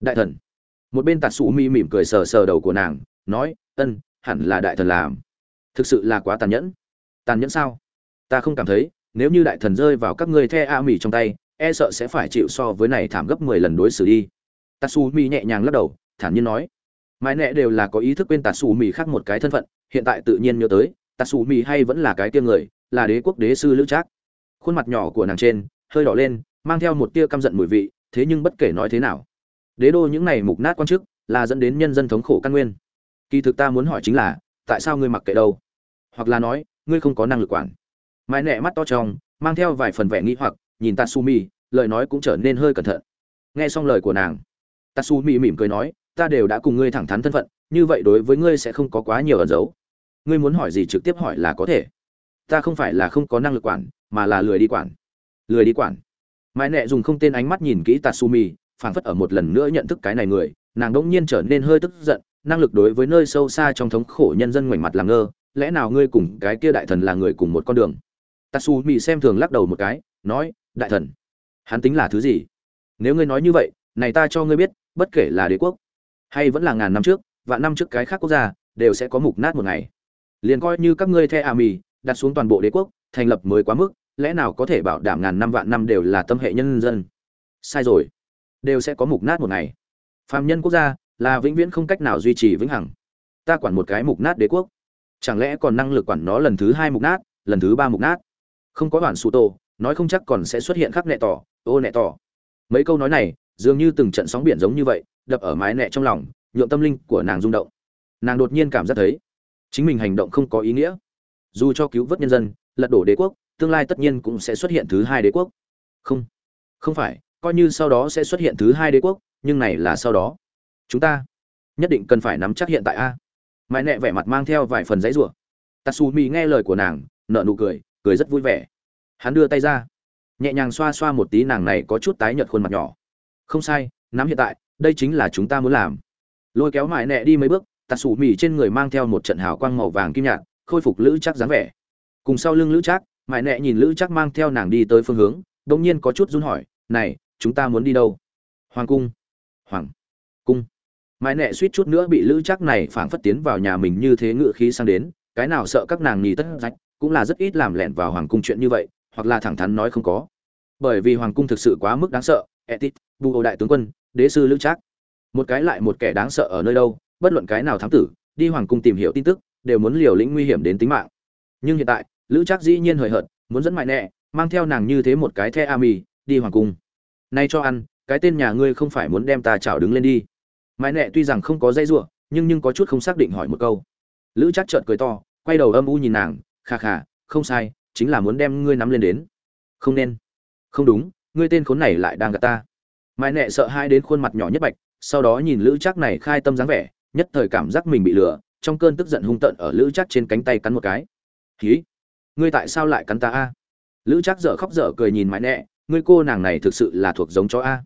đại thần. Một bên tạt sụ mi mỉm cười sờ sờ đầu của nàng, nói, ân, hẳn là đại thần làm. Thực sự là quá tàn nhẫn. Tàn nhẫn sao? Ta không cảm thấy, nếu như đại thần rơi vào các ngươi the a mỉ trong tay e sợ sẽ phải chịu so với này thảm gấp mười lần đối xử đi. Tatsumi nhẹ nhàng lắc đầu, thản nhiên nói. Mãi nẹ đều là có ý thức quên tatsumi khác một cái thân phận, hiện tại tự nhiên nhớ tới tatsumi hay vẫn là cái tiêm người, là đế quốc đế sư lữ trác. Khuôn mặt nhỏ của nàng trên, hơi đỏ lên, mang theo một tia căm giận mùi vị, thế nhưng bất kể nói thế nào đế đô những này mục nát quan chức, là dẫn đến nhân dân thống khổ căn nguyên. Kỳ thực ta muốn hỏi chính là, tại sao ngươi mặc kệ đâu? Hoặc là nói, ngươi không có năng lực quản. Mãi nẹ mắt to trong, mang theo vài phần vẻ nghĩ hoặc, nhìn tatsumi, lời nói cũng trở nên hơi cẩn thận. Nghe xong lời của nàng, tatsumi mỉm cười nói, ta đều đã cùng ngươi thẳng thắn thân phận, như vậy đối với ngươi sẽ không có quá nhiều ẩn giấu ngươi muốn hỏi gì trực tiếp hỏi là có thể. Ta không phải là không có năng lực quản, mà là lười đi quản. Lười đi quản. Mãi nẹ dùng không tên ánh mắt nhìn kỹ tatsumi phảng phất ở một lần nữa nhận thức cái này người, nàng đỗng nhiên trở nên hơi tức giận, năng lực đối với nơi sâu xa trong thống khổ nhân dân ngoảnh mặt làm ngơ, lẽ nào ngươi cùng cái kia đại thần là người cùng một con đường? Tatsu mỹ xem thường lắc đầu một cái, nói, đại thần, hắn tính là thứ gì? Nếu ngươi nói như vậy, này ta cho ngươi biết, bất kể là đế quốc, hay vẫn là ngàn năm trước và năm trước cái khác quốc gia, đều sẽ có mục nát một ngày. Liền coi như các ngươi the à mì đặt xuống toàn bộ đế quốc, thành lập mới quá mức, lẽ nào có thể bảo đảm ngàn năm vạn năm đều là tâm hệ nhân dân? Sai rồi đều sẽ có mục nát một ngày. Phàm nhân quốc gia là vĩnh viễn không cách nào duy trì vĩnh hằng. Ta quản một cái mục nát đế quốc. Chẳng lẽ còn năng lực quản nó lần thứ hai mục nát, lần thứ ba mục nát? Không có bản sụ tổ, nói không chắc còn sẽ xuất hiện khắc nẹ tỏ, ô nẹ tỏ. Mấy câu nói này, dường như từng trận sóng biển giống như vậy, đập ở mái nẹ trong lòng nhuộm tâm linh của nàng rung động. Nàng đột nhiên cảm giác thấy, chính mình hành động không có ý nghĩa. Dù cho cứu vớt nhân dân, lật đổ đế quốc, tương lai tất nhiên cũng sẽ xuất hiện thứ hai đế quốc. Không không phải coi như sau đó sẽ xuất hiện thứ hai đế quốc, nhưng này là sau đó. Chúng ta nhất định cần phải nắm chắc hiện tại a. Mãi nẹ vẻ mặt mang theo vài phần giấy rủa. Tatsumi nghe lời của nàng nợ nụ cười cười rất vui vẻ. Hắn đưa tay ra, nhẹ nhàng xoa xoa một tí nàng này có chút tái nhợt khuôn mặt nhỏ. Không sai, nắm hiện tại, đây chính là chúng ta muốn làm. Lôi kéo mại nẹ đi mấy bước, tatsumi trên người mang theo một trận hào quang màu vàng kim nhạt, khôi phục lữ chắc dáng vẻ. Cùng sau lưng lữ chắc mại nẹ nhìn lữ chắc mang theo nàng đi tới phương hướng đ ỗ n g nhiên có chút run hỏi, này chúng ta muốn đi đâu? Hoàng cung. Hoàng cung. Mãi nẹ suýt chút nữa bị lữ chắc này phảng phất tiến vào nhà mình như thế ngự khí sang đến, cái nào sợ các nàng nhì tất rách, cũng là rất ít làm lẹn vào hoàng cung chuyện như vậy, hoặc là thẳng thắn nói không có. Bởi vì hoàng cung thực sự quá mức đáng sợ, etit bù hồ đại tướng quân, đế sư lữ trác. Một cái lại một kẻ đáng sợ ở nơi đâu, bất luận cái nào thám tử, đi hoàng cung tìm hiểu tin tức, đều muốn liều lĩnh nguy hiểm đến tính mạng. Nhưng hiện tại, lữ trác dĩ nhiên hời hợt, muốn dẫn mại nẹ mang theo nàng như thế một cái the ami đi hoàng cung nay cho ăn, cái tên nhà ngươi không phải muốn đem ta chảo đứng lên đi. Mãi nẹ tuy rằng không có dây giụa nhưng nhưng có chút không xác định hỏi một câu. Lữ trác trợn cười to, quay đầu âm u nhìn nàng, kha kha, không sai, chính là muốn đem ngươi nắm lên đến. Không nên. Không đúng, ngươi tên khốn này lại đang gạt ta. Mãi nẹ sợ hai đến khuôn mặt nhỏ nhất bạch, sau đó nhìn lữ chắc này khai tâm dáng vẻ, nhất thời cảm giác mình bị lừa, trong cơn tức giận hung tợn ở lữ chắc trên cánh tay cắn một cái. Hí, ngươi tại sao lại cắn ta a? Lữ chắc dở khóc dở cười nhìn mãi nẹ ngươi cô nàng này thực sự là thuộc giống chó a.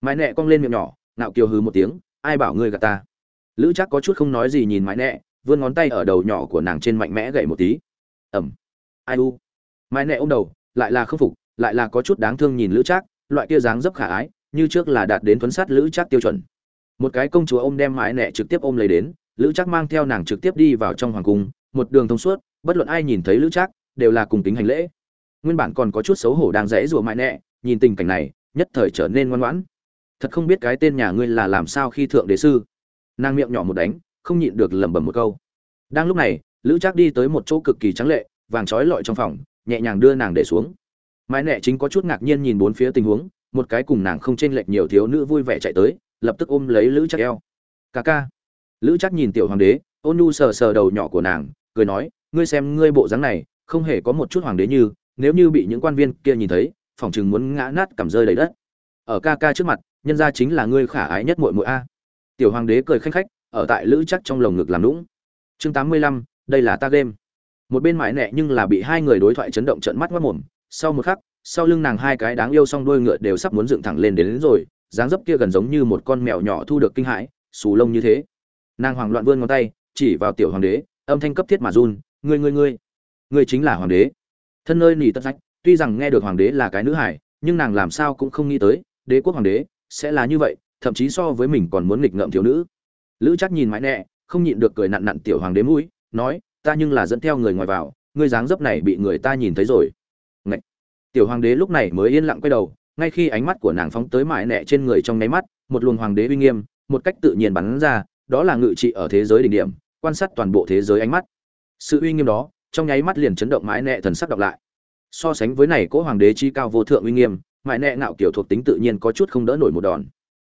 Mãi nẹ cong lên miệng nhỏ nạo kiều hứ một tiếng, ai bảo ngươi gạt ta? Lữ chắc có chút không nói gì nhìn mãi nẹ, vươn ngón tay ở đầu nhỏ của nàng trên mạnh mẽ gậy một tí. Ẩm. Ai u. Mãi nẹ ôm đầu, lại là khâm phục, lại là có chút đáng thương nhìn lữ trác, loại kia dáng dấp khả ái, như trước là đạt đến thuấn sát lữ trác tiêu chuẩn. Một cái công chúa ôm đem mãi nẹ trực tiếp ôm lấy đến, lữ trác mang theo nàng trực tiếp đi vào trong hoàng cung, một đường thông suốt, bất luận ai nhìn thấy lữ trác, đều là cùng tính hành lễ. Nguyên bản còn có chút xấu hổ đang rẽ rủa mãi nẹ nhìn tình cảnh này, nhất thời trở nên ngoan ngoãn. Thật không biết cái tên nhà ngươi là làm sao khi thượng đế sư. Nàng miệng nhỏ một đánh, không nhịn được lẩm bẩm một câu. Đang lúc này, lữ trác đi tới một chỗ cực kỳ trắng lệ, vàng trói lọi trong phòng, nhẹ nhàng đưa nàng để xuống. Mãi nẹ chính có chút ngạc nhiên nhìn bốn phía tình huống, một cái cùng nàng không chênh lệch nhiều thiếu nữ vui vẻ chạy tới, lập tức ôm lấy lữ trác eo. Ca ca. Lữ trác nhìn tiểu hoàng đế, ôn nu sờ sờ đầu nhỏ của nàng, cười nói, ngươi xem ngươi bộ dáng này, không hề có một chút hoàng đế như, nếu như bị những quan viên kia nhìn thấy phỏng chừng muốn ngã nát cầm rơi đầy đất. Ở ca ca trước mặt nhân ra chính là ngươi khả ái nhất muội muội a. Tiểu hoàng đế cười khanh khách ở tại lữ chắc trong lồng ngực làm lũng chương tám mươi lăm đây là ta game. Một bên mãi nẹ nhưng là bị hai người đối thoại chấn động trận mắt mất mồm. Sau một khắc sau lưng nàng hai cái đáng yêu song đuôi ngựa đều sắp muốn dựng thẳng lên đến, đến rồi dáng dấp kia gần giống như một con mèo nhỏ thu được kinh hãi xù lông như thế. Nàng hoảng loạn vươn ngón tay chỉ vào tiểu hoàng đế âm thanh cấp thiết mà run ngươi ngươi ngươi ngươi chính là hoàng đế. Thân nơi nỉ tất rách tuy rằng nghe được hoàng đế là cái nữ hải nhưng nàng làm sao cũng không nghĩ tới, đế quốc hoàng đế sẽ là như vậy, thậm chí so với mình còn muốn nghịch ngợm thiếu nữ. Lữ chắc nhìn mãi nẹ không nhịn được cười nặn nặn tiểu hoàng đế mũi, nói, ta nhưng là dẫn theo người ngoài vào, ngươi dáng dấp này bị người ta nhìn thấy rồi. Ngậy! tiểu hoàng đế lúc này mới yên lặng quay đầu, ngay khi ánh mắt của nàng phóng tới mãi nẹ trên người trong nháy mắt, một luồng hoàng đế uy nghiêm, một cách tự nhiên bắn ra, đó là ngự trị ở thế giới đỉnh điểm, quan sát toàn bộ thế giới ánh mắt. Sự uy nghiêm đó, trong nháy mắt liền chấn động mãi nẹ thần sắc đọc lại so sánh với này cố hoàng đế chi cao vô thượng uy nghiêm mại nẹ ngạo kiểu thuộc tính tự nhiên có chút không đỡ nổi một đòn.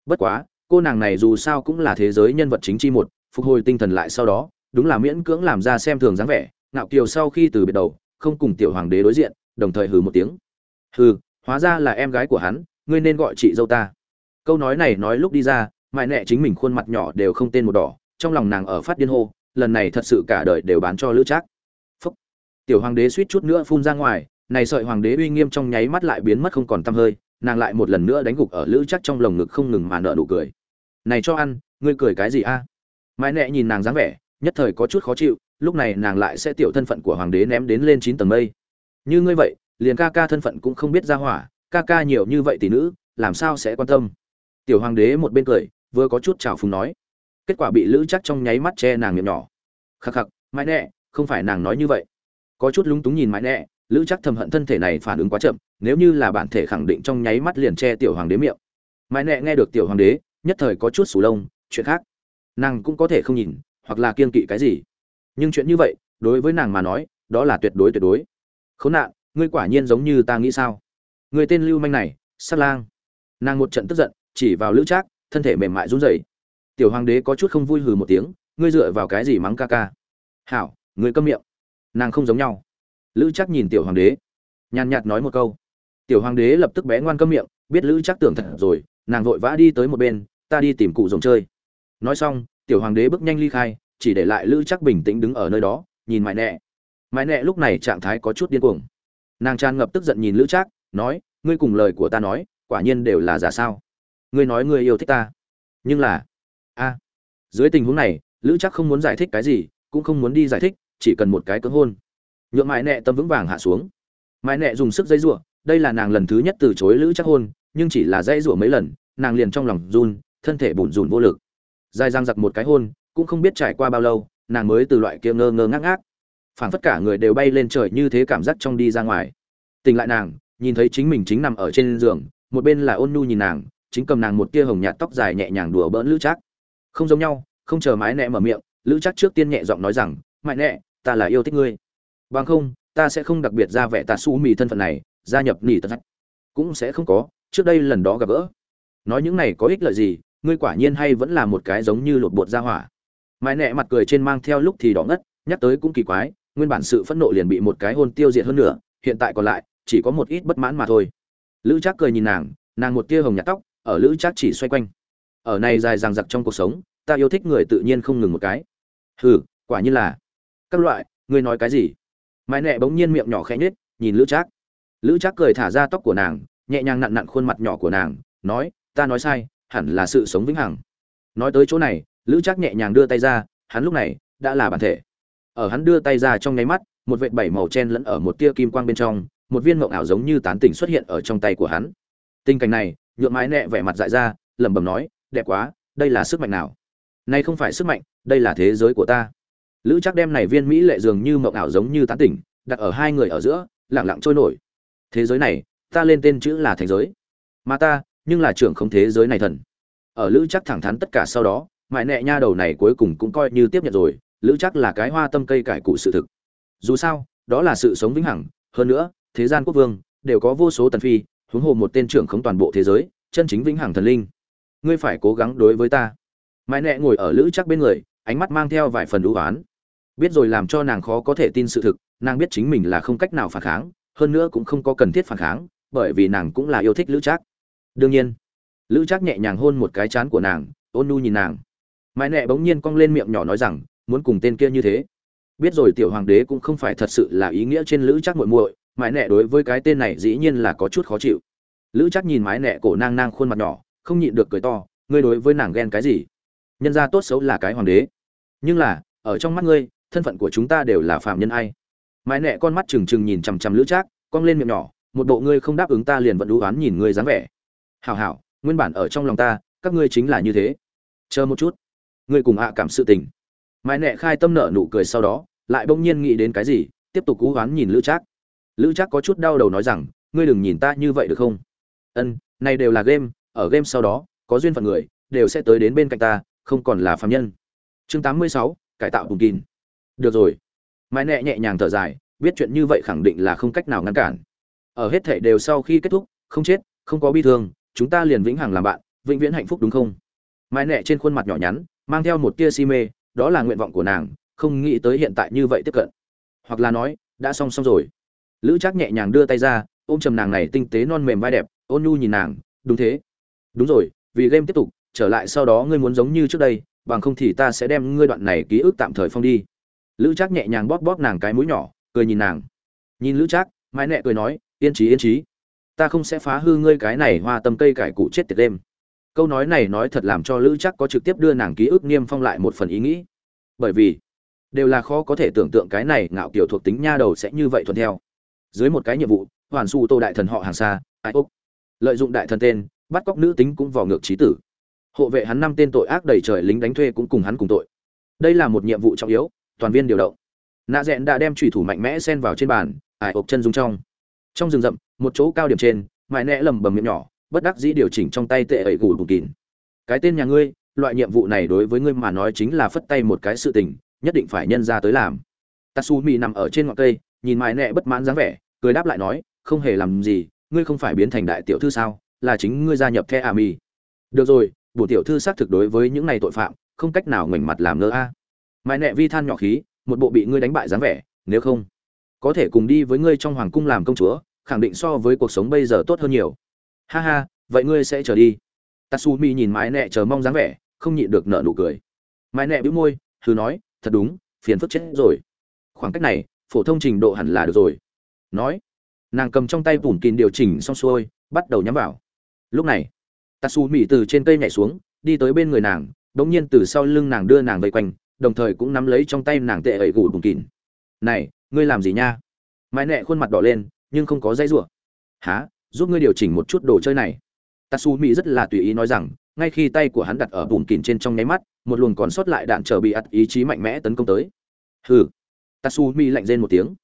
Bất quá, cô nàng này dù sao cũng là thế giới nhân vật chính chi một, phục hồi tinh thần lại sau đó, đúng là miễn cưỡng làm ra xem thường dáng vẻ, ngạo kiều sau khi từ biệt đầu, không cùng tiểu hoàng đế đối diện, đồng thời hừ một tiếng. Hừ, hóa ra là em gái của hắn, ngươi nên gọi chị dâu ta. Câu nói này nói lúc đi ra mại nẹ chính mình khuôn mặt nhỏ đều không tên một đỏ, trong lòng nàng ở phát điên hô, lần này thật sự cả đời đều bán cho lữ trác. Phúc. Tiểu hoàng đế suýt chút nữa phun ra ngoài này sợi hoàng đế uy nghiêm trong nháy mắt lại biến mất không còn tăm hơi, nàng lại một lần nữa đánh gục ở lữ chắc trong lồng ngực không ngừng mà nợ nụ cười. Này cho ăn, ngươi cười cái gì a? À? mãi nẹ nhìn nàng dáng vẻ, nhất thời có chút khó chịu, lúc này nàng lại sẽ tiểu thân phận của hoàng đế ném đến lên chín tầng mây. Như ngươi vậy, liền ca ca thân phận cũng không biết ra hỏa, ca ca nhiều như vậy tỷ nữ, làm sao sẽ quan tâm? Tiểu hoàng đế một bên cười, vừa có chút trào phúng nói. Kết quả bị lữ chắc trong nháy mắt che nàng miệng nhỏ. Khắc khắc, mãi nẹ, không phải nàng nói như vậy. Có chút lúng túng nhìn mãi nẹ lữ chắc thầm hận thân thể này phản ứng quá chậm, nếu như là bản thể khẳng định trong nháy mắt liền che tiểu hoàng đế miệng. Mãi nẹ nghe được tiểu hoàng đế, nhất thời có chút sủ lông, chuyện khác. Nàng cũng có thể không nhìn, hoặc là kiên kỵ cái gì. Nhưng chuyện như vậy, đối với nàng mà nói, đó là tuyệt đối tuyệt đối. Khốn nạn, ngươi quả nhiên giống như ta nghĩ sao? Người tên lưu manh này, sát lang. Nàng một trận tức giận, chỉ vào lữ trác, thân thể mềm mại run rẩy. Tiểu hoàng đế có chút không vui hừ một tiếng, ngươi dựa vào cái gì mắng ca ca? Hảo, ngươi câm miệng. Nàng không giống nhau lữ trác nhìn tiểu hoàng đế, nhàn nhạt nói một câu. Tiểu hoàng đế lập tức bé ngoan câm miệng, biết lữ trác tưởng thật rồi, nàng vội vã đi tới một bên, ta đi tìm cụ rồng chơi. Nói xong, tiểu hoàng đế bước nhanh ly khai, chỉ để lại lữ chắc bình tĩnh đứng ở nơi đó, nhìn mãi nẹ. Mãi nẹ lúc này trạng thái có chút điên cuồng. Nàng tràn ngập tức giận nhìn lữ trác, nói, ngươi cùng lời của ta nói, quả nhiên đều là giả sao? Ngươi nói ngươi yêu thích ta. Nhưng là, a, dưới tình huống này, lữ chắc không muốn giải thích cái gì, cũng không muốn đi giải thích, chỉ cần một cái cưỡng hôn nhượng mãi nẹ tâm vững vàng hạ xuống. Mãi nẹ dùng sức dây giụa đây là nàng lần thứ nhất từ chối lữ chắc hôn, nhưng chỉ là dây giụa mấy lần, nàng liền trong lòng run, thân thể bùn rùn vô lực. Dài răng giặc một cái hôn, cũng không biết trải qua bao lâu, nàng mới từ loại kia ngơ ngơ ngác ngác. Phảng phất cả người đều bay lên trời như thế cảm giác trong đi ra ngoài. Tỉnh lại nàng, nhìn thấy chính mình chính nằm ở trên giường, một bên là ôn nhu nhìn nàng, chính cầm nàng một tia hồng nhạt tóc dài nhẹ nhàng đùa bỡn lữ trác không giống nhau, không chờ mái nẹ mở miệng, lữ trác trước tiên nhẹ giọng nói rằng, mãi nẹ, ta là yêu thích ngươi bằng không, ta sẽ không đặc biệt ra vẻ tà su mì thân phận này, gia nhập nỉ tật. Cũng sẽ không có, trước đây lần đó gặp gỡ. Nói những này có ích lợi gì, ngươi quả nhiên hay vẫn là một cái giống như lột bột ra hỏa. Mãi nẹ mặt cười trên mang theo lúc thì đỏ ngất, nhắc tới cũng kỳ quái, nguyên bản sự phẫn nộ liền bị một cái hôn tiêu diệt hơn nữa hiện tại còn lại, chỉ có một ít bất mãn mà thôi. Lữ trác cười nhìn nàng nàng một tia hồng nhạt tóc, ở lữ trác chỉ xoay quanh. Ở này dài dằng dặc trong cuộc sống, ta yêu thích người tự nhiên không ngừng một cái. Hừ, quả nhiên là. Các loại, ngươi nói cái gì? Mãi nẹ bỗng nhiên miệng nhỏ khẽ nhếch, nhìn lữ trác. Lữ trác cười thả ra tóc của nàng, nhẹ nhàng nặn nặn khuôn mặt nhỏ của nàng, nói, ta nói sai, hẳn là sự sống vĩnh hằng. Nói tới chỗ này, lữ trác nhẹ nhàng đưa tay ra, hắn lúc này đã là bản thể. Ở hắn đưa tay ra trong nháy mắt, một vệt bảy màu chen lẫn ở một tia kim quang bên trong, một viên mộng ảo giống như tán tỉnh xuất hiện ở trong tay của hắn. Tình cảnh này nhuộm mái nẹ vẻ mặt dại ra, lẩm bẩm nói, đẹp quá, đây là sức mạnh nào? Nay không phải sức mạnh, đây là thế giới của ta lữ chắc đem này viên mỹ lệ dường như mộng ảo giống như tán tỉnh, đặt ở hai người ở giữa lẳng lặng trôi nổi. Thế giới này, ta lên tên chữ là thành giới. Mà ta, nhưng là trưởng không thế giới này thần. Ở lữ chắc thẳng thắn tất cả sau đó mại nẹ nha đầu này cuối cùng cũng coi như tiếp nhận rồi, lữ chắc là cái hoa tâm cây cải cụ sự thực. Dù sao, đó là sự sống vĩnh hằng, hơn nữa, thế gian quốc vương đều có vô số tần phi, huống hồ một tên trưởng không toàn bộ thế giới, chân chính vĩnh hằng thần linh. Ngươi phải cố gắng đối với ta. Mãi nẹ ngồi ở lữ chắc bên người ánh mắt mang theo vài phần ưu oán. Biết rồi làm cho nàng khó có thể tin sự thực, nàng biết chính mình là không cách nào phản kháng, hơn nữa cũng không có cần thiết phản kháng, bởi vì nàng cũng là yêu thích lữ trác. Đương nhiên, lữ trác nhẹ nhàng hôn một cái chán của nàng, ôn nu nhìn nàng. Mãi nẹ bỗng nhiên cong lên miệng nhỏ nói rằng, muốn cùng tên kia như thế? Biết rồi tiểu hoàng đế cũng không phải thật sự là ý nghĩa trên lữ trác muội muội, mãi nẹ đối với cái tên này dĩ nhiên là có chút khó chịu. Lữ trác nhìn mái nẹ cổ nang nang khuôn mặt nhỏ, không nhịn được cười to, ngươi đối với nàng ghen cái gì? Nhân gia tốt xấu là cái hoàng đế. Nhưng là, ở trong mắt ngươi, thân phận của chúng ta đều là phạm nhân ai? Mãi nẹ con mắt trừng trừng nhìn chằm chằm lữ trác, cong lên miệng nhỏ, một bộ ngươi không đáp ứng ta liền vẫn đú oán nhìn ngươi dáng vẻ. Hảo hảo, nguyên bản ở trong lòng ta, các ngươi chính là như thế. Chờ một chút, ngươi cùng ạ cảm sự tình. Mãi nẹ khai tâm nợ nụ cười sau đó, lại bỗng nhiên nghĩ đến cái gì, tiếp tục cú oán nhìn lữ trác. Lữ trác có chút đau đầu nói rằng, ngươi đừng nhìn ta như vậy được không? Ân, này đều là game, ở game sau đó, có duyên phận người, đều sẽ tới đến bên cạnh ta không còn là phạm nhân. Chương 86, cải tạo bùn kín. Được rồi. Mãi nẹ nhẹ nhàng thở dài biết chuyện như vậy khẳng định là không cách nào ngăn cản. Ở hết thể đều sau khi kết thúc không chết không có bi thương chúng ta liền vĩnh hằng làm bạn vĩnh viễn hạnh phúc đúng không? Mãi nẹ trên khuôn mặt nhỏ nhắn mang theo một tia si mê đó là nguyện vọng của nàng không nghĩ tới hiện tại như vậy tiếp cận. Hoặc là nói đã xong xong rồi. Lữ trác nhẹ nhàng đưa tay ra ôm chầm nàng này tinh tế non mềm vai đẹp ôn nhu nhìn nàng đúng thế. Đúng rồi vì game tiếp tục trở lại sau đó ngươi muốn giống như trước đây, bằng không thì ta sẽ đem ngươi đoạn này ký ức tạm thời phong đi. Lữ trác nhẹ nhàng bóp bóp nàng cái mũi nhỏ, cười nhìn nàng. Nhìn lữ trác, mãi nẹ cười nói, yên trí yên trí ta không sẽ phá hư ngươi cái này hoa tâm cây cải cụ chết tiệt đêm câu nói này nói thật làm cho lữ chắc có trực tiếp đưa nàng ký ức niêm phong lại một phần ý nghĩ. Bởi vì, đều là khó có thể tưởng tượng cái này ngạo kiểu thuộc tính nha đầu sẽ như vậy thuận theo. Dưới một cái nhiệm vụ, hoàn su tô đại thần họ hàng xa, ai úc, lợi dụng đại thần tên, bắt cóc nữ tính cũng vò ngược trí tử hộ vệ hắn năm tên tội ác đầy trời lính đánh thuê cũng cùng hắn cùng tội. Đây là một nhiệm vụ trọng yếu, toàn viên điều động. Nạ rẽn đã đem trùy thủ mạnh mẽ xen vào trên bàn, ải ộp chân dung trong. Trong rừng rậm, một chỗ cao điểm trên, mãi nẹ lầm bầm miệng nhỏ, bất đắc dĩ điều chỉnh trong tay tệ ẩy gù bù kín. Cái tên nhà ngươi, loại nhiệm vụ này đối với ngươi mà nói chính là phất tay một cái sự tình, nhất định phải nhân ra tới làm. Tatsumi nằm ở trên ngọn cây, nhìn mãi nẹ bất mãn dáng vẻ, cười đáp lại nói, không hề làm gì, ngươi không phải biến thành đại tiểu thư sao? Là chính ngươi gia nhập the à được rồi bổ tiểu thư xác thực đối với những này tội phạm, không cách nào ngoảnh mặt làm ngơ a. Mãi nẹ vi than nhỏ khí, một bộ bị ngươi đánh bại dáng vẻ, nếu không, có thể cùng đi với ngươi trong hoàng cung làm công chúa, khẳng định so với cuộc sống bây giờ tốt hơn nhiều. Ha ha, vậy ngươi sẽ trở đi. Tatsumi nhìn mãi nẹ chờ mong dáng vẻ, không nhịn được nợ nụ cười. Mãi nẹ bĩu môi thứ nói, thật đúng, phiền phức chết rồi. Khoảng cách này, phổ thông trình độ hẳn là được rồi. Nói, nàng cầm trong tay bùn kín điều chỉnh xong xuôi, bắt đầu nhắm vào. Lúc này Tatsu tatsumi từ trên cây nhảy xuống, đi tới bên người nàng đ ỗ n g nhiên từ sau lưng nàng đưa nàng vây quanh, đồng thời cũng nắm lấy trong tay nàng tệ ẩy gù bùng kín. Này, ngươi làm gì nha? Mai nẹ khuôn mặt đỏ lên, nhưng không có dây rủa. Há giúp ngươi điều chỉnh một chút đồ chơi này. Tatsu mỹ rất là tùy ý nói rằng, ngay khi tay của hắn đặt ở bùn kín trên trong nháy mắt, một luồng còn sót lại đạn chờ bị ắt ý chí mạnh mẽ tấn công tới. Hừ. Tatsu mỹ lạnh rên một tiếng.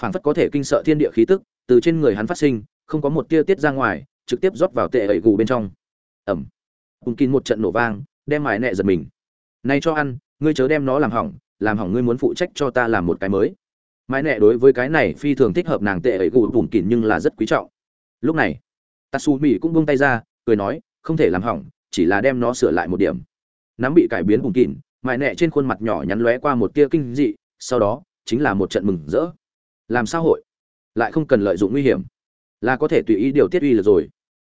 Phảng phất có thể kinh sợ thiên địa khí tức, từ trên người hắn phát sinh, không có một tia tiết ra ngoài, trực tiếp rót vào tệ ẩy gù bên trong ẩm. Cung kín một trận nổ vang đem mài nẹ giật mình. Nay cho ăn ngươi chớ đem nó làm hỏng làm hỏng ngươi muốn phụ trách cho ta làm một cái mới. Mãi nẹ đối với cái này phi thường thích hợp nàng tệ ấy gù bùn kín nhưng là rất quý trọng. Lúc này tatsu mỹ cũng buông tay ra cười nói không thể làm hỏng chỉ là đem nó sửa lại một điểm. Nắm bị cải biến bùn kín, mãi nẹ trên khuôn mặt nhỏ nhắn lóe qua một tia kinh dị sau đó chính là một trận mừng rỡ. Làm sao hội? Lại không cần lợi dụng nguy hiểm. Là có thể tùy ý điều tiết uy là rồi.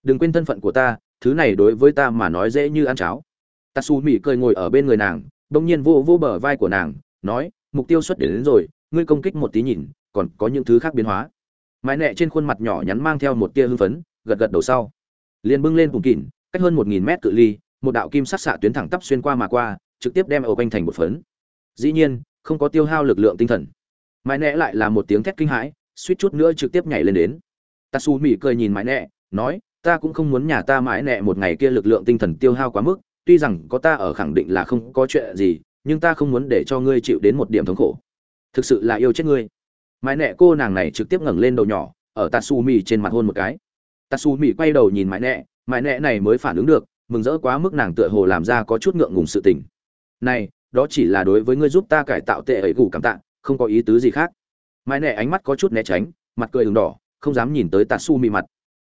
Đừng quên thân phận của ta thứ này đối với ta mà nói dễ như ăn cháo. Tatsu mỹ cười ngồi ở bên người nàng bỗng nhiên vô vô bờ vai của nàng nói mục tiêu xuất đến, đến rồi ngươi công kích một tí nhìn còn có những thứ khác biến hóa. Mãi nẹ trên khuôn mặt nhỏ nhắn mang theo một tia hưng phấn gật gật đầu sau. Liền bưng lên cùng kỉn cách hơn một nghìn mét cự ly một đạo kim sắc xạ tuyến thẳng tắp xuyên qua mà qua trực tiếp đem ẩu quanh thành một phấn. Dĩ nhiên không có tiêu hao lực lượng tinh thần. Mãi nẹ lại là một tiếng thét kinh hãi suýt chút nữa trực tiếp nhảy lên đến. Tatsu mỹ cười nhìn mãi nẹ nói ta cũng không muốn nhà ta mãi nẹ một ngày kia lực lượng tinh thần tiêu hao quá mức, tuy rằng có ta ở khẳng định là không có chuyện gì, nhưng ta không muốn để cho ngươi chịu đến một điểm thống khổ. Thực sự là yêu chết ngươi. Mãi nẹ cô nàng này trực tiếp ngẩng lên đầu nhỏ, ở tatsumi trên mặt hôn một cái. Tatsumi quay đầu nhìn mãi nẹ mãi nẹ này mới phản ứng được, mừng rỡ quá mức nàng tựa hồ làm ra có chút ngượng ngùng sự tình. Này, đó chỉ là đối với ngươi giúp ta cải tạo tệ ấy gù cảm tạ, không có ý tứ gì khác. Mãi nẹ ánh mắt có chút né tránh, mặt cười đường đỏ, không dám nhìn tới tatsumi mặt.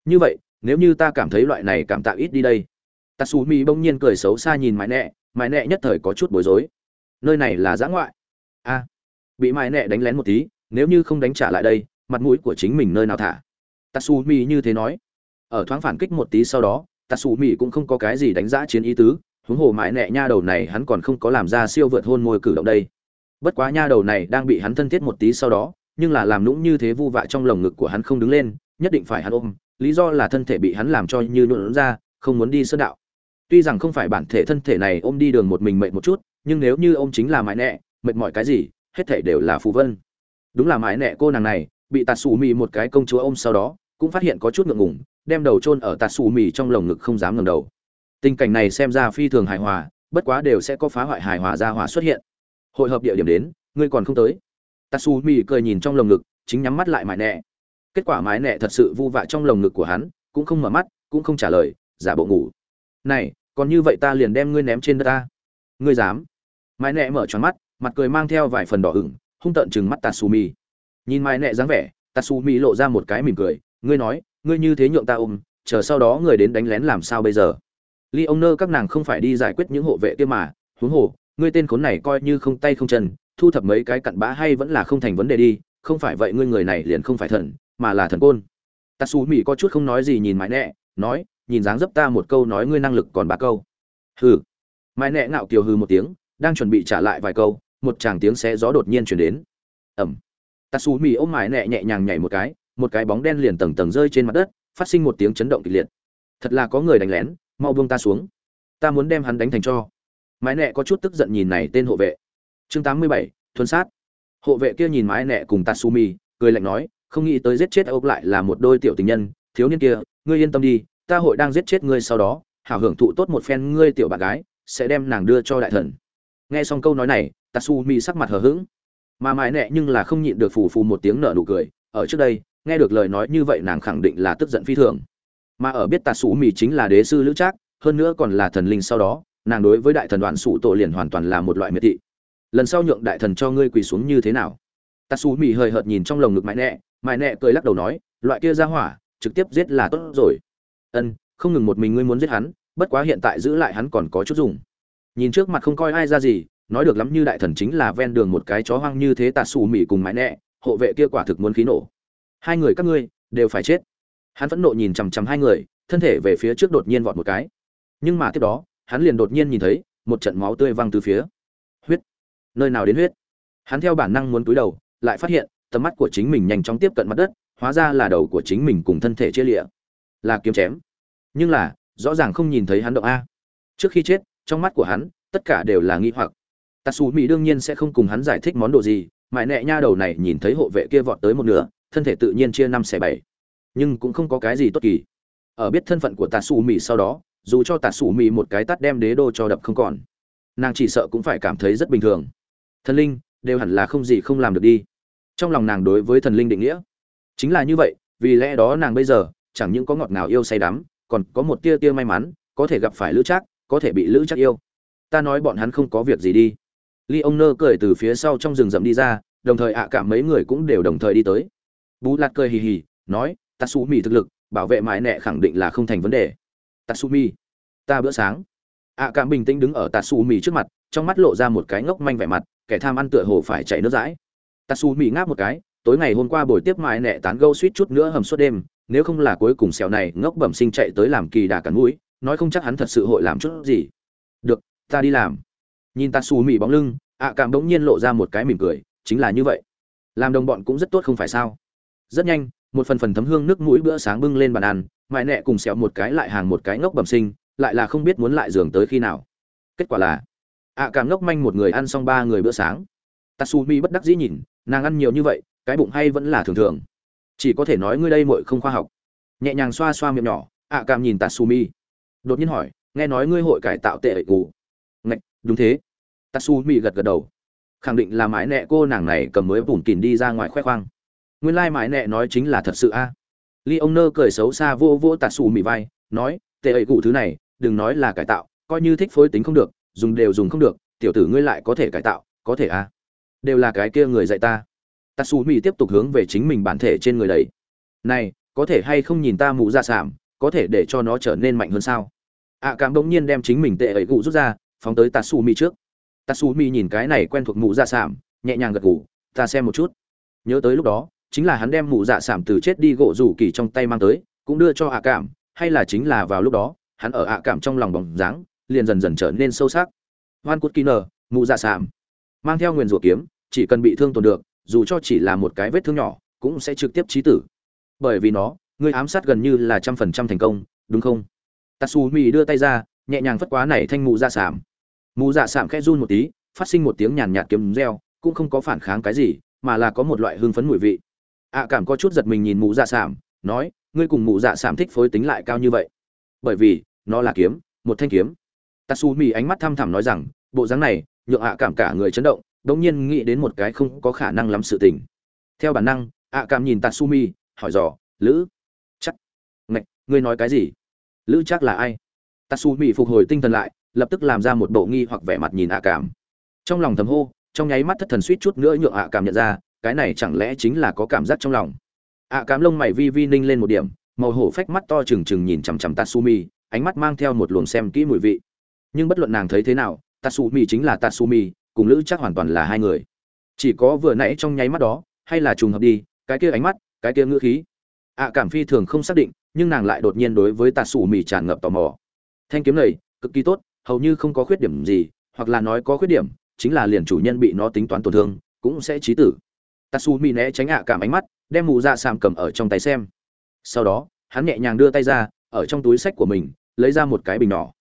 Như vậy nếu như ta cảm thấy loại này cảm tạ ít đi đây. Tatsumi bỗng nhiên cười xấu xa nhìn mãi nẹ mãi nẹ nhất thời có chút bối rối. Nơi này là giã ngoại. A, bị mãi nẹ đánh lén một tí, nếu như không đánh trả lại đây, mặt mũi của chính mình nơi nào thả? Tatsumi như thế nói. Ở thoáng phản kích một tí sau đó, tatsumi cũng không có cái gì đánh giá chiến ý tứ, huống hồ mãi nẹ nha đầu này hắn còn không có làm ra siêu vượt hôn môi cử động đây. Bất quá nha đầu này đang bị hắn thân thiết một tí sau đó, nhưng là làm nũng như thế vu vạ trong lồng ngực của hắn không đứng lên, nhất định phải hắn ôm lý do là thân thể bị hắn làm cho như nhuộn ra, không muốn đi sơn đạo. Tuy rằng không phải bản thể thân thể này ôm đi đường một mình mệt một chút, nhưng nếu như ôm chính là mãi nẹ, mệt mỏi cái gì, hết thảy đều là phù vân. Đúng là mãi nẹ cô nàng này, bị tạt xù mì một cái công chúa ôm sau đó, cũng phát hiện có chút ngượng ngùng, đem đầu chôn ở tạt xù mì trong lồng ngực không dám ngẩng đầu. Tình cảnh này xem ra phi thường hài hòa, bất quá đều sẽ có phá hoại hài hòa ra hòa xuất hiện. Hội hợp địa điểm đến, ngươi còn không tới. Tatsumi cười nhìn trong lồng ngực, chính nhắm mắt lại mãi nẹ kết quả mái nẹ thật sự vu vạ trong lồng ngực của hắn, cũng không mở mắt, cũng không trả lời, giả bộ ngủ. Này, còn như vậy ta liền đem ngươi ném trên đất ta. Ngươi dám. Mái nẹ mở tròn mắt, mặt cười mang theo vài phần đỏ ửng, hung tợn chừng mắt tatsumi. Nhìn mái nẹ dáng vẻ, tatsumi lộ ra một cái mỉm cười, ngươi nói, ngươi như thế nhượng ta ôm, chờ sau đó người đến đánh lén làm sao bây giờ? Ly ông nơ các nàng không phải đi giải quyết những hộ vệ kia mà, huống hồ, ngươi tên khốn này coi như không tay không chân, thu thập mấy cái cặn bã hay vẫn là không thành vấn đề đi, không phải vậy ngươi người này liền không phải thần mà là thần côn. Tatsu mỹ có chút không nói gì nhìn mãi nẹ, nói, nhìn dáng dấp ta một câu nói ngươi năng lực còn ba câu. Hừ. Mãi nẹ ngạo kiều hừ một tiếng, đang chuẩn bị trả lại vài câu, một chàng tiếng xé gió đột nhiên chuyển đến. Ẩm. Tatsu mỹ ôm mãi nẹ nhẹ nhàng nhảy một cái một cái bóng đen liền tầng tầng rơi trên mặt đất, phát sinh một tiếng chấn động kịch liệt. Thật là có người đánh lén, mau buông ta xuống. Ta muốn đem hắn đánh thành cho. Mãi nẹ có chút tức giận nhìn này tên hộ vệ. Chương tám mươi bảy, thuần sát. Hộ vệ kia nhìn mãi nẹ cùng tatsumi, cười lạnh nói không nghĩ tới giết chết ốc lại là một đôi tiểu tình nhân, thiếu niên kia, ngươi yên tâm đi, ta hội đang giết chết ngươi sau đó, hảo hưởng thụ tốt một phen ngươi tiểu bạn gái, sẽ đem nàng đưa cho đại thần. Nghe xong câu nói này, tatsumi sắc mặt hờ hững. Mà mãi nẹ nhưng là không nhịn được phù phù một tiếng nở nụ cười, ở trước đây, nghe được lời nói như vậy nàng khẳng định là tức giận phi thường. Mà ở biết Tatsu Mi chính là đế sư lữ trác, hơn nữa còn là thần linh sau đó, nàng đối với đại thần đoàn sụ tổ liền hoàn toàn là một loại miệt thị. Lần sau nhượng đại thần cho ngươi quỳ xuống như thế nào? Tạt sủ mì hơi hợt nhìn trong lồng ngực mãi nẹ. Mãi nẹ cười lắc đầu nói, loại kia ra hỏa, trực tiếp giết là tốt rồi. Ân, không ngừng một mình ngươi muốn giết hắn, bất quá hiện tại giữ lại hắn còn có chút dùng. Nhìn trước mặt không coi ai ra gì, nói được lắm như đại thần chính là ven đường một cái chó hoang như thế tạt xù mỉ cùng mãi nẹ, hộ vệ kia quả thực muốn khí nổ. Hai người các ngươi đều phải chết. Hắn phẫn nộ nhìn chằm chằm hai người, thân thể về phía trước đột nhiên vọt một cái. Nhưng mà tiếp đó, hắn liền đột nhiên nhìn thấy một trận máu tươi văng từ phía. Huyết! Nơi nào đến huyết? Hắn theo bản năng muốn cúi đầu lại phát hiện, tầm mắt của chính mình nhanh chóng tiếp cận mặt đất, hóa ra là đầu của chính mình cùng thân thể chia lịa là kiếm chém. Nhưng là, rõ ràng không nhìn thấy hắn động a. Trước khi chết, trong mắt của hắn, tất cả đều là nghi hoặc. Tatsu mỹ đương nhiên sẽ không cùng hắn giải thích món đồ gì, mãi nẹ nha đầu này nhìn thấy hộ vệ kia vọt tới một nửa, thân thể tự nhiên chia năm xẻ bảy. Nhưng cũng không có cái gì tốt kỳ. Ở biết thân phận của tà xù mì sau đó, dù cho tà xù mì một cái tắt đem đế đô cho đập không còn, nàng chỉ sợ cũng phải cảm thấy rất bình thường. Thần linh, đều hẳn là không gì không làm được đi trong lòng nàng đối với thần linh định nghĩa. Chính là như vậy, vì lẽ đó nàng bây giờ chẳng những có ngọt ngào yêu say đắm, còn có một tia tia may mắn, có thể gặp phải lữ trác, có thể bị lữ trác yêu. Ta nói bọn hắn không có việc gì đi. Ly ông nơ cười từ phía sau trong rừng rậm đi ra, đồng thời ạ cả mấy người cũng đều đồng thời đi tới. Bú lạt cười hì hì, nói tatsumi thực lực, bảo vệ mãi nẹ khẳng định là không thành vấn đề. Tatsumi ta bữa sáng. ạ cảm bình tĩnh đứng ở tatsumi trước mặt, trong mắt lộ ra một cái ngốc manh vẻ mặt, kẻ tham ăn tựa hồ phải chạy nước dãi. Tatsu tatsumi ngáp một cái, tối ngày hôm qua buổi tiếp mãi nẹ tán gâu suýt chút nữa hầm suốt đêm, nếu không là cuối cùng xèo này ngốc bẩm sinh chạy tới làm kỳ đà cắn mũi, nói không chắc hắn thật sự hội làm chút gì. Được, ta đi làm. Nhìn Tatsu tatsumi bóng lưng, ạ cảm đống nhiên lộ ra một cái mỉm cười, chính là như vậy. Làm đồng bọn cũng rất tốt không phải sao? Rất nhanh, một phần phần thấm hương nước mũi bữa sáng bưng lên bàn ăn, mãi nẹ cùng xẹo một cái lại hàng một cái ngốc bẩm sinh, lại là không biết muốn lại giường tới khi nào. Kết quả là, ạ à cảm ngốc manh một người ăn xong ba người bữa sáng. Tatsumi bất đắc dĩ nhìn nàng ăn nhiều như vậy, cái bụng hay vẫn là thường thường. Chỉ có thể nói ngươi đây muội không khoa học. Nhẹ nhàng xoa xoa miệng nhỏ, ạ à cảm nhìn tatsumi. Đột nhiên hỏi, nghe nói ngươi hội cải tạo tệ ẩy cụ ngạch, đúng thế. Tatsumi gật gật đầu. Khẳng định là mãi nẹ cô nàng này cầm mới bùn kìn đi ra ngoài khoe khoang. Nguyên lai mãi nẹ nói chính là thật sự a. Ly ông nơ cười xấu xa vô vô tatsumi vai, nói, tệ ấy cụ thứ này, đừng nói là cải tạo, coi như thích phối tính không được, dùng đều dùng không được, tiểu tử ngươi lại có thể cải tạo, có thể a đều là cái kia người dạy ta. Tatsumi tiếp tục hướng về chính mình bản thể trên người đấy này có thể hay không nhìn ta mụ ra sảm có thể để cho nó trở nên mạnh hơn sao? Ạ à, cảm bỗng nhiên đem chính mình tệ ấy cụ rút ra phóng tới tatsumi trước. Tatsumi nhìn cái này quen thuộc mụ ra sảm nhẹ nhàng gật gù ta xem một chút. Nhớ tới lúc đó chính là hắn đem mụ dạ sảm từ chết đi gỗ rủ kỳ trong tay mang tới cũng đưa cho ạ cảm hay là chính là vào lúc đó hắn ở ạ cảm trong lòng bóng dáng liền dần dần trở nên sâu sắc. Hoan cút kỳ nờ mụ dạ sảm. Mang theo nguyền rủa kiếm chỉ cần bị thương tổn được dù cho chỉ là một cái vết thương nhỏ cũng sẽ trực tiếp chí tử. Bởi vì nó ngươi ám sát gần như là trăm phần trăm thành công đúng không? Tatsumi đưa tay ra nhẹ nhàng phất quá này thanh mù dạ sạm. Mù dạ sạm khẽ run một tí phát sinh một tiếng nhàn nhạt kiếm reo cũng không có phản kháng cái gì mà là có một loại hương phấn mùi vị. Ạ cảm có chút giật mình nhìn mù dạ sạm, nói ngươi cùng mù dạ sạm thích phối tính lại cao như vậy. Bởi vì nó là kiếm một thanh kiếm. Tatsumi ánh mắt thăm thẳm nói rằng bộ dáng này nhượng ạ cảm cả người chấn động đống nhiên nghĩ đến một cái không có khả năng lắm sự tình. Theo bản năng, ạ cảm nhìn tatsumi, hỏi dò, lữ, chắc, ngạch, ngươi nói cái gì? Lữ chắc là ai? Tatsumi phục hồi tinh thần lại, lập tức làm ra một bộ nghi hoặc vẻ mặt nhìn ạ cảm trong lòng thầm hô, trong nháy mắt thất thần suýt chút nữa nhượng ạ cảm nhận ra, cái này chẳng lẽ chính là có cảm giác trong lòng. Ạ cảm lông mày vi vi ninh lên một điểm, màu hổ phách mắt to trừng trừng nhìn chằm chằm tatsumi, ánh mắt mang theo một luồng xem kỹ mùi vị. Nhưng bất luận nàng thấy thế nào, tatsumi chính là tatsumi cùng lữ chắc hoàn toàn là hai người. Chỉ có vừa nãy trong nháy mắt đó, hay là trùng hợp đi, cái kia ánh mắt, cái kia ngữ khí. Ạ cảm phi thường không xác định, nhưng nàng lại đột nhiên đối với Tạ Sủ Mì tràn ngập tò mò. Thanh kiếm này, cực kỳ tốt, hầu như không có khuyết điểm gì, hoặc là nói có khuyết điểm, chính là liền chủ nhân bị nó tính toán tổn thương, cũng sẽ chí tử. Tạ Sủ Mì né tránh ạ cảm ánh mắt, đem mù dạ sàm cầm ở trong tay xem. Sau đó, hắn nhẹ nhàng đưa tay ra, ở trong túi sách của mình, lấy ra một cái bình nhỏ.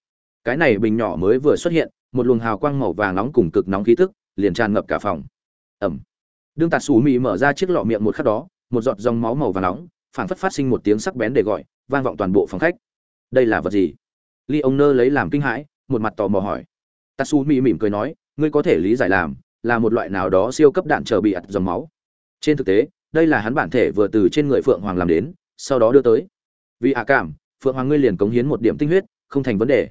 Cái này bình nhỏ mới vừa xuất hiện một luồng hào quang màu vàng nóng cùng cực nóng khí tức, liền tràn ngập cả phòng. Ẩm đương tạt xù mị mở ra chiếc lọ miệng một khắc đó, một giọt dòng máu màu vàng nóng, phảng phất phát sinh một tiếng sắc bén để gọi, vang vọng toàn bộ phòng khách. Đây là vật gì? Ly ông nơ lấy làm kinh hãi, một mặt tò mò hỏi. Tatsu mi mỉm cười nói, ngươi có thể lý giải làm, là một loại nào đó siêu cấp đạn trở bị ặt dòng máu. Trên thực tế, đây là hắn bản thể vừa từ trên người phượng hoàng làm đến, sau đó đưa tới. Vì ạ cảm, phượng hoàng ngươi liền cống hiến một điểm tinh huyết, không thành vấn đề.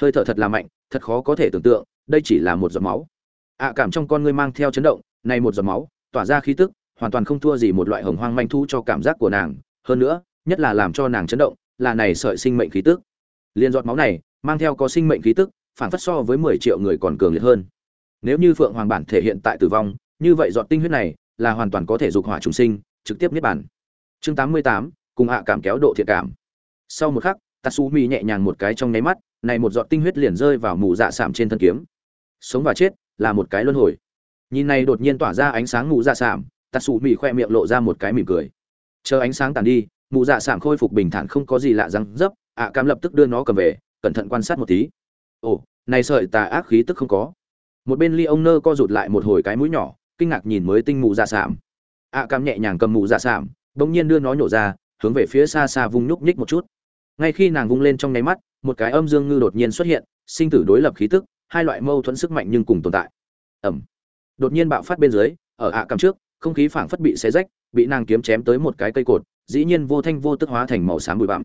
Hơi thở thật là mạnh thật khó có thể tưởng tượng, đây chỉ là một giọt máu. Ạ cảm trong con ngươi mang theo chấn động, này một giọt máu, tỏa ra khí tức, hoàn toàn không thua gì một loại hồng hoang manh thu cho cảm giác của nàng. Hơn nữa, nhất là làm cho nàng chấn động, là này sợi sinh mệnh khí tức. Liên giọt máu này, mang theo có sinh mệnh khí tức, phản phất so với mười triệu người còn cường liệt hơn. Nếu như phượng hoàng bản thể hiện tại tử vong, như vậy giọt tinh huyết này là hoàn toàn có thể dục hỏa trùng sinh, trực tiếp niết bản chương tám mươi tám, cùng hạ cảm kéo độ thiện cảm. Sau một khắc tatsumi nhẹ nhàng một cái trong nháy mắt này một giọt tinh huyết liền rơi vào mù dạ sạm trên thân kiếm. Sống và chết là một cái luân hồi. Nhìn này đột nhiên tỏa ra ánh sáng mù dạ sạm tatsumi khoe miệng lộ ra một cái mỉm cười. Chờ ánh sáng tàn đi, mù dạ sạm khôi phục bình thản không có gì lạ răng dấp, ạ cam lập tức đưa nó cầm về, cẩn thận quan sát một tí. Ồ, này sợi tà ác khí tức không có. Một bên ly ông nơ co rụt lại một hồi cái mũi nhỏ, kinh ngạc nhìn mới tinh mù dạ sạm. Ạ cam nhẹ nhàng cầm mù dạ sạm, bỗng nhiên đưa nó nhổ ra, hướng về phía xa xa vung nhúc nhích một chút. Ngay khi nàng vung lên trong nháy mắt một cái âm dương ngư đột nhiên xuất hiện, sinh tử đối lập khí tức, hai loại mâu thuẫn sức mạnh nhưng cùng tồn tại. Ẩm đột nhiên bạo phát bên dưới, ở ạ cầm trước, không khí phảng phất bị xé rách, bị nàng kiếm chém tới một cái cây cột, dĩ nhiên vô thanh vô tức hóa thành màu xám bụi bặm.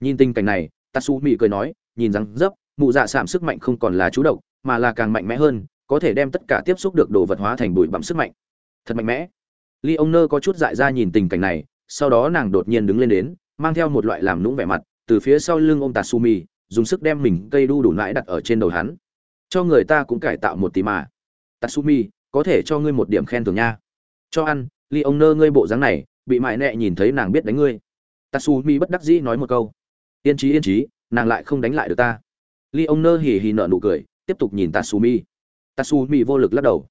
Nhìn tình cảnh này, tatsu mỹ cười nói, nhìn rằng, dấp, mụ dạ sạm sức mạnh không còn là chú độc, mà là càng mạnh mẽ hơn, có thể đem tất cả tiếp xúc được đồ vật hóa thành bụi bặm sức mạnh. Thật mạnh mẽ. Ly ông nơ có chút dại ra nhìn tình cảnh này, sau đó nàng đột nhiên đứng lên đến, mang theo một loại làm nũng vẻ mặt, từ phía sau lưng ông tatsumi dùng sức đem mình cây đu đủ nãi đặt ở trên đầu hắn. Cho người ta cũng cải tạo một tí mà. Tatsumi có thể cho ngươi một điểm khen thưởng nha. Cho ăn ly ông nơ ngươi bộ dáng này bị mại nẹ nhìn thấy nàng biết đánh ngươi. Tatsumi bất đắc dĩ nói một câu. Yên trí yên trí nàng lại không đánh lại được ta. Ly ông nơ hì hì nợ nụ cười tiếp tục nhìn tatsumi. Tatsumi vô lực lắc đầu.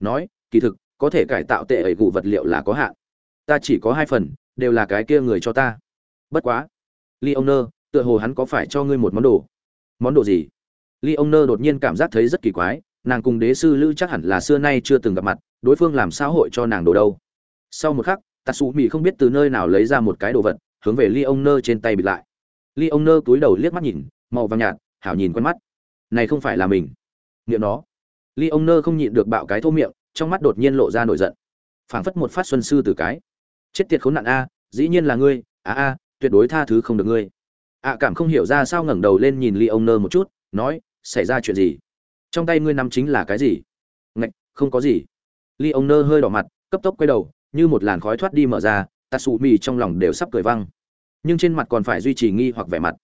Nói kỳ thực có thể cải tạo tệ ẩy gụ vật liệu là có hạn. Ta chỉ có hai phần đều là cái kia người cho ta. Bất quá. Leoner, tựa hồ hắn có phải cho ngươi một món đồ. Món đồ gì? Leoner đột nhiên cảm giác thấy rất kỳ quái, nàng cùng đế sư Lữ chắc hẳn là xưa nay chưa từng gặp mặt, đối phương làm sao hội cho nàng đồ đâu. Sau một khắc, Tatsumi không biết từ nơi nào lấy ra một cái đồ vật, hướng về Leoner trên tay bịt lại. Leoner cúi đầu liếc mắt nhìn, màu vàng nhạt, hảo nhìn quen mắt. Này không phải là mình. Niệm nó. Leoner không nhịn được bạo cái thô miệng, trong mắt đột nhiên lộ ra nổi giận. Phảng phất một phát xuân sư từ cái. Chết tiệt khốn nạn a, dĩ nhiên là ngươi, a a, tuyệt đối tha thứ không được ngươi ạ cảm không hiểu ra sao ngẩng đầu lên nhìn ly ông nơ một chút, nói, xảy ra chuyện gì? Trong tay ngươi nắm chính là cái gì? Ngạch, không có gì. Ly ông nơ hơi đỏ mặt, cấp tốc quay đầu, như một làn khói thoát đi mở ra tạ xù mì trong lòng đều sắp cười văng. Nhưng trên mặt còn phải duy trì nghi hoặc vẻ mặt.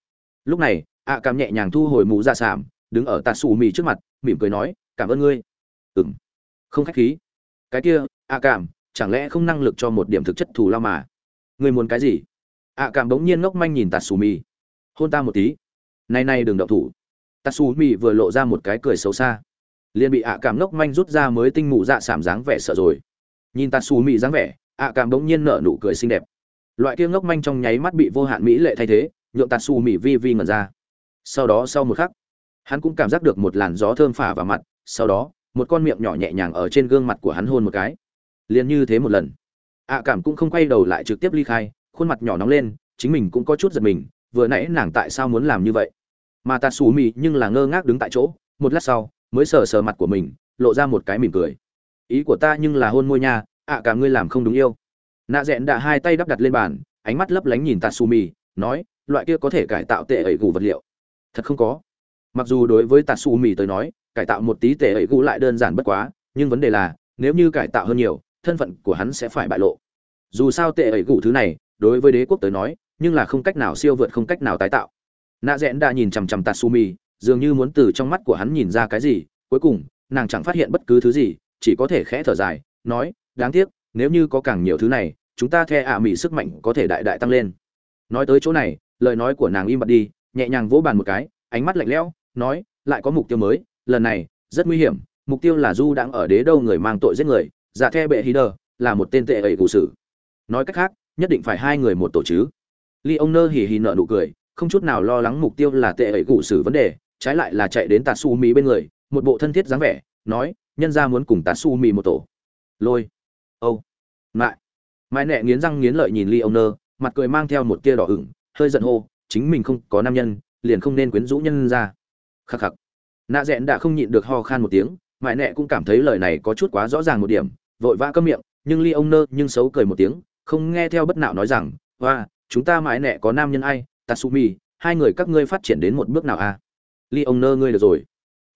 Lúc này, ạ cảm nhẹ nhàng thu hồi mũ ra sảm đứng ở tạ xù mì trước mặt, mỉm cười nói, cảm ơn ngươi. Ừng không khách khí. Cái kia, ạ cảm, chẳng lẽ không năng lực cho một điểm thực chất thù lao mà? Ngươi muốn cái gì? ạ cảm bỗng nhiên ngốc manh nhìn tatsumi hôn ta một tí. Này này đừng động thủ. Tatsumi vừa lộ ra một cái cười xấu xa. Liền bị ạ cảm ngốc manh rút ra mới tinh mụ dạ sảm dáng vẻ sợ rồi. Nhìn tatsumi dáng vẻ, ạ cảm bỗng nhiên nở nụ cười xinh đẹp. Loại kia ngốc manh trong nháy mắt bị vô hạn mỹ lệ thay thế, nhượng tatsumi vi vi ngẩn ra. Sau đó sau một khắc, hắn cũng cảm giác được một làn gió thơm phả vào mặt, sau đó, một con miệng nhỏ nhẹ nhàng ở trên gương mặt của hắn hôn một cái. Liền như thế một lần. Ạ cảm cũng không quay đầu lại trực tiếp ly khai, khuôn mặt nhỏ nóng lên, chính mình cũng có chút giật mình vừa nãy nàng tại sao muốn làm như vậy? Mà tạ xù mì nhưng là ngơ ngác đứng tại chỗ, một lát sau, mới sờ sờ mặt của mình, lộ ra một cái mỉm cười. Ý của ta nhưng là hôn môi nha, ạ, cả ngươi làm không đúng yêu. Nạ rẽn đã hai tay đắp đặt lên bàn, ánh mắt lấp lánh nhìn tatsumi nói, loại kia có thể cải tạo tệ ẩy gù vật liệu. Thật không có. Mặc dù đối với tatsumi tới nói, cải tạo một tí tệ ẩy gù lại đơn giản bất quá, nhưng vấn đề là, nếu như cải tạo hơn nhiều, thân phận của hắn sẽ phải bại lộ. Dù sao tệ ẩy gù thứ này, đối với đế quốc tới nói nhưng là không cách nào siêu vượt, không cách nào tái tạo. Nạ rẽn đã nhìn chằm chằm tatsumi, dường như muốn từ trong mắt của hắn nhìn ra cái gì, cuối cùng, nàng chẳng phát hiện bất cứ thứ gì, chỉ có thể khẽ thở dài, nói, đáng tiếc, nếu như có càng nhiều thứ này, chúng ta the ạ à mỹ sức mạnh có thể đại đại tăng lên. Nói tới chỗ này, lời nói của nàng im bặt đi, nhẹ nhàng vỗ bàn một cái, ánh mắt lạnh lẽo, nói, lại có mục tiêu mới, lần này, rất nguy hiểm, mục tiêu là du đang ở đế đâu người mang tội giết người, giả the bệ hí đờ là một tên tệ ẩy cụ sử. Nói cách khác, nhất định phải hai người một tổ chứ ly ông nơ hì hì nụ cười, không chút nào lo lắng mục tiêu là tệ ấy cụ xử vấn đề, trái lại là chạy đến tà su bên người, một bộ thân thiết dáng vẻ, nói, nhân gia muốn cùng tà su một tổ. Lôi. Âu. Mại. Mai nệ nghiến răng nghiến lợi nhìn ly ông nơ, mặt cười mang theo một tia đỏ ửng, hơi giận hô, chính mình không có nam nhân, liền không nên quyến rũ nhân ra khắc khắc. Nạ Dẹn đã không nhịn được ho khan một tiếng, mại nệ cũng cảm thấy lời này có chút quá rõ ràng một điểm, vội vã câm miệng, nhưng ly ông nơ nhưng xấu cười một tiếng, không nghe theo bất nạo nói rằng, hoa chúng ta mãi nẹ có nam nhân ai, tatsumi, hai người các ngươi phát triển đến một bước nào a à? ly ông nơ ngươi được rồi.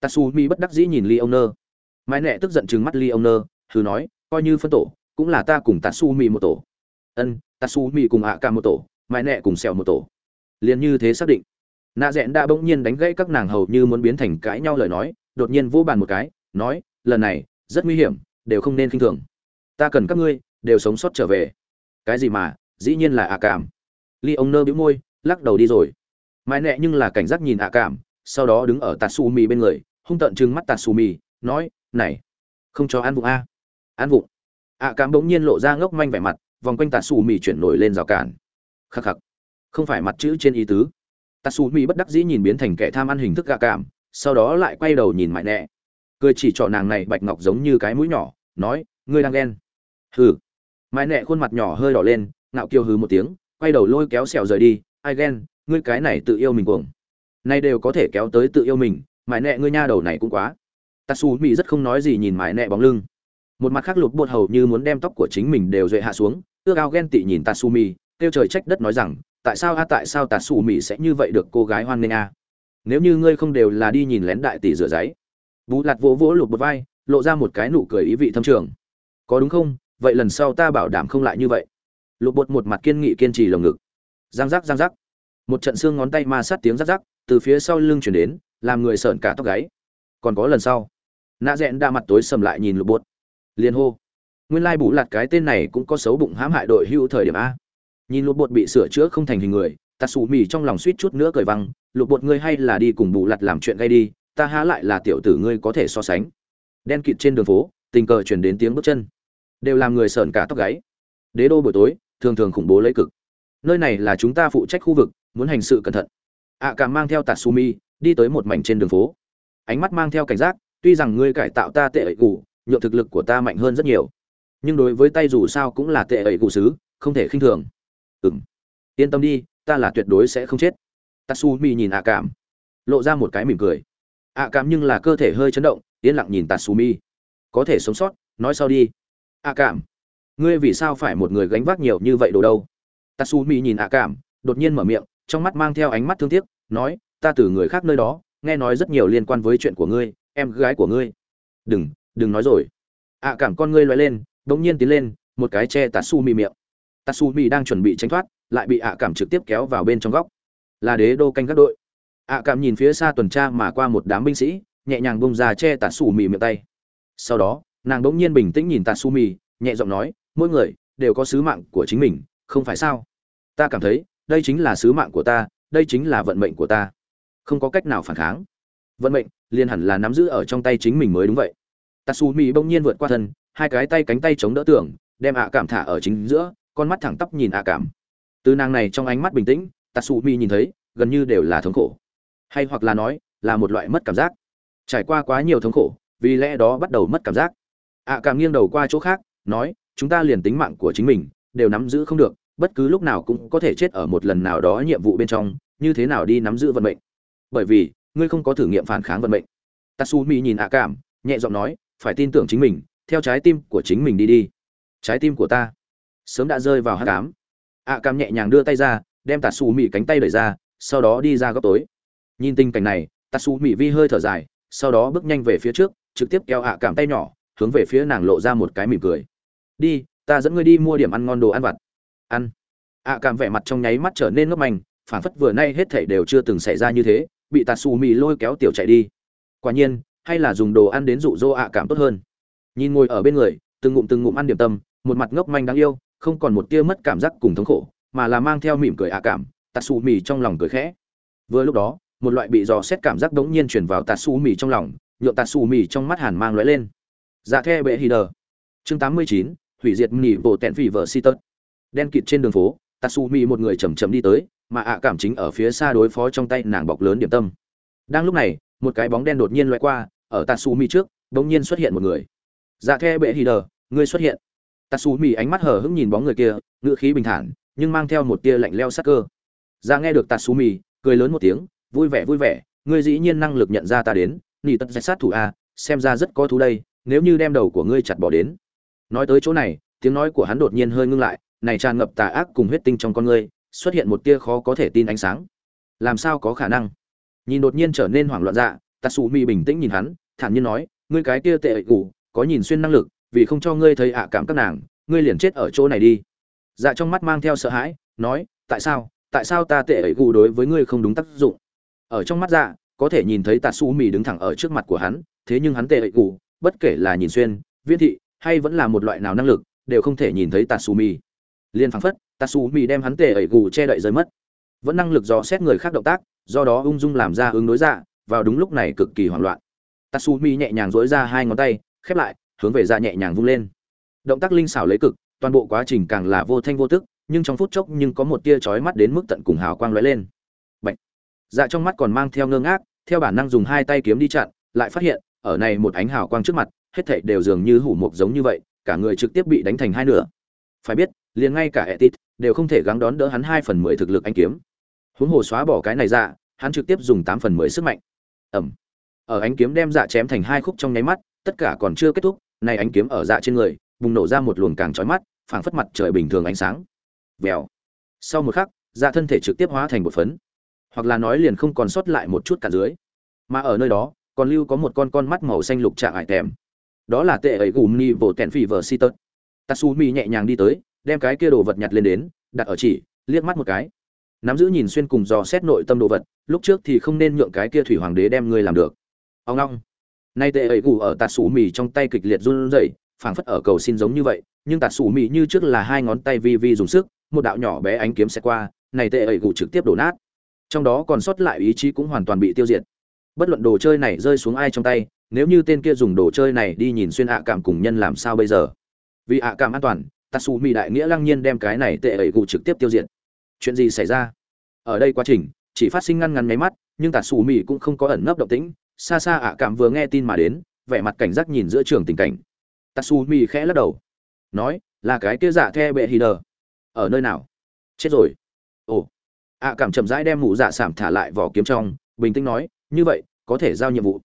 Tatsumi bất đắc dĩ nhìn ly ông nơ mãi nẹ tức giận chừng mắt ly ông nơ thử nói, coi như phân tổ, cũng là ta cùng tatsumi một tổ. Ân, tatsumi cùng ạ cả một tổ, mãi nẹ cùng xẻo một tổ. Liền như thế xác định. Nạ rẽn đã bỗng nhiên đánh gãy các nàng hầu như muốn biến thành cãi nhau lời nói, đột nhiên vỗ bàn một cái, nói, lần này, rất nguy hiểm, đều không nên khinh thường. Ta cần các ngươi, đều sống sót trở về. Cái gì mà, dĩ nhiên là ạ cảm ly ông nơ bĩu môi, lắc đầu đi rồi. Mãi nẹ nhưng là cảnh giác nhìn ạ cảm, sau đó đứng ở tatsumi bên người, hung tợn trừng mắt tatsumi, nói, này, không cho ăn vụng a. Ăn vụng? ạ cảm bỗng nhiên lộ ra ngốc manh vẻ mặt, vòng quanh tatsumi chuyển nổi lên rào cản. Khắc khắc, không phải mặt chữ trên ý tứ. Tatsumi bất đắc dĩ nhìn biến thành kẻ tham ăn hình thức ạ cảm, sau đó lại quay đầu nhìn mãi nẹ cười chỉ trỏ nàng này bạch ngọc giống như cái mũi nhỏ, nói, ngươi đang ghen. Hừ. Mãi nẹ khuôn mặt nhỏ hơi đỏ lên, ngạo kiêu hừ một tiếng quay đầu lôi kéo sẹo rời đi. Ai ghen, ngươi cái này tự yêu mình cuồng. Nay đều có thể kéo tới tự yêu mình, mãi nẹ ngươi nha đầu này cũng quá. Tatsu mỹ rất không nói gì nhìn mãi nẹ bóng lưng. Một mặt khác lục bột hầu như muốn đem tóc của chính mình đều duệ hạ xuống, ước ao ghen tị nhìn tatsumi kêu trời trách đất nói rằng, tại sao a, tại sao tatsumi sẽ như vậy được cô gái hoan nghênh a? Nếu như ngươi không đều là đi nhìn lén đại tỷ rửa giấy. Vũ lạt vỗ vỗ lục bột vai, lộ ra một cái nụ cười ý vị thâm trường. Có đúng không? Vậy lần sau ta bảo đảm không lại như vậy lục bột một mặt kiên nghị kiên trì lồng ngực. Giang giác giang giác. Một trận xương ngón tay ma sát tiếng rắc rắc, từ phía sau lưng chuyển đến, làm người sợn cả tóc gáy. Còn có lần sau, nạ rẽn đa mặt tối sầm lại nhìn lục bột. Liền hô, nguyên lai bù lạt cái tên này cũng có xấu bụng hãm hại đội hưu thời điểm a. Nhìn lục bột bị sửa chữa không thành hình người ta xù mì trong lòng suýt chút nữa cười văng, lục bột ngươi hay là đi cùng bù lặt làm chuyện gây đi, ta há lại là tiểu tử ngươi có thể so sánh. Đen kịt trên đường phố, tình cờ chuyển đến tiếng bước chân. Đều làm người sợn cả tóc gáy. Đế đô buổi tối thường thường khủng bố lấy cực. Nơi này là chúng ta phụ trách khu vực muốn hành sự cẩn thận. Ạ à, cảm mang theo tatsumi đi tới một mảnh trên đường phố. Ánh mắt mang theo cảnh giác tuy rằng ngươi cải tạo ta tệ ẩy củ nhượng thực lực của ta mạnh hơn rất nhiều. Nhưng đối với tay dù sao cũng là tệ ẩy củ xứ không thể khinh thường. Ừ m yên tâm đi ta là tuyệt đối sẽ không chết. Tatsumi nhìn ạ cảm lộ ra một cái mỉm cười. Ạ cảm nhưng là cơ thể hơi chấn động yên lặng nhìn tatsumi. Có thể sống sót nói sau đi. Ạ cảm ngươi vì sao phải một người gánh vác nhiều như vậy đồ đâu? Tatsumi nhìn ạ cảm, đột nhiên mở miệng, trong mắt mang theo ánh mắt thương tiếc, nói, ta từ người khác nơi đó, nghe nói rất nhiều liên quan với chuyện của ngươi, em gái của ngươi. Đừng đừng nói rồi. Ạ cảm con ngươi loay lên bỗng nhiên tiến lên, một cái che tatsumi miệng. Tatsumi đang chuẩn bị tránh thoát, lại bị ạ cảm trực tiếp kéo vào bên trong góc. Là đế đô canh các đội. Ạ cảm nhìn phía xa tuần tra mà qua một đám binh sĩ, nhẹ nhàng bông ra che tatsumi miệng tay. Sau đó, nàng bỗng nhiên bình tĩnh nhìn tatsumi, nhẹ giọng nói mỗi người đều có sứ mạng của chính mình, không phải sao? Ta cảm thấy, đây chính là sứ mạng của ta, đây chính là vận mệnh của ta. Không có cách nào phản kháng. Vận mệnh liền hẳn là nắm giữ ở trong tay chính mình mới đúng vậy. Tatsumi bỗng nhiên vượt qua thân, hai cái tay cánh tay chống đỡ tưởng đem ạ cảm thả ở chính giữa, con mắt thẳng tắp nhìn ạ cảm. Từ nàng này trong ánh mắt bình tĩnh, tatsumi nhìn thấy, gần như đều là thống khổ. Hay hoặc là nói, là một loại mất cảm giác. Trải qua quá nhiều thống khổ, vì lẽ đó bắt đầu mất cảm giác. Ạ cảm nghiêng đầu qua chỗ khác, nói chúng ta liền tính mạng của chính mình, đều nắm giữ không được, bất cứ lúc nào cũng có thể chết ở một lần nào đó nhiệm vụ bên trong, như thế nào đi nắm giữ vận mệnh? Bởi vì, ngươi không có thử nghiệm phản kháng vận mệnh. Tatsumi nhìn ạ cảm, nhẹ giọng nói, phải tin tưởng chính mình, theo trái tim của chính mình đi đi. Trái tim của ta? Sớm đã rơi vào hát cám ạ cảm nhẹ nhàng đưa tay ra, đem tatsumi cánh tay đẩy ra, sau đó đi ra góc tối. Nhìn tình cảnh này, tatsumi vi hơi thở dài, sau đó bước nhanh về phía trước, trực tiếp kéo ạ cảm tay nhỏ, hướng về phía nàng lộ ra một cái mỉm cười đi, ta dẫn ngươi đi mua điểm ăn ngon đồ ăn vặt. Ăn. Ạ cảm vẻ mặt trong nháy mắt trở nên ngốc manh phản phất vừa nay hết thảy đều chưa từng xảy ra như thế, bị tạt xù mì lôi kéo tiểu chạy đi. Quả nhiên, hay là dùng đồ ăn đến dụ dỗ ạ cảm tốt hơn. Nhìn ngồi ở bên người, từng ngụm từng ngụm ăn điểm tâm, một mặt ngốc manh đáng yêu, không còn một tia mất cảm giác cùng thống khổ, mà là mang theo mỉm cười ạ cảm tạt xù mì trong lòng cười khẽ. Vừa lúc đó, một loại bị dò xét cảm giác đống nhiên chuyển vào tạt xù mì trong lòng nhộn tạt xù mì trong mắt hàn mang lóe lên. Dạ the bệ hì đờ. Chương tám mươi chín hủy diệt nỉ bộ tẹn phỉ vợ si tớt. Đen kịt trên đường phố, tatsumi một người chầm chầm đi tới, mà ạ cảm chính ở phía xa đối phó trong tay nàng bọc lớn điểm tâm. Đang lúc này, một cái bóng đen đột nhiên loại qua, ở tatsumi trước bỗng nhiên xuất hiện một người. Dạ the bệ hì đờ, ngươi xuất hiện. Tatsumi ánh mắt hờ hững nhìn bóng người kia ngựa khí bình thản, nhưng mang theo một tia lạnh leo sắc cơ. Dạ nghe được tatsumi, cười lớn một tiếng, vui vẻ vui vẻ, ngươi dĩ nhiên năng lực nhận ra ta đến, nỉ tật sát thủ a, xem ra rất có thú đây, nếu như đem đầu của ngươi chặt bỏ đến nói tới chỗ này, tiếng nói của hắn đột nhiên hơi ngưng lại, này tràn ngập tà ác cùng huyết tinh trong con ngươi xuất hiện một tia khó có thể tin ánh sáng. Làm sao có khả năng? Nhìn đột nhiên trở nên hoảng loạn dạ Mị bình tĩnh nhìn hắn, thản nhiên nói, ngươi cái tia tệ ủ có nhìn xuyên năng lực, vì không cho ngươi thấy ạ cảm các nàng, ngươi liền chết ở chỗ này đi. Dạ trong mắt mang theo sợ hãi, nói, tại sao? Tại sao ta tệ ấy gù đối với ngươi không đúng tác dụng? Ở trong mắt dạ có thể nhìn thấy tatsumi đứng thẳng ở trước mặt của hắn, thế nhưng hắn tệ ấy gù, bất kể là nhìn xuyên, viễn thị hay vẫn là một loại nào năng lực, đều không thể nhìn thấy tatsumi. Liên phăng phất, tatsumi đem hắn tề ẩy gù che đậy rơi mất. Vẫn năng lực dò xét người khác động tác, do đó ung dung làm ra ứng đối dạ vào đúng lúc này cực kỳ hoảng loạn. Tatsumi nhẹ nhàng dối ra hai ngón tay, khép lại, hướng về dạ nhẹ nhàng vung lên. Động tác linh xảo lấy cực, toàn bộ quá trình càng là vô thanh vô tức, nhưng trong phút chốc nhưng có một tia chói mắt đến mức tận cùng hào quang lóe lên. Bạch. dạ trong mắt còn mang theo ngơ ngác, theo bản năng dùng hai tay kiếm đi chặn, lại phát hiện, ở này một ánh hào quang trước mặt hết thảy đều dường như hủ mục giống như vậy cả người trực tiếp bị đánh thành hai nửa. Phải biết liền ngay cả etit đều không thể gắng đón đỡ hắn hai phần mười thực lực anh kiếm. Huống hồ xóa bỏ cái này ra hắn trực tiếp dùng tám phần mười sức mạnh. Ầm, ở ánh kiếm đem dạ chém thành hai khúc trong nháy mắt tất cả còn chưa kết thúc này ánh kiếm ở dạ trên người bùng nổ ra một luồng càng chói mắt phảng phất mặt trời bình thường ánh sáng. Vèo. Sau một khắc dạ thân thể trực tiếp hóa thành một phấn. Hoặc là nói liền không còn sót lại một chút cả dưới. Mà ở nơi đó còn lưu có một con con mắt màu xanh lục trạng ải tèm đó là tệ ấy gùm ni vỗ tẹn phỉ vờ si tớt. Tatsumi nhẹ nhàng đi tới, đem cái kia đồ vật nhặt lên đến, đặt ở chỉ, liếc mắt một cái. Nắm giữ nhìn xuyên cùng dò xét nội tâm đồ vật, lúc trước thì không nên nhượng cái kia thủy hoàng đế đem ngươi làm được. Ông long nay tệ ấy gù ở tạt sủ mì trong tay kịch liệt run rẩy, phảng phất ở cầu xin giống như vậy, nhưng tạt sủ mì như trước là hai ngón tay vi vi dùng sức, một đạo nhỏ bé ánh kiếm sẽ qua, này tệ ấy gù trực tiếp đổ nát. Trong đó còn sót lại ý chí cũng hoàn toàn bị tiêu diệt. Bất luận đồ chơi này rơi xuống ai trong tay nếu như tên kia dùng đồ chơi này đi nhìn xuyên ạ cảm cùng nhân làm sao bây giờ? Vì ạ cảm an toàn, tatsumi đại nghĩa lăng nhiên đem cái này tệ ẩy gù trực tiếp tiêu diệt. Chuyện gì xảy ra? Ở đây quá trình, chỉ phát sinh ngăn ngắn nháy mắt, nhưng tatsumi cũng không có ẩn nấp động tĩnh, xa xa ạ cảm vừa nghe tin mà đến, vẻ mặt cảnh giác nhìn giữa trường tình cảnh. Tatsumi khẽ lắc đầu. Nói, là cái kia dạ the bệ hì đờ. Ở nơi nào? Chết rồi. Ồ. ạ cảm chậm rãi đem mụ dạ sảm thả lại vỏ kiếm trong, bình tĩnh nói, như vậy, có thể giao nhiệm vụ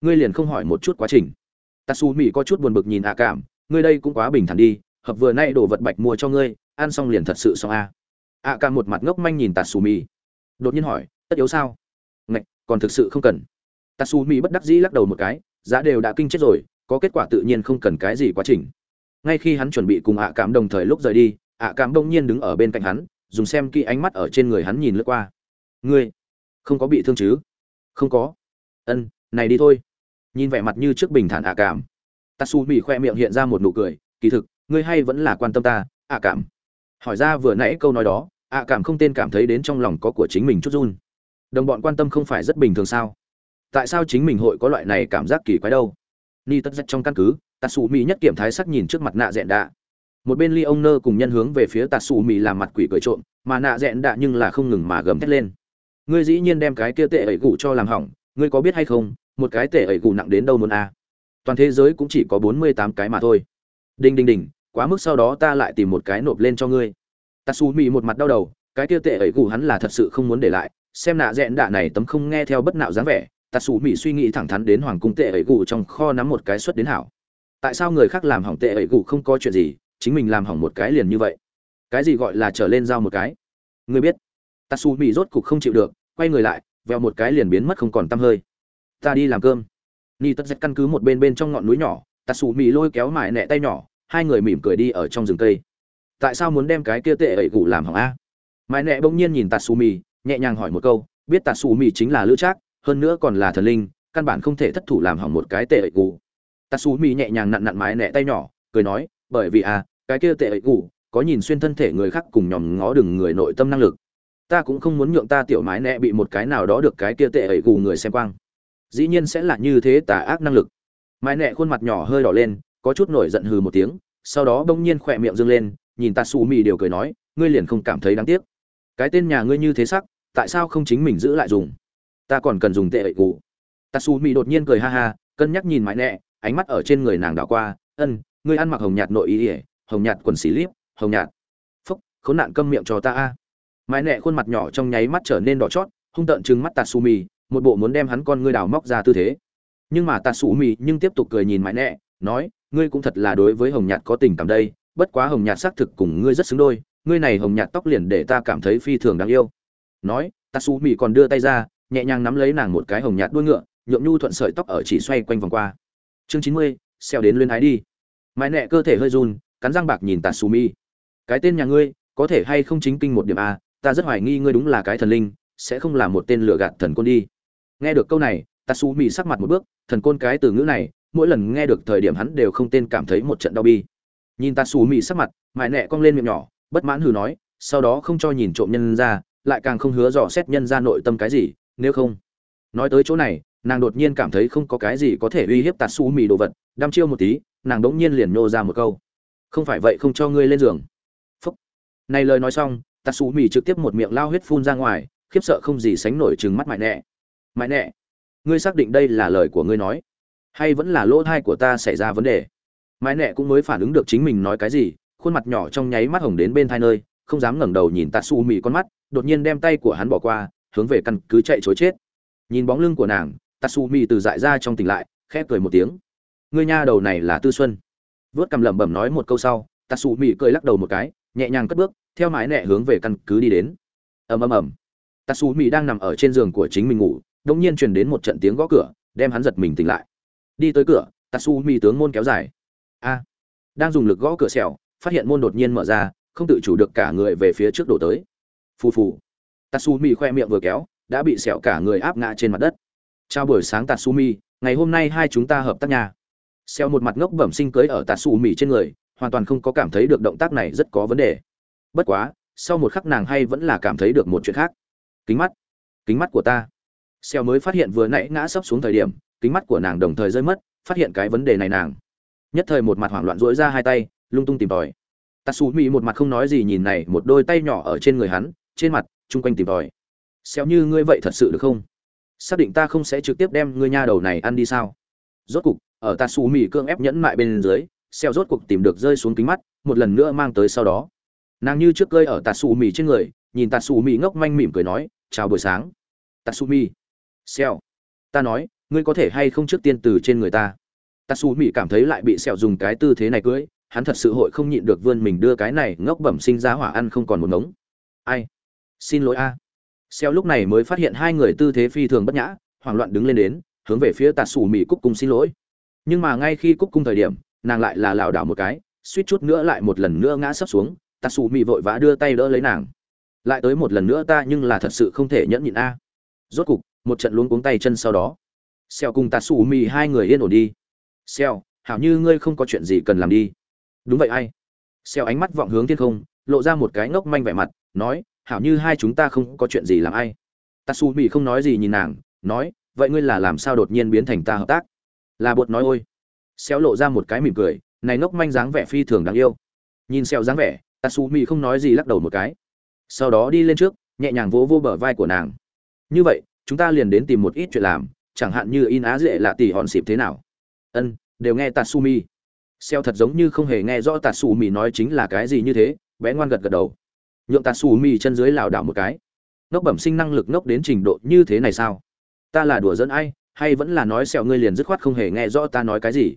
ngươi liền không hỏi một chút quá trình. Tatsumi có chút buồn bực nhìn ạ cảm, ngươi đây cũng quá bình thản đi, hợp vừa nay đổ vật bạch mua cho ngươi, ăn xong liền thật sự xong a. Ạ cảm một mặt ngốc manh nhìn tatsumi. Đột nhiên hỏi, tất yếu sao? Ngạch, còn thực sự không cần. Tatsumi bất đắc dĩ lắc đầu một cái, giá đều đã kinh chết rồi, có kết quả tự nhiên không cần cái gì quá trình. Ngay khi hắn chuẩn bị cùng ạ cảm đồng thời lúc rời đi ạ cảm đông nhiên đứng ở bên cạnh hắn, dùng xem kỹ ánh mắt ở trên người hắn nhìn lướt qua. Ngươi không có bị thương chứ? Không có. Ân, này đi thôi nhìn vẻ mặt như trước bình thản ạ cảm. Tatsu mỹ khoe miệng hiện ra một nụ cười, kỳ thực, ngươi hay vẫn là quan tâm ta, ạ cảm. Hỏi ra vừa nãy câu nói đó, ạ cảm không tên cảm thấy đến trong lòng có của chính mình chút run. Đồng bọn quan tâm không phải rất bình thường sao? Tại sao chính mình hội có loại này cảm giác kỳ quái đâu? Ni tất trong căn cứ tatsu mỹ nhất kiểm thái sắc nhìn trước mặt nạ dẹn đạ. Một bên ly ông nơ cùng nhân hướng về phía tatsu mỹ làm mặt quỷ cười trộm, mà nạ dẹn đạ nhưng là không ngừng mà gầm thét lên. Ngươi dĩ nhiên đem cái kia tệ ẩy gụ cho làm hỏng, ngươi có biết hay không một cái tệ ẩy gù nặng đến đâu muốn a? Toàn thế giới cũng chỉ có bốn mươi tám cái mà thôi. Đinh đinh đinh, quá mức sau đó ta lại tìm một cái nộp lên cho ngươi. Tatsumi một mặt đau đầu, cái kia tệ ẩy gù hắn là thật sự không muốn để lại. Xem nạ dẹn đạ này tấm không nghe theo bất nạo dáng vẻ tạt xù Mị suy nghĩ thẳng thắn đến hoàng cung tệ ấy gù trong kho nắm một cái xuất đến hảo. Tại sao người khác làm hỏng tệ ấy gù không có chuyện gì, chính mình làm hỏng một cái liền như vậy? Cái gì gọi là trở lên giao một cái? Người biết. Tạt xù Mị rốt cục không chịu được, quay người lại, veo một cái liền biến mất không còn tăm hơi ta đi làm cơm. Ni tất dắt căn cứ một bên bên trong ngọn núi nhỏ tạ xù mì lôi kéo mại nẹ tay nhỏ hai người mỉm cười đi ở trong rừng cây. Tại sao muốn đem cái kia tệ ẩy gù làm hỏng a? Mại nẹ bỗng nhiên nhìn tạ xù mì, nhẹ nhàng hỏi một câu biết tạ xù mì chính là lữ trác hơn nữa còn là thần linh căn bản không thể thất thủ làm hỏng một cái tệ ẩy gù. Tạ xù mì nhẹ nhàng nặn nặn mãi nẹ tay nhỏ cười nói bởi vì à cái kia tệ ẩy gù có nhìn xuyên thân thể người khác cùng nhòm ngó đừng người nội tâm năng lực. Ta cũng không muốn nhượng ta tiểu mái nẹ bị một cái nào đó được cái kia tệ ẩy gù người xem quang dĩ nhiên sẽ là như thế tà ác năng lực. Mãi nẹ khuôn mặt nhỏ hơi đỏ lên, có chút nổi giận hừ một tiếng, sau đó bỗng nhiên khỏe miệng dâng lên, nhìn tạt xù mì điều cười nói, ngươi liền không cảm thấy đáng tiếc. Cái tên nhà ngươi như thế sắc, tại sao không chính mình giữ lại dùng? Ta còn cần dùng tệ ẩy cụ tạt xù mì đột nhiên cười ha ha, cân nhắc nhìn mãi nẹ ánh mắt ở trên người nàng đảo qua, ân, ngươi ăn mặc hồng nhạt nội ý ỉa hồng nhạt quần xì líp hồng nhạt. Phúc, khốn nạn câm miệng cho ta a. Mãi nẹ khuôn mặt nhỏ trong nháy mắt trở nên đỏ chót, hung tợn trừng mắt tatsumi một bộ muốn đem hắn con ngươi đào móc ra tư thế. Nhưng mà tatsumi nhưng tiếp tục cười nhìn mãi nẹ nói, ngươi cũng thật là đối với hồng nhạt có tình cảm đây, bất quá hồng nhạt xác thực cùng ngươi rất xứng đôi, ngươi này hồng nhạt tóc liền để ta cảm thấy phi thường đáng yêu. Nói tatsumi còn đưa tay ra, nhẹ nhàng nắm lấy nàng một cái hồng nhạt đuôi ngựa nhuộm nhu thuận sợi tóc ở chỉ xoay quanh vòng qua. Chương chín mươi, xeo đến luyên ái đi. Mãi nẹ cơ thể hơi run, cắn răng bạc nhìn tatsumi cái tên nhà ngươi, có thể hay không chính kinh một điểm a, ta rất hoài nghi ngươi đúng là cái thần linh, sẽ không là một tên lừa gạt thần côn đi nghe được câu này, tatsumi sắc mặt một bước, thần côn cái từ ngữ này, mỗi lần nghe được thời điểm hắn đều không tên cảm thấy một trận đau bi. Nhìn tatsumi sắc mặt, Mại nẹ cong lên miệng nhỏ, bất mãn hừ nói, sau đó không cho nhìn trộm nhân ra, lại càng không hứa dò xét nhân ra nội tâm cái gì, nếu không. Nói tới chỗ này, nàng đột nhiên cảm thấy không có cái gì có thể uy hiếp tatsumi đồ vật, đăm chiêu một tí, nàng đống nhiên liền nhô ra một câu. Không phải vậy không cho ngươi lên giường. Phúc. Này lời nói xong, tatsumi trực tiếp một miệng lao huyết phun ra ngoài, khiếp sợ không gì sánh nổi chừng mắt mại nẹ. Mãi nẹ ngươi xác định đây là lời của ngươi nói, hay vẫn là lỗ thai của ta xảy ra vấn đề? Mãi nẹ cũng mới phản ứng được chính mình nói cái gì, khuôn mặt nhỏ trong nháy mắt hồng đến bên thai nơi, không dám ngẩng đầu nhìn tatsu mì con mắt, đột nhiên đem tay của hắn bỏ qua, hướng về căn cứ chạy chối chết. Nhìn bóng lưng của nàng tatsumi từ dại ra trong tỉnh lại, khẽ cười một tiếng. Ngươi nha đầu này là tư xuân. Vớt cầm lẩm bẩm nói một câu sau tatsumi cười lắc đầu một cái, nhẹ nhàng cất bước, theo mái nẹ hướng về căn cứ đi đến. Ầm ầm ầm. Tatsumi đang nằm ở trên giường của chính mình ngủ đột nhiên truyền đến một trận tiếng gõ cửa đem hắn giật mình tỉnh lại. Đi tới cửa tatsumi tướng môn kéo dài. A! Đang dùng lực gõ cửa sẹo, phát hiện môn đột nhiên mở ra không tự chủ được cả người về phía trước đổ tới. Phù phù. Tatsumi khoe miệng vừa kéo đã bị sẹo cả người áp ngã trên mặt đất. Chào buổi sáng tatsumi ngày hôm nay hai chúng ta hợp tác nhà sẹo một mặt ngốc bẩm sinh cưới ở tatsumi trên người hoàn toàn không có cảm thấy được động tác này rất có vấn đề. Bất quá sau một khắc nàng hay vẫn là cảm thấy được một chuyện khác. Kính mắt. Kính mắt của ta xeo mới phát hiện vừa nãy ngã sấp xuống thời điểm, kính mắt của nàng đồng thời rơi mất, phát hiện cái vấn đề này nàng. Nhất thời một mặt hoảng loạn rỗi ra hai tay, lung tung tìm tòi. Tatsumi một mặt không nói gì nhìn này, một đôi tay nhỏ ở trên người hắn, trên mặt, chung quanh tìm tòi. Xéo như ngươi vậy thật sự được không? Xác định ta không sẽ trực tiếp đem ngươi nha đầu này ăn đi sao? Rốt cục, ở Tạ xù mì cương ép nhẫn mại bên dưới xeo rốt cuộc tìm được rơi xuống kính mắt, một lần nữa mang tới sau đó. Nàng như trước cơi ở Tạ xù mì trên người, nhìn Tạ xù mì ngốc manh mỉm cười nói, chào buổi sáng. Tạt xèo. Xeo ta nói ngươi có thể hay không trước tiên từ trên người ta? Tatsu xù cảm thấy lại bị xẹo dùng cái tư thế này cưỡi, hắn thật sự hội không nhịn được vươn mình đưa cái này ngốc bẩm sinh ra hỏa ăn không còn một ngống. Ai? Xin lỗi a. Xeo lúc này mới phát hiện hai người tư thế phi thường bất nhã hoảng loạn đứng lên đến hướng về phía Tatsu mỹ cúc cung xin lỗi. Nhưng mà ngay khi cúc cung thời điểm nàng lại là lảo đảo một cái suýt chút nữa lại một lần nữa ngã sấp xuống Tatsu mỹ vội vã đưa tay đỡ lấy nàng. Lại tới một lần nữa ta nhưng là thật sự không thể nhẫn nhịn a. Rốt cục một trận luống cuống tay chân sau đó. Xeo cùng tạt xù mì hai người yên ổn đi. Xeo hảo như ngươi không có chuyện gì cần làm đi. Đúng vậy ai? Xeo ánh mắt vọng hướng thiên không, lộ ra một cái ngốc manh vẻ mặt, nói, hảo như hai chúng ta không có chuyện gì làm ai. Tạt xù mì không nói gì nhìn nàng, nói, vậy ngươi là làm sao đột nhiên biến thành ta hợp tác? Là bột nói ôi. Xéo lộ ra một cái mỉm cười, này ngốc manh dáng vẻ phi thường đáng yêu. Nhìn xéo dáng vẻ tatsu mì không nói gì lắc đầu một cái. Sau đó đi lên trước, nhẹ nhàng vỗ vô bờ vai của nàng. Như vậy chúng ta liền đến tìm một ít chuyện làm, chẳng hạn như in á dễ lạ tỷ hòn xịp thế nào. Ân, đều nghe tatsumi. Xeo thật giống như không hề nghe rõ tatsumi nói chính là cái gì như thế, bé ngoan gật gật đầu. Nhượng tạt xù chân dưới lảo đảo một cái. Ngốc bẩm sinh năng lực ngốc đến trình độ như thế này sao? Ta là đùa dẫn ai, hay vẫn là nói Xeo ngươi liền dứt khoát không hề nghe rõ ta nói cái gì?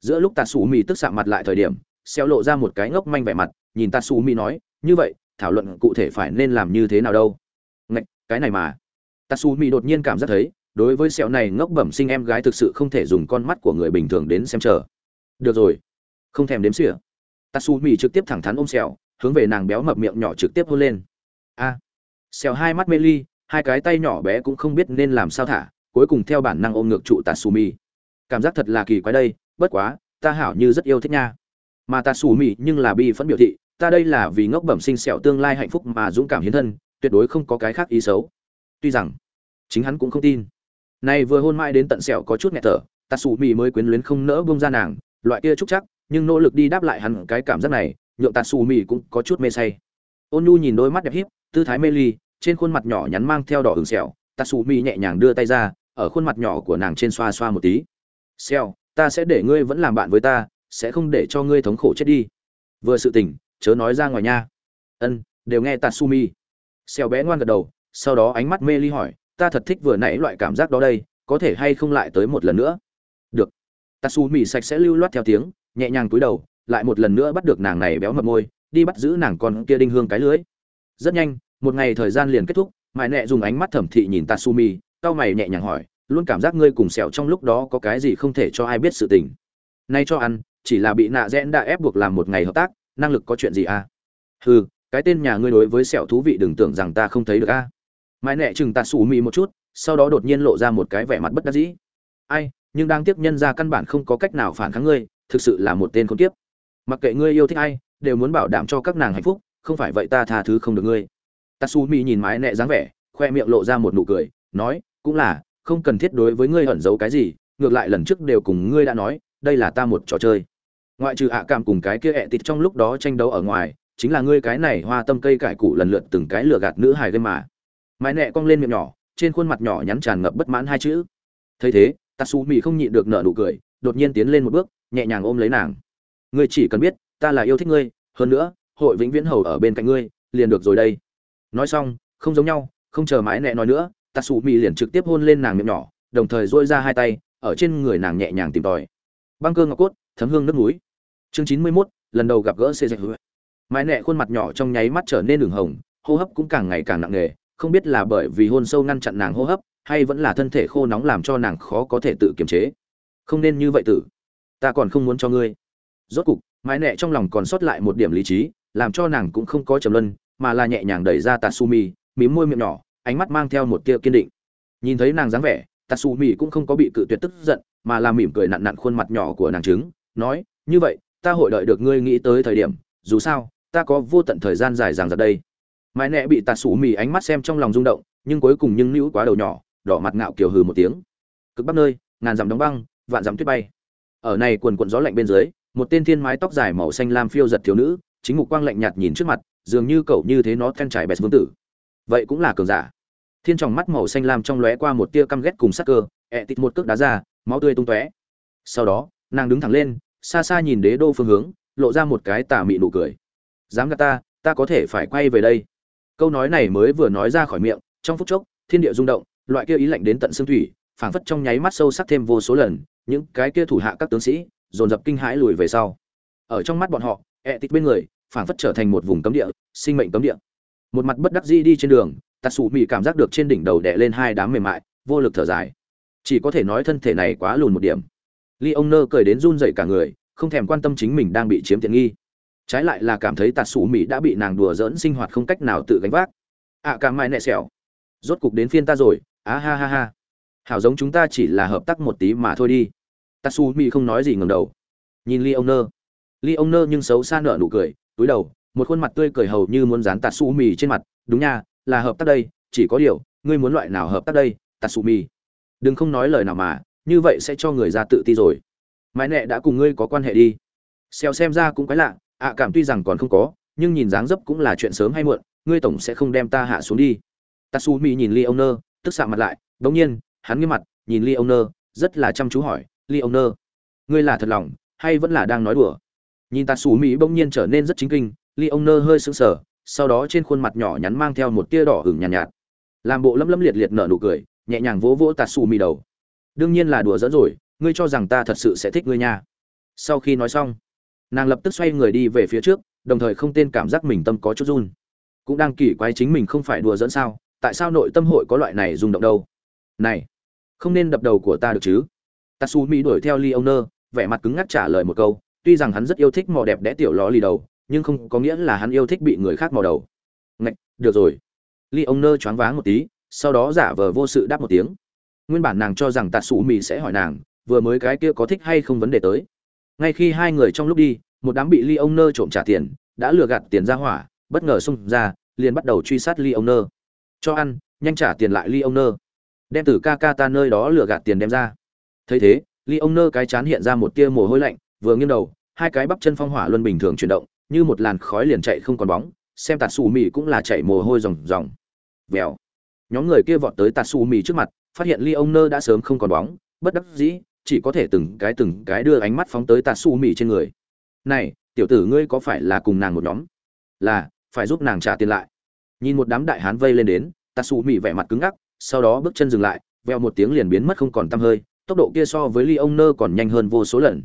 Giữa lúc tatsumi tức sạm mặt lại thời điểm, xeo lộ ra một cái ngốc manh vẻ mặt, nhìn tatsumi nói, như vậy, thảo luận cụ thể phải nên làm như thế nào đâu? Ngạch, cái này mà tatsumi đột nhiên cảm giác thấy, đối với sẹo này ngốc bẩm sinh em gái thực sự không thể dùng con mắt của người bình thường đến xem chờ. Được rồi. Không thèm đếm xỉa. Tatsumi trực tiếp thẳng thắn ôm sẹo, hướng về nàng béo mập miệng nhỏ trực tiếp hôn lên. A. À. sẹo hai mắt mê ly, hai cái tay nhỏ bé cũng không biết nên làm sao thả, cuối cùng theo bản năng ôm ngược trụ tatsumi. Cảm giác thật là kỳ quái đây, bất quá, ta hảo như rất yêu thích nha. Mà tatsumi nhưng là bi phẫn biểu thị, ta đây là vì ngốc bẩm sinh sẹo tương lai hạnh phúc mà dũng cảm hiến thân, tuyệt đối không có cái khác ý xấu tuy rằng chính hắn cũng không tin. Này vừa hôn mãi đến tận sẹo có chút nghẹt thở tatsumi mới quyến luyến không nỡ buông ra nàng, loại kia trúc chắc, nhưng nỗ lực đi đáp lại hắn cái cảm giác này, nhượng tatsumi cũng có chút mê say. Ôn nhu nhìn đôi mắt đẹp hiếp tư thái mê ly, trên khuôn mặt nhỏ nhắn mang theo đỏ hừng sẹo tatsumi nhẹ nhàng đưa tay ra, ở khuôn mặt nhỏ của nàng trên xoa xoa một tí. Sẹo, ta sẽ để ngươi vẫn làm bạn với ta, sẽ không để cho ngươi thống khổ chết đi. Vừa sự tình, chớ nói ra ngoài nha. Ân, đều nghe tatsumi sẹo bé ngoan gật đầu sau đó ánh mắt mê ly hỏi, ta thật thích vừa nãy loại cảm giác đó đây, có thể hay không lại tới một lần nữa? Được. Tatsumi sạch sẽ lưu loát theo tiếng, nhẹ nhàng cúi đầu, lại một lần nữa bắt được nàng này béo mập môi, đi bắt giữ nàng con kia đinh hương cái lưới. Rất nhanh, một ngày thời gian liền kết thúc, mãi nẹ dùng ánh mắt thẩm thị nhìn tatsumi tao mày nhẹ nhàng hỏi, luôn cảm giác ngươi cùng sẹo trong lúc đó có cái gì không thể cho ai biết sự tình? Nay cho ăn, chỉ là bị nạ rẽn đã ép buộc làm một ngày hợp tác, năng lực có chuyện gì à? Hừ, cái tên nhà ngươi đối với sẹo thú vị đừng tưởng rằng ta không thấy được a. à? Mãi nẹ chừng tạt xù mì một chút, sau đó đột nhiên lộ ra một cái vẻ mặt bất đắc dĩ. Ai, nhưng đang tiếp nhân ra căn bản không có cách nào phản kháng ngươi, thực sự là một tên khốn kiếp. Mặc kệ ngươi yêu thích ai, đều muốn bảo đảm cho các nàng hạnh phúc, không phải vậy ta tha thứ không được ngươi. Tatsumi nhìn mái nẹ dáng vẻ, khoe miệng lộ ra một nụ cười, nói, cũng là, không cần thiết đối với ngươi ẩn giấu cái gì, ngược lại lần trước đều cùng ngươi đã nói, đây là ta một trò chơi. Ngoại trừ ạ cảm cùng cái kia ẹ tịt trong lúc đó tranh đấu ở ngoài, chính là ngươi cái này hoa tâm cây cải cụ lần lượt từng cái lừa gạt nữ hài game mà mái nẹ cong lên miệng nhỏ trên khuôn mặt nhỏ nhắn tràn ngập bất mãn hai chữ. Thấy thế tatsumi không nhịn được nở nụ cười đột nhiên tiến lên một bước nhẹ nhàng ôm lấy nàng. Ngươi chỉ cần biết ta là yêu thích ngươi hơn nữa hội vĩnh viễn hầu ở bên cạnh ngươi liền được rồi đây. Nói xong không giống nhau không chờ mãi nẹ nói nữa tatsumi liền trực tiếp hôn lên nàng miệng nhỏ đồng thời dôi ra hai tay ở trên người nàng nhẹ nhàng tìm tòi. Băng cơ ngọc cốt thấm hương nước núi. Chương chín mươi 91, lần đầu gặp gỡ xê dạch mãi nẹ khuôn mặt nhỏ trong nháy mắt trở nên đường hồng hô hấp cũng càng ngày càng nặng nề không biết là bởi vì hôn sâu ngăn chặn nàng hô hấp, hay vẫn là thân thể khô nóng làm cho nàng khó có thể tự kiềm chế. Không nên như vậy tử. Ta còn không muốn cho ngươi. Rốt cục mái nẹ trong lòng còn sót lại một điểm lý trí, làm cho nàng cũng không có trầm luân, mà là nhẹ nhàng đẩy ra tatsumi, mím môi miệng nhỏ, ánh mắt mang theo một tia kiên định. Nhìn thấy nàng dáng vẻ, tatsumi cũng không có bị cự tuyệt tức giận, mà là mỉm cười nặn nặn khuôn mặt nhỏ của nàng trứng, nói, như vậy, ta hội đợi được ngươi nghĩ tới thời điểm, dù sao, ta có vô tận thời gian dài dằng dặc đây mãi nẹ bị tạt mì ánh mắt xem trong lòng rung động, nhưng cuối cùng nhưng nữ quá đầu nhỏ, đỏ mặt ngạo kiều hừ một tiếng. Cực bắc nơi, ngàn dặm đóng băng, vạn dặm tuyết bay. Ở này quần quần gió lạnh bên dưới, một tên thiên mái tóc dài màu xanh lam phiêu giật thiếu nữ, chính mục quang lạnh nhạt nhìn trước mặt, dường như cậu như thế nó then trải bẹt vương tử. Vậy cũng là cường giả. Thiên tròng mắt màu xanh lam trong lóe qua một tia căm ghét cùng sắc cơ, ẹ tịt một cước đá ra, máu tươi tung tóe. Sau đó, nàng đứng thẳng lên, xa xa nhìn đế đô phương hướng, lộ ra một cái tà mị nụ cười. Dám gạt ta ta có thể phải quay về đây câu nói này mới vừa nói ra khỏi miệng, trong phút chốc, thiên địa rung động, loại kia ý lạnh đến tận xương thủy, phảng phất trong nháy mắt sâu sắc thêm vô số lần, những cái kia thủ hạ các tướng sĩ, dồn dập kinh hãi lùi về sau. Ở trong mắt bọn họ, ẹ tít bên người, phảng phất trở thành một vùng cấm địa, sinh mệnh cấm địa. Một mặt bất đắc dĩ đi trên đường, tạt xù mị cảm giác được trên đỉnh đầu đè lên hai đám mềm mại, vô lực thở dài. Chỉ có thể nói thân thể này quá lùn một điểm. Ly ông nơ cười đến run dậy cả người, không thèm quan tâm chính mình đang bị chiếm tiện nghi trái lại là cảm thấy tạt xù mỹ đã bị nàng đùa dỡn sinh hoạt không cách nào tự gánh vác. Ạ à, cả mai nẹ xẻo. Rốt cục đến phiên ta rồi. Á ha ha ha. Hảo giống chúng ta chỉ là hợp tác một tí mà thôi đi. Tatsumi không nói gì ngầm đầu. Nhìn ly ông nơ ly ông nơ nhưng xấu xa nở nụ cười túi đầu một khuôn mặt tươi cười hầu như muốn dán tatsumi trên mặt. Đúng nha là hợp tác đây chỉ có điều ngươi muốn loại nào hợp tác đây tatsumi đừng không nói lời nào mà như vậy sẽ cho người ra tự ti rồi. Mãi nẹ đã cùng ngươi có quan hệ đi. Xèo xem ra cũng quái lạ ạ cảm tuy rằng còn không có nhưng nhìn dáng dấp cũng là chuyện sớm hay muộn ngươi tổng sẽ không đem ta hạ xuống đi. Tatsumi nhìn ly ông nơ tức xạ mặt lại đ nhiên hắn nghiêm mặt nhìn ly ông nơ rất là chăm chú hỏi ly ông nơ ngươi là thật lòng hay vẫn là đang nói đùa? Nhìn Tatsu mỹ bỗng nhiên trở nên rất chính kinh ly ông nơ hơi sững sờ sau đó trên khuôn mặt nhỏ nhắn mang theo một tia đỏ hửng nhàn nhạt, nhạt. Làm bộ lấm lấm liệt liệt nở nụ cười nhẹ nhàng vỗ vỗ Tatsu xù đầu. Đương nhiên là đùa dẫn rồi ngươi cho rằng ta thật sự sẽ thích ngươi nha. Sau khi nói xong nàng lập tức xoay người đi về phía trước, đồng thời không tên cảm giác mình tâm có chút run. Cũng đang kỳ quái chính mình không phải đùa dẫn sao, tại sao nội tâm hội có loại này rung động đâu? Này, không nên đập đầu của ta được chứ? Tatsumi đuổi theo lee owner, vẻ mặt cứng ngắc trả lời một câu, tuy rằng hắn rất yêu thích mò đẹp đẽ tiểu ló lì đầu, nhưng không có nghĩa là hắn yêu thích bị người khác mò đầu. Ngạch, được rồi. Lee owner choáng váng một tí, sau đó giả vờ vô sự đáp một tiếng. Nguyên bản nàng cho rằng tatsumi sẽ hỏi nàng, vừa mới cái kia có thích hay không vấn đề tới ngay khi hai người trong lúc đi, một đám bị ly ông nơ trộm trả tiền, đã lừa gạt tiền ra hỏa, bất ngờ xông ra, liền bắt đầu truy sát ly ông nơ cho ăn, nhanh trả tiền lại ly ông nơ đem từ ca ca ta nơi đó lừa gạt tiền đem ra. Thấy thế ly ông nơ cái chán hiện ra một tia mồ hôi lạnh, vừa nghiêng đầu, hai cái bắp chân phong hỏa luân bình thường chuyển động, như một làn khói liền chạy không còn bóng, xem tạt xù mì cũng là chạy mồ hôi ròng ròng. Vèo. Nhóm người kia vọt tới tạt xù mì trước mặt, phát hiện ly ông nơ đã sớm không còn bóng, bất đắc dĩ chỉ có thể từng cái từng cái đưa ánh mắt phóng tới tạ su mì trên người. Này, tiểu tử ngươi có phải là cùng nàng một nhóm? Là, phải giúp nàng trả tiền lại. Nhìn một đám đại hán vây lên đến, tạ su mì vẻ mặt cứng ngắc, sau đó bước chân dừng lại, veo một tiếng liền biến mất không còn tăm hơi, tốc độ kia so với ly ông nơ còn nhanh hơn vô số lần.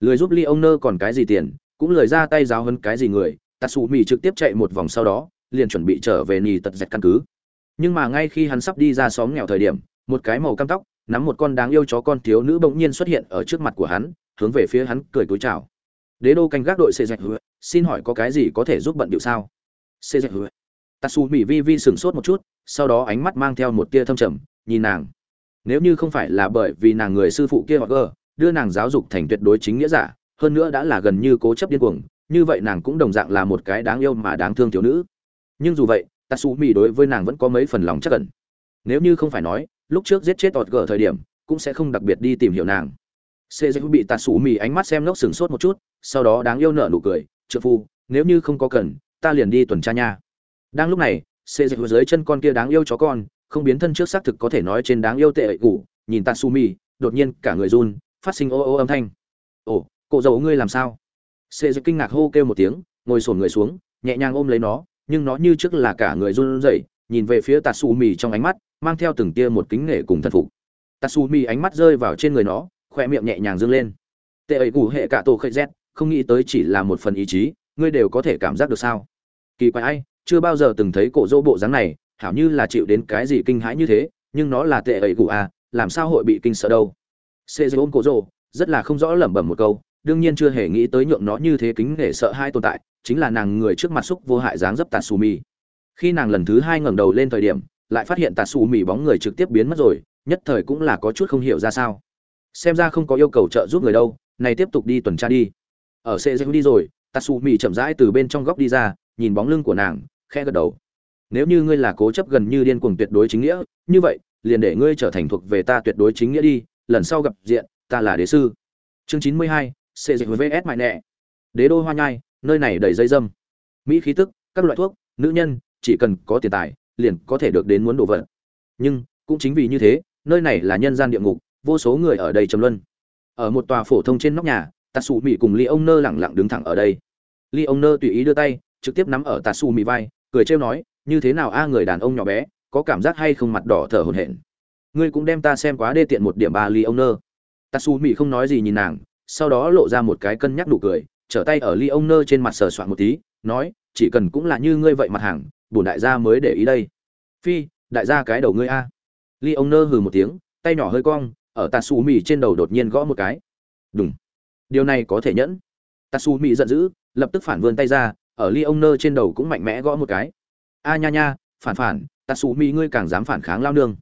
Lười giúp ly ông nơ còn cái gì tiền, cũng lời ra tay giáo hơn cái gì người, tạ su mì trực tiếp chạy một vòng sau đó, liền chuẩn bị trở về nì tật dẹt căn cứ. Nhưng mà ngay khi hắn sắp đi ra xóm nghèo thời điểm, một cái màu cam tóc nắm một con đáng yêu chó con thiếu nữ bỗng nhiên xuất hiện ở trước mặt của hắn, hướng về phía hắn cười túi chào. Đế đô canh gác đội xê dạch hứa, xin hỏi có cái gì có thể giúp bận điệu sao? Xê dạch hứa. Tatsu mỹ vi vi sửng sốt một chút, sau đó ánh mắt mang theo một tia thâm trầm, nhìn nàng. Nếu như không phải là bởi vì nàng người sư phụ kia hoặc gờ, đưa nàng giáo dục thành tuyệt đối chính nghĩa giả, hơn nữa đã là gần như cố chấp điên cuồng, như vậy nàng cũng đồng dạng là một cái đáng yêu mà đáng thương thiếu nữ. Nhưng dù vậy tatsu mỹ đối với nàng vẫn có mấy phần lòng chắc cẩn nếu như không phải nói lúc trước giết chết tọt gở thời điểm cũng sẽ không đặc biệt đi tìm hiểu nàng Sê Dạy bị Tạt Sủ Mì ánh mắt xem lốc sừng sốt một chút, sau đó đáng yêu nở nụ cười, trợ phu, nếu như không có cần, ta liền đi tuần tra nha." Đang lúc này, Sê Dạy dưới chân con kia đáng yêu chó con, không biến thân trước xác thực có thể nói trên đáng yêu tệ ệ cũ, nhìn Tạt Sủ Mì, đột nhiên cả người run, phát sinh ô ô âm thanh. "Ồ, cậu dầu ngươi làm sao?" Sê Dạy kinh ngạc hô kêu một tiếng, ngồi sổn người xuống, nhẹ nhàng ôm lấy nó, nhưng nó như trước là cả người run rẩy, nhìn về phía Tạt Sủ trong ánh mắt, mang theo từng tia một kính nể cùng thần phục. Tạt Sủ ánh mắt rơi vào trên người nó, khoe miệng nhẹ nhàng dương lên. Tệ ấy củ hệ cả tổ khơi z không nghĩ tới chỉ là một phần ý chí ngươi đều có thể cảm giác được sao? Kỳ quái ai chưa bao giờ từng thấy cổ dỗ bộ dáng này hảo như là chịu đến cái gì kinh hãi như thế nhưng nó là tệ ấy củ à làm sao hội bị kinh sợ đâu? Xê dê ôm cổ dỗ rất là không rõ lẩm bẩm một câu đương nhiên chưa hề nghĩ tới nhượng nó như thế kính nể sợ hai tồn tại chính là nàng người trước mặt xúc vô hại dáng dấp tạt xù khi nàng lần thứ hai ngẩng đầu lên thời điểm, lại phát hiện tạ xù mì bóng người trực tiếp biến mất rồi, nhất thời cũng là có chút không hiểu ra sao. Xem ra không có yêu cầu trợ giúp người đâu, này tiếp tục đi tuần tra đi. Ở xe dây đi rồi tatsu mì chậm rãi từ bên trong góc đi ra, nhìn bóng lưng của nàng khe gật đầu. Nếu như ngươi là cố chấp gần như điên cuồng tuyệt đối chính nghĩa, như vậy, liền để ngươi trở thành thuộc về ta tuyệt đối chính nghĩa đi, lần sau gặp diện, ta là đế sư. Chương chín mươi hai, xe dây vs mại nẹ. Đế đô hoa nhai, nơi này đầy dây dâm. Mỹ khí tức, các loại thuốc, nữ nhân chỉ cần có tiền tài, liền có thể được đến muốn đồ vật. Nhưng, cũng chính vì như thế, nơi này là nhân gian địa ngục, vô số người ở đây trầm luân. Ở một tòa phổ thông trên nóc nhà Tatsu xù cùng ly ông nơ lặng lặng đứng thẳng ở đây. Ly ông nơ tùy ý đưa tay, trực tiếp nắm ở Tatsu xù vai, cười trêu nói, như thế nào a, người đàn ông nhỏ bé, có cảm giác hay không mặt đỏ thở hổn hển? Ngươi cũng đem ta xem quá đê tiện một điểm ba ly ông nơ tà không nói gì nhìn nàng, sau đó lộ ra một cái cân nhắc đủ cười, trở tay ở ly ông nơ trên mặt sờ soạn một tí, nói, chỉ cần cũng là như ngươi vậy mặt hàng bổn đại gia mới để ý đây. Phi, đại gia cái đầu ngươi a. Ly ông nơ hừ một tiếng, tay nhỏ hơi cong, ở tà xù mì trên đầu đột nhiên gõ một cái. Đúng điều này có thể nhẫn. Tà xù mì giận dữ, lập tức phản vươn tay ra, ở ly ông nơ trên đầu cũng mạnh mẽ gõ một cái. A nha nha, phản phản tà xù mì ngươi càng dám phản kháng lao nương.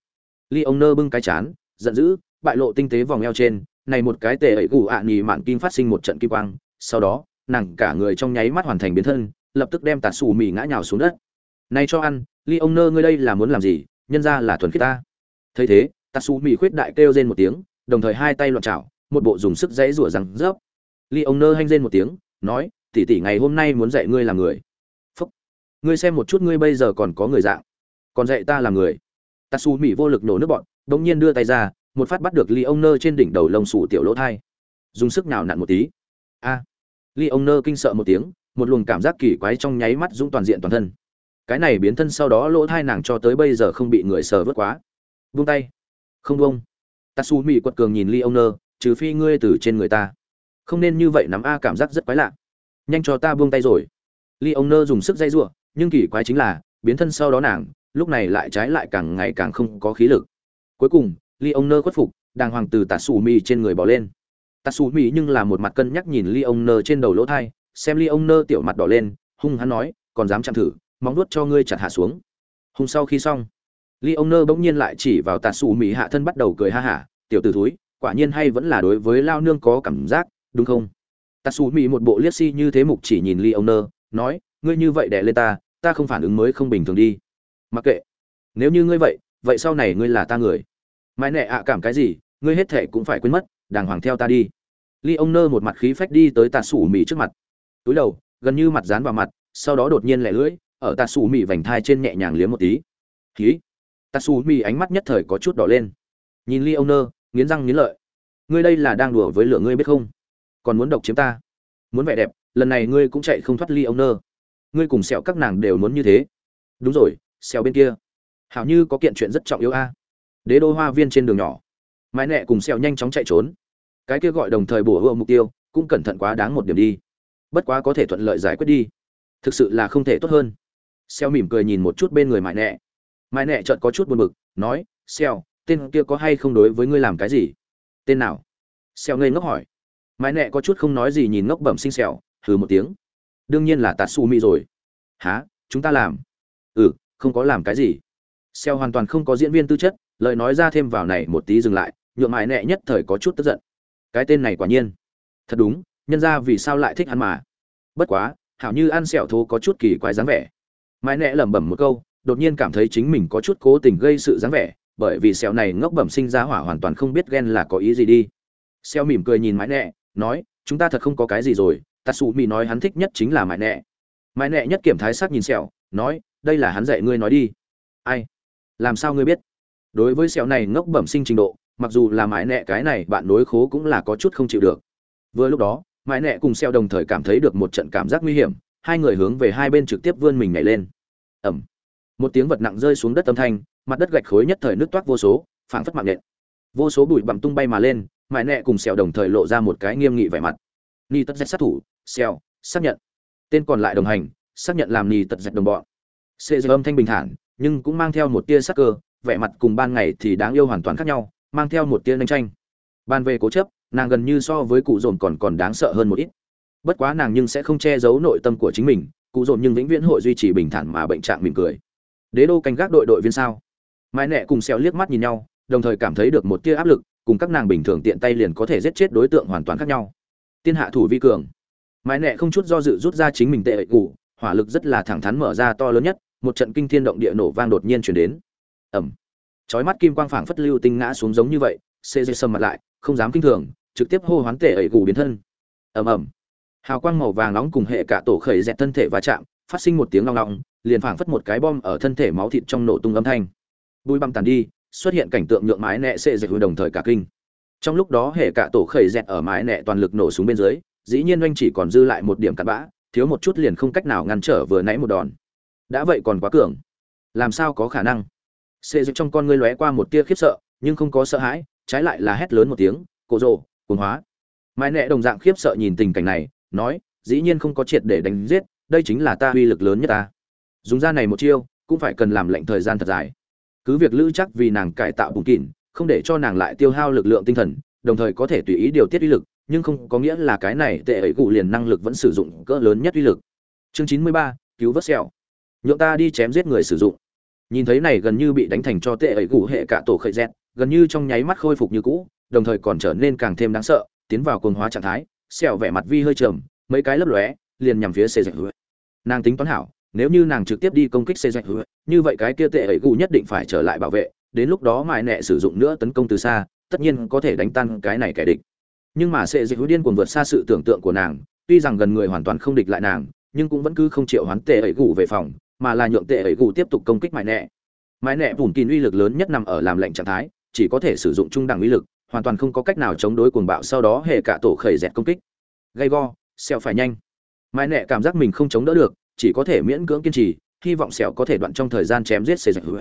Ly ông nơ bưng cái chán, giận dữ, bại lộ tinh tế vòng eo trên, này một cái tề ẩy gù ạ à nhì mạn kim phát sinh một trận kim quang, sau đó, nàng cả người trong nháy mắt hoàn thành biến thân, lập tức đem tà xù mì ngã nhào xuống đất này cho ăn, ly ông nơ ngươi đây là muốn làm gì? Nhân ra là thuần khiết ta. Thấy thế tatsu mỹ khuyết đại kêu rên một tiếng, đồng thời hai tay loạn chảo, một bộ dùng sức dãy rủa rằng rớp ly ông nơ hanh rên một tiếng, nói, tỷ tỷ ngày hôm nay muốn dạy ngươi làm người. Phúc. Ngươi xem một chút ngươi bây giờ còn có người dạng. Còn dạy ta làm người. Tatsu mỹ vô lực nổ nước bọn đống nhiên đưa tay ra, một phát bắt được ly ông nơ trên đỉnh đầu lông sủ tiểu lỗ thai. Dùng sức nào nặn một tí. A. Ly ông nơ kinh sợ một tiếng, một luồng cảm giác kỳ quái trong nháy mắt dũng toàn diện toàn thân cái này biến thân sau đó lỗ thai nàng cho tới bây giờ không bị người sờ vớt quá. Buông tay. Không buông tatsu mỹ quật cường nhìn ly ông nơ trừ phi ngươi từ trên người ta. Không nên như vậy nắm a cảm giác rất quái lạ. Nhanh cho ta buông tay rồi. Ly ông nơ dùng sức dây giụa, nhưng kỳ quái chính là, biến thân sau đó nàng, lúc này lại trái lại càng ngày càng không có khí lực. Cuối cùng ly ông nơ khuất phục, đàng hoàng từ tạt xù mì trên người bỏ lên. Tạt xù mì nhưng là một mặt cân nhắc nhìn ly ông nơ trên đầu lỗ thai, xem ly ông nơ tiểu mặt đỏ lên, hung hắn nói, còn dám chạm thử móng nuốt cho ngươi chặt hạ xuống. Hùng sau khi xong ly ông nơ bỗng nhiên lại chỉ vào tạt xù Mị hạ thân bắt đầu cười ha hả, tiểu t ử thúi, quả nhiên hay vẫn là đối với lao nương có cảm giác, đúng không? Tạt xù Mị một bộ liếc si như thế mục chỉ nhìn ly ông nơ nói, ngươi như vậy đẻ lên ta ta không phản ứng mới không bình thường đi. Mặc kệ, nếu như ngươi vậy vậy sau này ngươi là ta người. Mãi nẹ ạ, cảm cái gì, ngươi hết thệ cũng phải quên mất, đàng hoàng theo ta đi. Ly ông nơ một mặt khí phách đi tới tà sủ Mị trước mặt. Túi đầu, gần như mặt dán vào mặt, sau đó đột nhiên lẻ lưỡi ở tà sủ mì vành thai trên nhẹ nhàng liếm một tí. Khí tà sủ mì ánh mắt nhất thời có chút đỏ lên. Nhìn ly ông nơ, nghiến răng nghiến lợi. Ngươi đây là đang đùa với lửa ngươi biết không? Còn muốn độc chiếm ta? Muốn vẻ đẹp, lần này ngươi cũng chạy không thoát ly ông nơ. Ngươi cùng sẹo các nàng đều muốn như thế. Đúng rồi, sẹo bên kia. Hảo như có kiện chuyện rất trọng yếu a. Đế đô hoa viên trên đường nhỏ. Mãi nẹ cùng sẹo nhanh chóng chạy trốn. Cái kia gọi đồng thời bổ ưa mục tiêu, cũng cẩn thận quá đáng một điểm đi. Bất quá có thể thuận lợi giải quyết đi. Thực sự là không thể tốt hơn xeo mỉm cười nhìn một chút bên người Mại Nệ. Mại Nệ chợt có chút buồn bực nói xeo tên kia có hay không đối với ngươi làm cái gì? Tên nào? Xeo ngây ngốc hỏi. Mại Nệ có chút không nói gì nhìn ngốc bẩm sinh Xeo, hừ một tiếng. Đương nhiên là tatsumi rồi. Hả, chúng ta làm? Ừ không có làm cái gì. Xeo hoàn toàn không có diễn viên tư chất lời nói ra thêm vào này một tí dừng lại nhượng mại Nệ nhất thời có chút tức giận. Cái tên này quả nhiên. Thật đúng nhân ra vì sao lại thích ăn mà? Bất quá hảo như ăn sẹo thố có chút kỳ quái dáng vẻ mãi nẹ lẩm bẩm một câu, đột nhiên cảm thấy chính mình có chút cố tình gây sự dáng vẻ, bởi vì sẹo này ngốc bẩm sinh ra hỏa hoàn toàn không biết ghen là có ý gì đi. Sẹo mỉm cười nhìn mãi nẹ nói, chúng ta thật không có cái gì rồi tatsu mỹ nói hắn thích nhất chính là mãi nẹ mãi nẹ nhất kiểm thái sắc nhìn sẹo, nói, đây là hắn dạy ngươi nói đi. Ai? Làm sao ngươi biết? Đối với sẹo này ngốc bẩm sinh trình độ, mặc dù là mãi nẹ cái này bạn đối khố cũng là có chút không chịu được. Vừa lúc đó, mãi nẹ cùng sẹo đồng thời cảm thấy được một trận cảm giác nguy hiểm, hai người hướng về hai bên trực tiếp vươn mình nhảy lên ẩm. Một tiếng vật nặng rơi xuống đất âm thanh, mặt đất gạch khối nhất thời nước toát vô số, phảng phất mạng nện vô số bụi bặm tung bay mà lên mại nẹ cùng sẹo đồng thời lộ ra một cái nghiêm nghị vẻ mặt. Ni tất dẹt sát thủ, sẹo, xác nhận. Tên còn lại đồng hành, xác nhận làm ni tật dẹt đồng bọn. Sệ dư âm thanh bình thản, nhưng cũng mang theo một tia sắc cơ, vẻ mặt cùng ban ngày thì đáng yêu hoàn toàn khác nhau, mang theo một tia nanh tranh ban về cố chấp, nàng gần như so với cụ dồn còn còn đáng sợ hơn một ít. Bất quá nàng nhưng sẽ không che giấu nội tâm của chính mình cụ dồn nhưng vĩnh viễn hội duy trì bình thản mà bệnh trạng mỉm cười. Đế đô canh gác đội đội viên sao? Mãi nẹ cùng xéo liếc mắt nhìn nhau, đồng thời cảm thấy được một tia áp lực, cùng các nàng bình thường tiện tay liền có thể giết chết đối tượng hoàn toàn khác nhau. Tiên hạ thủ vi cường. Mãi nẹ không chút do dự rút ra chính mình tệ ệ cụ hỏa lực rất là thẳng thắn mở ra to lớn nhất, một trận kinh thiên động địa nổ vang đột nhiên chuyển đến. Ẩm chói mắt kim quang phảng phất lưu tinh ngã xuống giống như vậy cê dê sầm mặt lại, không dám kinh thường, trực tiếp hô hoán tệ ẩy gù biến thân. Ầm ầm hào quang màu vàng nóng cùng hệ cả tổ khởi dẹt thân thể va chạm, phát sinh một tiếng long long, liền phảng phất một cái bom ở thân thể máu thịt trong nổ tung âm thanh. Bùi băm tàn đi, xuất hiện cảnh tượng nhượng mái nẹ xệ dệt hồi đồng thời cả kinh. Trong lúc đó hệ cả tổ khởi dẹt ở mái nẹ toàn lực nổ xuống bên dưới, dĩ nhiên oanh chỉ còn dư lại một điểm cặn bã, thiếu một chút liền không cách nào ngăn trở vừa nãy một đòn. Đã vậy còn quá cường. Làm sao có khả năng? Xệ dịch trong con ngươi lóe qua một tia khiếp sợ, nhưng không có sợ hãi, trái lại là hét lớn một tiếng cổ rồ cuồng hóa. Mái nẹ đồng dạng khiếp sợ nhìn tình cảnh này nói, dĩ nhiên không có triệt để đánh giết, đây chính là ta uy lực lớn nhất ta. Dùng ra này một chiêu, cũng phải cần làm lệnh thời gian thật dài. Cứ việc lữ chắc vì nàng cải tạo bùn kỉn không để cho nàng lại tiêu hao lực lượng tinh thần, đồng thời có thể tùy ý điều tiết uy lực, nhưng không có nghĩa là cái này tệ ấy cụ liền năng lực vẫn sử dụng cỡ lớn nhất uy lực. Chương chín mươi ba, cứu vớt sẹo. Nhượng ta đi chém giết người sử dụng. Nhìn thấy này gần như bị đánh thành cho tệ ấy cụ hệ cả tổ khởi dẹt, gần như trong nháy mắt khôi phục như cũ, đồng thời còn trở nên càng thêm đáng sợ, tiến vào cuồng hóa trạng thái sẹo vẻ mặt vi hơi trầm, mấy cái lấp lóe, liền nhằm phía xê dạch hứa. Nàng tính toán hảo, nếu như nàng trực tiếp đi công kích xê dạch hứa, như vậy cái kia tệ ấy gù nhất định phải trở lại bảo vệ, đến lúc đó mại nẹ sử dụng nữa tấn công từ xa, tất nhiên có thể đánh tan cái này kẻ địch. Nhưng mà xê dạch hứa điên cuồng vượt xa sự tưởng tượng của nàng, tuy rằng gần người hoàn toàn không địch lại nàng, nhưng cũng vẫn cứ không chịu hoán tệ ấy gù về phòng, mà là nhượng tệ ấy gù tiếp tục công kích mại nẹ. Mại nẹ bùn kín uy lực lớn nhất nằm ở làm lệnh trạng thái, chỉ có thể sử dụng trung đẳng uy lực hoàn toàn không có cách nào chống đối cuồng bạo sau đó hệ cả tổ khởi dẹt công kích. Gay go sẹo phải nhanh. Mãi nẹ cảm giác mình không chống đỡ được, chỉ có thể miễn cưỡng kiên trì, hy vọng sẹo có thể đoạn trong thời gian chém giết xê dạch hứa.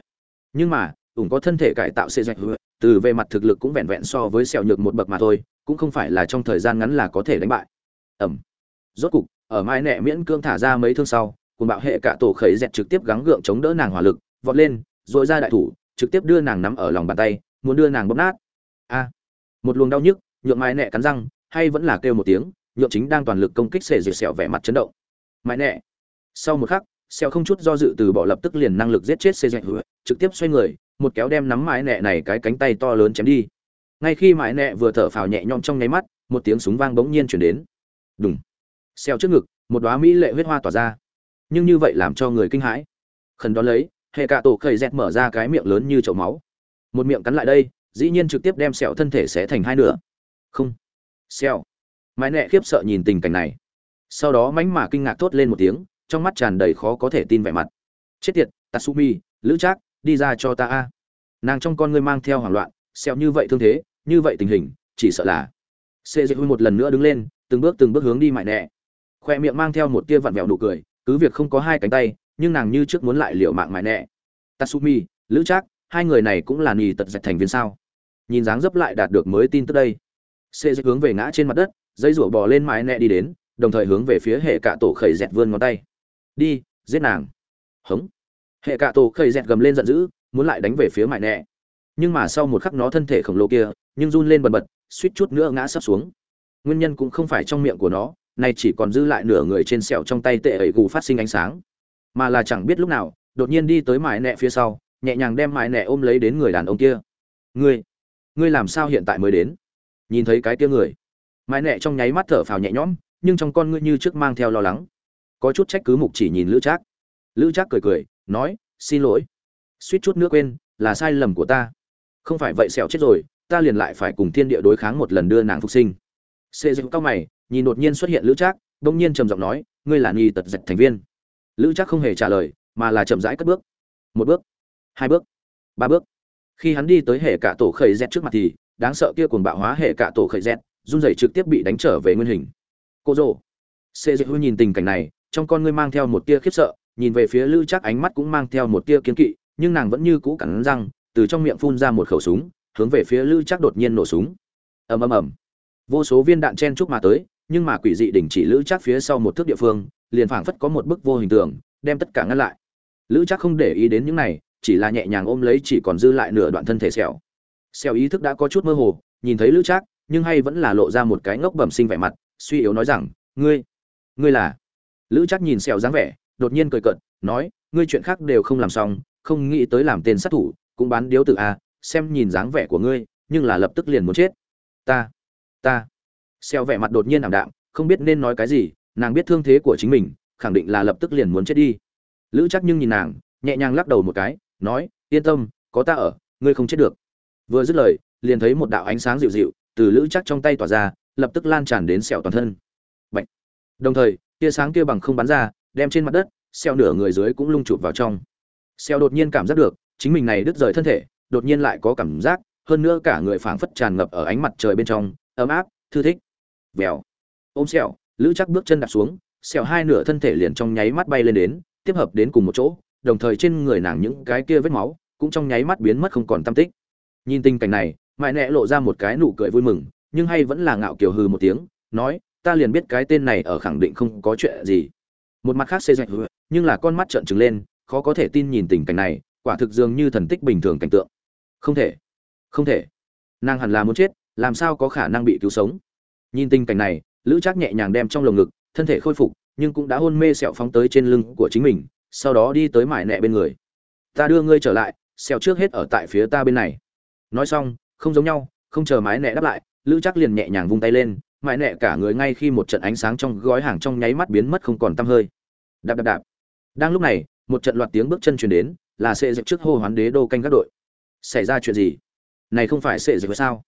Nhưng mà, ủng có thân thể cải tạo xê dạch hứa, từ về mặt thực lực cũng vẹn vẹn so với sẹo nhược một bậc mà thôi, cũng không phải là trong thời gian ngắn là có thể đánh bại. Ẩm. Rốt cục, ở mai nẹ miễn cưỡng thả ra mấy thương sau cùng bạo hệ cả tổ khẩy dẹt trực tiếp gắng gượng chống đỡ nàng hỏa lực, vọt lên dội ra đại thủ, trực tiếp đưa nàng nắm ở lòng bàn tay, muốn đưa nàng bóp nát. A một luồng đau nhức, nhượng mái nẹ cắn răng, hay vẫn là kêu một tiếng, nhượng chính đang toàn lực công kích xề dịu sẹo vẻ mặt chấn động. Mái nẹ, sau một khắc sẹo không chút do dự từ bỏ lập tức liền năng lực giết chết xê dạy hứa trực tiếp xoay người, một kéo đem nắm mái nẹ này cái cánh tay to lớn chém đi. Ngay khi mái nẹ vừa thở phào nhẹ nhõm trong nháy mắt, một tiếng súng vang bỗng nhiên chuyển đến. Đùng. Xeo trước ngực, một đóa mỹ lệ huyết hoa tỏa ra. Nhưng như vậy làm cho người kinh hãi. Khẩn đó lấy, hệ cả tổ khẩy dẹt mở ra cái miệng lớn như chậu máu. Một miệng cắn lại đây dĩ nhiên trực tiếp đem sẹo thân thể xé thành hai nửa. Không. Sẹo. Mãi nẹ khiếp sợ nhìn tình cảnh này. Sau đó mánh mà kinh ngạc thốt lên một tiếng, trong mắt tràn đầy khó có thể tin vẻ mặt. Chết tiệt, tatsumi, lữ trác, đi ra cho ta a. Nàng trong con ngươi mang theo hoảng loạn, sẹo như vậy thương thế, như vậy tình hình, chỉ sợ là. Xê dễ một lần nữa đứng lên, từng bước từng bước hướng đi mại nẹ. Khoe miệng mang theo một tia vặn vẹo nụ cười, cứ việc không có hai cánh tay, nhưng nàng như trước muốn lại liệu mạng mại nẹ. Tatsumi, lữ trác, hai người này cũng là nì tật dạch thành viên sao? Nhìn dáng dấp lại đạt được mới tin tức đây. Xê dịch hướng về ngã trên mặt đất, dây rủa bò lên mái nẹ đi đến, đồng thời hướng về phía hệ cạ tổ khẩy dẹt vươn ngón tay. Đi, giết nàng. Hống. Hệ cạ tổ khẩy dẹt gầm lên giận dữ, muốn lại đánh về phía mại nẹ nhưng mà sau một khắc nó thân thể khổng lồ kia, nhưng run lên bần bật, suýt chút nữa ngã sắp xuống. Nguyên nhân cũng không phải trong miệng của nó, nay chỉ còn dư lại nửa người trên sẹo trong tay tệ ẩy gù phát sinh ánh sáng. Mà là chẳng biết lúc nào, đột nhiên đi tới mại nẹ phía sau, nhẹ nhàng đem mại nẹ ôm lấy đến người đàn ông kia. Người ngươi làm sao hiện tại mới đến? Nhìn thấy cái kia người. Mãi nẹ trong nháy mắt thở phào nhẹ nhõm, nhưng trong con ngươi như trước mang theo lo lắng. Có chút trách cứ mục chỉ nhìn lữ trác. Lữ trác cười cười, nói, xin lỗi. Suýt chút nữa quên, là sai lầm của ta. Không phải vậy sẹo chết rồi, ta liền lại phải cùng thiên địa đối kháng một lần đưa nàng phục sinh. Xê dịch cao mày, nhìn đột nhiên xuất hiện lữ trác đông nhiên trầm giọng nói, ngươi là nghi tật dạch thành viên. Lữ trác không hề trả lời, mà là chậm rãi cất bước. Một bước, hai bước, ba bước khi hắn đi tới hệ cả tổ khởi dẹt trước mặt thì, đáng sợ kia cuồng bạo hóa hệ cả tổ khởi dẹt run rẩy trực tiếp bị đánh trở về nguyên hình. Cô rồ xê dịch nhìn tình cảnh này, trong con ngươi mang theo một tia khiếp sợ, nhìn về phía lữ chắc ánh mắt cũng mang theo một tia kiến kỵ, nhưng nàng vẫn như cũ cắn răng, từ trong miệng phun ra một khẩu súng, hướng về phía lữ chắc đột nhiên nổ súng. Ầm ầm ầm. Vô số viên đạn chen chúc mà tới, nhưng mà quỷ dị đình chỉ lữ chắc phía sau một thước địa phương, liền phảng phất có một bức vô hình tượng, đem tất cả ngăn lại. Lữ chắc không để ý đến những này chỉ là nhẹ nhàng ôm lấy chỉ còn dư lại nửa đoạn thân thể xẻo xẻo ý thức đã có chút mơ hồ, nhìn thấy lữ chắc nhưng hay vẫn là lộ ra một cái ngốc bẩm sinh vẻ mặt, suy yếu nói rằng, ngươi ngươi là? Lữ chắc nhìn xẻo dáng vẻ, đột nhiên cười cợt, nói, ngươi chuyện khác đều không làm xong, không nghĩ tới làm tên sát thủ, cũng bán điếu tự a à, xem nhìn dáng vẻ của ngươi, nhưng là lập tức liền muốn chết. Ta ta. Sẹo vẻ mặt đột nhiên ảm đạm, không biết nên nói cái gì, nàng biết thương thế của chính mình, khẳng định là lập tức liền muốn chết đi. Lữ chắc nhưng nhìn nàng, nhẹ nhàng lắc đầu một cái nói, yên tâm, có ta ở, ngươi không chết được. Vừa dứt lời, liền thấy một đạo ánh sáng dịu dịu từ lữ chắc trong tay tỏa ra, lập tức lan tràn đến sẹo toàn thân. Bạch. đồng thời, tia sáng kia bằng không bắn ra, đem trên mặt đất, sẹo nửa người dưới cũng lung chụp vào trong. Sẹo đột nhiên cảm giác được, chính mình này đứt rời thân thể, đột nhiên lại có cảm giác, hơn nữa cả người phảng phất tràn ngập ở ánh mặt trời bên trong, ấm áp, thư thích. Vèo! Ôm sẹo, lữ chắc bước chân đặt xuống, sẹo hai nửa thân thể liền trong nháy mắt bay lên đến, tiếp hợp đến cùng một chỗ đồng thời trên người nàng những cái kia vết máu cũng trong nháy mắt biến mất không còn tâm tích. Nhìn tình cảnh này, mãi nẹ lộ ra một cái nụ cười vui mừng, nhưng hay vẫn là ngạo kiều hừ một tiếng, nói, ta liền biết cái tên này ở khẳng định không có chuyện gì. Một mặt khác xê dạch nhưng là con mắt trợn trừng lên, khó có thể tin nhìn tình cảnh này, quả thực dường như thần tích bình thường cảnh tượng. Không thể không thể. Nàng hẳn là muốn chết, làm sao có khả năng bị cứu sống? Nhìn tình cảnh này, lữ trác nhẹ nhàng đem trong lồng ngực, thân thể khôi phục, nhưng cũng đã hôn mê sẹo phóng tới trên lưng của chính mình sau đó đi tới mải nẹ bên người. Ta đưa ngươi trở lại sẹo trước hết ở tại phía ta bên này. Nói xong, không giống nhau, không chờ mái nẹ đáp lại, lữ chắc liền nhẹ nhàng vung tay lên mãi nẹ cả người ngay khi một trận ánh sáng trong gói hàng trong nháy mắt biến mất không còn tăm hơi. Đạp đạp đạp. Đang lúc này, một trận loạt tiếng bước chân truyền đến, là sệ dịch trước hô hoán đế đô canh các đội. Xảy ra chuyện gì? Này không phải sệ dịch sao?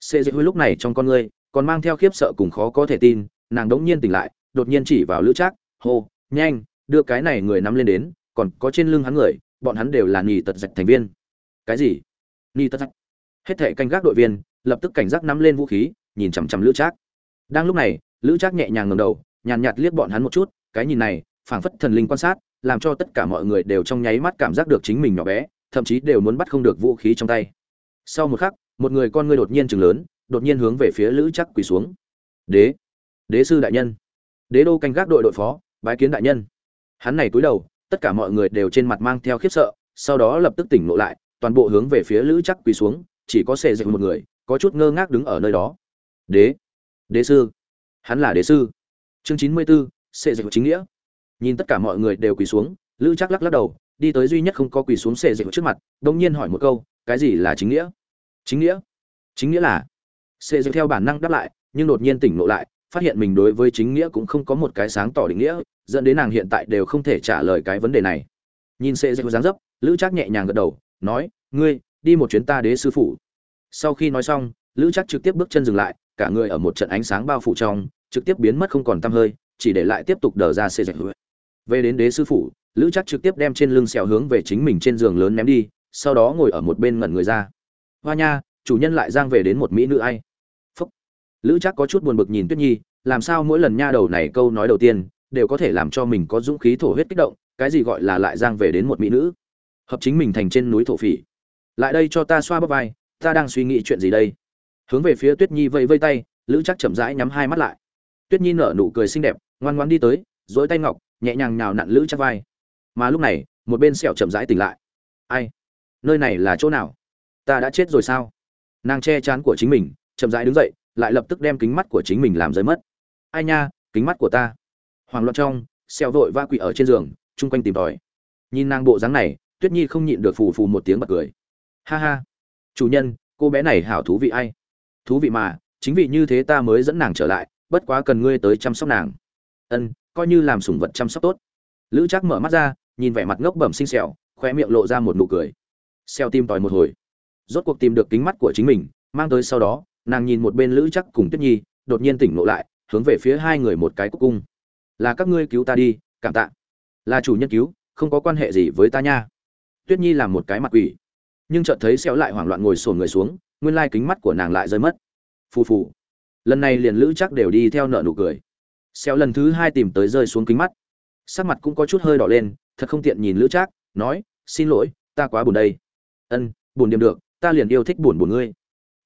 Sệ dịch lúc này trong con ngươi, còn mang theo khiếp sợ cùng khó có thể tin, nàng đống nhiên tỉnh lại, đột nhiên chỉ vào lữ trác, hô, nhanh đưa cái này người nắm lên đến, còn có trên lưng hắn người, bọn hắn đều là nhì tật dạch thành viên. Cái gì? Nhì tật dạch. Hết thể canh gác đội viên, lập tức cảnh giác nắm lên vũ khí, nhìn chằm chằm lữ trác. Đang lúc này, lữ trác nhẹ nhàng ngầm đầu, nhàn nhạt liếc bọn hắn một chút, cái nhìn này, phảng phất thần linh quan sát, làm cho tất cả mọi người đều trong nháy mắt cảm giác được chính mình nhỏ bé, thậm chí đều muốn bắt không được vũ khí trong tay. Sau một khắc, một người con ngươi đột nhiên chừng lớn, đột nhiên hướng về phía lữ chắc quỳ xuống. Đế đế sư đại nhân. Đế đô canh gác đội đội phó, bái kiến đại nhân hắn này cúi đầu, tất cả mọi người đều trên mặt mang theo khiếp sợ, sau đó lập tức tỉnh ngộ lại, toàn bộ hướng về phía lữ chắc quỳ xuống, chỉ có xệ dịch một người, có chút ngơ ngác đứng ở nơi đó. Đế đế sư. Hắn là đế sư. Chương chín mươi b ố dịch chính nghĩa. Nhìn tất cả mọi người đều quỳ xuống, lữ chắc lắc lắc đầu, đi tới duy nhất không có quỳ xuống xệ dịch trước mặt đông nhiên hỏi một câu, cái gì là chính nghĩa? Chính nghĩa? Chính nghĩa là? Xệ dịch theo bản năng đáp lại, nhưng đột nhiên tỉnh ngộ lại phát hiện mình đối với chính nghĩa cũng không có một cái sáng tỏ định nghĩa, dẫn đến nàng hiện tại đều không thể trả lời cái vấn đề này. Nhìn sệ dịch dáng dấp, lữ trác nhẹ nhàng gật đầu, nói, ngươi, đi một chuyến ta đế sư phụ sau khi nói xong, lữ trác trực tiếp bước chân dừng lại, cả người ở một trận ánh sáng bao phủ trong, trực tiếp biến mất không còn tăm hơi, chỉ để lại tiếp tục đờ ra sệ dịch về đến đế sư phụ lữ trác trực tiếp đem trên lưng xèo hướng về chính mình trên giường lớn ném đi, sau đó ngồi ở một bên ngẩn người ra. Hoa nha, chủ nhân lại giang về đến một mỹ nữ ai? Lữ chắc có chút buồn bực nhìn tuyết nhi, làm sao mỗi lần nha đầu này câu nói đầu tiên đều có thể làm cho mình có dũng khí thổ huyết kích động, cái gì gọi là lại giang về đến một mỹ nữ. Hợp chính mình thành trên núi thổ phỉ. Lại đây cho ta xoa bắp vai, ta đang suy nghĩ chuyện gì đây? Hướng về phía tuyết nhi vẫy vây tay, lữ chắc chậm rãi nhắm hai mắt lại. Tuyết nhi nở nụ cười xinh đẹp, ngoan ngoan đi tới dối tay ngọc, nhẹ nhàng nhào nặn lữ chắc vai. Mà lúc này, một bên sẹo chậm rãi tỉnh lại. Ai? Nơi này là chỗ nào? Ta đã chết rồi sao? Nàng che chán của chính mình, chậm rãi đứng dậy lại lập tức đem kính mắt của chính mình làm rơi mất. Ai nha, kính mắt của ta. Hoàng loạn trong xeo vội va quỵ ở trên giường, chung quanh tìm tòi. Nhìn nàng bộ dáng này, tuyết nhi không nhịn được phù phù một tiếng bật cười. Ha ha. Chủ nhân, cô bé này hảo thú vị ai? Thú vị mà, chính vì như thế ta mới dẫn nàng trở lại, bất quá cần ngươi tới chăm sóc nàng. Ân, coi như làm sủng vật chăm sóc tốt. Lữ Trác mở mắt ra, nhìn vẻ mặt ngốc bẩm xinh xẻo khoe miệng lộ ra một nụ cười. Xeo tim tòi một hồi. Rốt cuộc tìm được kính mắt của chính mình, mang tới sau đó nàng nhìn một bên lữ chắc cùng tuyết nhi, đột nhiên tỉnh ngộ lại, hướng về phía hai người một cái cúc cung. Là các ngươi cứu ta đi, cảm tạ. Là chủ nhân cứu, không có quan hệ gì với ta nha. Tuyết nhi làm một cái mặt quỷ. Nhưng chợt thấy xéo lại hoảng loạn ngồi sồn người xuống, nguyên lai kính mắt của nàng lại rơi mất. Phù phù. Lần này liền lữ chắc đều đi theo nợ nụ cười. Xéo lần thứ hai tìm tới rơi xuống kính mắt. Sắc mặt cũng có chút hơi đỏ lên, thật không tiện nhìn lữ trác nói, xin lỗi, ta quá buồn đây. Ân, buồn điểm được, ta liền yêu thích buồn buồn ngươi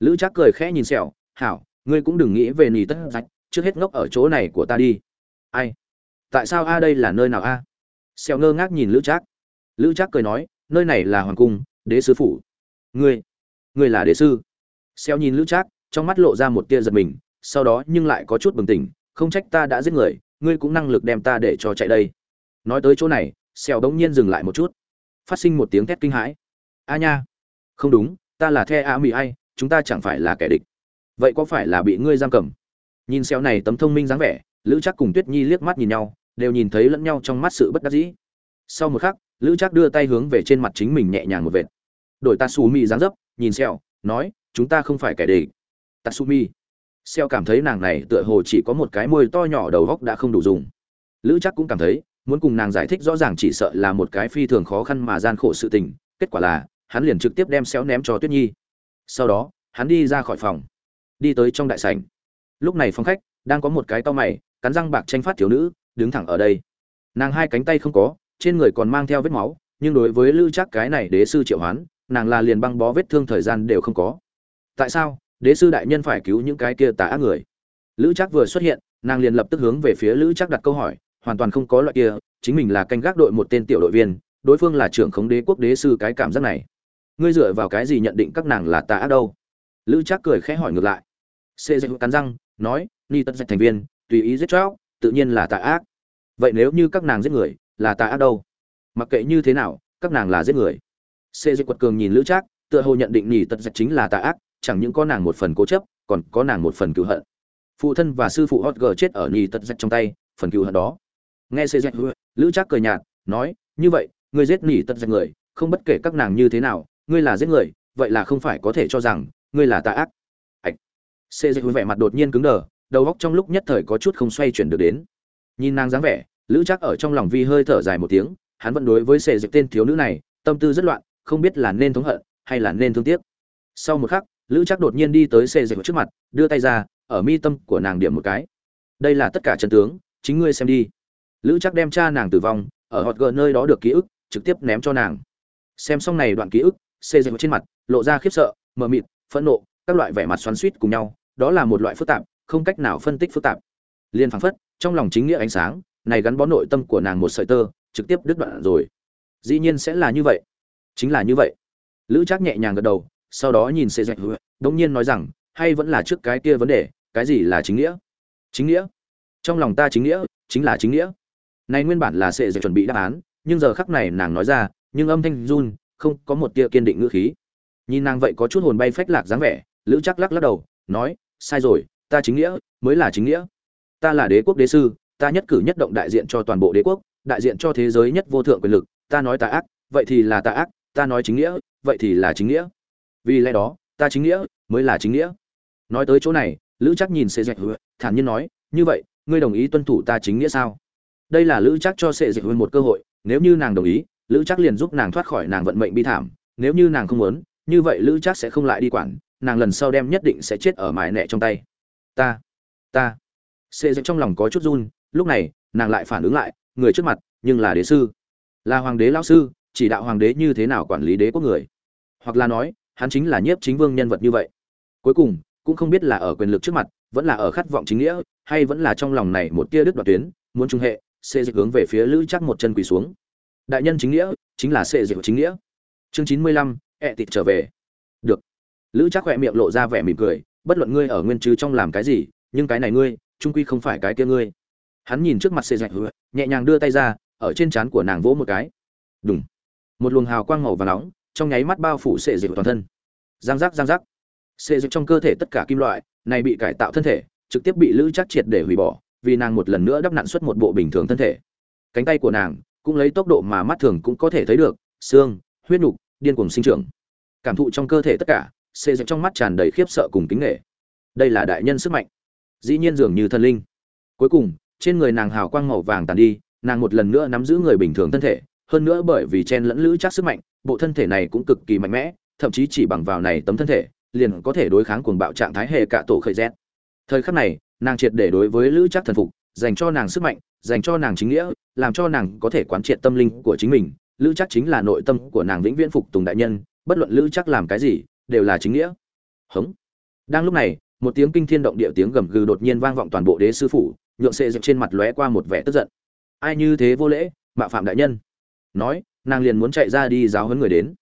lữ trác cười khẽ nhìn sẹo, hảo, ngươi cũng đừng nghĩ về nỉ tất rạch, trước hết ngốc ở chỗ này của ta đi. Ai? Tại sao a đây là nơi nào a? À? sẹo ngơ ngác nhìn lữ trác. Lữ trác cười nói, nơi này là hoàng cung, đế sứ phủ. Ngươi ngươi là đế sư? Sẹo nhìn lữ trác, trong mắt lộ ra một tia giật mình, sau đó nhưng lại có chút bừng tỉnh, không trách ta đã giết người, ngươi cũng năng lực đem ta để cho chạy đây. Nói tới chỗ này, sẹo bỗng nhiên dừng lại một chút. Phát sinh một tiếng thét kinh hãi. A nha, không đúng, ta là the a mỹ ai chúng ta chẳng phải là kẻ địch. Vậy có phải là bị ngươi giam cầm? Nhìn xéo này tấm thông minh dáng vẻ, lữ chắc cùng tuyết nhi liếc mắt nhìn nhau, đều nhìn thấy lẫn nhau trong mắt sự bất đắc dĩ. Sau một khắc, lữ chắc đưa tay hướng về trên mặt chính mình nhẹ nhàng một vệt. Đổi tatsumi dáng dấp, nhìn xeo nói, chúng ta không phải kẻ địch. Tatsumi. Xeo cảm thấy nàng này tựa hồ chỉ có một cái môi to nhỏ đầu góc đã không đủ dùng. Lữ chắc cũng cảm thấy, muốn cùng nàng giải thích rõ ràng chỉ sợ là một cái phi thường khó khăn mà gian khổ sự tình, kết quả là, hắn liền trực tiếp đem xéo ném cho tuyết nhi sau đó, hắn đi ra khỏi phòng. Đi tới trong đại sảnh. Lúc này phòng khách, đang có một cái to mày, cắn răng bạc tranh phát thiếu nữ, đứng thẳng ở đây. Nàng hai cánh tay không có, trên người còn mang theo vết máu, nhưng đối với lữ chắc cái này đế sư triệu hoán, nàng là liền băng bó vết thương thời gian đều không có. Tại sao? Đế sư đại nhân phải cứu những cái kia tà ác người. Lữ chắc vừa xuất hiện, nàng liền lập tức hướng về phía lữ chắc đặt câu hỏi, hoàn toàn không có loại kia, chính mình là canh gác đội một tên tiểu đội viên, đối phương là trưởng khống đế quốc đế sư cái cảm giác này ngươi dựa vào cái gì nhận định các nàng là tà ác đâu? Lữ trác cười khẽ hỏi ngược lại. Xê dạy cắn răng, nói, ni tất dạch thành viên, tùy ý giết chóc, tự nhiên là tà ác. Vậy nếu như các nàng giết người, là tà ác đâu? Mặc kệ như thế nào, các nàng là giết người. Xê dạy quật cường nhìn lữ trác, tựa hồ nhận định nỉ tật dạch chính là tà ác, chẳng những có nàng một phần cố chấp, còn có nàng một phần cựu hận. Phụ thân và sư phụ hot g chết ở nỉ tật dạch trong tay, phần cựu hận đó. Nghe xê dạy lữ trác cười nhạt, nói, như vậy, ngươi giết nỉ tật dạch người, không bất kể các nàng như thế nào ngươi là giết người, vậy là không phải có thể cho rằng, ngươi là tà ác. Ạch xê dịch vẻ mặt đột nhiên cứng đờ, đầu óc trong lúc nhất thời có chút không xoay chuyển được đến. Nhìn nàng dáng vẻ, lữ chắc ở trong lòng vi hơi thở dài một tiếng, hắn vẫn đối với xê dịch tên thiếu nữ này, tâm tư rất loạn, không biết là nên thống hận, hay là nên thương tiếc. Sau một khắc, lữ chắc đột nhiên đi tới xê dịch trước mặt, đưa tay ra, ở mi tâm của nàng điểm một cái. Đây là tất cả chân tướng, chính ngươi xem đi. Lữ chắc đem cha nàng tử vong, ở hot gợn nơi đó được ký ức, trực tiếp ném cho nàng. Xem xong này đoạn ký ức xê dịch trên mặt, lộ ra khiếp sợ, mờ mịt, phẫn nộ, các loại vẻ mặt xoắn suýt cùng nhau, đó là một loại phức tạp, không cách nào phân tích phức tạp. Liên phảng phất, trong lòng chính nghĩa ánh sáng, này gắn bó nội tâm của nàng một sợi tơ, trực tiếp đứt đoạn rồi. Dĩ nhiên sẽ là như vậy. Chính là như vậy. Lữ trác nhẹ nhàng gật đầu, sau đó nhìn xê dịch đống nhiên nói rằng, hay vẫn là trước cái kia vấn đề, cái gì là chính nghĩa? Chính nghĩa? Trong lòng ta chính nghĩa, chính là chính nghĩa. Này nguyên bản là sẽ dễ chuẩn bị đáp án, nhưng giờ khắc này nàng nói ra, nhưng âm thanh run không có một tia kiên định ngữ khí. Nhìn nàng vậy có chút hồn bay phách lạc dáng vẻ, lữ chắc lắc lắc đầu, nói, sai rồi, ta chính nghĩa, mới là chính nghĩa. Ta là đế quốc đế sư, ta nhất cử nhất động đại diện cho toàn bộ đế quốc, đại diện cho thế giới nhất vô thượng quyền lực, ta nói tà ác, vậy thì là tà ác, ta nói chính nghĩa, vậy thì là chính nghĩa. Vì lẽ đó, ta chính nghĩa, mới là chính nghĩa. Nói tới chỗ này, lữ chắc nhìn sệ dạch thản nhiên nói, như vậy, ngươi đồng ý tuân thủ ta chính nghĩa sao? Đây là lữ chắc cho sệ dạch một cơ hội, nếu như nàng đồng ý lữ chắc liền giúp nàng thoát khỏi nàng vận mệnh bi thảm, nếu như nàng không muốn, như vậy lữ chắc sẽ không lại đi quản, nàng lần sau đem nhất định sẽ chết ở mải nẹ trong tay. Ta ta. Sệ dịch trong lòng có chút run, lúc này, nàng lại phản ứng lại, người trước mặt, nhưng là đế sư. Là hoàng đế lao sư, chỉ đạo hoàng đế như thế nào quản lý đế quốc người. Hoặc là nói, hắn chính là nhiếp chính vương nhân vật như vậy. Cuối cùng, cũng không biết là ở quyền lực trước mặt, vẫn là ở khát vọng chính nghĩa, hay vẫn là trong lòng này một tia đứt đoạt tuyến, muốn trung hệ xê dịch hướng về phía lữ chắc một chân quỳ xuống đại nhân chính nghĩa, chính là sệ dịch chính nghĩa. Chương chín mươi lăm, ẹ tịt trở về. Được. Lữ chắc khoe miệng lộ ra vẻ mỉm cười, bất luận ngươi ở nguyên chứ trong làm cái gì, nhưng cái này ngươi, trung quy không phải cái kia ngươi. Hắn nhìn trước mặt sệ dịch nhẹ nhàng đưa tay ra, ở trên trán của nàng vỗ một cái. Đúng một luồng hào quang màu và nóng, trong nháy mắt bao phủ sệ dịch toàn thân. Giang giác giang giác. Sệ dịch trong cơ thể tất cả kim loại, này bị cải tạo thân thể, trực tiếp bị lữ chắc triệt để hủy bỏ, vì nàng một lần nữa đắp nặn xuất một bộ bình thường thân thể. Cánh tay của nàng cũng lấy tốc độ mà mắt thường cũng có thể thấy được, xương, huyết nục, điên cuồng sinh trưởng. Cảm thụ trong cơ thể tất cả, xê dịch trong mắt tràn đầy khiếp sợ cùng kính nghệ đây là đại nhân sức mạnh. Dĩ nhiên dường như thần linh. Cuối cùng, trên người nàng hào quang màu vàng tàn đi, nàng một lần nữa nắm giữ người bình thường thân thể, hơn nữa bởi vì chen lẫn lữ chắc sức mạnh, bộ thân thể này cũng cực kỳ mạnh mẽ, thậm chí chỉ bằng vào này tấm thân thể, liền có thể đối kháng cuồng bạo trạng thái hệ cả tổ khởi rét thời khắc này, nàng triệt để đối với lữ chắc thần phục, dành cho nàng sức mạnh, dành cho nàng chính nghĩa làm cho nàng có thể quán triệt tâm linh của chính mình. Lữ chắc chính là nội tâm của nàng vĩnh viễn phục tùng đại nhân, bất luận lữ chắc làm cái gì, đều là chính nghĩa. Hống. Đang lúc này, một tiếng kinh thiên động địa tiếng gầm gừ đột nhiên vang vọng toàn bộ đế sư phủ, nhượng sệ dịp trên mặt lóe qua một vẻ tức giận. Ai như thế vô lễ mạ phạm đại nhân. Nói, nàng liền muốn chạy ra đi giáo huấn người đến.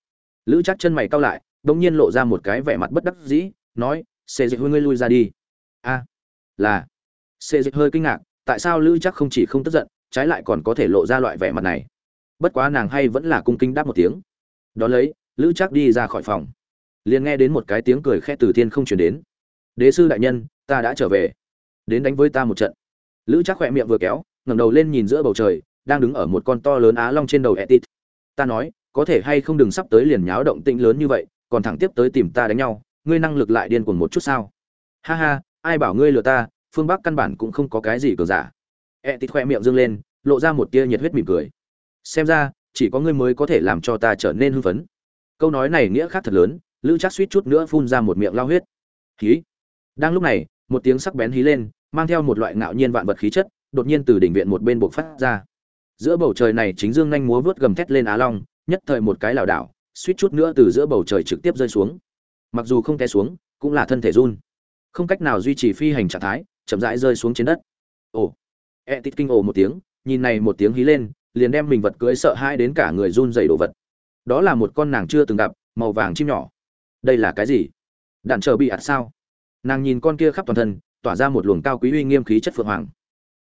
Lữ chắc chân mày cau lại bỗng nhiên lộ ra một cái vẻ mặt bất đắc dĩ, nói, sệ dẹp ngươi lui ra đi. A, là. Sệ dịp hơi kinh ngạc, tại sao lữ chắc không chỉ không tức giận trái lại còn có thể lộ ra loại vẻ mặt này. Bất quá nàng hay vẫn là cung kính đáp một tiếng. Đ ó lấy, lữ chắc đi ra khỏi phòng. Liền nghe đến một cái tiếng cười khẽ từ thiên không chuyển đến. Đế sư đại nhân, ta đã trở về. Đến đánh với ta một trận. Lữ chắc khỏe miệng vừa kéo, ngẩng đầu lên nhìn giữa bầu trời, đang đứng ở một con to lớn á long trên đầu etit. Ta nói, có thể hay không đừng sắp tới liền nháo động tĩnh lớn như vậy, còn thẳng tiếp tới tìm ta đánh nhau, ngươi năng lực lại điên cuồng một chút sao? Ha ha, ai bảo ngươi lừa ta, phương bắc căn bản cũng không có cái gì cờ giả etit khoe miệng dương lên, lộ ra một tia nhiệt huyết mỉm cười. Xem ra, chỉ có ngươi mới có thể làm cho ta trở nên hưng phấn. Câu nói này nghĩa khác thật lớn, lữ Trác suýt chút nữa phun ra một miệng lao huyết. Hí. Đang lúc này, một tiếng sắc bén hí lên, mang theo một loại ngạo nhiên vạn vật khí chất, đột nhiên từ đỉnh viện một bên buộc phát ra. Giữa bầu trời này chính dương nhanh múa vút gầm thét lên á long, nhất thời một cái lảo đảo, suýt chút nữa từ giữa bầu trời trực tiếp rơi xuống. Mặc dù không té xuống, cũng là thân thể run. Không cách nào duy trì phi hành trạng thái, chậm rãi rơi xuống trên đất. Ồ e tít kinh ồ một tiếng, nhìn này một tiếng hí lên, liền đem mình vật cưới sợ hãi đến cả người run rẩy đổ vật. Đó là một con nàng chưa từng gặp, màu vàng chim nhỏ. Đây là cái gì? Đạn chờ bị ạt sao? Nàng nhìn con kia khắp toàn thân, tỏa ra một luồng cao quý uy nghiêm khí chất phượng hoàng.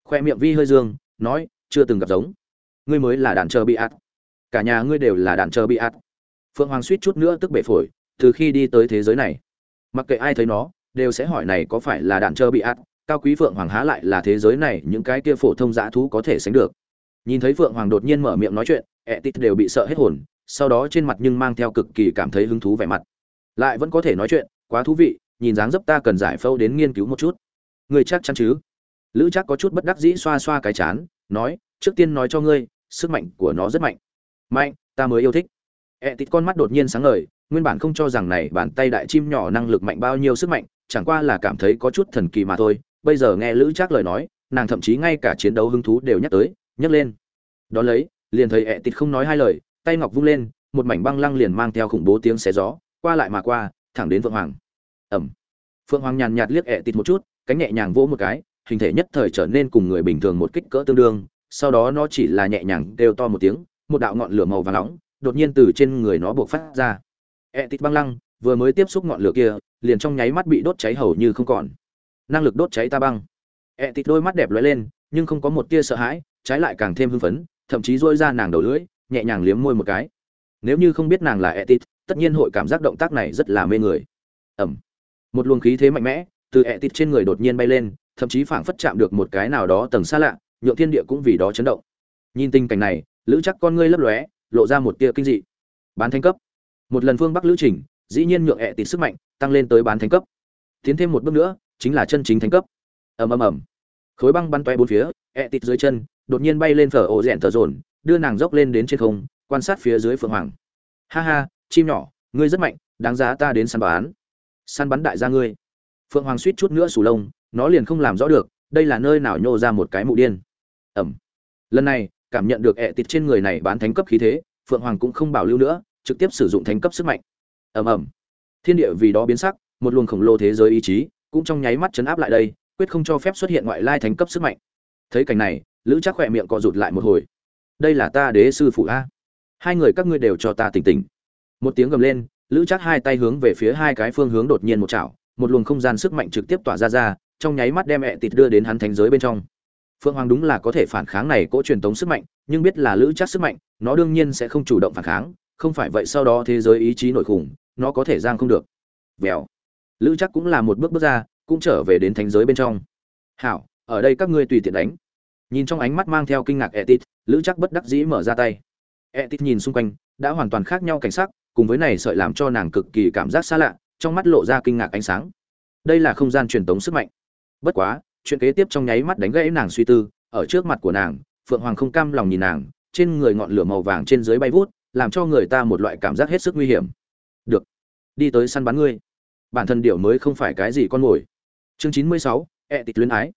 Khoe miệng vi hơi dương, nói, chưa từng gặp giống. Ngươi mới là đàn chờ bị ạt. Cả nhà ngươi đều là đàn chờ bị ạt. Phượng hoàng suýt chút nữa tức bể phổi, từ khi đi tới thế giới này. Mặc kệ ai thấy nó, đều sẽ hỏi này có phải là đàn chờ bị ạt cao quý phượng hoàng há lại là thế giới này những cái kia phổ thông dã thú có thể sánh được. Nhìn thấy phượng hoàng đột nhiên mở miệng nói chuyện, ẹ tít đều bị sợ hết hồn, sau đó trên mặt nhưng mang theo cực kỳ cảm thấy hứng thú vẻ mặt. Lại vẫn có thể nói chuyện, quá thú vị, nhìn dáng dấp ta cần giải phẫu đến nghiên cứu một chút. Người chắc chắn chứ? Lữ chắc có chút bất đắc dĩ xoa xoa cái chán, nói, trước tiên nói cho ngươi, sức mạnh của nó rất mạnh. Mạnh, ta mới yêu thích. E tít con mắt đột nhiên sáng ngời, nguyên bản không cho rằng này bàn tay đại chim nhỏ năng lực mạnh bao nhiêu sức mạnh, chẳng qua là cảm thấy có chút thần kỳ mà thôi bây giờ nghe lữ trác lời nói, nàng thậm chí ngay cả chiến đấu hứng thú đều nhắc tới nhắc lên. Đón lấy, liền thấy ẹ tịt không nói hai lời, tay ngọc vung lên, một mảnh băng lăng liền mang theo khủng bố tiếng xé gió, qua lại mà qua, thẳng đến phượng hoàng. Ẩm. Phượng hoàng nhàn nhạt liếc ẹ tịt một chút, cánh nhẹ nhàng vỗ một cái, hình thể nhất thời trở nên cùng người bình thường một kích cỡ tương đương, sau đó nó chỉ là nhẹ nhàng đều to một tiếng, một đạo ngọn lửa màu vàng nóng, đột nhiên từ trên người nó buộc phát ra. Ẹ tịt băng lăng, vừa mới tiếp xúc ngọn lửa kia, liền trong nháy mắt bị đốt cháy hầu như không còn năng lực đốt cháy ta băng. Ẹ tịt đôi mắt đẹp lóe lên, nhưng không có một tia sợ hãi, trái lại càng thêm hưng phấn, thậm chí dôi ra nàng đầu lưỡi, nhẹ nhàng liếm môi một cái. Nếu như không biết nàng là ẹ tịt, tất nhiên hội cảm giác động tác này rất là mê người. Ẩm. Một luồng khí thế mạnh mẽ từ ẹ tịt trên người đột nhiên bay lên, thậm chí phảng phất chạm được một cái nào đó tầng xa lạ, nhượng thiên địa cũng vì đó chấn động. Nhìn tình cảnh này, lữ chắc con ngươi lấp lóe, lộ ra một tia kinh dị. Bán thánh cấp. Một lần phương bắc lữ trình, dĩ nhiên nhượng ẹ tịt sức mạnh tăng lên tới bán thánh cấp. Tiến thêm một bước nữa chính là chân chính thánh cấp. Ầm ầm ầm. Khối băng bắn toe bốn phía, ẹ tịt dưới chân, đột nhiên bay lên phở ổ rẽn thở rồn đưa nàng dốc lên đến trên không, quan sát phía dưới phượng hoàng. Ha ha, chim nhỏ, ngươi rất mạnh, đáng giá ta đến săn bán săn bắn đại gia ngươi. Phượng hoàng suýt chút nữa sù lông, nó liền không làm rõ được, đây là nơi nào nhô ra một cái mụ điên. Ẩm lần này, cảm nhận được ẹ tịt trên người này bán thánh cấp khí thế, phượng hoàng cũng không bảo lưu nữa, trực tiếp sử dụng thánh cấp sức mạnh. Ầm ầm. Thiên địa vì đó biến sắc, một luồng khổng lồ thế giới ý chí cũng trong nháy mắt chấn áp lại đây, quyết không cho phép xuất hiện ngoại lai thánh cấp sức mạnh. Thấy cảnh này, lữ chắc khỏe miệng cọ rụt lại một hồi. Đây là ta đế sư phụ a. Hai người các ngươi đều cho ta tỉnh tỉnh. Một tiếng gầm lên, lữ chắc hai tay hướng về phía hai cái phương hướng đột nhiên một chảo, một luồng không gian sức mạnh trực tiếp tỏa ra ra, trong nháy mắt đem ẹ tịt đưa đến hắn thánh giới bên trong. Phương hoàng đúng là có thể phản kháng này cỗ truyền tống sức mạnh, nhưng biết là lữ chắc sức mạnh, nó đương nhiên sẽ không chủ động phản kháng, không phải vậy sau đó thế giới ý chí nội khủng, nó có thể giang không được. Vèo lữ chắc cũng là một bước bước ra, cũng trở về đến thánh giới bên trong. Hảo, ở đây các ngươi tùy tiện đánh. Nhìn trong ánh mắt mang theo kinh ngạc etit, lữ chắc bất đắc dĩ mở ra tay. Etit nhìn xung quanh, đã hoàn toàn khác nhau cảnh sắc, cùng với này sợi làm cho nàng cực kỳ cảm giác xa lạ, trong mắt lộ ra kinh ngạc ánh sáng. Đây là không gian truyền tống sức mạnh. Bất quá, chuyện kế tiếp trong nháy mắt đánh gãy nàng suy tư, ở trước mặt của nàng, phượng hoàng không cam lòng nhìn nàng, trên người ngọn lửa màu vàng trên dưới bay vút, làm cho người ta một loại cảm giác hết sức nguy hiểm. Được, đi tới săn bắn ngươi bản thân điệu mới không phải cái gì con mồi. Chương chín mươi sáu ẹ tịt luyến ái.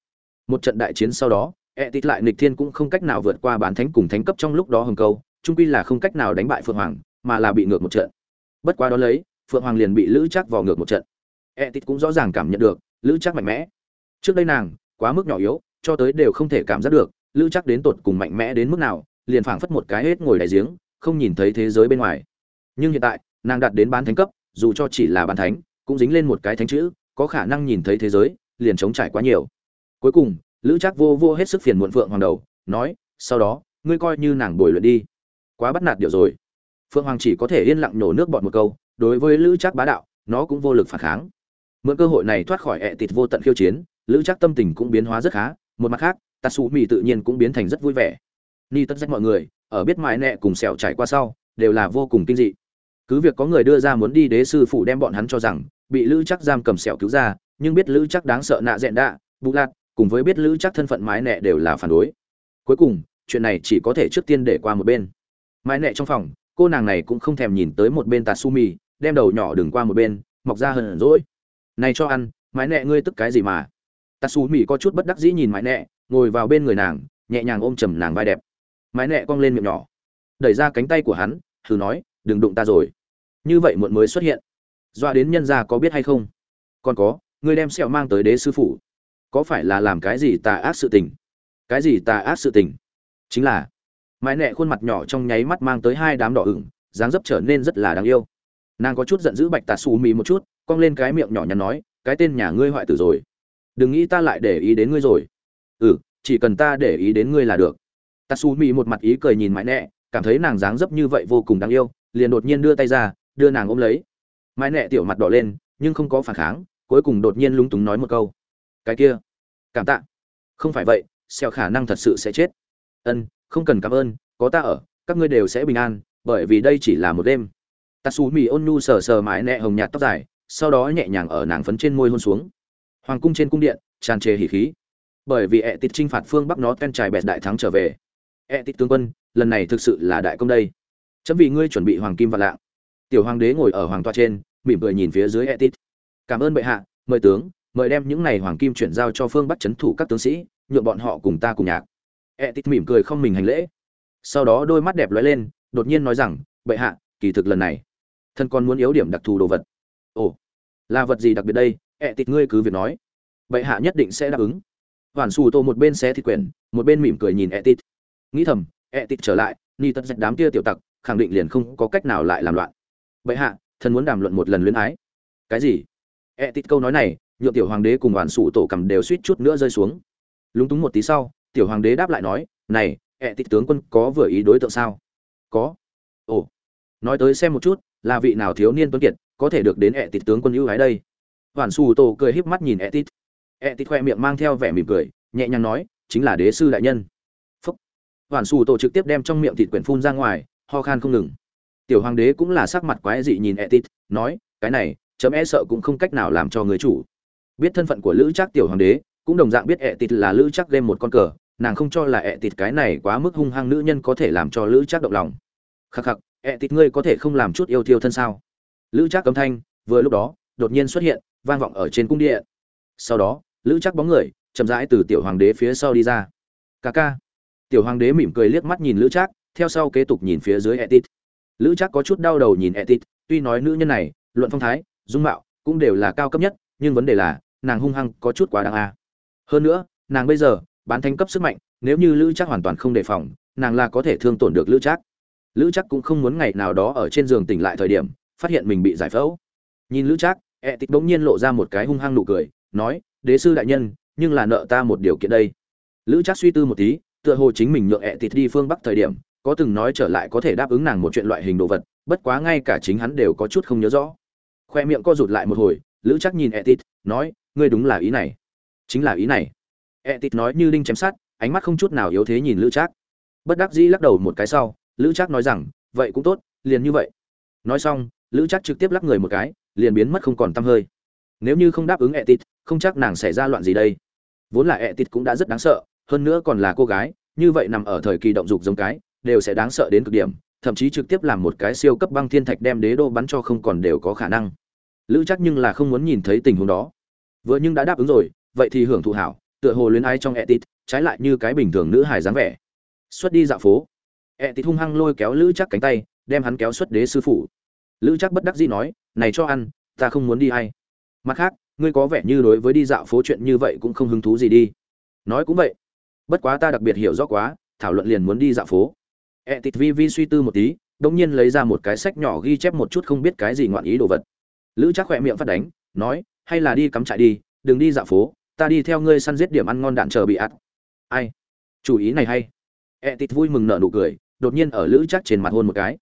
Một trận đại chiến sau đó ẹ tịt lại nịch thiên cũng không cách nào vượt qua bán thánh cùng thánh cấp trong lúc đó hừng câu trung quy là không cách nào đánh bại phượng hoàng, mà là bị ngược một trận. Bất quá đó lấy, phượng hoàng liền bị lữ chắc vào ngược một trận. Ẹ tịt cũng rõ ràng cảm nhận được, lữ chắc mạnh mẽ. Trước đây nàng, quá mức nhỏ yếu, cho tới đều không thể cảm giác được, lữ chắc đến tột cùng mạnh mẽ đến mức nào, liền phảng phất một cái hết ngồi đại giếng, không nhìn thấy thế giới bên ngoài. Nhưng hiện tại, nàng đạt đến bán thánh cấp, dù cho chỉ là bán thánh cũng dính lên một cái thánh chữ, có khả năng nhìn thấy thế giới, liền chống trải quá nhiều. Cuối cùng, lữ trác vô vô hết sức phiền muộn phượng hoàng đầu, nói, sau đó, ngươi coi như nàng bồi luyện đi. Quá bắt nạt điều rồi. Phượng hoàng chỉ có thể yên lặng nổ nước bọt một câu, đối với lữ trác bá đạo, nó cũng vô lực phản kháng. Mượn cơ hội này thoát khỏi ẹ tịt vô tận khiêu chiến, lữ trác tâm tình cũng biến hóa rất khá, một mặt khác tatsu xù mì tự nhiên cũng biến thành rất vui vẻ. Ni tất rách mọi người, ở biết mãi nẹ cùng sẹo trải qua sau, đều là vô cùng kinh dị cứ việc có người đưa ra muốn đi đế sư phụ đem bọn hắn cho rằng, bị lữ chắc giam cầm sẹo cứu ra, nhưng biết lữ chắc đáng sợ nạ dẹn đạ, bù lạt, cùng với biết lữ chắc thân phận mái nẹ đều là phản đối. Cuối cùng, chuyện này chỉ có thể trước tiên để qua một bên. Mái nẹ trong phòng, cô nàng này cũng không thèm nhìn tới một bên tatsumi, đem đầu nhỏ đừng qua một bên, mọc ra hờn rỗi này cho ăn mái nẹ ngươi tức cái gì mà? Tatsumi có chút bất đắc dĩ nhìn mái nẹ, ngồi vào bên người nàng, nhẹ nhàng ôm chầm nàng vai đẹp. Mái nẹ cong lên miệng nhỏ. Đẩy ra cánh tay của hắn, thử nói, đừng đụng ta rồi như vậy muộn mới xuất hiện. Doa đến nhân gia có biết hay không? Còn có, ngươi đem sẹo mang tới đế sư phụ có phải là làm cái gì tà ác sự tình? Cái gì tà ác sự tình? Chính là mái nẹ khuôn mặt nhỏ trong nháy mắt mang tới hai đám đỏ ửng, dáng dấp trở nên rất là đáng yêu. Nàng có chút giận dữ bạch tà xù mì một chút, cong lên cái miệng nhỏ nhắn nói, cái tên nhà ngươi hoại tử rồi. Đừng nghĩ ta lại để ý đến ngươi rồi. Ừ chỉ cần ta để ý đến ngươi là được. Tà xù mì một mặt ý cười nhìn mái nẹ, cảm thấy nàng dáng dấp như vậy vô cùng đáng yêu, liền đột nhiên đưa tay ra đưa nàng ôm lấy. Mãi nẹ tiểu mặt đỏ lên, nhưng không có phản kháng, cuối cùng đột nhiên lúng túng nói một câu. Cái kia, cảm tạ. Không phải vậy xeo khả năng thật sự sẽ chết. Ân, không cần cảm ơn, có ta ở, các ngươi đều sẽ bình an, bởi vì đây chỉ là một đêm. Tatsu mì ôn nu sờ sờ mãi nẹ hồng nhạt tóc dài, sau đó nhẹ nhàng ở nàng phấn trên môi hôn xuống. Hoàng cung trên cung điện, tràn trề hỉ khí. Bởi vì ẹ tịt t phạt phương bắc nó ten trài bẹt đại thắng trở về. Ẹ tịt tướng quân, lần này thực sự là đại công đây. Chấm vì ngươi chuẩn bị hoàng kim và lạng tiểu hoàng đế ngồi ở hoàng toa trên, mỉm cười nhìn phía dưới Etit. cảm ơn bệ hạ, mời tướng, mời đem những này hoàng kim chuyển giao cho phương bắc chấn thủ các tướng sĩ, nhượng bọn họ cùng ta cùng nhạc. Etit mỉm cười không mình hành lễ. Sau đó đôi mắt đẹp lóe lên, đột nhiên nói rằng, bệ hạ, kỳ thực lần này, thân con muốn yếu điểm đặc thù đồ vật. Ồ, là vật gì đặc biệt đây? Etit ngươi cứ việc nói. Bệ hạ nhất định sẽ đáp ứng. Hoàn xù tô một bên xé thịt quyển, một bên mỉm cười nhìn Etit. nghĩ thầm, Etit trở lại, ni tất dạch đám kia tiểu tặc, khẳng định liền không có cách nào lại làm loạn bệ hạ, thần muốn đàm luận một lần luyến ái. Cái gì? E tít câu nói này, nhượng tiểu hoàng đế cùng hoàn sụ tổ cầm đều suýt chút nữa rơi xuống. Lúng túng một tí sau, tiểu hoàng đế đáp lại nói, này e tít tướng quân có vừa ý đối tượng sao? Có. Ồ. Nói tới xem một chút, là vị nào thiếu niên tuấn kiệt, có thể được đến e tít tướng quân ưu ái đây? Hoàn sụ tổ cười híp mắt nhìn e tít. E tít khoe miệng mang theo vẻ mỉm cười, nhẹ nhàng nói, chính là đế sư đại nhân. Phúc. Hoàn sụ tổ trực tiếp đem trong miệng thịt quyển phun ra ngoài, ho khan không ngừng tiểu hoàng đế cũng là sắc mặt quái dị nhìn Etit, nói, cái này, chấm e sợ cũng không cách nào làm cho người chủ. Biết thân phận của lữ trác tiểu hoàng đế, cũng đồng dạng biết Etit là lữ trác game một con cờ, nàng không cho là Etit cái này quá mức hung hăng nữ nhân có thể làm cho lữ trác động lòng. Khắc khắc, Etit ngươi có thể không làm chút yêu thiêu thân sao? Lữ trác cấm thanh, vừa lúc đó, đột nhiên xuất hiện, vang vọng ở trên cung điện. Sau đó, lữ trác bóng người, chậm rãi từ tiểu hoàng đế phía sau đi ra. Ca ca. Tiểu hoàng đế mỉm cười liếc mắt nhìn lữ trác, theo sau kế tục nhìn phía dưới etit lữ trác có chút đau đầu nhìn etit, tuy nói nữ nhân này, luận phong thái, dung mạo cũng đều là cao cấp nhất, nhưng vấn đề là, nàng hung hăng có chút quá đáng a. Hơn nữa, nàng bây giờ bán thanh cấp sức mạnh, nếu như lữ trác hoàn toàn không đề phòng, nàng là có thể thương tổn được lữ trác. Lữ trác cũng không muốn ngày nào đó ở trên giường tỉnh lại thời điểm, phát hiện mình bị giải phẫu. Nhìn lữ trác ẹ tịch bỗng nhiên lộ ra một cái hung hăng nụ cười, nói, đế sư đại nhân, nhưng là nợ ta một điều kiện đây. Lữ trác suy tư một tí, tựa hồ chính mình nhượng ẹ tịch đi phương bắc thời điểm có từng nói trở lại có thể đáp ứng nàng một chuyện loại hình đồ vật, bất quá ngay cả chính hắn đều có chút không nhớ rõ. Khoe miệng co rụt lại một hồi, lữ chắc nhìn etit, nói, ngươi đúng là ý này. Chính là ý này. Etit nói như đinh chém sát ánh mắt không chút nào yếu thế nhìn lữ chắc bất đắc dĩ lắc đầu một cái sau, lữ chắc nói rằng, vậy cũng tốt, liền như vậy. Nói xong, lữ chắc trực tiếp lắc người một cái, liền biến mất không còn tăm hơi. Nếu như không đáp ứng etit, không chắc nàng xảy ra loạn gì đây. Vốn là etit cũng đã rất đáng sợ, hơn nữa còn là cô gái, như vậy nằm ở thời kỳ động dục giống cái đều sẽ đáng sợ đến cực điểm, thậm chí trực tiếp làm một cái siêu cấp băng thiên thạch đem đế đô bắn cho không còn đều có khả năng. Lữ chắc nhưng là không muốn nhìn thấy tình huống đó. Vừa nhưng đã đáp ứng rồi, vậy thì hưởng thụ hảo, tựa hồ luyến ái trong etit, trái lại như cái bình thường nữ hài dáng vẻ. Xuất đi dạo phố. Etit hung hăng lôi kéo lữ chắc cánh tay, đem hắn kéo xuất đế sư phụ. Lữ chắc bất đắc dĩ nói, này cho ăn, ta không muốn đi hay mặt khác, ngươi có vẻ như đối với đi dạo phố chuyện như vậy cũng không hứng thú gì đi. Nói cũng vậy. Bất quá ta đặc biệt hiểu rõ quá, thảo luận liền muốn đi dạo phố e tịt vi vi suy tư một tí đông nhiên lấy ra một cái sách nhỏ ghi chép một chút không biết cái gì ngoạn ý đồ vật. Lữ chắc khỏe miệng phát đánh, nói, hay là đi cắm trại đi, đừng đi dạo phố, ta đi theo ngươi săn giết điểm ăn ngon đạn chờ bị ắt ai? Chủ ý này hay. E tịt vui mừng nở nụ cười, đột nhiên ở lữ chắc trên mặt hôn một cái.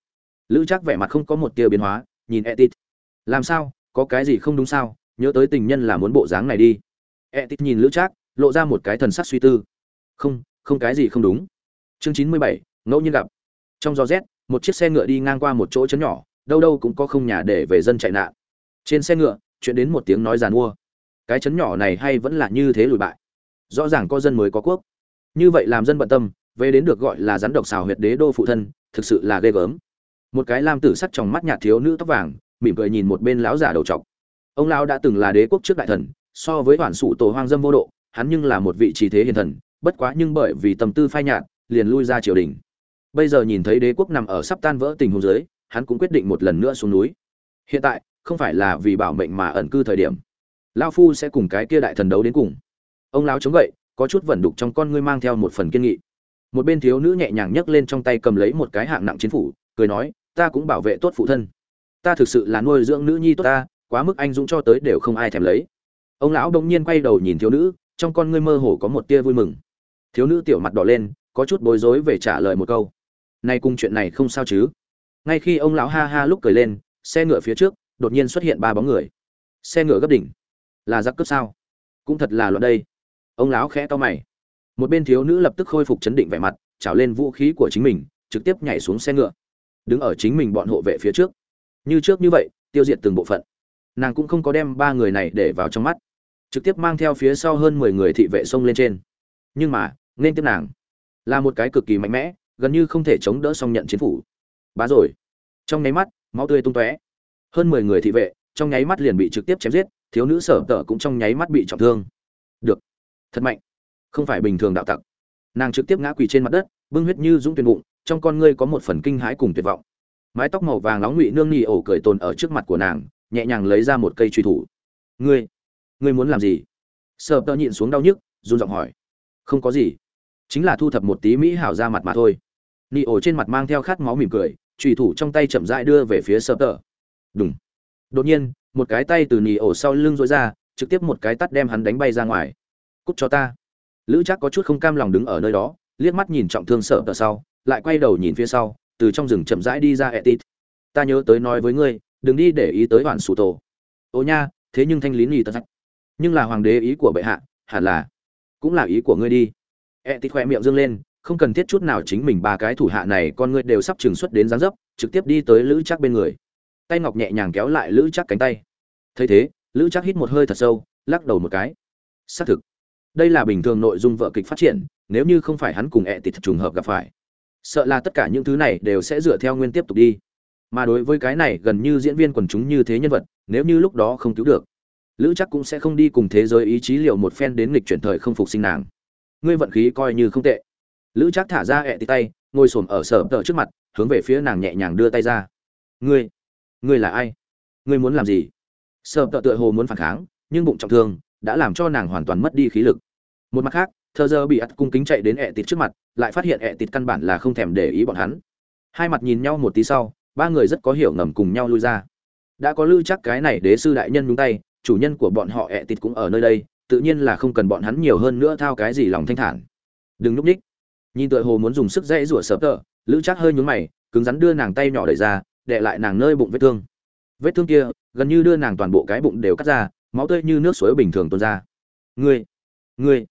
Lữ chắc vẻ mặt không có một tia biến hóa, nhìn e tịt làm sao? Có cái gì không đúng sao? Nhớ tới tình nhân là muốn bộ dáng này đi. E tịt nhìn lữ chắc lộ ra một cái thần sắc suy tư. Không không cái gì không đúng. Chương chín mươi bảy ngẫu nhiên gặp. Trong gió rét, một chiếc xe ngựa đi ngang qua một chỗ trấn nhỏ, đâu đâu cũng có không nhà để về dân chạy nạn. Trên xe ngựa, chuyện đến một tiếng nói giàn mua. Cái trấn nhỏ này hay vẫn là như thế lùi bại. Rõ ràng có dân mới có quốc. Như vậy làm dân bận tâm, về đến được gọi là rắn độc xào huyệt đế đô phụ thân, thực sự là ghê gớm. Một cái lam tử sắc trong mắt nhạt thiếu nữ tóc vàng, mỉm cười nhìn một bên lão giả đầu trọc. Ông lão đã từng là đế quốc trước đại thần, so với hoàn sụ tổ hoang dâm vô độ, hắn nhưng là một vị trí thế hiền thần, bất quá nhưng bởi vì tâm tư phai nhạt, liền lui ra triều đình bây giờ nhìn thấy đế quốc nằm ở sắp tan vỡ tình huống dưới, hắn cũng quyết định một lần nữa xuống núi. Hiện tại, không phải là vì bảo mệnh mà ẩn cư thời điểm. Lao phu sẽ cùng cái kia đại thần đấu đến cùng. Ông lão chống gậy, có chút vẩn đục trong con ngươi mang theo một phần kiên nghị. Một bên thiếu nữ nhẹ nhàng nhấc lên trong tay cầm lấy một cái hạng nặng chiến phủ, cười nói, ta cũng bảo vệ tốt phụ thân. Ta thực sự là nuôi dưỡng nữ nhi tốt ta, quá mức anh dũng cho tới đều không ai thèm lấy. Ông lão đông nhiên quay đầu nhìn thiếu nữ, trong con ngươi mơ hồ có một tia vui mừng. Thiếu nữ tiểu mặt đỏ lên, có chút bối rối về trả lời một câu nay cùng chuyện này không sao chứ? Ngay khi ông lão ha ha lúc cười lên, xe ngựa phía trước, đột nhiên xuất hiện ba bóng người. Xe ngựa gấp đỉnh. Là giặc cướp sao? Cũng thật là loạn đây. Ông lão khẽ to mày. Một bên thiếu nữ lập tức khôi phục chấn định vẻ mặt, trào lên vũ khí của chính mình, trực tiếp nhảy xuống xe ngựa. Đứng ở chính mình bọn hộ vệ phía trước. Như trước như vậy, tiêu diệt từng bộ phận. Nàng cũng không có đem ba người này để vào trong mắt. Trực tiếp mang theo phía sau hơn mười người thị vệ xông lên trên. Nhưng mà, nên tiếp nàng. Là một cái cực kỳ mạnh mẽ gần như không thể chống đỡ song nhận chiến phủ. Bá rồi. Trong nháy mắt, máu tươi tung tóe. Hơn mười người thị vệ, trong nháy mắt liền bị trực tiếp chém giết, thiếu nữ sở tở cũng trong nháy mắt bị trọng thương. Được. Thật mạnh. Không phải bình thường đạo tặc. Nàng trực tiếp ngã quỳ trên mặt đất, bưng huyết như dũng tuyền bụng, trong con ngươi có một phần kinh hãi cùng tuyệt vọng. Mái tóc màu vàng nóng ngụy nương nhì ổ cười tồn ở trước mặt của nàng, nhẹ nhàng lấy ra một cây truy thủ. Ngươi ngươi muốn làm gì? Sợ tơ nhịn xuống đau nhức, run giọng hỏi. Không có gì. Chính là thu thập một tí mỹ hảo ra mặt mà thôi ni ổ trên mặt mang theo khát máu mỉm cười trùy thủ trong tay chậm rãi đưa về phía sợ tờ. Đúng đột nhiên, một cái tay từ ni ổ sau lưng dối ra, trực tiếp một cái tắt đem hắn đánh bay ra ngoài. Cút cho ta. Lữ chắc có chút không cam lòng đứng ở nơi đó, liếc mắt nhìn trọng thương sợ tờ sau, lại quay đầu nhìn phía sau, từ trong rừng chậm rãi đi ra etit ta nhớ tới nói với ngươi, đừng đi để ý tới hoàn sủ tổ. Ô nha, thế nhưng thanh lý nghi tật nhưng là hoàng đế ý của bệ hạ, hẳn là cũng là ý của ngươi đi. Etit khoe miệng dương lên không cần thiết chút nào chính mình ba cái thủ hạ này, con ngươi đều sắp trừng xuất đến dáng dấp, trực tiếp đi tới lữ chắc bên người. Tay ngọc nhẹ nhàng kéo lại lữ chắc cánh tay. Thấy thế, lữ chắc hít một hơi thật sâu, lắc đầu một cái. Xác thực, đây là bình thường nội dung vợ kịch phát triển, nếu như không phải hắn cùng ẹ tịt trùng hợp gặp phải, sợ là tất cả những thứ này đều sẽ dựa theo nguyên tiếp tục đi. Mà đối với cái này gần như diễn viên quần chúng như thế nhân vật, nếu như lúc đó không cứu được, lữ chắc cũng sẽ không đi cùng thế giới ý chí liệu một phen đến nghịch chuyển thời không phục sinh nàng. Ngươi vận khí coi như không tệ lữ trác thả ra ẹ tịt tay, ngồi s ổ m ở sở tờ trước mặt, hướng về phía nàng nhẹ nhàng đưa tay ra. Ngươi ngươi là ai? Ngươi muốn làm gì? Sở tờ tựa hồ muốn phản kháng, nhưng bụng trọng thương đã làm cho nàng hoàn toàn mất đi khí lực. Một mặt khác thơ giờ bị ắt cung kính chạy đến ẹ tịt trước mặt, lại phát hiện ẹ tịt căn bản là không thèm để ý bọn hắn. Hai mặt nhìn nhau một tí sau, ba người rất có hiểu ngầm cùng nhau lui ra. Đã có lưu chắc cái này đế sư đại nhân nhúng tay, chủ nhân của bọn họ ẹ tịt cũng ở nơi đây, tự nhiên là không cần bọn hắn nhiều hơn nữa thao cái gì lòng thanh thản. Đừng núp ních nhìn tựa hồ muốn dùng sức dễ rủa sớm tợ lữ chắc hơi nhún mày, cứng rắn đưa nàng tay nhỏ đẩy ra, để lại nàng nơi bụng vết thương. Vết thương kia, gần như đưa nàng toàn bộ cái bụng đều cắt ra, máu tươi như nước suối bình thường tuôn ra. Ngươi ngươi.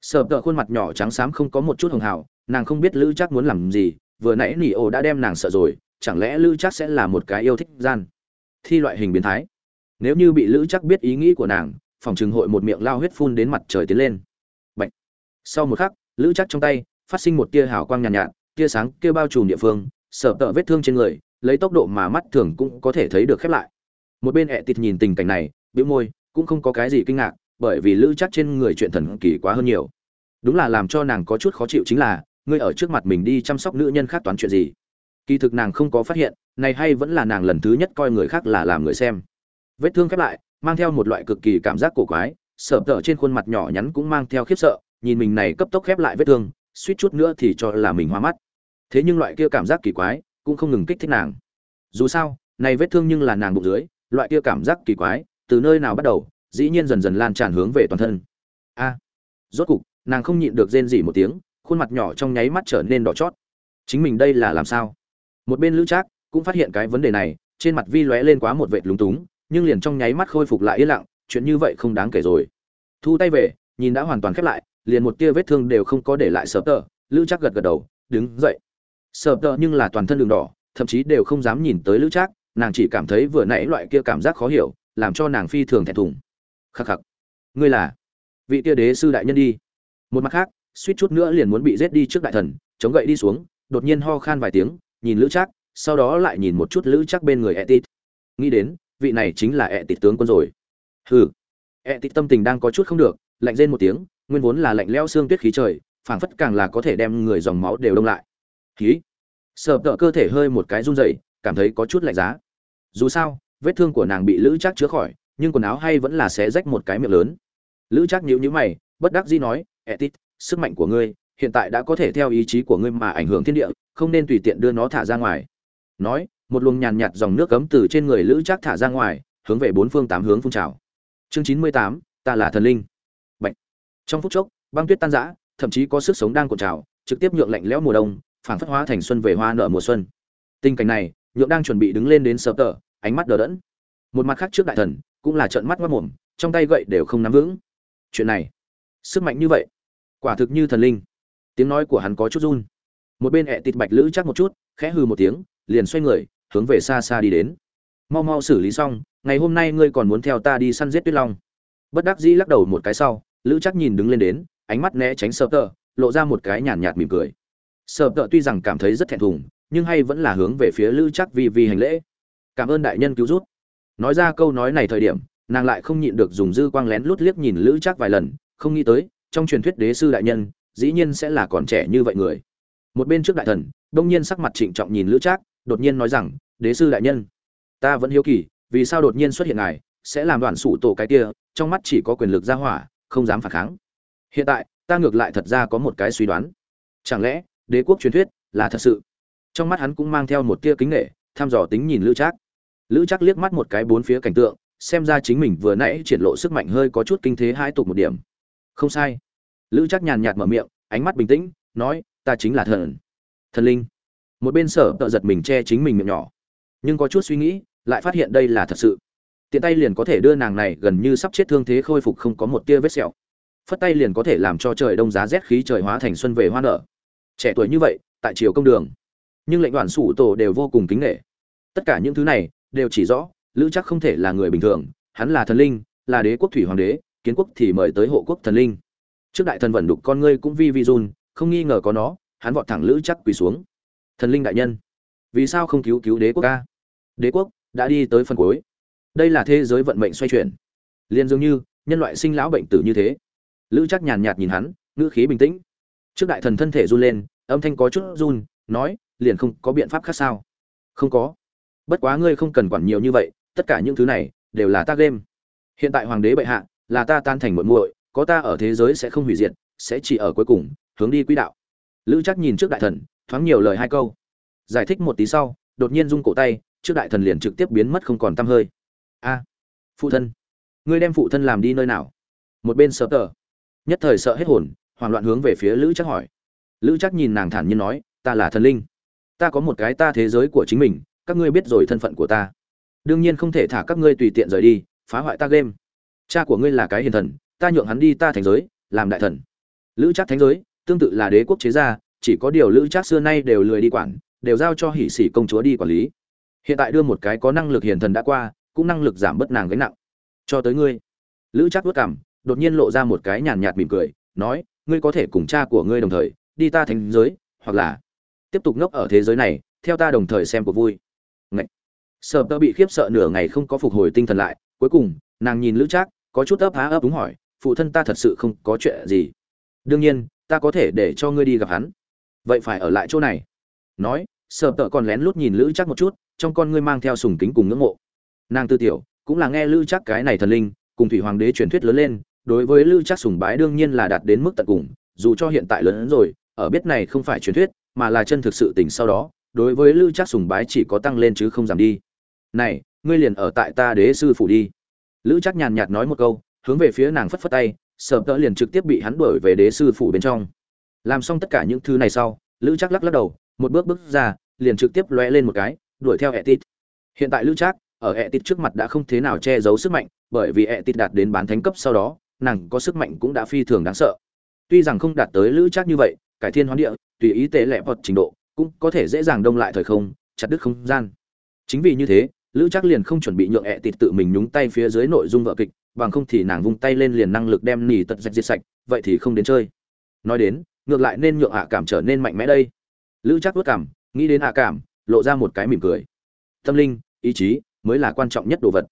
Sợ tợ khuôn mặt nhỏ trắng xám không có một chút hồng hào nàng không biết lữ chắc muốn làm gì, vừa nãy nỉ ồ đã đem nàng sợ rồi, chẳng lẽ lữ chắc sẽ là một cái yêu thích gian? Thi loại hình biến thái. Nếu như bị lữ chắc biết ý nghĩ của nàng, phòng trường hội một miệng lao huyết phun đến mặt trời tiến lên. Bạch. sau một khắc, lữ chắc trong tay phát sinh một tia hào quang nhàn nhạt, nhạt tia sáng kia bao trùm địa phương sợ tợ vết thương trên người lấy tốc độ mà mắt thường cũng có thể thấy được khép lại. Một bên ệ tịt nhìn tình cảnh này bĩu môi cũng không có cái gì kinh ngạc bởi vì lữ chắc trên người chuyện thần kỳ quá hơn nhiều. Đúng là làm cho nàng có chút khó chịu chính là ngươi ở trước mặt mình đi chăm sóc nữ nhân khác toán chuyện gì? Kỳ thực nàng không có phát hiện này hay vẫn là nàng lần thứ nhất coi người khác là làm người xem. Vết thương khép lại mang theo một loại cực kỳ cảm giác cổ quái sợ tở trên khuôn mặt nhỏ nhắn cũng mang theo khiếp sợ nhìn mình này cấp tốc khép lại vết thương suýt chút nữa thì cho là mình hoa mắt. Thế nhưng loại kia cảm giác kỳ quái cũng không ngừng kích thích nàng. Dù sao, này vết thương nhưng là nàng bụng dưới, loại kia cảm giác kỳ quái từ nơi nào bắt đầu, dĩ nhiên dần dần lan tràn hướng về toàn thân. A! Rốt cục, nàng không nhịn được rên rỉ một tiếng, khuôn mặt nhỏ trong nháy mắt trở nên đỏ chót. Chính mình đây là làm sao? Một bên lữ trác cũng phát hiện cái vấn đề này, trên mặt vi lóe lên quá một vệt lúng túng, nhưng liền trong nháy mắt khôi phục lại yên lặng, chuyện như vậy không đáng kể rồi. Thu tay về, nhìn đã hoàn toàn khép lại liền một tia vết thương đều không có để lại sợp tờ, lữ chắc gật gật đầu, đứng dậy. Sợp tờ nhưng là toàn thân đường đỏ, thậm chí đều không dám nhìn tới lữ trác, nàng chỉ cảm thấy vừa nãy loại kia cảm giác khó hiểu, làm cho nàng phi thường thẹn thùng. Khắc khắc. Ngươi là vị kia đế sư đại nhân đi. Một mặt khác, suýt chút nữa liền muốn bị giết đi trước đại thần, chống gậy đi xuống, đột nhiên ho khan vài tiếng, nhìn lữ trác, sau đó lại nhìn một chút lữ trác bên người etit. Nghĩ đến, vị này chính là etit tướng quân rồi. Hừ. Etit tâm tình đang có chút không được, lạnh rên một tiếng nguyên vốn là lạnh lẽo xương tuyết khí trời, phảng phất càng là có thể đem người dòng máu đều đông lại. Khí. Sợ tợ cơ thể hơi một cái run rẩy, cảm thấy có chút lạnh giá. Dù sao, vết thương của nàng bị lữ trác chữa khỏi, nhưng quần áo hay vẫn là xé rách một cái miệng lớn. Lữ trác nhíu nhíu mày, bất đắc dĩ nói etit sức mạnh của ngươi hiện tại đã có thể theo ý chí của ngươi mà ảnh hưởng thiên địa, không nên tùy tiện đưa nó thả ra ngoài. Nói, một luồng nhàn nhạt dòng nước cấm từ trên người lữ trác thả ra ngoài, hướng về bốn phương tám hướng phun trào. Chương chín mươi tám, ta là thần linh trong phút chốc, băng tuyết tan rã, thậm chí có sức sống đang cuộn trào, trực tiếp nhượng lạnh lẽo mùa đông phản phất hóa thành xuân về hoa nở mùa xuân. Tình cảnh này, nhượng đang chuẩn bị đứng lên đến sập tờ, ánh mắt đờ đẫn. Một mặt khác trước đại thần, cũng là trợn mắt mất mồm, trong tay gậy đều không nắm vững. Chuyện này, sức mạnh như vậy, quả thực như thần linh. Tiếng nói của hắn có chút run. Một bên ẹ tịt bạch lữ chắc một chút, khẽ hừ một tiếng, liền xoay người, hướng về xa xa đi đến. Mau mau xử lý xong, ngày hôm nay ngươi còn muốn theo ta đi săn giết tuyết long. Bất đắc dĩ lắc đầu một cái sau lữ chắc nhìn đứng lên đến, ánh mắt né tránh sợ tợ, lộ ra một cái nhàn nhạt mỉm cười. Sợ tợ tuy rằng cảm thấy rất thẹn thùng, nhưng hay vẫn là hướng về phía lữ chắc vì vì hành lễ. Cảm ơn đại nhân cứu rút nói ra câu nói này thời điểm, nàng lại không nhịn được dùng dư quang lén lút liếc nhìn lữ chắc vài lần, không nghĩ tới, trong truyền thuyết đế sư đại nhân, dĩ nhiên sẽ là còn trẻ như vậy người. Một bên trước đại thần, đông nhiên sắc mặt trịnh trọng nhìn lữ trác, đột nhiên nói rằng, đế sư đại nhân, ta vẫn hiếu kỳ, vì sao đột nhiên xuất hiện ngài, sẽ làm đoạn sủ tổ cái kia, trong mắt chỉ có quyền lực ra hỏa không dám phản kháng. Hiện tại, ta ngược lại thật ra có một cái suy đoán. Chẳng lẽ, đế quốc truyền thuyết là thật sự? Trong mắt hắn cũng mang theo một tia kính nghệ thăm dò tính nhìn lữ trác. Lữ trác liếc mắt một cái bốn phía cảnh tượng, xem ra chính mình vừa nãy triển lộ sức mạnh hơi có chút kinh thế hai tục một điểm. Không sai. Lữ trác nhàn nhạt mở miệng, ánh mắt bình tĩnh, nói, ta chính là thần. Thần linh. Một bên sở tợ giật mình che chính mình miệng nhỏ. Nhưng có chút suy nghĩ, lại phát hiện đây là thật sự tiện tay liền có thể đưa nàng này gần như sắp chết thương thế khôi phục không có một tia vết sẹo. Phất tay liền có thể làm cho trời đông giá rét khí trời hóa thành xuân về hoa nở. Trẻ tuổi như vậy, tại triều công đường. Nhưng lệnh đoàn sủ tổ đều vô cùng kính nghệ tất cả những thứ này, đều chỉ rõ, lữ chắc không thể là người bình thường, hắn là thần linh, là đế quốc thủy hoàng đế, kiến quốc thì mời tới hộ quốc thần linh. Trước đại thần vận đục con ngươi cũng vi vi run, không nghi ngờ có nó, hắn vọt thẳng lữ chắc quỳ xuống. Thần linh đại nhân, vì sao không cứu cứu đế quốc ca? Đế quốc, đã đi tới phần cuối đây là thế giới vận mệnh xoay chuyển. Liền dường như, nhân loại sinh lão bệnh tử như thế. Lữ chắc nhàn nhạt nhìn hắn, ngữ khí bình tĩnh. Trước đại thần thân thể run lên, âm thanh có chút run, nói, liền không có biện pháp khác sao? Không có. Bất quá ngươi không cần quản nhiều như vậy, tất cả những thứ này đều là tác game. Hiện tại hoàng đế bệ hạ, là ta tan thành muội muội, có ta ở thế giới sẽ không hủy diệt, sẽ chỉ ở cuối cùng, hướng đi quỹ đạo. Lữ chắc nhìn trước đại thần, thoáng nhiều lời hai câu. Giải thích một tí sau, đột nhiên rung cổ tay, trước đại thần liền trực tiếp biến mất không còn tăm hơi a, phụ thân. Ngươi đem phụ thân làm đi nơi nào? Một bên sợ tờ. Nhất thời sợ hết hồn, hoảng loạn hướng về phía lữ chắc hỏi. Lữ chắc nhìn nàng thản nhiên nói, ta là thần linh. Ta có một cái ta thế giới của chính mình, các ngươi biết rồi thân phận của ta. Đương nhiên không thể thả các ngươi tùy tiện rời đi, phá hoại ta game. Cha của ngươi là cái hiền thần, ta nhượng hắn đi ta thành giới, làm đại thần. Lữ chắc thánh giới, tương tự là đế quốc chế gia, chỉ có điều lữ chắc xưa nay đều lười đi quản, đều giao cho hỷ sĩ công chúa đi quản lý. Hiện tại đưa một cái có năng lực hiền thần đã qua cũng năng lực giảm bớt nàng gánh nặng. Cho tới ngươi. Lữ chắc vất cảm đột nhiên lộ ra một cái nhàn nhạt mỉm cười, nói, ngươi có thể cùng cha của ngươi đồng thời, đi ta thành giới, hoặc là tiếp tục ngốc ở thế giới này, theo ta đồng thời xem cuộc vui. Ngậy. sợ tơ bị khiếp sợ nửa ngày không có phục hồi tinh thần lại, cuối cùng, nàng nhìn lữ trác, có chút ấp há ấp đúng hỏi, phụ thân ta thật sự không có chuyện gì. Đương nhiên, ta có thể để cho ngươi đi gặp hắn. Vậy phải ở lại chỗ này. Nói, sợ tợ còn lén lút nhìn lữ trác một chút, trong con ngươi mang theo sùng kính cùng ngưỡng mộ nàng tư tiểu, cũng là nghe Lưu chắc cái này thần linh, cùng thủy hoàng đế truyền thuyết lớn lên, đối với Lưu chắc sùng bái đương nhiên là đạt đến mức tận cùng, dù cho hiện tại lớn hơn rồi, ở biết này không phải truyền thuyết, mà là chân thực sự tình sau đó, đối với Lưu chắc sùng bái chỉ có tăng lên chứ không giảm đi. Này, ngươi liền ở tại ta đế sư phủ đi. Lữ chắc nhàn nhạt nói một câu, hướng về phía nàng phất phất tay, sợ tợ liền trực tiếp bị hắn đuổi về đế sư phủ bên trong. Làm xong tất cả những thứ này sau lữ chắc lắc lắc đầu, một bước bước ra, liền trực tiếp lóe lên một cái, đuổi theo etit. Hiện tại lữ chắc ở etit trước mặt đã không thế nào che giấu sức mạnh, bởi vì etit đạt đến bán thánh cấp sau đó, nàng có sức mạnh cũng đã phi thường đáng sợ. Tuy rằng không đạt tới lữ Trác như vậy, cải thiên hoán địa, tùy ý tế lẹ vật trình độ, cũng có thể dễ dàng đông lại thời không, chặt đứt không gian. Chính vì như thế, lữ Trác liền không chuẩn bị nhượng ẹ tịt tự mình nhúng tay phía dưới nội dung vợ kịch, bằng không thì nàng vung tay lên liền năng lực đem nỉ tật dạch diệt sạch, vậy thì không đến chơi. Nói đến, ngược lại nên nhượng hạ cảm trở nên mạnh mẽ đây. Lữ chắc vất cảm, nghĩ đến hạ cảm, lộ ra một cái mỉm cười. Tâm linh, ý chí mới là quan trọng nhất đồ vật.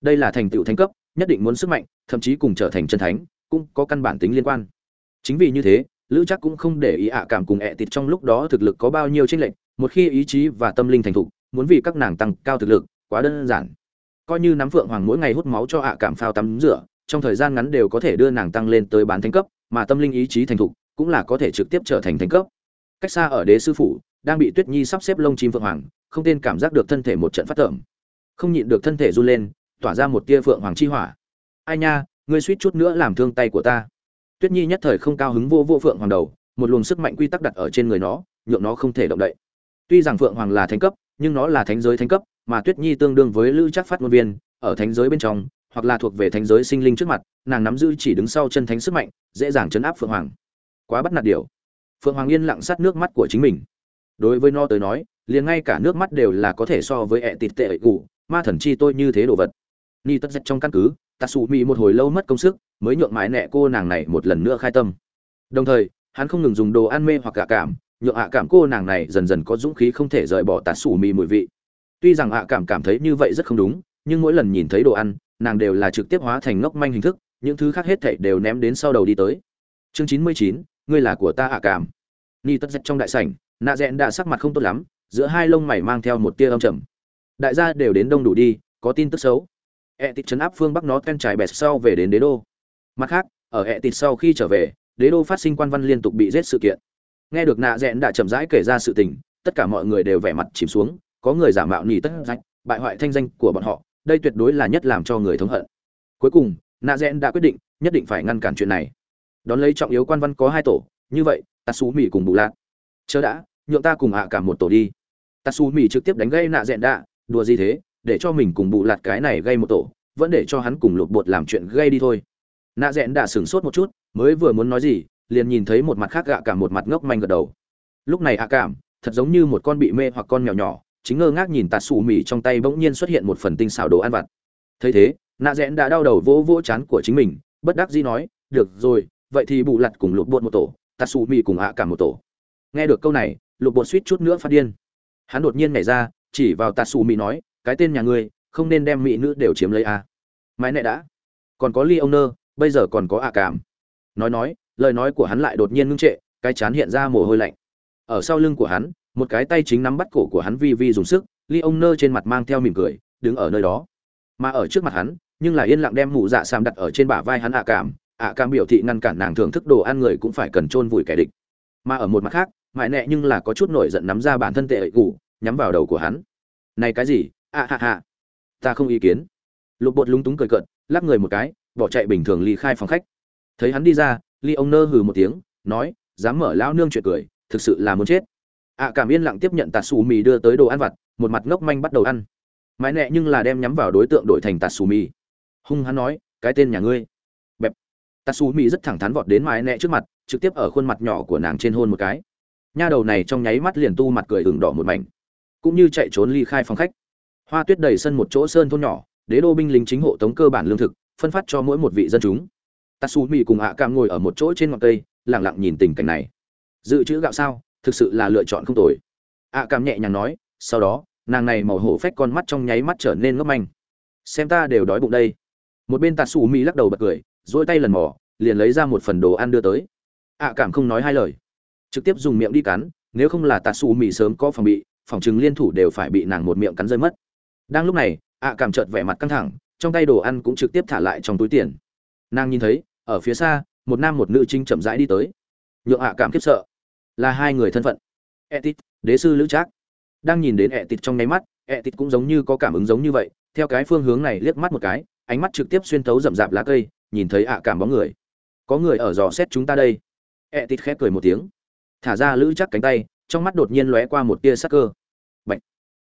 Đây là thành tựu thánh cấp, nhất định muốn sức mạnh, thậm chí cùng trở thành chân thánh, cũng có căn bản tính liên quan. Chính vì như thế, lữ chắc cũng không để ý ạ cảm cùng ẹ tịt trong lúc đó thực lực có bao nhiêu tranh lệch, một khi ý chí và tâm linh thành thục, muốn vì các nàng tăng cao thực lực, quá đơn giản. Coi như nắm phượng hoàng mỗi ngày hút máu cho ạ cảm phao tắm rửa, trong thời gian ngắn đều có thể đưa nàng tăng lên tới bán thánh cấp, mà tâm linh ý chí thành thục cũng là có thể trực tiếp trở thành thánh cấp. Cách xa ở đế sư phủ đang bị tuyết nhi sắp xếp lông chim phượng hoàng, không tên cảm giác được thân thể một trận phát tởm không nhịn được thân thể run lên, tỏa ra một tia phượng hoàng chi hỏa. Ai nha, ngươi suýt chút nữa làm thương tay của ta. Tuyết nhi nhất thời không cao hứng vô vô phượng hoàng đầu, một luồng sức mạnh quy tắc đặt ở trên người nó, nhượng nó không thể động đậy. Tuy rằng phượng hoàng là thánh cấp, nhưng nó là thánh giới thánh cấp, mà tuyết nhi tương đương với lữ chắc phát ngôn viên, ở thánh giới bên trong, hoặc là thuộc về thánh giới sinh linh trước mặt, nàng nắm giữ chỉ đứng sau chân thánh sức mạnh, dễ dàng chấn áp phượng hoàng. Quá bắt nạt điều. Phượng hoàng yên lặng sát nước mắt của chính mình. Đối với nó tới nói, liền ngay cả nước mắt đều là có thể so với ẹ tịt tệ ệ cụ ma thần chi tôi như thế đồ vật. Ni tất dạch trong căn cứ tạ xù mỹ một hồi lâu mất công sức, mới nhượng mãi nẹ cô nàng này một lần nữa khai tâm. Đồng thời, hắn không ngừng dùng đồ ăn mê hoặc cả cảm, nhượng ạ cảm cô nàng này dần dần có dũng khí không thể rời bỏ tạ xù mỹ mùi vị. Tuy rằng ạ cảm cảm thấy như vậy rất không đúng, nhưng mỗi lần nhìn thấy đồ ăn, nàng đều là trực tiếp hóa thành ngốc manh hình thức, những thứ khác hết thảy đều ném đến sau đầu đi tới. Chương chín mươi chín, ngươi là của ta ạ cảm. Ni tất dạch trong đại sảnh, nạ rẽn đã sắc mặt không tốt lắm, giữa hai lông mày mang theo một tia âm trầm đại gia đều đến đông đủ đi, có tin tức xấu. Ẹ tịt chấn áp phương bắc nó ten trải bẹt sau về đến đế đô. Mặt khác, ở ẹ tịt sau khi trở về, đế đô phát sinh quan văn liên tục bị giết sự kiện. Nghe được nạ rẽn đã chậm rãi kể ra sự tình, tất cả mọi người đều vẻ mặt chìm xuống, có người giả mạo nỉ tất rách, bại hoại thanh danh của bọn họ, đây tuyệt đối là nhất làm cho người thống hận. Cuối cùng, nạ rẽn đã quyết định nhất định phải ngăn cản chuyện này. Đón lấy trọng yếu quan văn có hai tổ, như vậy tatsu mỹ cùng bù lạc chớ đã, nhượng ta cùng hạ cả một tổ đi. Tatsu mỹ trực tiếp đánh gây nạ rẽn đã đùa gì thế, để cho mình cùng bù lạt cái này gây một tổ, vẫn để cho hắn cùng lục bột làm chuyện gây đi thôi. Nạ rẽn đã sửng sốt một chút, mới vừa muốn nói gì, liền nhìn thấy một mặt khác gạ cả một mặt ngốc manh gật đầu. Lúc này ạ cảm, thật giống như một con bị mê hoặc con mèo nhỏ, chính ngơ ngác nhìn tạt xù mì trong tay bỗng nhiên xuất hiện một phần tinh xảo đồ ăn vặt. Thấy thế, nạ rẽn đã đau đầu vỗ vỗ chán của chính mình, bất đắc dĩ nói, được rồi, vậy thì bù lặt cùng lục bột một tổ tạt xù mì cùng ạ cảm một tổ. Nghe được câu này, lục bột suýt chút nữa phát điên. Hắn đột nhiên nhảy ra chỉ vào tạt xù mỹ nói, cái tên nhà ngươi, không nên đem mỹ nữ đều chiếm lấy a à. mãi nệ đã. Còn có ly ông nơ, bây giờ còn có ạ cảm. Nói nói, lời nói của hắn lại đột nhiên ngưng trệ, cái chán hiện ra mồ hôi lạnh. Ở sau lưng của hắn, một cái tay chính nắm bắt cổ của hắn vi vi dùng sức ly ông nơ trên mặt mang theo mỉm cười, đứng ở nơi đó. Mà ở trước mặt hắn, nhưng là yên lặng đem mụ dạ sam đặt ở trên bả vai hắn ạ cảm ạ cảm biểu thị ngăn cản nàng thưởng thức đồ ăn người cũng phải cần chôn vùi kẻ địch. Mà ở một mặt khác mại nẹ nhưng là có chút nổi giận nắm ra bản thân tệ ẩy gù nhắm vào đầu của hắn. Này cái gì? À, Ạ hạ hạ ta không ý kiến. Lục bột lúng túng cười cợt, lắc người một cái, bỏ chạy bình thường ly khai phòng khách. Thấy hắn đi ra, ly ông nơ hừ một tiếng, nói, dám mở lão nương chuyện cười, thực sự là muốn chết. Ạ cảm yên lặng tiếp nhận tạt xù mì đưa tới đồ ăn vặt, một mặt ngốc manh bắt đầu ăn. Mãi nẹ nhưng là đem nhắm vào đối tượng đổi thành tạt xù mì. Hung hắn nói, cái tên nhà ngươi. Bẹp. Tạt xù mì rất thẳng thắn vọt đến mãi nẹ trước mặt, trực tiếp ở khuôn mặt nhỏ của nàng trên hôn một cái. Nha đầu này trong nháy mắt liền tu mặt cười ửng đỏ một mảnh cũng như chạy trốn ly khai phòng khách. Hoa tuyết đầy sân một chỗ sơn thôn nhỏ đế đô binh lính chính hộ tống cơ bản lương thực phân phát cho mỗi một vị dân chúng. Tatsumi cùng ạ cảm ngồi ở một chỗ trên ngọn cây lẳng lặng nhìn tình cảnh này. Dự trữ gạo sao? Thực sự là lựa chọn không tồi. Ạ cảm nhẹ nhàng nói sau đó nàng này màu hổ phách con mắt trong nháy mắt trở nên ngốc manh. Xem ta đều đói bụng đây. Một bên tatsumi lắc đầu bật cười dỗi tay lần mò, liền lấy ra một phần đồ ăn đưa tới. Ạ cảm không nói hai lời. Trực tiếp dùng miệng đi cắn nếu không là tatsumi sớm có phòng bị phòng chừng liên thủ đều phải bị nàng một miệng cắn rơi mất. Đang lúc này, ạ cảm chợt vẻ mặt căng thẳng, trong tay đồ ăn cũng trực tiếp thả lại trong túi tiền. Nàng nhìn thấy, ở phía xa, một nam một nữ trinh chậm rãi đi tới. Nhượng ạ cảm khiếp sợ. Là hai người thân phận. Etit, đế sư lữ trác. Đang nhìn đến etit trong nháy mắt, etit cũng giống như có cảm ứng giống như vậy, theo cái phương hướng này liếc mắt một cái, ánh mắt trực tiếp xuyên thấu rậm rạp lá cây, nhìn thấy ạ cảm bóng người. Có người ở dò xét chúng ta đây. Etit khép cười một tiếng. Thả ra lữ trác cánh tay trong mắt đột nhiên lóe qua một tia sắc cơ. Bạch.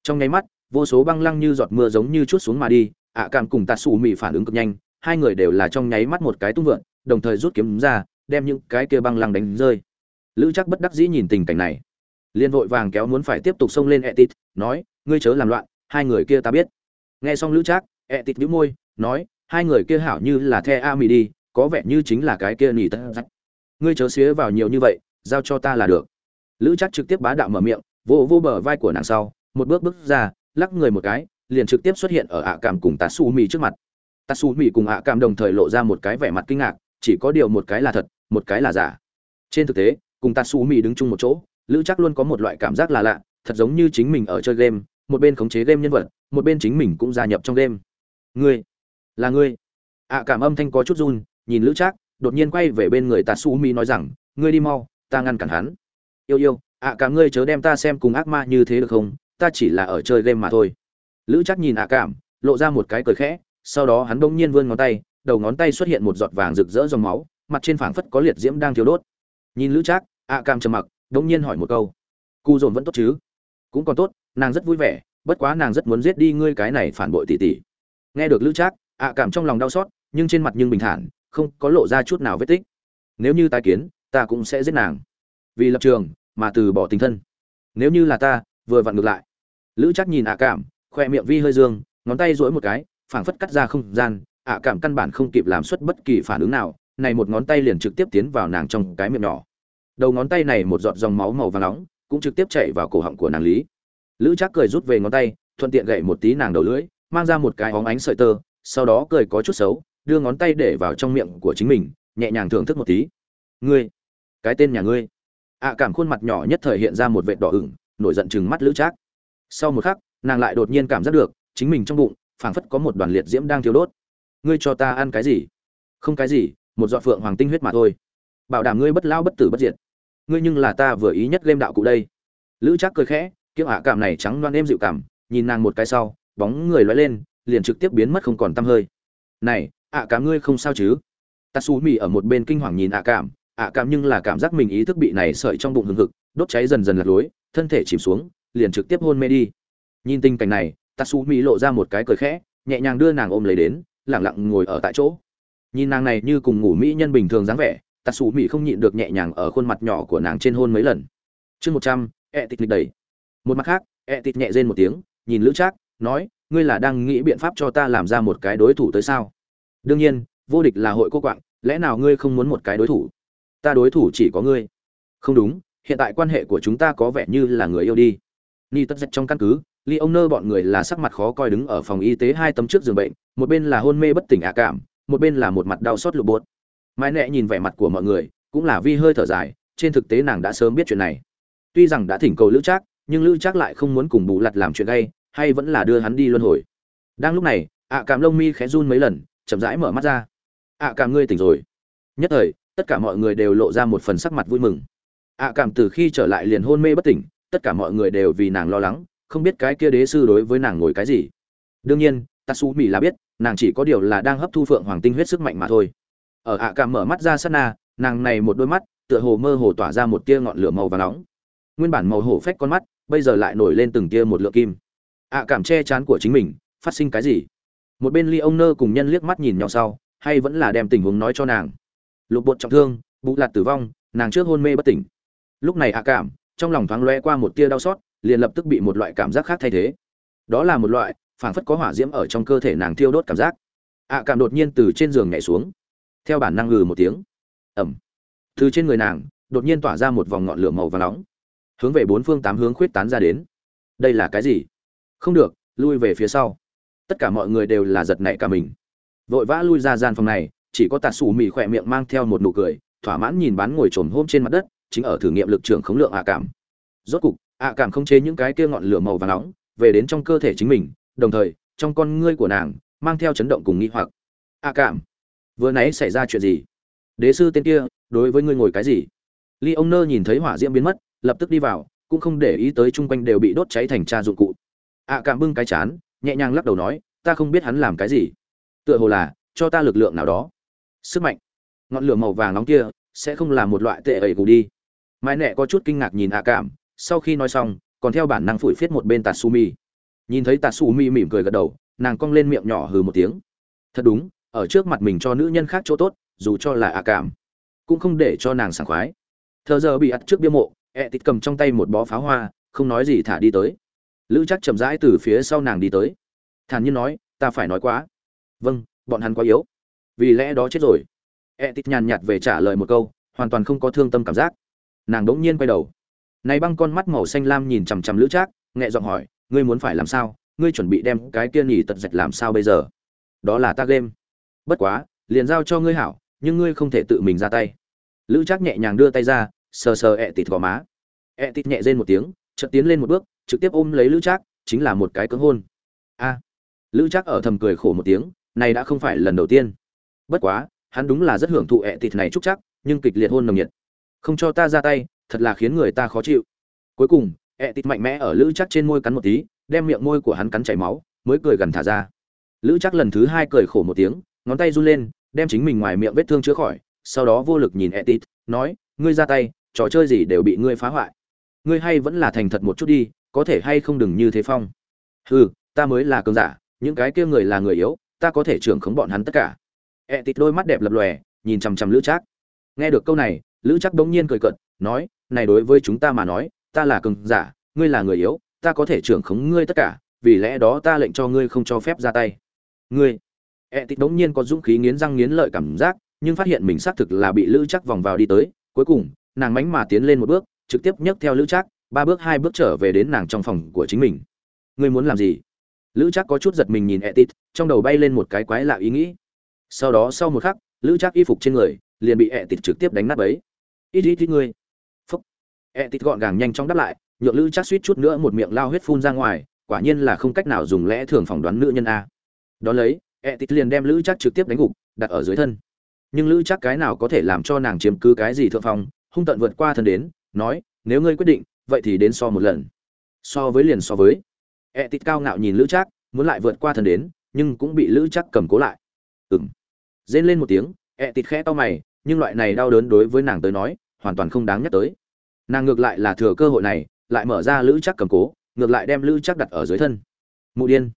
trong nháy mắt, vô số băng lăng như giọt mưa giống như chút xuống mà đi, ạ cảm cùng tạt sủ mị phản ứng cực nhanh, hai người đều là trong nháy mắt một cái tung vượn, đồng thời rút kiếm ra, đem những cái kia băng lăng đánh rơi. Lữ chắc bất đắc dĩ nhìn tình cảnh này. Liên vội vàng kéo muốn phải tiếp tục xông lên etit, nói, ngươi chớ làm loạn, hai người kia ta biết. Nghe xong lữ chắc etit nhíu môi, nói, hai người kia hảo như là the a mì đi, có vẻ như chính là cái kia nỉ tất rách ngươi chớ xía vào nhiều như vậy, giao cho ta là được lữ chắc trực tiếp bá đạo mở miệng, vô vô bờ vai của nàng sau, một bước bước ra, lắc người một cái, liền trực tiếp xuất hiện ở ạ cảm cùng tatsu Mi trước mặt. Tatsu Mi cùng ạ cảm đồng thời lộ ra một cái vẻ mặt kinh ngạc, chỉ có điều một cái là thật, một cái là giả. Trên thực tế, cùng tatsu Mi đứng chung một chỗ, lữ chắc luôn có một loại cảm giác là lạ, thật giống như chính mình ở chơi game, một bên khống chế game nhân vật, một bên chính mình cũng gia nhập trong game. Ngươi, là ngươi. Ạ cảm âm thanh có chút run, nhìn lữ trác, đột nhiên quay về bên người tatsu mi nói rằng, ngươi đi mau, ta ngăn cản hắn yêu yêu, ạ cảm ngươi chớ đem ta xem cùng ác ma như thế được không? Ta chỉ là ở chơi game mà thôi. Lữ chắc nhìn ạ cảm, lộ ra một cái cười khẽ, sau đó hắn bỗng nhiên vươn ngón tay, đầu ngón tay xuất hiện một giọt vàng rực rỡ dòng máu, mặt trên phảng phất có liệt diễm đang thiếu đốt. Nhìn lữ trác, ạ cảm trầm mặc, bỗng nhiên hỏi một câu. Cu dồn vẫn tốt chứ? Cũng còn tốt, nàng rất vui vẻ, bất quá nàng rất muốn giết đi ngươi cái này phản bội tỷ tỷ nghe được lữ trác, ạ cảm trong lòng đau xót, nhưng trên mặt nhưng bình thản, không có lộ ra chút nào vết tích. Nếu như tái kiến, ta cũng sẽ giết nàng vì lập trường mà từ bỏ tình thân. Nếu như là ta, vừa vặn ngược lại. Lữ chắc nhìn ạ cảm, khoe miệng vi hơi dương, ngón tay duỗi một cái, phảng phất cắt ra không gian, ạ cảm căn bản không kịp làm xuất bất kỳ phản ứng nào, này một ngón tay liền trực tiếp tiến vào nàng trong cái miệng nhỏ. Đầu ngón tay này một giọt dòng máu màu vàng nóng, cũng trực tiếp chạy vào cổ họng của nàng lý. Lữ chắc cười rút về ngón tay, thuận tiện gậy một tí nàng đầu lưỡi, mang ra một cái óng ánh sợi tơ, sau đó cười có chút xấu, đưa ngón tay để vào trong miệng của chính mình, nhẹ nhàng thưởng thức một tí. Ngươi, cái tên nhà ngươi? Ạ cảm khuôn mặt nhỏ nhất thời hiện ra một vệt đỏ ửng, nổi giận chừng mắt lữ trác. Sau một khắc, nàng lại đột nhiên cảm giác được, chính mình trong bụng, phảng phất có một đoàn liệt diễm đang thiêu đốt. Ngươi cho ta ăn cái gì? Không cái gì, một dọn phượng hoàng tinh huyết mà thôi. Bảo đảm ngươi bất lao bất tử bất diệt. Ngươi nhưng là ta vừa ý nhất game đạo cụ đây. Lữ trác cười khẽ kiếng ạ cảm này trắng loan êm dịu cảm, nhìn nàng một cái sau, bóng người lóe lên, liền trực tiếp biến mất không còn tăm hơi. Này, ạ cảm ngươi không sao chứ? Tatsu mì ở một bên kinh hoàng nhìn ạ cảm ạ cảm nhưng là cảm giác mình ý thức bị này sợi trong bụng hừng hực, đốt cháy dần dần lạc lối, thân thể chìm xuống, liền trực tiếp hôn mê đi. Nhìn tình cảnh này tatsu Mỹ lộ ra một cái cười khẽ, nhẹ nhàng đưa nàng ôm lấy đến lẳng lặng ngồi ở tại chỗ. Nhìn nàng này như cùng ngủ mỹ nhân bình thường dáng vẻ tatsu Mỹ không nhịn được nhẹ nhàng ở khuôn mặt nhỏ của nàng trên hôn mấy lần. Chương một trăm, ẹ tịt lịch đầy một mặt khác, ẹ tịt nhẹ rên một tiếng, nhìn lữ trác, nói, ngươi là đang nghĩ biện pháp cho ta làm ra một cái đối thủ tới sao? Đương nhiên, vô địch là hội cô quạng, lẽ nào ngươi không muốn một cái đối thủ? Ta đối thủ chỉ có ngươi. Không đúng, hiện tại quan hệ của chúng ta có vẻ như là người yêu đi. Ni tất giật trong căn cứ ly ông nơ bọn người là sắc mặt khó coi đứng ở phòng y tế hai tấm trước giường bệnh, một bên là hôn mê bất tỉnh ạ cảm, một bên là một mặt đau xót lụt bột. Mãi nẹ nhìn vẻ mặt của mọi người, cũng là vi hơi thở dài, trên thực tế nàng đã sớm biết chuyện này. Tuy rằng đã thỉnh cầu lữ trác, nhưng lữ trác lại không muốn cùng bù lặt làm chuyện gay, hay vẫn là đưa hắn đi luân hồi. Đang lúc này, ạ cảm lông mi khẽ run mấy lần, chậm rãi mở mắt ra. Ạ cảm ngươi tỉnh rồi. Nhất thời tất cả mọi người đều lộ ra một phần sắc mặt vui mừng. Ạ cảm từ khi trở lại liền hôn mê bất tỉnh, tất cả mọi người đều vì nàng lo lắng, không biết cái kia đế sư đối với nàng ngồi cái gì. Đương nhiên tatsu mỹ là biết, nàng chỉ có điều là đang hấp thu phượng hoàng tinh huyết sức mạnh mà thôi. Ở ạ cảm mở mắt ra sát na, nàng này một đôi mắt, tựa hồ mơ hồ tỏa ra một tia ngọn lửa màu và nóng. Nguyên bản màu hổ phách con mắt, bây giờ lại nổi lên từng tia một lượng kim. Ạ cảm che chán của chính mình, phát sinh cái gì? Một bên ly ông nơ cùng nhân liếc mắt nhìn nhau sau, hay vẫn là đem tình huống nói cho nàng lục bột trọng thương bụ lạt tử vong, nàng trước hôn mê bất tỉnh. Lúc này ạ cảm, trong lòng thoáng loe qua một tia đau xót, liền lập tức bị một loại cảm giác khác thay thế. Đó là một loại phảng phất có hỏa diễm ở trong cơ thể nàng thiêu đốt cảm giác. Ạ cảm đột nhiên từ trên giường nhảy xuống. Theo bản năng ngừ một tiếng. Ẩm. Từ trên người nàng, đột nhiên tỏa ra một vòng ngọn lửa màu và nóng. Hướng về bốn phương tám hướng khuyết tán ra đến. Đây là cái gì? Không được, lui về phía sau. Tất cả mọi người đều là giật nảy cả mình. Vội vã lui ra gian phòng này chỉ có tạ sủ mì khỏe miệng mang theo một nụ cười, thỏa mãn nhìn bán ngồi trồm hôm trên mặt đất, chính ở thử nghiệm lực trưởng khống lượng ạ cảm. Rốt cục, ạ cảm không chế những cái kia ngọn lửa màu và nóng, về đến trong cơ thể chính mình, đồng thời, trong con ngươi của nàng, mang theo chấn động cùng nghi hoặc. Ạ cảm, vừa nãy xảy ra chuyện gì? Đế sư tên kia, đối với ngươi ngồi cái gì? Ly ông nơ nhìn thấy hỏa diễm biến mất, lập tức đi vào, cũng không để ý tới chung quanh đều bị đốt cháy thành cha dụng cụ. Ạ cảm bưng cái chán, nhẹ nhàng lắc đầu nói, ta không biết hắn làm cái gì. Tựa hồ là, cho ta lực lượng nào đó sức mạnh. Ngọn lửa màu vàng nóng kia sẽ không là một loại tệ ẩy gù đi. Mãi nẹ có chút kinh ngạc nhìn ạ cảm, sau khi nói xong, còn theo bản năng phủi phiết một bên tatsumi. Nhìn thấy tatsumi mỉm cười gật đầu, nàng cong lên miệng nhỏ hừ một tiếng. Thật đúng, ở trước mặt mình cho nữ nhân khác chỗ tốt, dù cho là ạ cảm, cũng không để cho nàng sảng khoái. Thờ giờ bị ắt trước bia mộ, ẹ tịt cầm trong tay một bó pháo hoa, không nói gì thả đi tới. Lữ chắc chậm rãi từ phía sau nàng đi tới. Thản nhiên nói, ta phải nói quá. Vâng bọn hắn quá yếu vì lẽ đó chết rồi. E tít nhàn nhạt về trả lời một câu, hoàn toàn không có thương tâm cảm giác. Nàng đỗng nhiên quay đầu. Này băng con mắt màu xanh lam nhìn chằm chằm lữ trác, nhẹ giọng hỏi, ngươi muốn phải làm sao? Ngươi chuẩn bị đem cái kia nhỉ tật dạch làm sao bây giờ? Đó là ta game. Bất quá, liền giao cho ngươi hảo, nhưng ngươi không thể tự mình ra tay. Lữ trác nhẹ nhàng đưa tay ra, sờ sờ ẹ tịt gò má. Ẹ tịt nhẹ rên một tiếng, chợt tiến lên một bước, trực tiếp ôm lấy lữ trác, chính là một cái cưỡng hôn. A. Lữ trác ở thầm cười khổ một tiếng, này đã không phải lần đầu tiên bất quá, hắn đúng là rất hưởng thụ ẹ tịt này trúc chắc, nhưng kịch liệt hôn nồng nhiệt. Không cho ta ra tay, thật là khiến người ta khó chịu. Cuối cùng, ẹ tịt mạnh mẽ ở lữ chắc trên môi cắn một tí, đem miệng môi của hắn cắn chảy máu, mới cười gần thả ra. Lữ chắc lần thứ hai cười khổ một tiếng, ngón tay run lên, đem chính mình ngoài miệng vết thương chữa khỏi, sau đó vô lực nhìn ẹ tịt, nói, ngươi ra tay, trò chơi gì đều bị ngươi phá hoại. Ngươi hay vẫn là thành thật một chút đi, có thể hay không đừng như thế phong. Hừ, ta mới là cường giả, những cái kia người là người yếu, ta có thể trưởng khống bọn hắn tất cả ẹ tịt đôi mắt đẹp lập lòe, nhìn chằm chằm lữ trác. Nghe được câu này, lữ trác bỗng nhiên cười cợt, nói, này đối với chúng ta mà nói, ta là cường giả, ngươi là người yếu, ta có thể trưởng khống ngươi tất cả, vì lẽ đó ta lệnh cho ngươi không cho phép ra tay. Ngươi. Ẹ tịt bỗng nhiên có dũng khí nghiến răng nghiến lợi cảm giác, nhưng phát hiện mình xác thực là bị lữ trác vòng vào đi tới. Cuối cùng, nàng mánh mà tiến lên một bước, trực tiếp nhấc theo lữ trác, ba bước hai bước trở về đến nàng trong phòng của chính mình. Ngươi muốn làm gì? Lữ trác có chút giật mình nhìn etit trong đầu bay lên một cái quái lạ ý nghĩ sau đó sau một khắc lữ trác y phục trên người liền bị etit trực tiếp đánh nát ấy. ít ít ít ngươi. Phúc. E tịt gọn gàng nhanh chóng đáp lại nhượng lữ trác suýt chút nữa một miệng lao huyết phun ra ngoài quả nhiên là không cách nào dùng lẽ thường phỏng đoán nữ nhân a. Đ ó lấy e tịt liền đem lữ trác trực tiếp đánh gục đặt ở dưới thân. Nhưng lữ trác cái nào có thể làm cho nàng chiếm cứ cái gì thượng phong hung tận vượt qua thân đến nói nếu ngươi quyết định vậy thì đến so một lần. So với liền so với. E tịt cao ngạo nhìn lữ trác, muốn lại vượt qua thân đến nhưng cũng bị lữ trác cầm cố lại. Ừng rên lên một tiếng, ẹ tịt khẽ to mày, nhưng loại này đau đớn đối với nàng tới nói, hoàn toàn không đáng nhắc tới. Nàng ngược lại là thừa cơ hội này, lại mở ra lữ chắc cầm cố, ngược lại đem lữ chắc đặt ở dưới thân. Mụ điên.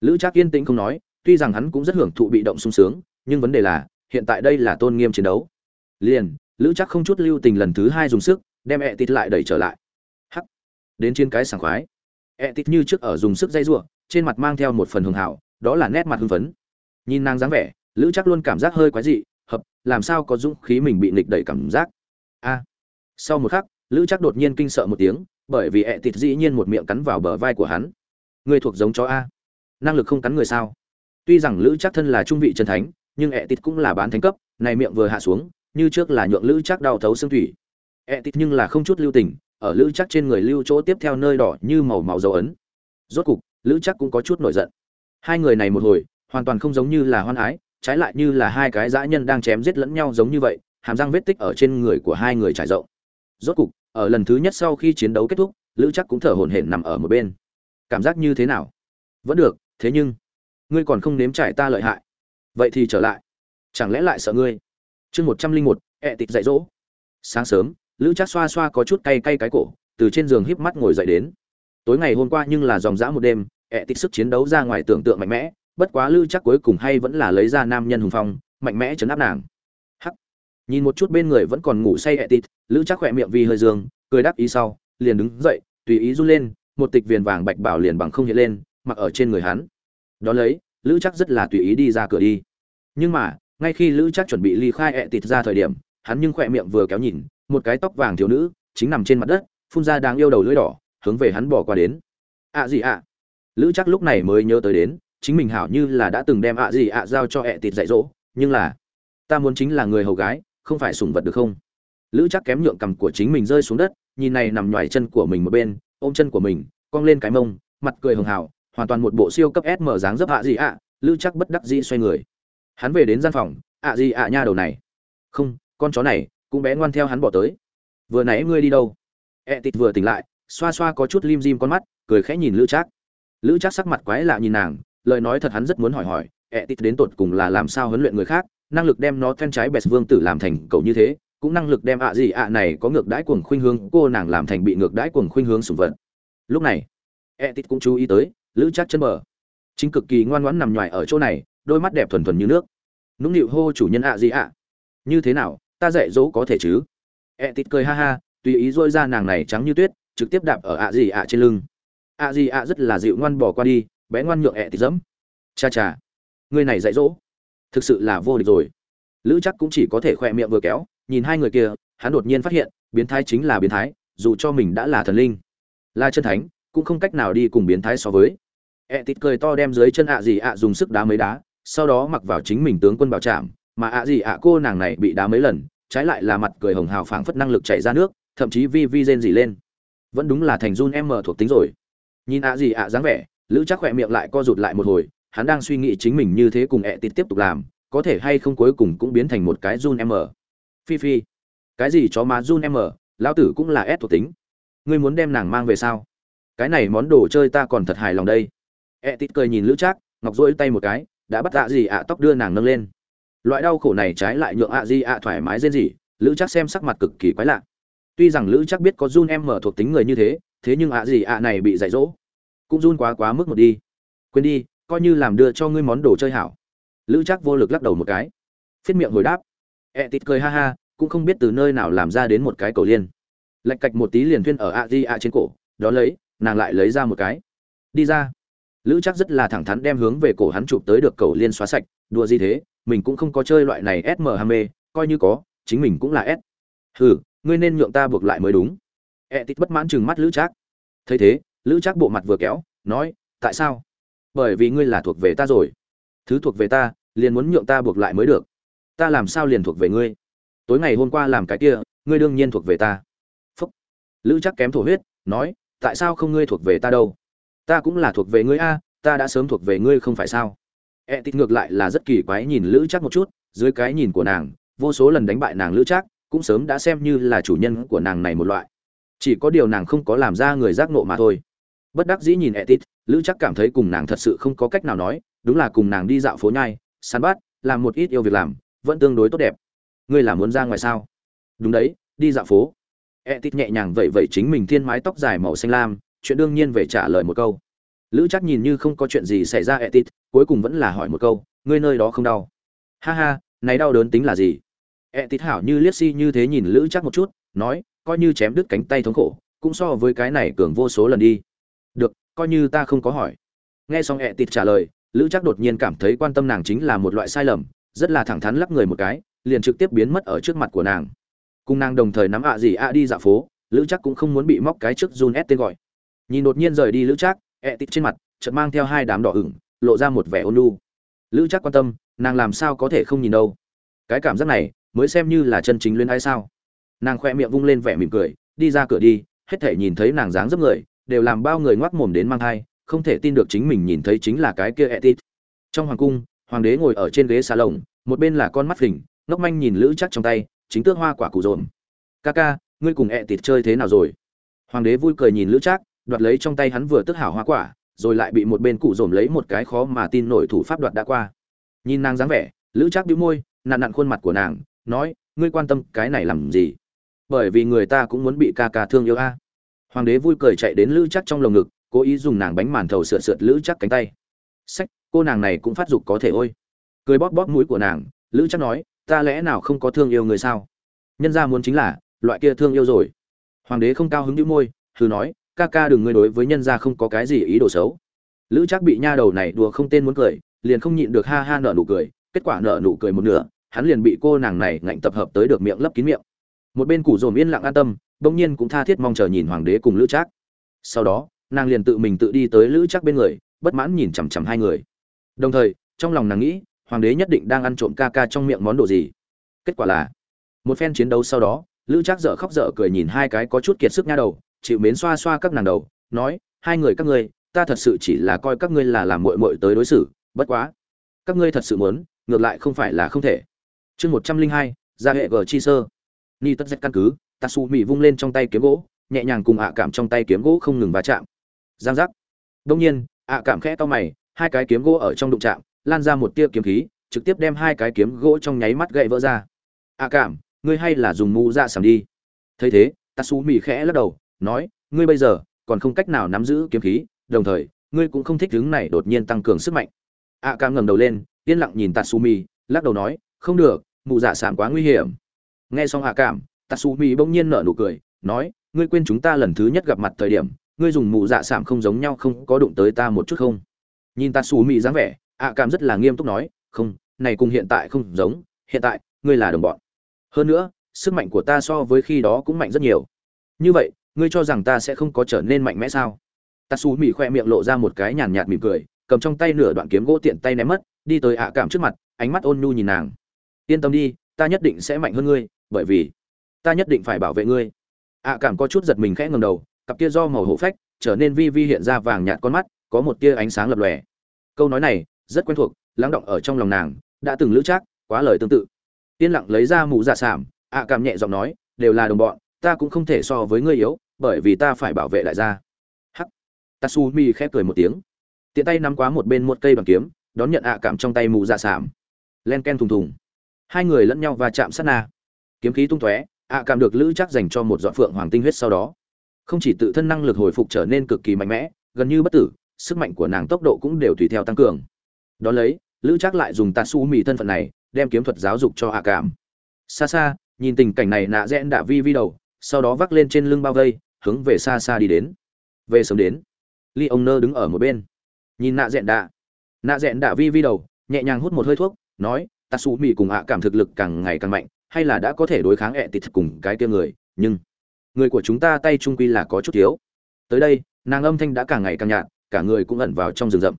Lữ chắc yên tĩnh không nói, tuy rằng hắn cũng rất hưởng thụ bị động sung sướng, nhưng vấn đề là, hiện tại đây là tôn nghiêm chiến đấu. Liền, lữ chắc không chút lưu tình lần thứ hai dùng sức, đem ẹ tịt lại đẩy trở lại. Hắc. Đến trên cái sảng khoái. Ẹ tịt như trước ở dùng sức dây giụa trên mặt mang theo một phần hường hảo, đó là nét mặt hưng phấn. Nhìn nàng dáng vẻ lữ chắc luôn cảm giác hơi quái dị, hợp, làm sao có dũng khí mình bị nghịch đẩy cảm giác? A. Sau một khắc, lữ chắc đột nhiên kinh sợ một tiếng, bởi vì ẹ tịt dĩ nhiên một miệng cắn vào bờ vai của hắn. Người thuộc giống chó a. Năng lực không cắn người sao? Tuy rằng lữ chắc thân là trung vị chân thánh, nhưng ẹ tịt cũng là bán thánh cấp, này miệng vừa hạ xuống, như trước là nhượng lữ chắc đau thấu xương thủy. Ẹ tịt nhưng là không chút lưu tình, ở lữ chắc trên người lưu chỗ tiếp theo nơi đỏ như màu màu dấu ấn. Rốt cục, lữ chắc cũng có chút nổi giận. Hai người này một hồi, hoàn toàn không giống như là hoan ái trái lại như là hai cái dã nhân đang chém giết lẫn nhau giống như vậy, hàm răng vết tích ở trên người của hai người trải rộng. Rốt cục, ở lần thứ nhất sau khi chiến đấu kết thúc, lữ chắc cũng thở hổn hển nằm ở một bên. Cảm giác như thế nào? Vẫn được, thế nhưng, ngươi còn không nếm trải ta lợi hại. Vậy thì trở lại. Chẳng lẽ lại sợ ngươi? Chương một trăm linh một, ẹ tịt dạy dỗ. Sáng sớm, lữ Trác xoa xoa có chút cay cay cái cổ, từ trên giường híp mắt ngồi dậy đến. Tối ngày hôm qua nhưng là dòng dã một đêm, ẹ tịch sức chiến đấu ra ngoài tưởng tượng mạnh mẽ bất quá lữ chắc cuối cùng hay vẫn là lấy ra nam nhân hùng phong, mạnh mẽ chấn áp nàng. Hắc. Nhìn một chút bên người vẫn còn ngủ say hẹ tịt lữ chắc khỏe miệng vì hơi dương, cười đáp ý sau, liền đứng dậy, tùy ý run lên, một tịch viền vàng bạch bảo liền bằng không hiện lên, mặc ở trên người hắn. Đón lấy lữ chắc rất là tùy ý đi ra cửa đi. Nhưng mà, ngay khi lữ chắc chuẩn bị ly khai hẹ tịt ra thời điểm, hắn nhưng khỏe miệng vừa kéo nhìn, một cái tóc vàng thiếu nữ, chính nằm trên mặt đất, phun ra đáng yêu đầu lưỡi đỏ, hướng về hắn bỏ qua đến. Ạ gì ạ. Lữ chắc lúc này mới nhớ tới đến chính mình hảo như là đã từng đem ạ gì ạ giao cho ẹ tịt dạy dỗ, nhưng là, ta muốn chính là người hầu gái, không phải sủng vật được không? Lữ chắc kém nhượng cầm của chính mình rơi xuống đất, nhìn này nằm ngoài chân của mình một bên, ôm chân của mình, cong lên cái mông, mặt cười hường hào, hoàn toàn một bộ siêu cấp s mở dáng dấp ạ gì ạ, lữ chắc bất đắc dĩ xoay người. Hắn về đến gian phòng, ạ gì ạ nha đầu này. Không, con chó này, cũng bé ngoan theo hắn bỏ tới. Vừa nãy ngươi đi đâu? Ẹ tịt vừa tỉnh lại, xoa xoa có chút lim dim con mắt, cười khẽ nhìn lữ trác lữ trác sắc mặt quái lạ nhìn nàng lời nói thật hắn rất muốn hỏi hỏi ẹ đến tột cùng là làm sao huấn luyện người khác? Năng lực đem nó then trái bẹt vương tử làm thành cậu như thế, cũng năng lực đem ạ gì ạ này có ngược đãi cuồng khuynh hướng cô nàng làm thành bị ngược đãi cuồng khuynh hướng sủng vật. Lúc này etit cũng chú ý tới, lữ chắc chân bờ. Chính cực kỳ ngoan ngoãn nằm ngoài ở chỗ này, đôi mắt đẹp thuần thuần như nước. Nũng nịu hô chủ nhân ạ gì ạ. Như thế nào, ta dạy dỗ có thể chứ? Etit cười ha ha, tùy ý dôi ra nàng này trắng như tuyết, trực tiếp đạp ở ạ gì ạ trên lưng. Ạ gì ạ rất là dịu ngoan bỏ qua đi bé ngoan nhượng etit dẫm. Cha cha, người này dạy dỗ. Thực sự là vô địch rồi. Lữ chắc cũng chỉ có thể khoe miệng vừa kéo, nhìn hai người kia, hắn đột nhiên phát hiện, biến thái chính là biến thái, dù cho mình đã là thần linh, là chân thánh, cũng không cách nào đi cùng biến thái so với. Ẹ tịt cười to đem dưới chân ạ gì ạ dùng sức đá mấy đá, sau đó mặc vào chính mình tướng quân bảo trạm mà ạ gì ạ cô nàng này bị đá mấy lần, trái lại là mặt cười hồng hào phảng phất năng lực chảy ra nước, thậm chí vi vi rên dỉ lên. Vẫn đúng là thành run em mở thuộc tính rồi. Nhìn ạ gì ạ dáng vẻ lữ chắc khỏe miệng lại co rụt lại một hồi, hắn đang suy nghĩ chính mình như thế cùng ẹ tịt tiếp tục làm, có thể hay không cuối cùng cũng biến thành một cái run M. phi phi. Cái gì chó má run M. lão tử cũng là ép thuộc tính. Ngươi muốn đem nàng mang về sao? Cái này món đồ chơi ta còn thật hài lòng đây. Ẹ tịt cười nhìn lữ trác, ngọc rỗi tay một cái, đã bắt ạ gì ạ, tóc đưa nàng nâng lên. Loại đau khổ này trái lại nhượng ạ gì ạ thoải mái rên gì lữ trác xem sắc mặt cực kỳ quái lạ. Tuy rằng lữ trác biết có run em mở thuộc tính người như thế thế nhưng ạ gì ạ này bị dạy dỗ cũng run quá quá mức một đi quên đi coi như làm đưa cho ngươi món đồ chơi hảo lữ chắc vô lực lắc đầu một cái phiết miệng hồi đáp E tịt cười ha ha, cũng không biết từ nơi nào làm ra đến một cái cầu liên. Lạch cạch một tí liền thuyên ở a di a trên cổ, đó lấy, nàng lại lấy ra một cái. Đi ra. Lữ chắc rất là thẳng thắn đem hướng về cổ hắn chụp tới được cầu liên xóa sạch, đùa gì thế, mình cũng không có chơi loại này SM ham mê, coi như có, chính mình cũng là S. Hừ, ngươi nên nhượng ta buộc lại mới đúng. E tịt bất mãn chừng mắt Lữ Trác. Thấy thế, Lữ Trác bộ mặt vừa kéo, nói, tại sao? Bởi vì ngươi là thuộc về ta rồi. Thứ thuộc về ta, liền muốn nhượng ta buộc lại mới được. Ta làm sao liền thuộc về ngươi? Tối ngày hôm qua làm cái kia ngươi đương nhiên thuộc về ta. Phúc. Lữ chắc kém thổ huyết nói tại sao không ngươi thuộc về ta đâu? Ta cũng là thuộc về ngươi a ta đã sớm thuộc về ngươi không phải sao? E tít ngược lại là rất kỳ quái nhìn lữ chắc một chút dưới cái nhìn của nàng vô số lần đánh bại nàng lữ chắc cũng sớm đã xem như là chủ nhân của nàng này một loại. Chỉ có điều nàng không có làm ra người giác nộ mà thôi bất đắc dĩ nhìn Etit, lữ chắc cảm thấy cùng nàng thật sự không có cách nào nói đúng là cùng nàng đi dạo phố nhai săn bắt làm một ít yêu việc làm vẫn tương đối tốt đẹp. Ngươi là muốn ra ngoài sao? Đúng đấy đi dạo phố. Etit nhẹ nhàng vậy vậy chính mình thiên mái tóc dài màu xanh lam chuyện đương nhiên về trả lời một câu. Lữ chắc nhìn như không có chuyện gì xảy ra Etit, cuối cùng vẫn là hỏi một câu ngươi nơi đó không đau? Ha ha này đau đớn tính là gì? Etit hảo như liếc si như thế nhìn lữ chắc một chút nói coi như chém đứt cánh tay thống khổ cũng so với cái này cường vô số lần đi coi như ta không có hỏi. Nghe xong e tịt trả lời, lữ chắc đột nhiên cảm thấy quan tâm nàng chính là một loại sai lầm, rất là thẳng thắn lắc người một cái, liền trực tiếp biến mất ở trước mặt của nàng. Cùng nàng đồng thời nắm ạ gì ạ đi dạo phố, lữ chắc cũng không muốn bị móc cái trước run ép tên gọi. Nhìn đột nhiên rời đi lữ chắc ẹ tịt trên mặt chợt mang theo hai đám đỏ ửng, lộ ra một vẻ ôn nhu. Lữ chắc quan tâm, nàng làm sao có thể không nhìn đâu? Cái cảm giác này, mới xem như là chân chính luyến ai sao? Nàng khoe miệng vung lên vẻ mỉm cười, đi ra cửa đi, hết thể nhìn thấy nàng dáng dấp người đều làm bao người ngoác mồm đến mang thai, không thể tin được chính mình nhìn thấy chính là cái kia etit trong hoàng cung, hoàng đế ngồi ở trên ghế xà lồng, một bên là con mắt hình ngốc manh nhìn lữ chắc trong tay, chính tước hoa quả cụ rồn ca ca, ngươi cùng etit chơi thế nào rồi? Hoàng đế vui cười nhìn lữ chắc đoạt lấy trong tay hắn vừa tức hảo hoa quả, rồi lại bị một bên cụ rồn lấy một cái khó mà tin nổi thủ pháp đoạt đã qua. Nhìn nàng dáng vẻ, lữ chắc bĩu môi, nặn nặn khuôn mặt của nàng, nói, ngươi quan tâm cái này làm gì? Bởi vì người ta cũng muốn bị ca ca thương yêu a hoàng đế vui cười chạy đến lữ chắc trong lồng ngực, cố ý dùng nàng bánh màn thầu sượt sượt lữ chắc cánh tay. Sách, cô nàng này cũng phát dục có thể ôi. Cười bóp bóp mũi của nàng, lữ chắc nói, ta lẽ nào không có thương yêu người sao? Nhân ra muốn chính là, loại kia thương yêu rồi. Hoàng đế không cao hứng đĩu môi, thử nói, ca ca đừng ngươi đối với nhân ra không có cái gì ý đồ xấu. Lữ chắc bị nha đầu này đùa không tên muốn cười, liền không nhịn được ha ha nở nụ cười, kết quả nở nụ cười một nửa, hắn liền bị cô nàng này ngạnh tập hợp tới được miệng lấp kín miệng. Một bên củ dồn yên lặng an tâm bỗng nhiên cũng tha thiết mong chờ nhìn hoàng đế cùng lữ trác. Sau đó, nàng liền tự mình tự đi tới lữ trác bên người, bất mãn nhìn chằm chằm hai người. Đồng thời, trong lòng nàng nghĩ, hoàng đế nhất định đang ăn trộm ca ca trong miệng món đồ gì. Kết quả là, một phen chiến đấu sau đó, lữ trác dở khóc dở cười nhìn hai cái có chút kiệt sức nha đầu, chịu mến xoa xoa các nàng đầu, nói, hai người các ngươi, ta thật sự chỉ là coi các ngươi là làm muội muội tới đối xử, bất quá, các ngươi thật sự muốn, ngược lại không phải là không thể. Chương một trăm linh hai ra hệ g chi sơ. Ni tất dạch căn cứ tatsu mỹ vung lên trong tay kiếm gỗ, nhẹ nhàng cùng ạ cảm trong tay kiếm gỗ không ngừng va chạm. Giang giác. Đông nhiên, ạ cảm khẽ to mày, hai cái kiếm gỗ ở trong đụng chạm, lan ra một tia kiếm khí, trực tiếp đem hai cái kiếm gỗ trong nháy mắt gậy vỡ ra. Ạ cảm, ngươi hay là dùng mũ ra sầm đi. Thấy thế tatsu mỹ khẽ lắc đầu, nói, ngươi bây giờ còn không cách nào nắm giữ kiếm khí, đồng thời, ngươi cũng không thích đứng này đột nhiên tăng cường sức mạnh. Ạ cảm ngẩng đầu lên, yên lặng nhìn tatsumi, lắc đầu nói, không được mụ dạ sản quá nguy hiểm. Nghe xong ạ cảm tatsumi bỗng nhiên nở nụ cười, nói, ngươi quên chúng ta lần thứ nhất gặp mặt thời điểm, ngươi dùng mụ dạ sản không giống nhau không có đụng tới ta một chút không? Nhìn tatsumi dáng vẻ hạ cảm rất là nghiêm túc nói, không, này cùng hiện tại không giống, hiện tại, ngươi là đồng bọn. Hơn nữa, sức mạnh của ta so với khi đó cũng mạnh rất nhiều. Như vậy, ngươi cho rằng ta sẽ không có trở nên mạnh mẽ sao? Tatsumi khoe miệng lộ ra một cái nhàn nhạt mỉm cười, cầm trong tay nửa đoạn kiếm gỗ tiện tay ném mất, đi tới ạ cảm trước mặt, ánh mắt ôn nhu nhìn nàng. Yên tâm đi, ta nhất định sẽ mạnh hơn ngươi, bởi vì ta nhất định phải bảo vệ ngươi. Ạ cảm có chút giật mình khẽ ngầm đầu, cặp kia do màu hổ phách trở nên vi vi hiện ra vàng nhạt con mắt, có một tia ánh sáng lập lòe. Câu nói này rất quen thuộc, lắng động ở trong lòng nàng, đã từng lữ trác, quá lời tương tự. Yên lặng lấy ra mũ dạ sảm ạ cảm nhẹ giọng nói, đều là đồng bọn, ta cũng không thể so với ngươi yếu, bởi vì ta phải bảo vệ lại gia hắc. Tatsumi khẽ cười một tiếng. Tiện tay nắm quá một bên một cây bằng kiếm, đón nhận ạ cảm trong tay mù dạ sảm. Len ken thùng thùng. Hai người lẫn nhau và chạm sát na. Kiếm khí tung tóe ạ cảm được lữ chắc dành cho một dọn phượng hoàng tinh huyết sau đó. Không chỉ tự thân năng lực hồi phục trở nên cực kỳ mạnh mẽ, gần như bất tử, sức mạnh của nàng tốc độ cũng đều tùy theo tăng cường. Đón lấy, lữ chắc lại dùng tạt su mì thân phận này, đem kiếm thuật giáo dục cho ạ cảm. Xa xa, nhìn tình cảnh này nạ rẽn đạ vi vi đầu, sau đó vác lên trên lưng bao vây, hướng về xa xa đi đến. Về sớm đến ly ông nơ đứng ở một bên. Nhìn nạ rẽn đạ nạ rẽn đạ vi vi đầu, nhẹ nhàng hút một hơi thuốc, nói tạ xù mì cùng hạ cảm thực lực càng ngày càng mạnh hay là đã có thể đối kháng ẹ tịt cùng cái kia người, nhưng người của chúng ta tay trung quy là có chút thiếu. Tới đây, nàng âm thanh đã càng ngày càng nhạt, cả người cũng ẩn vào trong rừng rậm.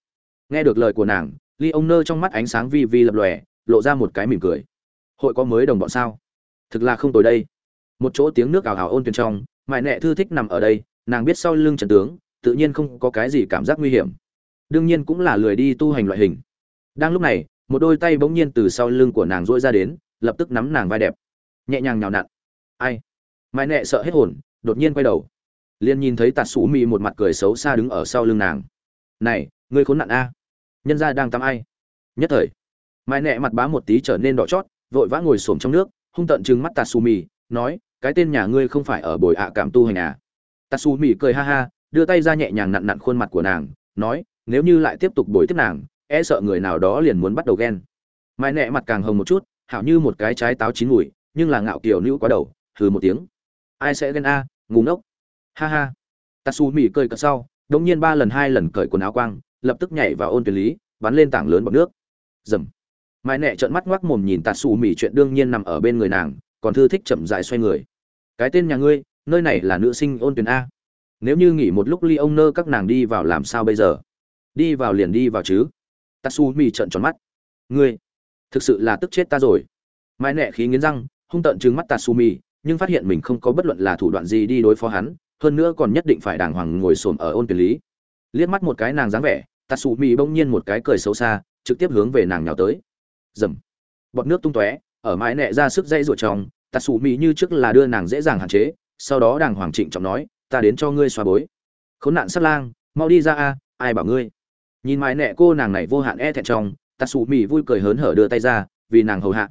Nghe được lời của nàng, ly ông nơ trong mắt ánh sáng vi vi lập lòe, lộ ra một cái mỉm cười. Hội có mới đồng bọn sao? Thực là không tồi đây. Một chỗ tiếng nước ảo ảo ôn tuyền trong, mại nẹ thư thích nằm ở đây, nàng biết sau lưng trần tướng, tự nhiên không có cái gì cảm giác nguy hiểm. Đương nhiên cũng là lười đi tu hành loại hình. Đang lúc này, một đôi tay bỗng nhiên từ sau lưng của nàng dỗi ra đến lập tức nắm nàng vai đẹp. Nhẹ nhàng nhào nặn. Ai? Mãi nẹ sợ hết hồn, đột nhiên quay đầu. Liền nhìn thấy tạt sủ mị một mặt cười xấu xa đứng ở sau lưng nàng. Này, ngươi khốn nạn a. Nhân gia đang tắm ai? Nhất thời mãi nẹ mặt bá một tí trở nên đỏ chót, vội vã ngồi xổm trong nước, hung tận trừng mắt tạt sủ mị, nói, cái tên nhà ngươi không phải ở bồi ạ cảm tu hành à? Tạt sủ mị cười ha ha, đưa tay ra nhẹ nhàng nặn nặn khuôn mặt của nàng, nói, nếu như lại tiếp tục bồi tiếp nàng e sợ người nào đó liền muốn bắt đầu ghen. Mãi nẹ mặt càng hồng một chút hảo như một cái trái táo chín mùi, nhưng là ngạo kiểu nữ quá đầu, hừ một tiếng. Ai sẽ ghen a ngủ ngốc. Ha ha. Tatsu mỉ cười cợt sau, đống nhiên ba lần hai lần cởi quần áo quang, lập tức nhảy vào ôn tuyển lý, bắn lên tảng lớn bọt nước. Dầm. Mãi nẹ trợn mắt ngoác mồm nhìn tatsu mỉ chuyện đương nhiên nằm ở bên người nàng, còn thư thích chậm dại xoay người. Cái tên nhà ngươi, nơi này là nữ sinh ôn tuyển a. Nếu như nghỉ một lúc ly ông nơ các nàng đi vào làm sao bây giờ? Đi vào liền đi vào chứ. Tatsu mỉ trợn tròn mắt. Ngươi thực sự là tức chết ta rồi. Mãi nẹ khí nghiến răng, hung tợn trừng mắt tatsumi nhưng phát hiện mình không có bất luận là thủ đoạn gì đi đối phó hắn, hơn nữa còn nhất định phải đàng hoàng ngồi xổm ở ôn tuyển lý. Liếc mắt một cái nàng dáng vẻ tatsumi bỗng nhiên một cái cười xấu xa, trực tiếp hướng về nàng nhào tới. Dầm. Bọt nước tung tóe, ở mãi nẹ ra sức dây ruột trong tatsumi như trước là đưa nàng dễ dàng hạn chế, sau đó đàng hoàng trịnh trọng nói, ta đến cho ngươi xoa bối. Khốn nạn sát lang, mau đi ra a, ai bảo ngươi? Nhìn mãi nẹ cô nàng này vô hạn e thẹn trong tatsumi vui cười hớn hở đưa tay ra, vì nàng hầu hạ.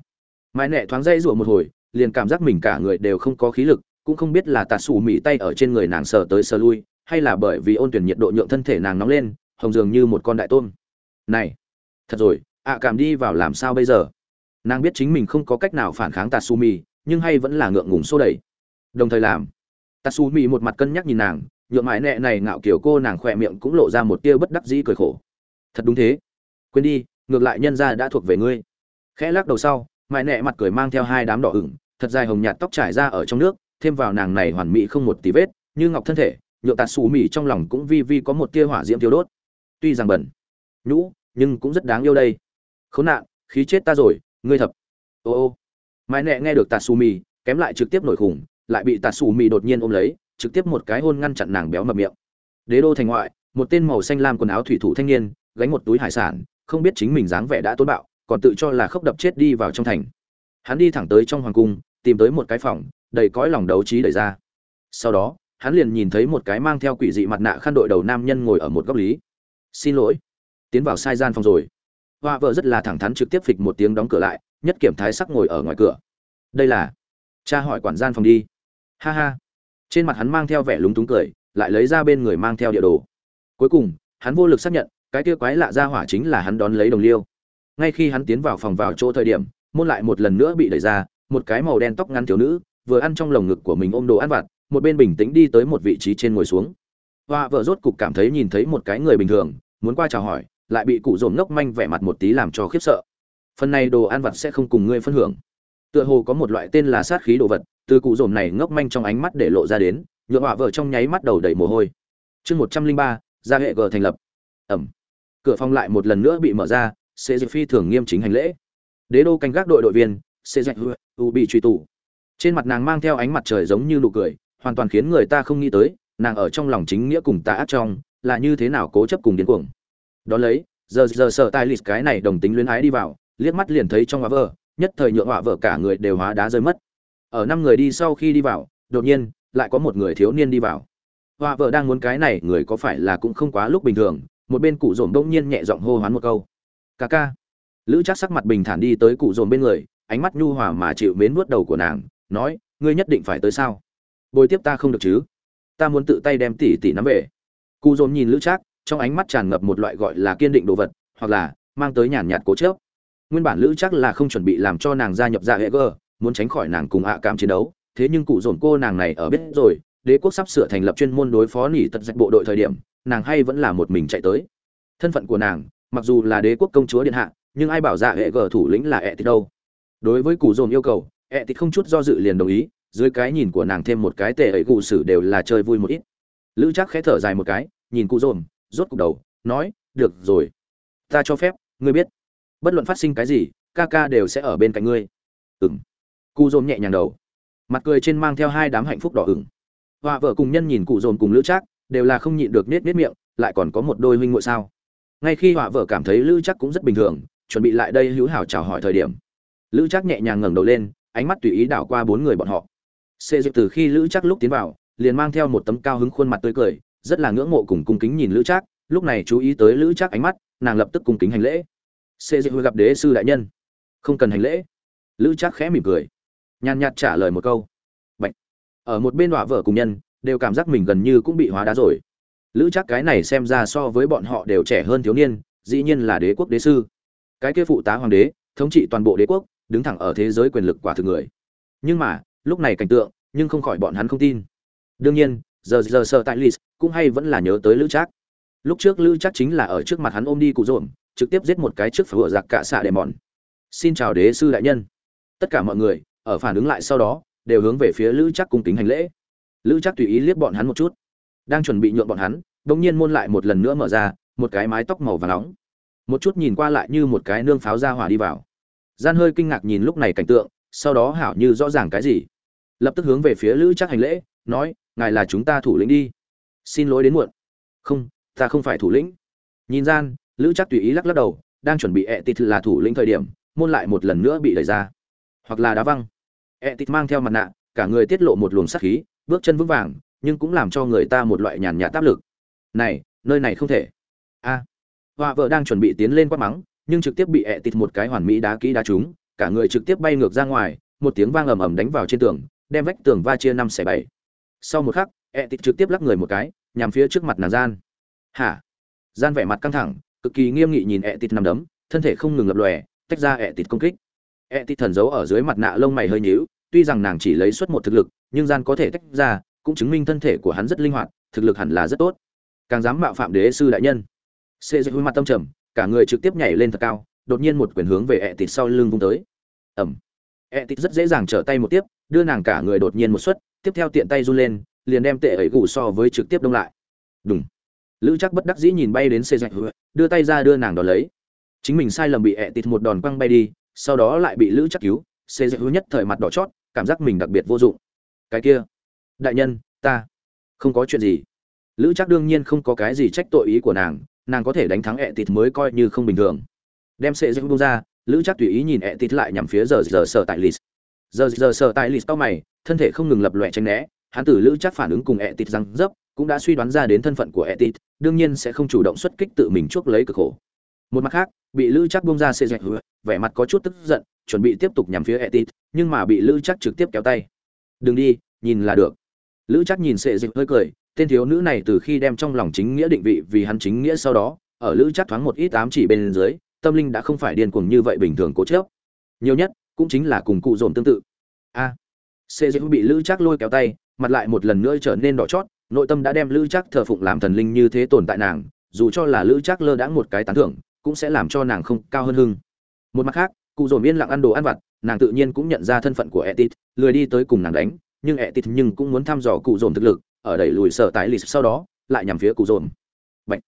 Mãi nẹ thoáng dây rủa một hồi, liền cảm giác mình cả người đều không có khí lực, cũng không biết là tạ xù mỉ tay ở trên người nàng sờ tới sờ lui, hay là bởi vì ôn tuyển nhiệt độ nhượng thân thể nàng nóng lên, hồng dường như một con đại tôm. Này, thật rồi, ạ cảm đi vào làm sao bây giờ? Nàng biết chính mình không có cách nào phản kháng tatsumi nhưng hay vẫn là ngượng ngùng xô đẩy. Đồng thời làm tatsumi một mặt cân nhắc nhìn nàng, nhượng mãi nẹ này ngạo kiểu cô nàng khỏe miệng cũng lộ ra một tia bất đắc dĩ cười khổ. Thật đúng thế. Quên đi ngược lại nhân ra đã thuộc về ngươi. Khẽ lắc đầu sau, mại nẹ mặt cười mang theo hai đám đỏ ửng, thật dài hồng nhạt tóc trải ra ở trong nước, thêm vào nàng này hoàn mỹ không một tí vết, như ngọc thân thể, nhựa tạt xù mỉ trong lòng cũng vi vi có một tia hỏa diễm thiếu đốt. Tuy rằng bẩn, nhũ, nhưng cũng rất đáng yêu đây. Khốn nạn, khí chết ta rồi, ngươi thập. Ô ô. Mãi nẹ nghe được tạt xù mì kém lại trực tiếp nổi khủng, lại bị tạt xù mì đột nhiên ôm lấy, trực tiếp một cái hôn ngăn chặn nàng béo mập miệng. Đế đô thành ngoại, một tên màu xanh lam quần áo thủy thủ thanh niên, gánh một túi hải sản không biết chính mình dáng vẻ đã tốn bạo, còn tự cho là khốc đập chết đi vào trong thành. Hắn đi thẳng tới trong hoàng cung, tìm tới một cái phòng, đầy cõi lòng đấu trí đẩy ra. Sau đó, hắn liền nhìn thấy một cái mang theo quỷ dị mặt nạ khăn đội đầu nam nhân ngồi ở một góc lý. Xin lỗi, tiến vào sai gian phòng rồi. Hoa vợ rất là thẳng thắn trực tiếp phịch một tiếng đóng cửa lại, nhất kiểm thái sắc ngồi ở ngoài cửa. Đây là, cha hỏi quản gian phòng đi. Ha ha. Trên mặt hắn mang theo vẻ lúng túng cười, lại lấy ra bên người mang theo địa đồ. Cuối cùng, hắn vô lực xác nhận cái kia quái lạ ra hỏa chính là hắn đón lấy đồng liêu. Ngay khi hắn tiến vào phòng vào chỗ thời điểm, môn lại một lần nữa bị đẩy ra, một cái màu đen tóc ngắn thiếu nữ, vừa ăn trong lồng ngực của mình ôm đồ ăn vặt, một bên bình tĩnh đi tới một vị trí trên ngồi xuống. Hoa vợ rốt cục cảm thấy nhìn thấy một cái người bình thường, muốn qua chào hỏi, lại bị cụ dồn ngốc manh vẻ mặt một tí làm cho khiếp sợ. Phần này đồ ăn vặt sẽ không cùng ngươi phân hưởng. Tựa hồ có một loại tên là sát khí đồ vật, từ cụ dồn này ngốc manh trong ánh mắt để lộ ra đến, nhượng họa vợ trong nháy mắt đầu đầy mồ hôi. Chương một trăm linh ba, gia hệ g thành lập. Ẩm cửa phòng lại một lần nữa bị mở ra sẽ dịch phi thường nghiêm chính hành lễ. Đế đô canh gác đội đội viên sẽ dịch u bị truy tù. Trên mặt nàng mang theo ánh mặt trời giống như nụ cười, hoàn toàn khiến người ta không nghĩ tới, nàng ở trong lòng chính nghĩa cùng ta ác trong, là như thế nào cố chấp cùng điên cuồng. Đó lấy, giờ giờ sợ tài lịt cái này đồng tính luyến ái đi vào, liếc mắt liền thấy trong hóa vợ, nhất thời nhượng họa vợ cả người đều hóa đá rơi mất. Ở năm người đi sau khi đi vào, đột nhiên, lại có một người thiếu niên đi vào. Họa vợ đang muốn cái này, người có phải là cũng không quá lúc bình thường một bên cụ dồn đông nhiên nhẹ giọng hô hoán một câu. Ca ca. Lữ chắc sắc mặt bình thản đi tới cụ dồn bên người, ánh mắt nhu hòa mà chịu mến nuốt đầu của nàng, nói, ngươi nhất định phải tới sao? Bồi tiếp ta không được chứ? Ta muốn tự tay đem tỷ tỷ nắm về. Cụ dồn nhìn lữ chắc trong ánh mắt tràn ngập một loại gọi là kiên định đồ vật, hoặc là mang tới nhàn nhạt cố chớp. Nguyên bản lữ chắc là không chuẩn bị làm cho nàng gia nhập ra hệ gờ, muốn tránh khỏi nàng cùng hạ cảm chiến đấu, thế nhưng cụ dồn cô nàng này ở biết rồi, đế quốc sắp sửa thành lập chuyên môn đối phó nỉ tật dạch bộ đội thời điểm nàng hay vẫn là một mình chạy tới. Thân phận của nàng, mặc dù là đế quốc công chúa điện hạ, nhưng ai bảo dạ hệ gờ thủ lĩnh là ẹ thì đâu. Đối với cù dồn yêu cầu, ẹ thì không chút do dự liền đồng ý, dưới cái nhìn của nàng thêm một cái tệ ấy cụ sử đều là chơi vui một ít. Lữ chắc khẽ thở dài một cái, nhìn cụ dồn, rốt cục đầu, nói, được rồi. Ta cho phép, ngươi biết. Bất luận phát sinh cái gì, ca ca đều sẽ ở bên cạnh ngươi. Ừng cụ dồn nhẹ nhàng đầu. Mặt cười trên mang theo hai đám hạnh phúc đỏ ửng. Họa vợ cùng nhân nhìn cụ dồn cùng lữ trác đều là không nhịn được nết nết miệng, lại còn có một đôi huynh muội sao? Ngay khi họa vợ cảm thấy lữ chắc cũng rất bình thường, chuẩn bị lại đây hữu hảo chào hỏi thời điểm. Lữ chắc nhẹ nhàng ngẩng đầu lên, ánh mắt tùy ý đảo qua bốn người bọn họ. Xê dịch từ khi lữ chắc lúc tiến vào, liền mang theo một tấm cao hứng khuôn mặt tươi cười, rất là ngưỡng mộ cùng cung kính nhìn lữ trác, lúc này chú ý tới lữ trác ánh mắt, nàng lập tức cung kính hành lễ. Xê dịch gặp đế sư đại nhân. Không cần hành lễ. Lữ trác khẽ mỉm cười, nhàn nhạt trả lời một câu. Bạch. ở một bên đọa vợ cùng nhân đều cảm giác mình gần như cũng bị hóa đá rồi. Lữ chắc cái này xem ra so với bọn họ đều trẻ hơn thiếu niên, dĩ nhiên là đế quốc đế sư. Cái kia phụ tá hoàng đế, thống trị toàn bộ đế quốc, đứng thẳng ở thế giới quyền lực quả thực người. Nhưng mà, lúc này cảnh tượng, nhưng không khỏi bọn hắn không tin. Đương nhiên, giờ giờ sợ tại lis cũng hay vẫn là nhớ tới lữ trác. Lúc trước lữ trác chính là ở trước mặt hắn ôm đi cụ rộm trực tiếp giết một cái trước phở giặc cả xạ để mòn xin chào đế sư đại nhân. Tất cả mọi người, ở phản ứng lại sau đó, đều hướng về phía lữ trác cung kính hành lễ lữ chắc tùy ý liếc bọn hắn một chút. Đang chuẩn bị nhượng bọn hắn bỗng nhiên môn lại một lần nữa mở ra, một cái mái tóc màu và nóng. Một chút nhìn qua lại như một cái nương pháo ra hỏa đi vào. Gian hơi kinh ngạc nhìn lúc này cảnh tượng, sau đó hảo như rõ ràng cái gì. Lập tức hướng về phía lữ chắc hành lễ, nói, ngài là chúng ta thủ lĩnh đi. Xin lỗi đến muộn. Không, ta không phải thủ lĩnh. Nhìn gian, lữ chắc tùy ý lắc lắc đầu, đang chuẩn bị ẹ tịt là thủ lĩnh thời điểm, môn lại một lần nữa bị đẩy ra. Hoặc là đá văng. ẹ tịt mang theo mặt nạ, cả người tiết lộ một luồng sắc khí bước chân vững vàng nhưng cũng làm cho người ta một loại nhàn nhạt áp lực. Này nơi này không thể. A. À, họa vợ đang chuẩn bị tiến lên quát mắng nhưng trực tiếp bị ẹ tịt một cái hoàn mỹ đá kỹ đá trúng cả người trực tiếp bay ngược ra ngoài một tiếng vang ầm ầm đánh vào trên tường đem vách tường va chia năm xẻ bảy. Sau một khắc ẹ tịt trực tiếp lắc người một cái nhằm phía trước mặt nàng gian. Hả? Gian vẻ mặt căng thẳng cực kỳ nghiêm nghị nhìn ẹ tịt nằm đấm thân thể không ngừng lập lòe tách ra ẹ tịt công kích. Ẹ tịt thần giấu ở dưới mặt nạ lông mày hơi nhíu tuy rằng nàng chỉ lấy suất một thực lực nhưng gian có thể tách ra, cũng chứng minh thân thể của hắn rất linh hoạt, thực lực hẳn là rất tốt. Càng dám mạo phạm đế sư đại nhân. Xê dịch mặt tâm trầm, cả người trực tiếp nhảy lên thật cao, đột nhiên một quyền hướng về ẹ tịt sau lưng vung tới. Ẩm. Ẹ tịt rất dễ dàng trở tay một tiếp, đưa nàng cả người đột nhiên một suất tiếp theo tiện tay run lên, liền đem tệ ấy gù so với trực tiếp đông lại. Đúng lữ chắc bất đắc dĩ nhìn bay đến xê dịch đưa tay ra đưa nàng đón lấy. Chính mình sai lầm bị ẹ tịt một đòn quăng bay đi, sau đó lại bị lữ chắc cứu. Xê dịch nhất thời mặt đỏ chót, cảm giác mình đặc biệt vô dụng cái kia. Đại nhân, ta. Không có chuyện gì. Lữ chắc đương nhiên không có cái gì trách tội ý của nàng nàng có thể đánh thắng ẹ tịt mới coi như không bình thường. Đem sệ dễ bung ra, lữ chắc tùy ý nhìn ẹ tịt lại nhằm phía giờ giờ sợ tại lì giờ giờ sợ tại lì tao mày, thân thể không ngừng lập lòe tranh né. Hắn tử lữ chắc phản ứng cùng ẹ tịt răng dấp, cũng đã suy đoán ra đến thân phận của ẹ tịt đương nhiên sẽ không chủ động xuất kích tự mình chuốc lấy cực khổ. Một mặt khác, bị lữ chắc bung ra sệ dễ vẻ mặt có chút tức giận, chuẩn bị tiếp tục nhằm phía ẹ tịt nhưng mà bị lữ chắc trực tiếp kéo tay đừng đi nhìn là được. Lữ chắc nhìn sệ dịch hơi cười tên thiếu nữ này từ khi đem trong lòng chính nghĩa định vị vì hắn chính nghĩa sau đó ở lữ chắc thoáng một ít ám chỉ bên dưới tâm linh đã không phải điên cuồng như vậy bình thường cố chớp nhiều nhất cũng chính là cùng cụ dồn tương tự. A. À, sệ dịch bị lữ chắc lôi kéo tay mặt lại một lần nữa trở nên đỏ chót nội tâm đã đem lữ chắc thờ phụng làm thần linh như thế tồn tại nàng dù cho là lữ chắc lơ đãng một cái tán thưởng cũng sẽ làm cho nàng không cao hơn hưng. Một mặt khác cụ dồn yên lặng ăn đồ ăn vặt nàng tự nhiên cũng nhận ra thân phận của etit, lười đi tới cùng nàng đánh, nhưng etit nhưng cũng muốn thăm dò cụ dồn thực lực, ở đẩy lùi sở tại lịch sau đó, lại nhằm phía cụ dồn. Bạch.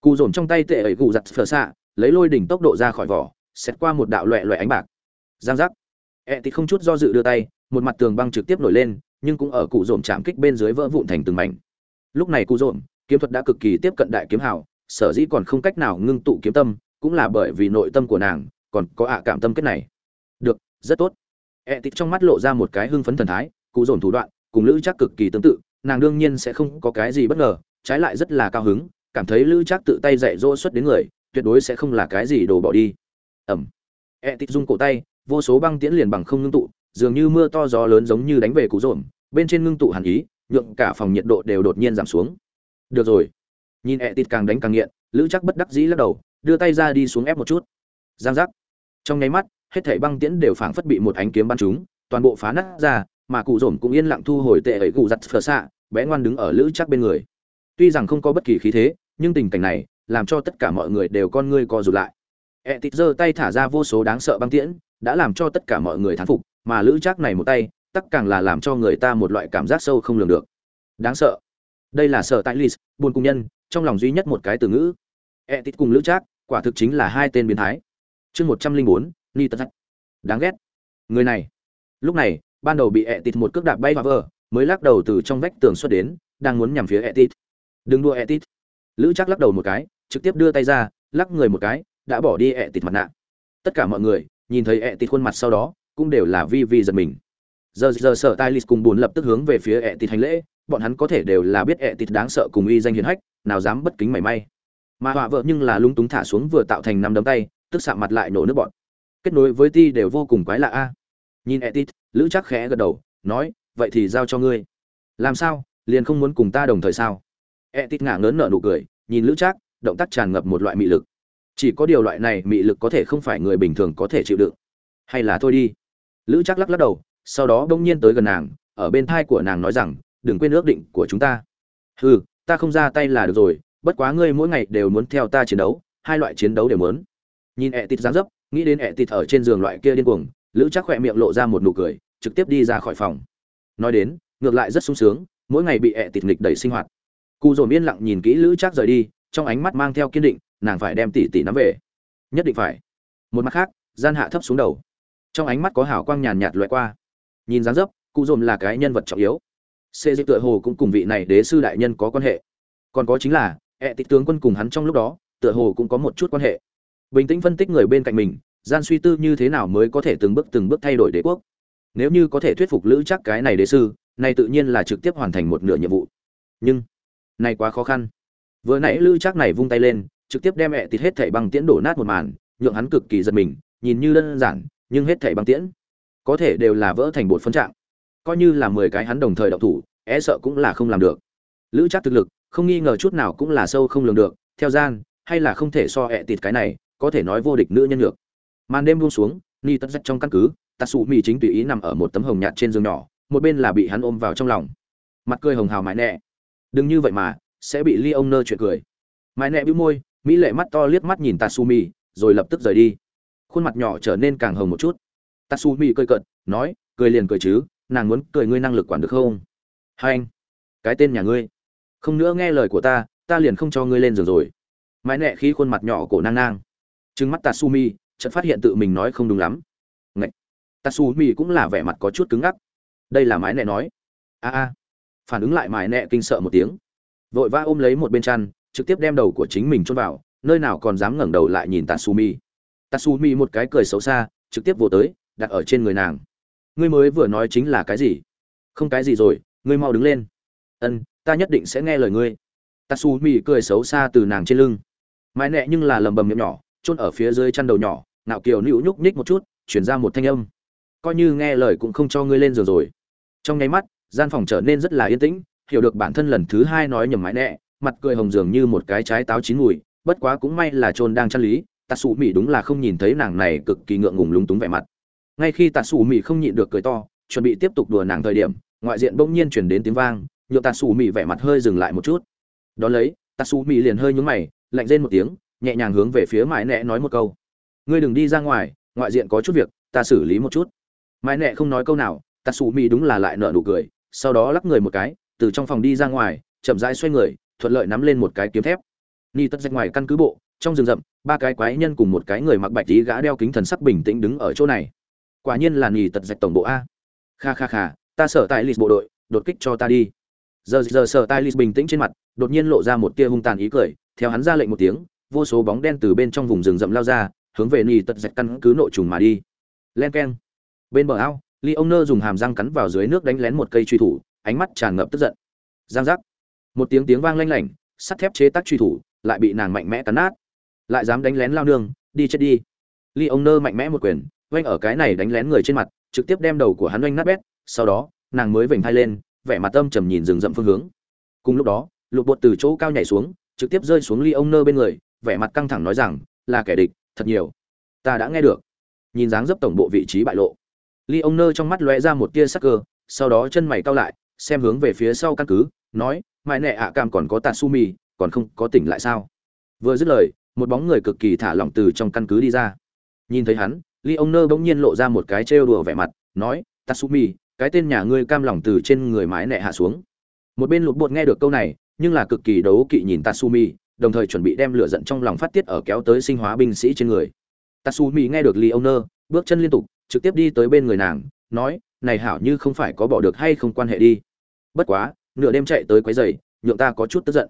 cụ dồn trong tay tệ ấy cụ giật phở xạ, lấy lôi đỉnh tốc độ ra khỏi vỏ, xét qua một đạo loẻ loẻ ánh bạc. Giang giác. Etit không chút do dự đưa tay, một mặt tường băng trực tiếp nổi lên, nhưng cũng ở cụ dồn chạm kích bên dưới vỡ vụn thành từng mảnh. Lúc này cụ dồn, kiếm thuật đã cực kỳ tiếp cận đại kiếm hào, sở dĩ còn không cách nào ngưng tụ kiếm tâm, cũng là bởi vì nội tâm của nàng còn có ạ cảm tâm kết này. Được rất tốt. E tịt trong mắt lộ ra một cái hưng phấn thần thái, cụ dồn thủ đoạn, cùng lữ chắc cực kỳ tương tự, nàng đương nhiên sẽ không có cái gì bất ngờ, trái lại rất là cao hứng, cảm thấy lữ chắc tự tay dạy dỗ xuất đến người, tuyệt đối sẽ không là cái gì đồ bỏ đi. Ẩm. E tịt rung cổ tay, vô số băng tiễn liền bằng không ngưng tụ, dường như mưa to gió lớn giống như đánh về cụ dồn, bên trên ngưng tụ hàn ý, nhượng cả phòng nhiệt độ đều đột nhiên giảm xuống. Được rồi. Nhìn e tịt càng đánh càng nghiện, lữ chắc bất đắc dĩ lắc đầu, đưa tay ra đi xuống ép một chút. Giang giác. Trong nháy mắt hết thảy băng tiễn đều phảng phất bị một ánh kiếm bắn trúng, toàn bộ phá nát ra, mà cụ rổm cũng yên lặng thu hồi tệ ấy cụ giặt phở xạ, bé ngoan đứng ở lữ chắc bên người. Tuy rằng không có bất kỳ khí thế, nhưng tình cảnh này làm cho tất cả mọi người đều con ngươi co rụt lại. E tịt giơ tay thả ra vô số đáng sợ băng tiễn, đã làm cho tất cả mọi người thán phục, mà lữ chắc này một tay tất càng là làm cho người ta một loại cảm giác sâu không lường được. Đáng sợ. Đây là sợ tại lis buồn cung nhân, trong lòng duy nhất một cái từ ngữ. E tịt cùng lữ chắc, quả thực chính là hai tên biến thái. Chương một trăm linh bốn ni tật đáng ghét. Người này. Lúc này, ban đầu bị ẹ tịt một cước đạp bay vào vờ, mới lắc đầu từ trong vách tường xuất đến, đang muốn nhằm phía etit. Đừng đua etit. Lữ chắc lắc đầu một cái, trực tiếp đưa tay ra, lắc người một cái, đã bỏ đi etit mặt nạ. Tất cả mọi người, nhìn thấy etit khuôn mặt sau đó, cũng đều là vi vi giật mình. Giờ giờ sở tai lis cùng bốn lập tức hướng về phía etit hành lễ, bọn hắn có thể đều là biết etit đáng sợ cùng uy danh hiền hách, nào dám bất kính mảy may. Mà họa vợ nhưng là lung túng thả xuống vừa tạo thành năm đấm tay, tức sạm mặt lại nổ nước bọn kết nối với ti đều vô cùng quái lạ a. Nhìn etit lữ chắc khẽ gật đầu, nói, vậy thì giao cho ngươi. Làm sao? Liền không muốn cùng ta đồng thời sao? Etit ngả ngớn nở nụ cười, nhìn lữ chắc động tác tràn ngập một loại mị lực. Chỉ có điều loại này mị lực có thể không phải người bình thường có thể chịu đựng. Hay là thôi đi. Lữ chắc lắc lắc đầu, sau đó bỗng nhiên tới gần nàng, ở bên thai của nàng nói rằng, đừng quên ước định của chúng ta. Hừ, ta không ra tay là được rồi, bất quá ngươi mỗi ngày đều muốn theo ta chiến đấu, hai loại chiến đấu đều muốn. Nhìn ẹ tịt dáng dấp nghĩ đến ẹ tịt ở trên giường loại kia điên cuồng, lữ chắc khỏe miệng lộ ra một nụ cười, trực tiếp đi ra khỏi phòng. Nói đến, ngược lại rất sung sướng, mỗi ngày bị ẹ tịt nghịch đẩy sinh hoạt. Cụ dồn yên lặng nhìn kỹ lữ chắc rời đi, trong ánh mắt mang theo kiên định, nàng phải đem tỷ tỷ nắm về. Nhất định phải. Một mặt khác, gian hạ thấp xuống đầu. Trong ánh mắt có hào quang nhàn nhạt loại qua. Nhìn dáng dấp cụ dồn là cái nhân vật trọng yếu. Xê dịch tựa hồ cũng cùng vị này đế sư đại nhân có quan hệ. Còn có chính là, ẹ tịt tướng quân cùng hắn trong lúc đó, tựa hồ cũng có một chút quan hệ bình tĩnh phân tích người bên cạnh mình, gian suy tư như thế nào mới có thể từng bước từng bước thay đổi đế quốc. Nếu như có thể thuyết phục lữ chắc cái này đế sư, này tự nhiên là trực tiếp hoàn thành một nửa nhiệm vụ. Nhưng, này quá khó khăn. Vừa nãy lữ chắc này vung tay lên, trực tiếp đem mẹ tịt hết thảy băng tiễn đổ nát một màn, nhượng hắn cực kỳ giật mình, nhìn như đơn giản, nhưng hết thảy băng tiễn có thể đều là vỡ thành bột phân trạng. Coi như là mười cái hắn đồng thời động thủ e sợ cũng là không làm được. Lữ chắc thực lực, không nghi ngờ chút nào cũng là sâu không lường được, theo gian, hay là không thể so ẹ tịt cái này có thể nói vô địch nữ nhân lược màn đêm buông xuống, ni tất rách trong căn cứ tạ sụ mì chính tùy ý nằm ở một tấm hồng nhạt trên giường nhỏ, một bên là bị hắn ôm vào trong lòng. Mặt cười hồng hào mãi nẹ đừng như vậy mà, sẽ bị ly ông nơ chuyện cười. Mãi nẹ bĩu môi, mỹ lệ mắt to liếc mắt nhìn tatsumi rồi lập tức rời đi. Khuôn mặt nhỏ trở nên càng hồng một chút. Tatsumi cười cận nói, cười liền cười chứ, nàng muốn cười ngươi năng lực quản được không? Hai anh, cái tên nhà ngươi. Không nữa nghe lời của ta ta liền không cho ngươi lên giường rồi. Mãi nẹ khi khuôn mặt nhỏ cổ nang nang trừng mắt tatsumi, chợt phát hiện tự mình nói không đúng lắm. Ngậy! tatsumi cũng là vẻ mặt có chút cứng ngắc. Đây là mái nẹ nói. A a. Phản ứng lại mái nẹ kinh sợ một tiếng. Vội vã ôm lấy một bên chăn, trực tiếp đem đầu của chính mình chôn vào, nơi nào còn dám ngẩng đầu lại nhìn tatsumi. Tatsumi một cái cười xấu xa, trực tiếp vô tới, đặt ở trên người nàng. Ngươi mới vừa nói chính là cái gì? Không cái gì rồi, ngươi mau đứng lên. Ân, ta nhất định sẽ nghe lời ngươi. Tatsumi cười xấu xa từ nàng trên lưng. Mãi nẹ nhưng là lầm bầm miệng nhỏ chôn ở phía dưới chăn đầu nhỏ nạo kiều nữu nhúc nhích một chút chuyển ra một thanh âm. Coi như nghe lời cũng không cho ngươi lên giường rồi. Trong nháy mắt, gian phòng trở nên rất là yên tĩnh, hiểu được bản thân lần thứ hai nói nhầm mãi nẹ mặt cười hồng dường như một cái trái táo chín mùi, bất quá cũng may là trôn đang chăn lý tạ sụ mỹ đúng là không nhìn thấy nàng này cực kỳ ngượng ngùng lúng túng vẻ mặt. Ngay khi tạ sụ mỹ không nhịn được cười to, chuẩn bị tiếp tục đùa nàng thời điểm, ngoại diện bỗng nhiên chuyển đến tiếng vang nhựa tạ sụ mỹ vẻ mặt hơi dừng lại một chút. Đón lấy tạ sụ mỹ liền hơi nhúng mày, lạnh rên một tiếng nhẹ nhàng hướng về phía mãi nẹ nói một câu. Ngươi đừng đi ra ngoài, ngoại diện có chút việc, ta xử lý một chút. Mãi nẹ không nói câu nào tạ xù mỹ đúng là lại nợ nụ cười, sau đó lắc người một cái, từ trong phòng đi ra ngoài, chậm rãi xoay người, thuận lợi nắm lên một cái kiếm thép. Ni tất rách ngoài căn cứ bộ, trong rừng rậm, ba cái quái nhân cùng một cái người mặc bạch tí gã đeo kính thần sắc bình tĩnh đứng ở chỗ này. Quả nhiên là nhì tật rạch tổng bộ a. Kha kha kha, ta sở tại lịch bộ đội, đột kích cho ta đi. Giờ giờ sở tại lịch bình tĩnh trên mặt, đột nhiên lộ ra một tia hung tàn ý cười, theo hắn ra lệnh một tiếng vô số bóng đen từ bên trong vùng rừng rậm lao ra, hướng về nỉ tật dạch căn cứ nội trùng mà đi. Len keng. Bên bờ ao ly ông nơ dùng hàm răng cắn vào dưới nước đánh lén một cây truy thủ, ánh mắt tràn ngập tức giận. Giang giác. Một tiếng tiếng vang lanh lảnh, sắt thép chế tác truy thủ, lại bị nàng mạnh mẽ cắn nát. Lại dám đánh lén lao nương, đi chết đi. Ly ông nơ mạnh mẽ một quyền oanh ở cái này đánh lén người trên mặt, trực tiếp đem đầu của hắn oanh nát bét, sau đó, nàng mới vểnh hai lên, vẻ mặt tâm trầm nhìn rừng rậm phương hướng. Cùng lúc đó, lục bột từ chỗ cao nhảy xuống, trực tiếp rơi xuống ly ông nơ bên người vẻ mặt căng thẳng nói rằng, là kẻ địch, thật nhiều. Ta đã nghe được. Nhìn dáng dấp tổng bộ vị trí bại lộ. Ly ông nơ trong mắt lóe ra một tia sắc cơ, sau đó chân mày cau lại, xem hướng về phía sau căn cứ, nói, mãi nẹ ạ, cam còn có tatsumi, còn không có tỉnh lại sao? Vừa dứt lời, một bóng người cực kỳ thả lỏng từ trong căn cứ đi ra. Nhìn thấy hắn, ly ông nơ bỗng nhiên lộ ra một cái trêu đùa vẻ mặt, nói, tatsumi, cái tên nhà ngươi cam lỏng từ trên người mái nẹ hạ xuống. Một bên lục bột nghe được câu này, nhưng là cực kỳ đấu kỵ nhìn tatsumi đồng thời chuẩn bị đem lửa giận trong lòng phát tiết ở kéo tới sinh hóa binh sĩ trên người. Tatsumi nghe được leoner nơ bước chân liên tục, trực tiếp đi tới bên người nàng, nói, này hảo như không phải có bỏ được hay không quan hệ đi. Bất quá, nửa đêm chạy tới quấy rầy, nhượng ta có chút tức giận.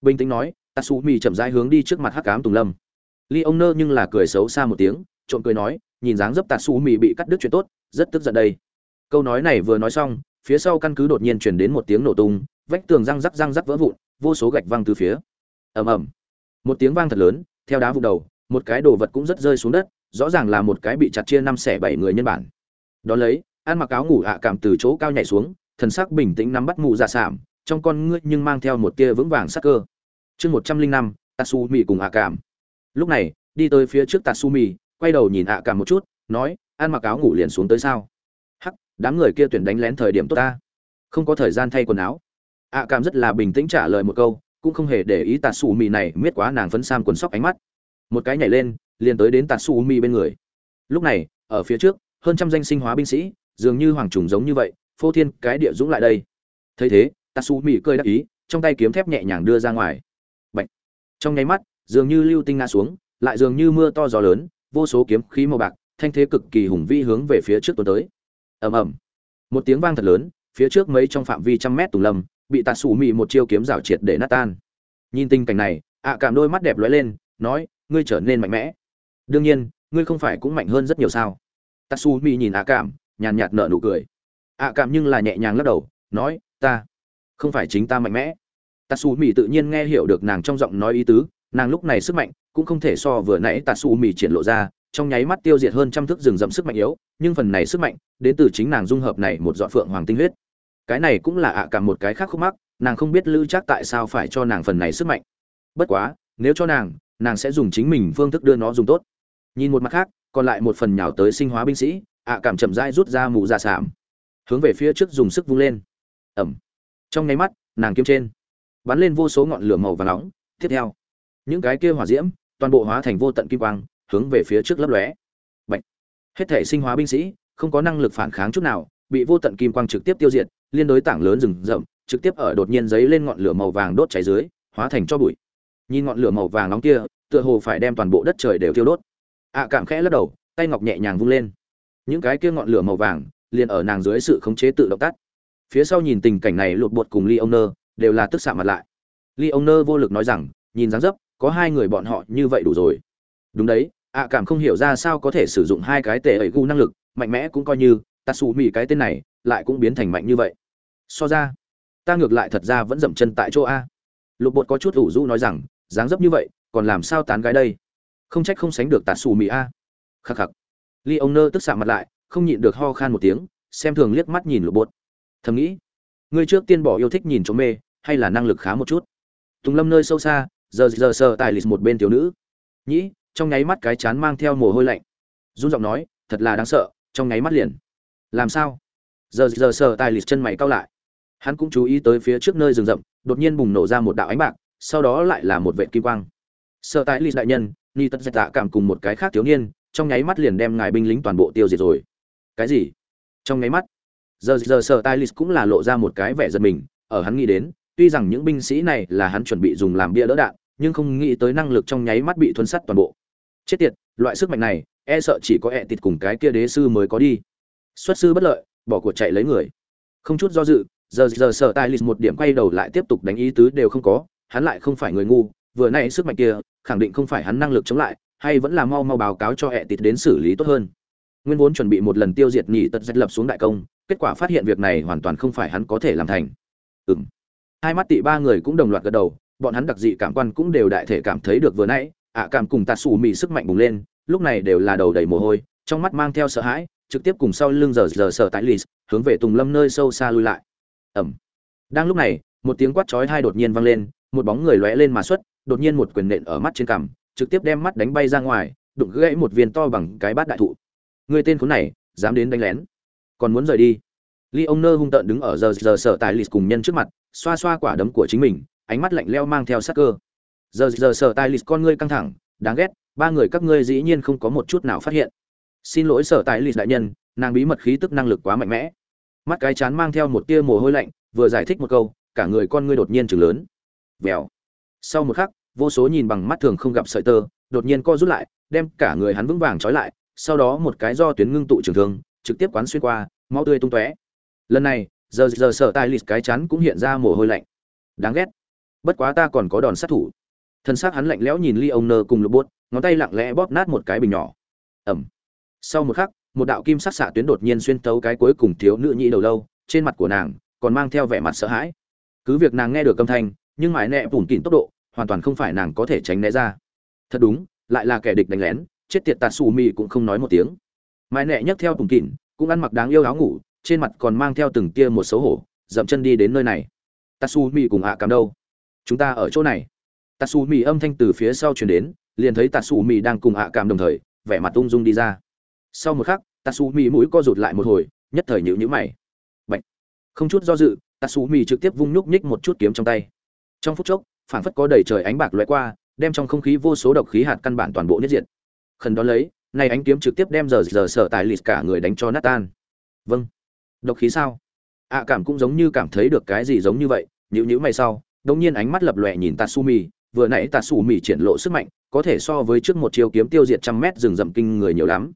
Bình tĩnh nói, tatsumi chậm rãi hướng đi trước mặt hắc ám tùng lâm. Leoner nơ nhưng là cười xấu xa một tiếng, trộm cười nói, nhìn dáng dấp tatsumi bị cắt đứt chuyện tốt, rất tức giận đây. Câu nói này vừa nói xong, phía sau căn cứ đột nhiên truyền đến một tiếng nổ tung, vách tường răng rắc răng rắc vỡ vụn, vô số gạch văng từ phía ầm ầm. Một tiếng vang thật lớn, theo đá vụ đầu, một cái đồ vật cũng rất rơi xuống đất, rõ ràng là một cái bị chặt chia năm xẻ bảy người nhân bản. Đó lấy, ăn mặc áo ngủ ạ cảm từ chỗ cao nhảy xuống, thần sắc bình tĩnh nắm bắt mụ dạ sảm trong con ngươi nhưng mang theo một tia vững vàng sắc cơ. Chương một trăm linh năm, tatsumi cùng ạ cảm. Lúc này, đi tới phía trước tatsumi, quay đầu nhìn ạ cảm một chút, nói, ăn mặc áo ngủ liền xuống tới sao? Hắc, đám người kia tuyển đánh lén thời điểm tốt ta. Không có thời gian thay quần áo. ạ cảm rất là bình tĩnh trả lời một câu cũng không hề để ý tatsumi này miết quá nàng phấn sam quần sóc ánh mắt. Một cái nhảy lên, liền tới đến tatsumi bên người. Lúc này, ở phía trước, hơn trăm danh sinh hóa binh sĩ, dường như hoàng trùng giống như vậy, phô thiên cái địa dũng lại đây. Thấy thế tatsumi cười đắc ý, trong tay kiếm thép nhẹ nhàng đưa ra ngoài. Bạch. trong nháy mắt, dường như lưu tinh ngã xuống, lại dường như mưa to gió lớn, vô số kiếm khí màu bạc, thanh thế cực kỳ hùng vĩ hướng về phía trước tuần tới. Ầm ầm. Một tiếng vang thật lớn, phía trước mấy trong phạm vi trăm mét tùng lâm bị tạ sủ mị một chiêu kiếm rào triệt để nát tan. Nhìn tình cảnh này, ạ cảm đôi mắt đẹp lóe lên, nói, ngươi trở nên mạnh mẽ. Đương nhiên, ngươi không phải cũng mạnh hơn rất nhiều sao? Tatsu mi nhìn ạ cảm, nhàn nhạt nở nụ cười. Ạ cảm nhưng là nhẹ nhàng lắc đầu, nói, ta không phải chính ta mạnh mẽ. Tatsu mi tự nhiên nghe hiểu được nàng trong giọng nói ý tứ, nàng lúc này sức mạnh cũng không thể so vừa nãy tatsu mi triển lộ ra, trong nháy mắt tiêu diệt hơn trăm thước rừng rậm sức mạnh yếu, nhưng phần này sức mạnh đến từ chính nàng dung hợp này một dọn phượng hoàng tinh huyết cái này cũng là ạ cảm một cái khác khúc mắc, nàng không biết lữ chắc tại sao phải cho nàng phần này sức mạnh. Bất quá, nếu cho nàng nàng sẽ dùng chính mình phương thức đưa nó dùng tốt. Nhìn một mặt khác, còn lại một phần nhào tới sinh hóa binh sĩ, ạ cảm chậm rãi rút ra mũ dạ ra sảm hướng về phía trước dùng sức vung lên. Ẩm. Trong nháy mắt, nàng kiếm trên, bắn lên vô số ngọn lửa màu và nóng. Tiếp theo, những cái kia hỏa diễm, toàn bộ hóa thành vô tận kim quang, hướng về phía trước lấp lóe. Bạch. hết thể sinh hóa binh sĩ, không có năng lực phản kháng chút nào, bị vô tận kim quang trực tiếp tiêu diệt liên đối tảng lớn rừng rậm, trực tiếp ở đột nhiên giấy lên ngọn lửa màu vàng đốt cháy dưới, hóa thành cho bụi. Nhìn ngọn lửa màu vàng nóng kia, tựa hồ phải đem toàn bộ đất trời đều thiêu đốt. Ạ cảm khẽ lắc đầu, tay ngọc nhẹ nhàng vung lên. Những cái kia ngọn lửa màu vàng, liền ở nàng dưới sự khống chế tự động tắt. Phía sau nhìn tình cảnh này, lột bột cùng ly ông nơ đều là tức xạ mặt lại. Ly ông nơ vô lực nói rằng, nhìn dáng dấp, có hai người bọn họ như vậy đủ rồi. Đúng đấy ạ cảm không hiểu ra sao có thể sử dụng hai cái tệ ẩy gu năng lực, mạnh mẽ cũng coi như ta xù mỹ cái tên này lại cũng biến thành mạnh như vậy. So ra, ta ngược lại thật ra vẫn dậm chân tại chỗ a. Lục bột có chút ủ rũ nói rằng, dáng dấp như vậy, còn làm sao tán gái đây? Không trách không sánh được tạt xù mì a. Khắc khắc. Ly ông nơ tức xạ mặt lại, không nhịn được ho khan một tiếng, xem thường liếc mắt nhìn lục bột. Thầm nghĩ, ngươi trước tiên bỏ yêu thích nhìn chống mê, hay là năng lực khá một chút? Tùng lâm nơi sâu xa, giờ giờ sờ tài lịch một bên thiếu nữ. Nhĩ, trong nháy mắt cái chán mang theo mồ hôi lạnh. Run giọng nói, thật là đáng sợ, trong nháy mắt liền. Làm sao? Giờ giờ sờ tài lịch chân mày cao lại. Hắn cũng chú ý tới phía trước nơi rừng rậm, đột nhiên bùng nổ ra một đạo ánh bạc, sau đó lại là một vệ kim quang. Sợ tài ly đại nhân, ni tất dạ cảm cùng một cái khác thiếu niên, trong nháy mắt liền đem ngài binh lính toàn bộ tiêu diệt rồi. Cái gì? Trong nháy mắt, giờ giờ sợ tài ly cũng là lộ ra một cái vẻ giật mình, ở hắn nghĩ đến, tuy rằng những binh sĩ này là hắn chuẩn bị dùng làm bia đỡ đạn, nhưng không nghĩ tới năng lực trong nháy mắt bị thuấn sắt toàn bộ. Chết tiệt, loại sức mạnh này e sợ chỉ có ẹ tịt cùng cái kia đế sư mới có đi. Xuất sư bất lợi bỏ cuộc chạy lấy người. Không chút do dự, giờ giờ sợ tài lịch một điểm quay đầu lại tiếp tục đánh ý tứ đều không có, hắn lại không phải người ngu, vừa nay sức mạnh kia, khẳng định không phải hắn năng lực chống lại, hay vẫn là mau mau báo cáo cho hệ tịt đến xử lý tốt hơn. Nguyên vốn chuẩn bị một lần tiêu diệt nhị tật giật lập xuống đại công, kết quả phát hiện việc này hoàn toàn không phải hắn có thể làm thành. Ừng hai mắt tị ba người cũng đồng loạt gật đầu, bọn hắn đặc dị cảm quan cũng đều đại thể cảm thấy được vừa nãy, ạ cảm cùng tạt xù mì sức mạnh bùng lên, lúc này đều là đầu đầy mồ hôi, trong mắt mang theo sợ hãi trực tiếp cùng sau lưng giờ giờ sở tại lì hướng về tùng lâm nơi sâu xa lui lại. Ẩm. Đang lúc này, một tiếng quát chói hai đột nhiên vang lên, một bóng người lóe lên mà xuất, đột nhiên một quyền nện ở mắt trên cằm, trực tiếp đem mắt đánh bay ra ngoài, đụng gãy một viên to bằng cái bát đại thụ. Người tên khốn này, dám đến đánh lén. Còn muốn rời đi. Ly ông nơ hung tợn đứng ở giờ giờ sở tại lì cùng nhân trước mặt, xoa xoa quả đấm của chính mình, ánh mắt lạnh leo mang theo sắc cơ. Giờ giờ sở tài lịch con ngươi căng thẳng, đáng ghét, ba người các ngươi dĩ nhiên không có một chút nào phát hiện xin lỗi, sở tài lịch đại nhân, nàng bí mật khí tức năng lực quá mạnh mẽ. Mắt cái chán mang theo một tia mồ hôi lạnh, vừa giải thích một câu, cả người con ngươi đột nhiên chừng lớn. Vèo. Sau một khắc, vô số nhìn bằng mắt thường không gặp sợi tơ, đột nhiên co rút lại, đem cả người hắn vững vàng trói lại, sau đó một cái do tuyến ngưng tụ trường thương, trực tiếp quán xuyên qua, máu tươi tung tóe. Lần này, giờ giờ sợ tai lịt cái chắn cũng hiện ra mồ hôi lạnh. Đáng ghét. Bất quá ta còn có đòn sát thủ. Thân xác hắn lạnh lẽo nhìn ly ông nơ cùng lục bút, ngón tay lặng lẽ bóp nát một cái bình nhỏ. Ẩm sau một khắc, một đạo kim sắc xạ tuyến đột nhiên xuyên tấu cái cuối cùng thiếu nữ nhĩ đầu lâu, trên mặt của nàng còn mang theo vẻ mặt sợ hãi. Cứ việc nàng nghe được âm thanh, nhưng mãi nẹ bùn kỉn tốc độ, hoàn toàn không phải nàng có thể tránh né ra. Thật đúng, lại là kẻ địch đánh lén, chết tiệt tạt xù mì cũng không nói một tiếng. Mãi nẹ nhấc theo bùn kỉn cũng ăn mặc đáng yêu áo ngủ, trên mặt còn mang theo từng tia một xấu hổ, dậm chân đi đến nơi này. Tatsumi cùng ạ à đâu? Chúng ta ở chỗ này. Tatsumi âm thanh từ phía sau truyền đến, liền thấy tatsumi đang cùng ạ à cảm đồng thời, vẻ mặt ung dung đi ra sau một khắc, tatsumi mũi co rụt lại một hồi, nhất thời nhịu nhữ mày. Bạch. không chút do dự, tatsumi trực tiếp vung nhúc nhích một chút kiếm trong tay. Trong phút chốc, phảng phất có đầy trời ánh bạc lóe qua, đem trong không khí vô số độc khí hạt căn bản toàn bộ nhất diệt. Khẩn đó lấy, này ánh kiếm trực tiếp đem giờ giờ sở tài lịt cả người đánh cho nát tan. Vâng. Độc khí sao? Ạ cảm cũng giống như cảm thấy được cái gì giống như vậy nhữ nhữ mày sau đông nhiên ánh mắt lập lòe nhìn tatsumi, vừa nãy tatsumi triển lộ sức mạnh, có thể so với trước một chiều kiếm tiêu diệt trăm mét rừng rậm kinh người nhiều lắm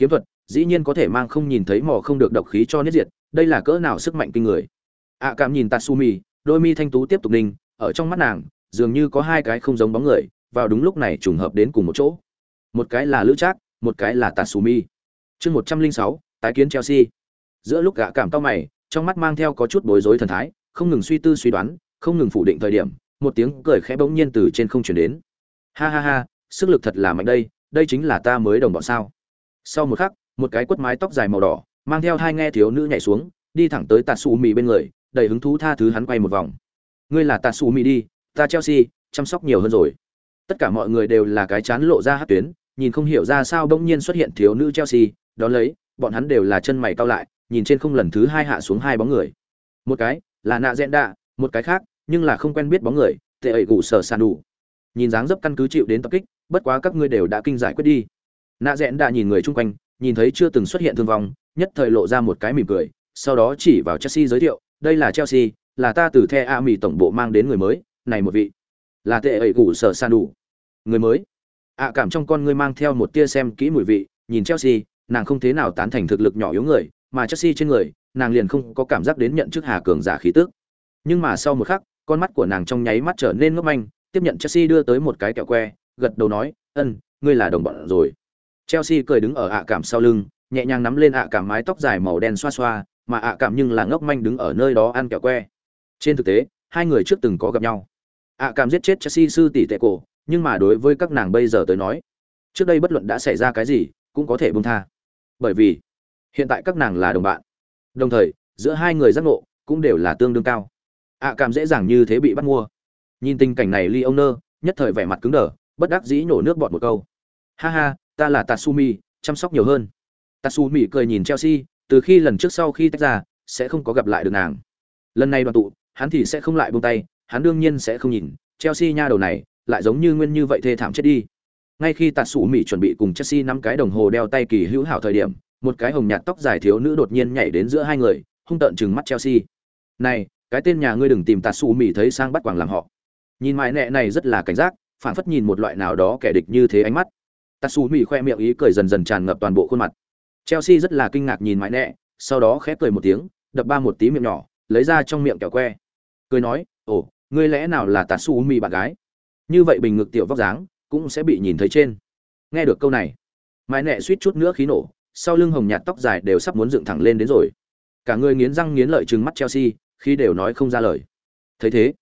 kiếm thuật, dĩ nhiên có thể mang không nhìn thấy mò không được độc khí cho niết diệt, đây là cỡ nào sức mạnh kinh người. Ạ cảm nhìn tatsumi, đôi mi thanh tú tiếp tục ninh, ở trong mắt nàng, dường như có hai cái không giống bóng người, vào đúng lúc này trùng hợp đến cùng một chỗ. Một cái là lữ trác, một cái là tatsumi. Chương một trăm linh sáu, tái kiến chelsea. Giữa lúc gã cảm tao mày, trong mắt mang theo có chút bối rối thần thái, không ngừng suy tư suy đoán, không ngừng phủ định thời điểm, một tiếng cười khẽ bỗng nhiên từ trên không chuyển đến. Ha ha ha, sức lực thật là mạnh đây đây chính là ta mới đồng bọn sao sau một khắc, một cái quất mái tóc dài màu đỏ, mang theo hai nghe thiếu nữ nhảy xuống, đi thẳng tới tạt xù mì bên người, đầy hứng thú tha thứ hắn quay một vòng. Ngươi là tạt xù mì đi, ta chelsea, chăm sóc nhiều hơn rồi. Tất cả mọi người đều là cái chán lộ ra hát tuyến, nhìn không hiểu ra sao bỗng nhiên xuất hiện thiếu nữ chelsea, đó lấy, bọn hắn đều là chân mày cao lại, nhìn trên không lần thứ hai hạ xuống hai bóng người. Một cái là nạ dẹn đạ, một cái khác, nhưng là không quen biết bóng người, tệ ẩy gủ sở sàn đủ nhìn dáng dấp căn cứ chịu đến tập kích, bất quá các ngươi đều đã kinh giải quyết đi nạ rẽn đã nhìn người chung quanh nhìn thấy chưa từng xuất hiện thương vong nhất thời lộ ra một cái mỉm cười sau đó chỉ vào chelsea giới thiệu đây là chelsea là ta từ the a mỹ tổng bộ mang đến người mới này một vị là tệ ẩy củ sở san đủ người mới ạ cảm trong con ngươi mang theo một tia xem kỹ mùi vị nhìn chelsea nàng không thế nào tán thành thực lực nhỏ yếu người mà Chelsea trên người, nàng liền không có cảm giác đến nhận chức Hà cường giả khí tức. Nhưng mà sau một khắc, con mắt của nàng trong nháy mắt trở nên ngốc manh, tiếp nhận Chelsea đưa tới một cái kẹo que, gật đầu nói, "Ân, ngươi là đồng bọn rồi." Chelsea cười đứng ở ạ cảm sau lưng, nhẹ nhàng nắm lên ạ cảm mái tóc dài màu đen xoa xoa, mà ạ cảm nhưng là ngốc manh đứng ở nơi đó ăn kẹo que. Trên thực tế, hai người trước từng có gặp nhau. ạ cảm giết chết Chelsea sư tỷ tệ cổ, nhưng mà đối với các nàng bây giờ tới nói, trước đây bất luận đã xảy ra cái gì, cũng có thể buông tha. Bởi vì, hiện tại các nàng là đồng bạn đồng thời giữa hai người giác ngộ cũng đều là tương đương cao ạ cảm dễ dàng như thế bị bắt mua nhìn tình cảnh này ly Owner nhất thời vẻ mặt cứng đờ bất đắc dĩ nổ nước bọt một câu ha ha ta là tatsumi, chăm sóc nhiều hơn. Tatsumi cười nhìn chelsea, từ khi lần trước sau khi tách ra, sẽ không có gặp lại được nàng. Lần này đoàn tụ, hắn thì sẽ không lại buông tay, hắn đương nhiên sẽ không nhìn. Chelsea nha đầu này, lại giống như nguyên như vậy thê thảm chết đi. Ngay khi tatsumi chuẩn bị cùng chelsea nắm cái đồng hồ đeo tay kỳ hữu hảo thời điểm, một cái hồng nhạt tóc dài thiếu nữ đột nhiên nhảy đến giữa hai người, hung tợn chừng mắt chelsea. Này, cái tên nhà ngươi đừng tìm tạt xù mì thấy sang bắt quàng làm họ. Nhìn mãi nẹ này rất là cảnh giác phản phất nhìn một loại nào đó kẻ địch như thế ánh mắt. Tatsumi khoe miệng ý cười dần dần tràn ngập toàn bộ khuôn mặt. Chelsea rất là kinh ngạc nhìn mãi nẹ sau đó khép cười một tiếng, đập ba một tí miệng nhỏ, lấy ra trong miệng kẹo que. Cười nói, ồ, ngươi lẽ nào là Tatsumi mì bạn gái? Như vậy bình ngực tiểu vóc dáng cũng sẽ bị nhìn thấy trên. Nghe được câu này, mãi nẹ suýt chút nữa khí nổ, sau lưng hồng nhạt tóc dài đều sắp muốn dựng thẳng lên đến rồi. Cả người nghiến răng nghiến lợi trừng mắt chelsea, khi đều nói không ra lời. Thấy thế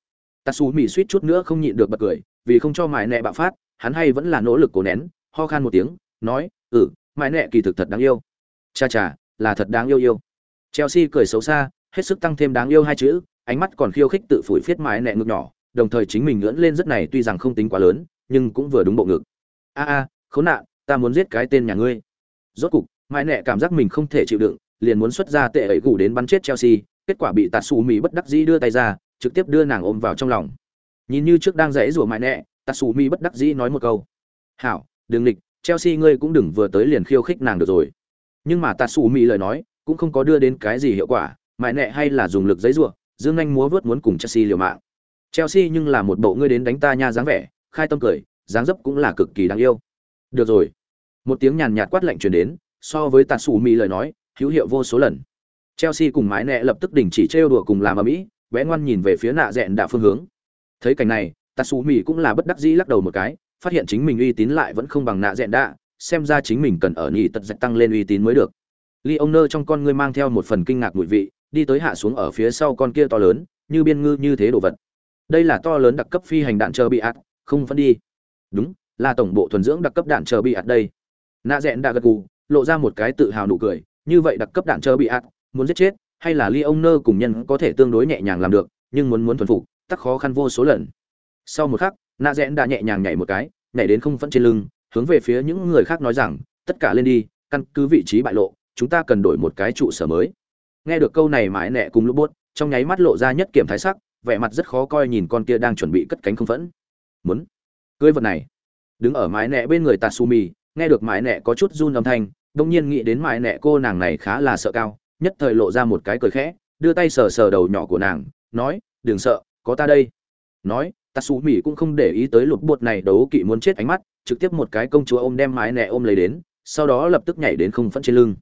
tatsu mỹ suýt chút nữa không nhịn được bật cười, vì không cho mãi nẹ bạo phát, hắn hay vẫn là nỗ lực cố nén ho khan một tiếng, nói ừ mại nẹ kỳ thực thật đáng yêu. Cha cha, là thật đáng yêu yêu. Chelsea cười xấu xa, hết sức tăng thêm đáng yêu hai chữ, ánh mắt còn khiêu khích tự phủi phiết mãi nẹ ngực nhỏ, đồng thời chính mình ngưỡng lên rất này tuy rằng không tính quá lớn, nhưng cũng vừa đúng bộ ngực. A a, khốn nạn, ta muốn giết cái tên nhà ngươi. Rốt cục, mãi nẹ cảm giác mình không thể chịu đựng, liền muốn xuất ra tệ ấy gù đến bắn chết chelsea, kết quả bị tạt xù mỹ bất đắc dĩ đưa tay ra, trực tiếp đưa nàng ôm vào trong lòng. Nhìn như trước đang dãy rủa mãi nẹ tạt xù mỹ bất đắc dĩ nói một câu. Hảo đừng lịch chelsea ngươi cũng đừng vừa tới liền khiêu khích nàng được rồi. Nhưng mà tatsu mỹ lời nói, cũng không có đưa đến cái gì hiệu quả mại nẹ hay là dùng lực dãy rủa dương anh múa vớt muốn cùng chelsea liều mạng. Chelsea nhưng là một bộ ngươi đến đánh ta nha dáng vẻ, khai tâm cười, dáng dấp cũng là cực kỳ đáng yêu. Được rồi. Một tiếng nhàn nhạt quát lạnh truyền đến, so với tạt xù mỹ lời nói, hữu hiệu vô số lần. Chelsea cùng mái nẹ lập tức đình chỉ trêu đùa cùng làm ở mỹ vẽ ngoan nhìn về phía nạ dẹn đạ phương hướng. Thấy cảnh này tatsumi cũng là bất đắc dĩ lắc đầu một cái phát hiện chính mình uy tín lại vẫn không bằng nạ dẹn đạ, xem ra chính mình cần ở nhị tật dạch tăng lên uy tín mới được. Ly ông nơ trong con ngươi mang theo một phần kinh ngạc bụi vị, đi tới hạ xuống ở phía sau con kia to lớn, như biên ngư như thế đồ vật. Đây là to lớn đặc cấp phi hành đạn chờ bị ạt, không phân đi. Đúng, là tổng bộ thuần dưỡng đặc cấp đạn chờ bị ạt đây. Nạ dẹn đã gật gù, lộ ra một cái tự hào nụ cười, như vậy đặc cấp đạn chờ bị ạt, muốn giết chết, hay là ly ông nơ cùng nhân có thể tương đối nhẹ nhàng làm được, nhưng muốn muốn thuần phục, tắc khó khăn vô số lần. Sau một khắc nạ rẽn đã nhẹ nhàng nhảy một cái, nhảy đến không phân trên lưng, hướng về phía những người khác nói rằng, tất cả lên đi, căn cứ vị trí bại lộ, chúng ta cần đổi một cái trụ sở mới. Nghe được câu này mãi nẹ cùng lúc bốt, trong nháy mắt lộ ra nhất kiểm thái sắc, vẻ mặt rất khó coi nhìn con kia đang chuẩn bị cất cánh không phẫn. Muốn? Cưới vật này. Đứng ở mái nẹ bên người tatsumi, nghe được mái nẹ có chút run âm thanh đông nhiên nghĩ đến mái nẹ cô nàng này khá là sợ cao, nhất thời lộ ra một cái cười khẽ, đưa tay sờ sờ đầu nhỏ của nàng, nói, đừng sợ, có ta đây. Nói tatsumi cũng không để ý tới lục buột này đấu kỵ muốn chết ánh mắt trực tiếp một cái công chúa ôm đem mái nẹ ôm lấy đến sau đó lập tức nhảy đến không phẫn trên lưng.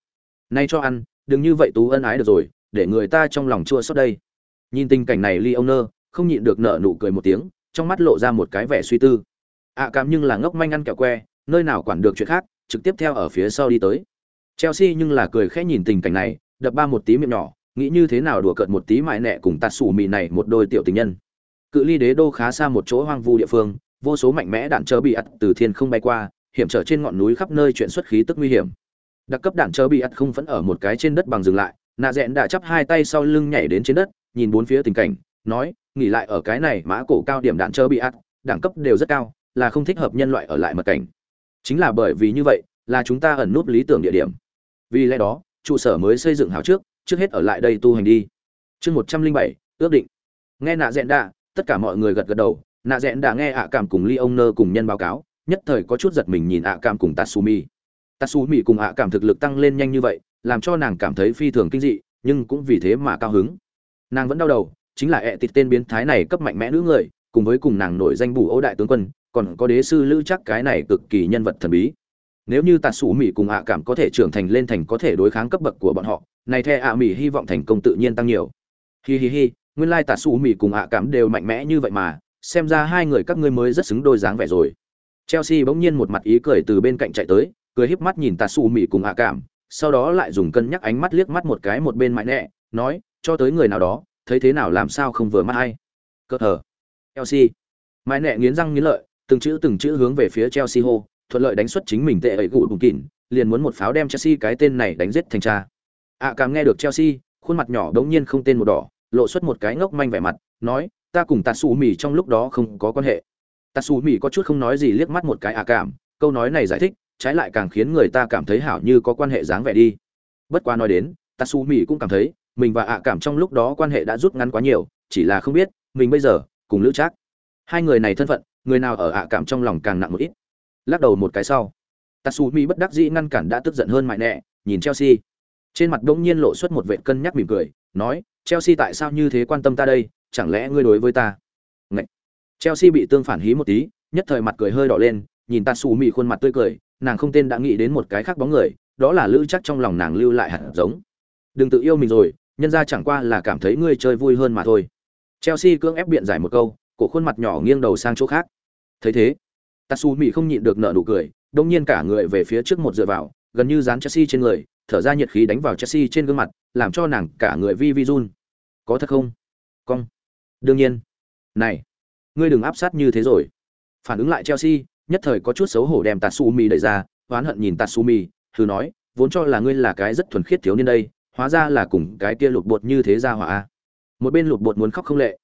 Nay cho ăn đừng như vậy tú ân ái được rồi để người ta trong lòng chua xót đây. Nhìn tình cảnh này Leoner không nhịn được nở nụ cười một tiếng trong mắt lộ ra một cái vẻ suy tư. À, cảm nhưng là ngốc manh ăn kẹo que nơi nào quản được chuyện khác trực tiếp theo ở phía sau đi tới. Chelsea nhưng là cười khẽ nhìn tình cảnh này đập ba một tí miệng nhỏ nghĩ như thế nào đùa cợt một tí mại nẹ cùng tạt sủ mì này một đôi tiểu tình nhân cự ly đế đô khá xa một chỗ hoang vu địa phương, vô số mạnh mẽ đạn chớ bị ắt từ thiên không bay qua, hiểm trở trên ngọn núi khắp nơi chuyện xuất khí tức nguy hiểm. Đặc cấp đạn chớ bị ắt không vẫn ở một cái trên đất bằng dừng lại, nạ rẽn đã chắp hai tay sau lưng nhảy đến trên đất, nhìn bốn phía tình cảnh, nói, nghỉ lại ở cái này mã cổ cao điểm đạn chớ bị ắt, đẳng cấp đều rất cao, là không thích hợp nhân loại ở lại mật cảnh. Chính là bởi vì như vậy, là chúng ta ẩn núp lý tưởng địa điểm. Vì lẽ đó, trụ sở mới xây dựng hào trước trước hết ở lại đây tu hành đi. Chương một trăm linh bảy, ước định. Nghe nạ dẹn đạ tất cả mọi người gật gật đầu, nạ dẹn đã nghe ạ cảm cùng ly ông nơ cùng nhân báo cáo, nhất thời có chút giật mình nhìn ạ cảm cùng tatsumi. Tatsumi cùng ạ cảm thực lực tăng lên nhanh như vậy, làm cho nàng cảm thấy phi thường kinh dị, nhưng cũng vì thế mà cao hứng. Nàng vẫn đau đầu, chính là ẹ tịt tên biến thái này cấp mạnh mẽ nữ người, cùng với cùng nàng nổi danh bù ô đại tướng quân, còn có đế sư lữ chắc cái này cực kỳ nhân vật thần bí. Nếu như tạt sủ mỹ cùng ạ cảm có thể trưởng thành lên thành có thể đối kháng cấp bậc của bọn họ, này the ạ mỹ hy vọng thành công tự nhiên tăng nhiều. Hi hi hi nguyên lai Tạ sủ mỹ cùng ạ cảm đều mạnh mẽ như vậy mà, xem ra hai người các ngươi mới rất xứng đôi dáng vẻ rồi. Chelsea bỗng nhiên một mặt ý cười từ bên cạnh chạy tới, cười híp mắt nhìn Tạ sủ mỹ cùng ạ cảm, sau đó lại dùng cân nhắc ánh mắt liếc mắt một cái một bên mãi nẹ, nói, cho tới người nào đó, thấy thế nào làm sao không vừa mắt hay? Cơ thờ. Chelsea. Mãi nẹ nghiến răng nghiến lợi, từng chữ từng chữ hướng về phía chelsea hô, thuận lợi đánh xuất chính mình tệ ấy gụ bùng kín liền muốn một pháo đem chelsea cái tên này đánh giết thành cha. Ạ cảm nghe được chelsea, khuôn mặt nhỏ đống nhiên không tên một đỏ lộ xuất một cái ngốc manh vẻ mặt, nói, ta cùng tạ xù mì trong lúc đó không có quan hệ. Tạ xù mì có chút không nói gì liếc mắt một cái ạ cảm, câu nói này giải thích, trái lại càng khiến người ta cảm thấy hảo như có quan hệ dáng vẻ đi. Bất qua nói đến tatsumi cũng cảm thấy, mình và ạ cảm trong lúc đó quan hệ đã rút ngắn quá nhiều, chỉ là không biết, mình bây giờ, cùng lữ trác. Hai người này thân phận, người nào ở ạ cảm trong lòng càng nặng một ít. Lắc đầu một cái sau tatsumi bất đắc dĩ ngăn cản đã tức giận hơn mại nẹ, nhìn chelsea. Trên mặt đống nhiên lộ xuất một vệ cân nhắc mỉm cười nói, chelsea tại sao như thế quan tâm ta đây? Chẳng lẽ ngươi đối với ta? Ngậy. chelsea bị tương phản hí một tí, nhất thời mặt cười hơi đỏ lên, nhìn tatsumi khuôn mặt tươi cười, nàng không tên đã nghĩ đến một cái khác bóng người, đó là lữ chắc trong lòng nàng lưu lại hạt giống. Đừng tự yêu mình rồi, nhân ra chẳng qua là cảm thấy ngươi chơi vui hơn mà thôi. Chelsea cưỡng ép biện giải một câu, cổ khuôn mặt nhỏ nghiêng đầu sang chỗ khác. Thấy thế tatsu mỹ không nhịn được nở nụ cười, đông nhiên cả người về phía trước một dựa vào, gần như dán chelsea trên người thở ra nhiệt khí đánh vào chelsea trên gương mặt làm cho nàng cả người vi vi run có thật không cong đương nhiên này ngươi đừng áp sát như thế rồi phản ứng lại chelsea nhất thời có chút xấu hổ đem Tatsumi đẩy ra, oán hận nhìn Tatsumi, thử nói, vốn cho là ngươi là cái rất thuần khiết thiếu niên đây, hóa ra là cùng cái kia lụt bột như thế ra hỏa Một bên lụt bột muốn khóc không lệ.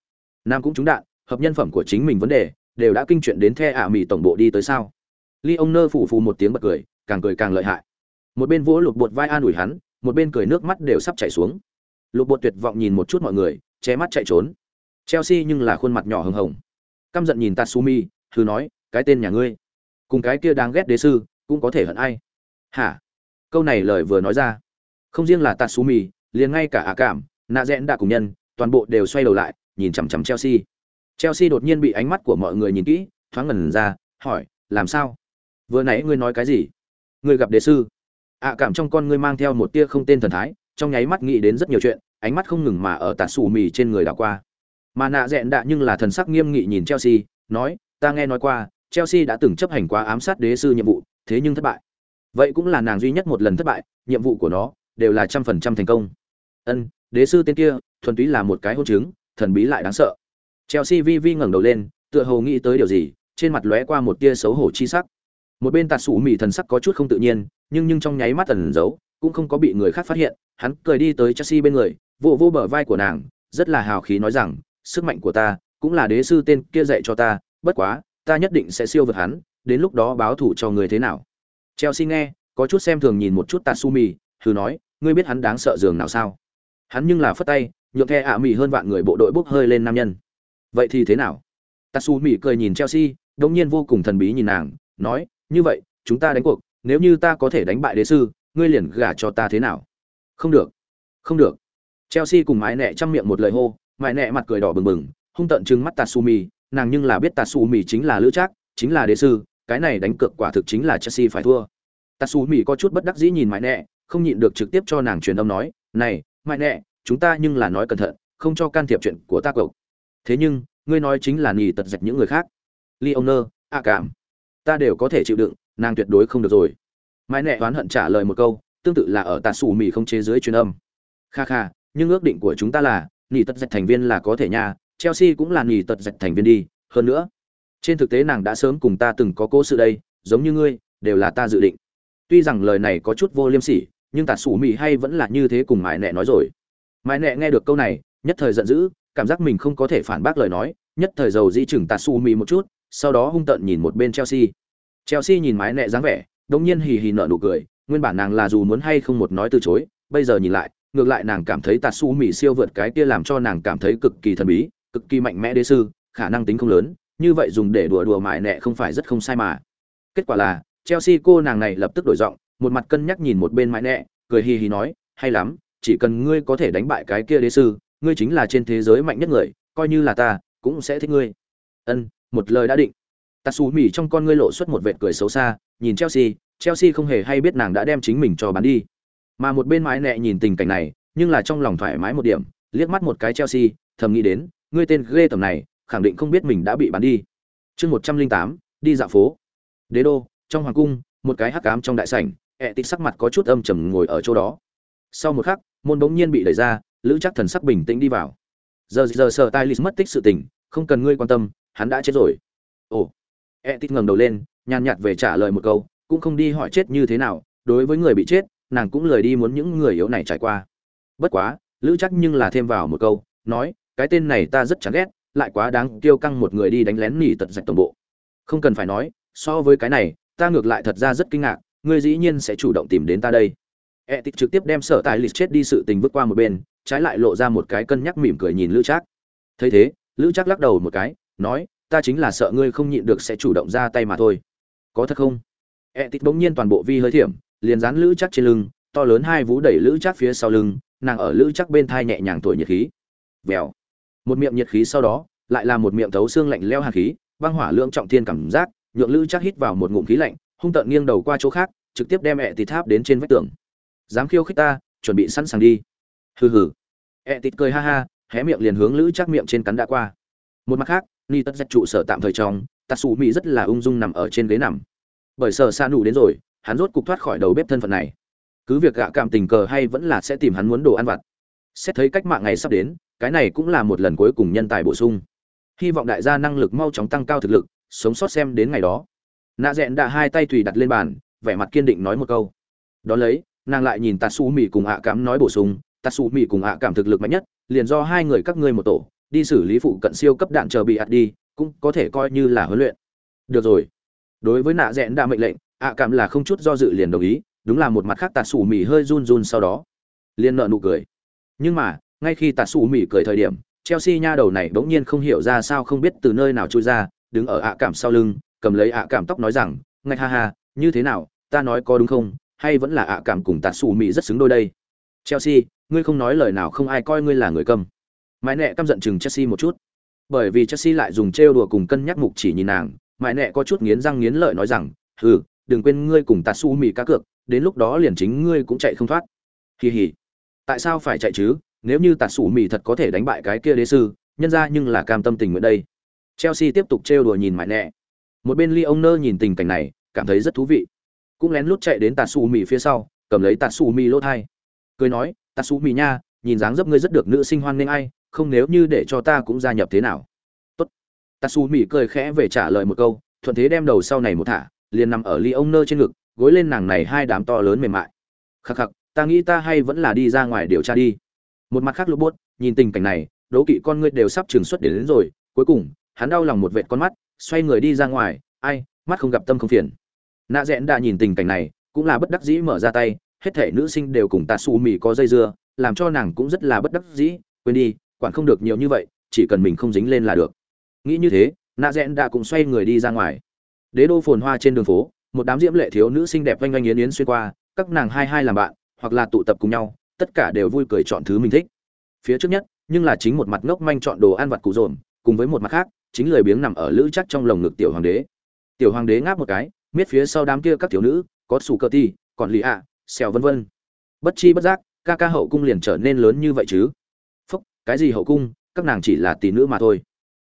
Nam cũng trúng đạn, hợp nhân phẩm của chính mình vấn đề, đều đã kinh chuyện đến the ả mì tổng bộ đi tới sao? Ly ông nơ phủ phù một tiếng bật cười, càng cười càng lợi hại. Một bên vỗ lụt bột vai an ủi hắn, một bên cười nước mắt đều sắp chảy xuống. Lục bột tuyệt vọng nhìn một chút mọi người, che mắt chạy trốn. Chelsea nhưng là khuôn mặt nhỏ hừng hồng. Căm giận nhìn Tatsumi, thư nói, cái tên nhà ngươi cùng cái kia đáng ghét đế sư cũng có thể hận ai? Hả? Câu này lời vừa nói ra. Không riêng là tatsumi liền ngay cả ả cảm nạ rẽn đã cùng nhân toàn bộ đều xoay đầu lại nhìn chằm chằm chelsea. Chelsea đột nhiên bị ánh mắt của mọi người nhìn kỹ thoáng ngần ra hỏi làm sao? Vừa nãy ngươi nói cái gì? Ngươi gặp đế sư? Ạ cảm trong con ngươi mang theo một tia không tên thần thái, trong nháy mắt nghĩ đến rất nhiều chuyện, ánh mắt không ngừng mà ở tạt xù mì trên người đảo qua. Mà nạ dẹn đạ nhưng là thần sắc nghiêm nghị nhìn chelsea, nói, ta nghe nói qua, chelsea đã từng chấp hành quá ám sát đế sư nhiệm vụ, thế nhưng thất bại. Vậy cũng là nàng duy nhất một lần thất bại, nhiệm vụ của nó đều là trăm phần trăm thành công. Ân, đế sư tên kia, thuần túy là một cái hôn chứng, thần bí lại đáng sợ. Chelsea vi vi ngẩng đầu lên, tựa hồ nghĩ tới điều gì, trên mặt lóe qua một tia xấu hổ chi sắc một bên tạt sủ mì thần sắc có chút không tự nhiên, nhưng nhưng trong nháy mắt tần giấu, cũng không có bị người khác phát hiện, hắn cười đi tới chelsea bên người vô vô bờ vai của nàng, rất là hào khí nói rằng, sức mạnh của ta cũng là đế sư tên kia dạy cho ta, bất quá, ta nhất định sẽ siêu vượt hắn, đến lúc đó báo thủ cho người thế nào? Chelsea nghe, có chút xem thường nhìn một chút tatsumi thử nói, ngươi biết hắn đáng sợ giường nào sao? Hắn nhưng là phất tay, nhượng the ạ mì hơn vạn người bộ đội bốc hơi lên nam nhân. Vậy thì thế nào? Tatsumi cười nhìn chelsea, đống nhiên vô cùng thần bí nhìn nàng, nói như vậy chúng ta đánh cuộc nếu như ta có thể đánh bại đế sư ngươi liền gả cho ta thế nào? Không được không được. Chelsea cùng mãi nẹ chăm miệng một lời hô mãi nẹ mặt cười đỏ bừng bừng hung tận trừng mắt tatsumi nàng nhưng là biết tatsumi chính là lữ trác chính là đế sư cái này đánh cược quả thực chính là chelsea phải thua. Tatsumi có chút bất đắc dĩ nhìn mãi nẹ không nhịn được trực tiếp cho nàng truyền âm nói này mãi nẹ chúng ta nhưng là nói cẩn thận không cho can thiệp chuyện của ta cậu. Thế nhưng ngươi nói chính là nghỉ tật dạch những người khác. Leoner, a cảm ta đều có thể chịu đựng, nàng tuyệt đối không được rồi. Mãi nẹ oán hận trả lời một câu, tương tự là ở Tạ xù mì không chế dưới truyền âm. Kha kha, nhưng ước định của chúng ta là nghỉ tật dạch thành viên là có thể nha, chelsea cũng là nghỉ tật dạch thành viên đi, hơn nữa, trên thực tế nàng đã sớm cùng ta từng có cố sự đây, giống như ngươi, đều là ta dự định. Tuy rằng lời này có chút vô liêm sỉ, nhưng Tạ xù mì hay vẫn là như thế cùng mãi nẹ nói rồi. Mãi nẹ nghe được câu này, nhất thời giận dữ, cảm giác mình không có thể phản bác lời nói, nhất thời giàu di chừng Tạ xù mì một chút sau đó hung tợn nhìn một bên chelsea. Chelsea nhìn mái nẹ dáng vẻ đông nhiên hì hì nở nụ cười, nguyên bản nàng là dù muốn hay không một nói từ chối, bây giờ nhìn lại, ngược lại nàng cảm thấy tạt su mỹ siêu vượt cái kia làm cho nàng cảm thấy cực kỳ thần bí, cực kỳ mạnh mẽ đế sư, khả năng tính không lớn, như vậy dùng để đùa đùa mại nẹ không phải rất không sai mà. Kết quả là, chelsea cô nàng này lập tức đổi giọng, một mặt cân nhắc nhìn một bên mại nẹ cười hì hì nói, hay lắm, chỉ cần ngươi có thể đánh bại cái kia đế sư, ngươi chính là trên thế giới mạnh nhất người, coi như là ta, cũng sẽ thích ngươi. Ân một lời đã định tatsumi trong con ngươi lộ xuất một vệt cười xấu xa, nhìn Chelsea, Chelsea không hề hay biết nàng đã đem chính mình cho bán đi. Mà một bên mái nẹ nhìn tình cảnh này, nhưng là trong lòng thoải mái một điểm, liếc mắt một cái Chelsea, thầm nghĩ đến, ngươi tên ghê tầm này, khẳng định không biết mình đã bị bán đi. Chương 108, đi dạo phố. Đế đô, trong hoàng cung, một cái hắc ám trong đại sảnh, ệ tịch sắc mặt có chút âm trầm ngồi ở chỗ đó. Sau một khắc, môn bỗng nhiên bị đẩy ra, Lữ Chắc thần sắc bình tĩnh đi vào. Giờ giờ sở Tylis mất tích sự tình, không cần ngươi quan tâm, hắn đã chết rồi. Ồ. E tít ngẩng đầu lên, nhàn nhạt về trả lời một câu, cũng không đi hỏi chết như thế nào, đối với người bị chết, nàng cũng lời đi muốn những người yếu này trải qua. Bất quá, lữ chắc nhưng là thêm vào một câu, nói, cái tên này ta rất chán ghét, lại quá đáng kêu căng một người đi đánh lén nỉ tật dạch tổng bộ. Không cần phải nói, so với cái này, ta ngược lại thật ra rất kinh ngạc, ngươi dĩ nhiên sẽ chủ động tìm đến ta đây. E tít trực tiếp đem sở tài lịch chết đi sự tình vứt qua một bên, trái lại lộ ra một cái cân nhắc mỉm cười nhìn lữ trác. Thấy thế, lữ trác lắc đầu một cái nói, ta chính là sợ ngươi không nhịn được sẽ chủ động ra tay mà thôi. Có thật không? E tịt bỗng nhiên toàn bộ vi hơi thiểm, liền dán lữ chắc trên lưng, to lớn hai vú đẩy lữ chắc phía sau lưng, nàng ở lữ chắc bên thai nhẹ nhàng thổi nhiệt khí. Vèo. Một miệng nhiệt khí sau đó, lại là một miệng thấu xương lạnh leo hàn khí, băng hỏa lượng trọng thiên cảm giác, nhượng lữ chắc hít vào một ngụm khí lạnh, hung tợn nghiêng đầu qua chỗ khác, trực tiếp đem ẹ tịt tháp đến trên vách tường. Dám khiêu khích ta, chuẩn bị sẵn sàng đi. Hừ hừ. Ẹ tịt cười ha ha, hé miệng liền hướng lữ chắc miệng trên cắn đã qua. Một mặt khác ni tất dạch trụ sở tạm thời trong tạ xù mỹ rất là ung dung nằm ở trên ghế nằm. Bởi sợ xa nụ đến rồi, hắn rốt cục thoát khỏi đầu bếp thân phận này. Cứ việc gạ cảm tình cờ hay vẫn là sẽ tìm hắn muốn đồ ăn vặt. Xét thấy cách mạng ngày sắp đến, cái này cũng là một lần cuối cùng nhân tài bổ sung. Hy vọng đại gia năng lực mau chóng tăng cao thực lực, sống sót xem đến ngày đó. Nạ rẽn đã hai tay tùy đặt lên bàn, vẻ mặt kiên định nói một câu. Đón lấy, nàng lại nhìn tatsu mỹ cùng ạ cảm nói bổ sung tatsu mỹ cùng ạ cảm thực lực mạnh nhất, liền do hai người các ngươi một tổ đi xử lý phụ cận siêu cấp đạn chờ bị ạt đi, cũng có thể coi như là huấn luyện. Được rồi. Đối với nạ rẽn đã mệnh lệnh, ạ cảm là không chút do dự liền đồng ý, đúng là một mặt khác tạt sủ mì hơi run run sau đó, liền nợ nụ cười. Nhưng mà, ngay khi tạt sủ mì cười thời điểm, chelsea nha đầu này bỗng nhiên không hiểu ra sao không biết từ nơi nào trôi ra, đứng ở ạ cảm sau lưng, cầm lấy ạ cảm tóc nói rằng ngay ha ha, như thế nào, ta nói có đúng không, hay vẫn là ạ cảm cùng tạt sủ mì rất xứng đôi đây? Chelsea, ngươi không nói lời nào không ai coi ngươi là người câm mãi nẹ căm giận chừng chelsea một chút. Bởi vì chelsea lại dùng trêu đùa cùng cân nhắc mục chỉ nhìn nàng, mãi nẹ có chút nghiến răng nghiến lợi nói rằng, hừ, đừng quên ngươi cùng tatsu mì cá cược, đến lúc đó liền chính ngươi cũng chạy không thoát. Kỳ hỉ tại sao phải chạy chứ? Nếu như tạt su mì thật có thể đánh bại cái kia đế sư, nhân ra nhưng là cam tâm tình nguyện đây. Chelsea tiếp tục trêu đùa nhìn mãi nẹ một bên ly ông nơ nhìn tình cảnh này, cảm thấy rất thú vị. Cũng lén lút chạy đến tạt su mì phía sau, cầm lấy tạt su mì lỗ thai. Cười nói tạt su mì nha, nhìn dáng dấp ngươi rất được nữ sinh hoan nghênh ai không nếu như để cho ta cũng gia nhập thế nào. Tốt. Tatsu sủ cười khẽ về trả lời một câu thuận thế đem đầu sau này một thả liền nằm ở ly ông nơ trên ngực gối lên nàng này hai đám to lớn mềm mại. Khắc khắc ta nghĩ ta hay vẫn là đi ra ngoài điều tra đi. Một mặt khác lô bốt nhìn tình cảnh này đố kỵ con ngươi đều sắp trường xuất đến, đến rồi. Cuối cùng hắn đau lòng một vệt con mắt xoay người đi ra ngoài. Ai mắt không gặp tâm không phiền. Nạ rẽn đã nhìn tình cảnh này cũng là bất đắc dĩ mở ra tay. Hết thể nữ sinh đều cùng tạ xù mì có dây dưa làm cho nàng cũng rất là bất đắc dĩ. Quên đi quản không được nhiều như vậy, chỉ cần mình không dính lên là được. Nghĩ như thế nạ rẽn đã cũng xoay người đi ra ngoài. Đế đô phồn hoa trên đường phố, một đám diễm lệ thiếu nữ xinh đẹp oanh oanh yến yến xuyên qua, các nàng hai hai làm bạn, hoặc là tụ tập cùng nhau, tất cả đều vui cười chọn thứ mình thích. Phía trước nhất, nhưng là chính một mặt ngốc manh chọn đồ ăn vặt cụ dồn cùng với một mặt khác, chính lười biếng nằm ở lữ chắc trong lồng ngực tiểu hoàng đế. Tiểu hoàng đế ngáp một cái, miết phía sau đám kia các thiếu nữ, có sủ cơ ti, còn lì ạ, xèo vân vân. Bất chi bất giác, ca ca hậu cung liền trở nên lớn như vậy chứ? Cái gì hậu cung, các nàng chỉ là tỷ nữ mà thôi.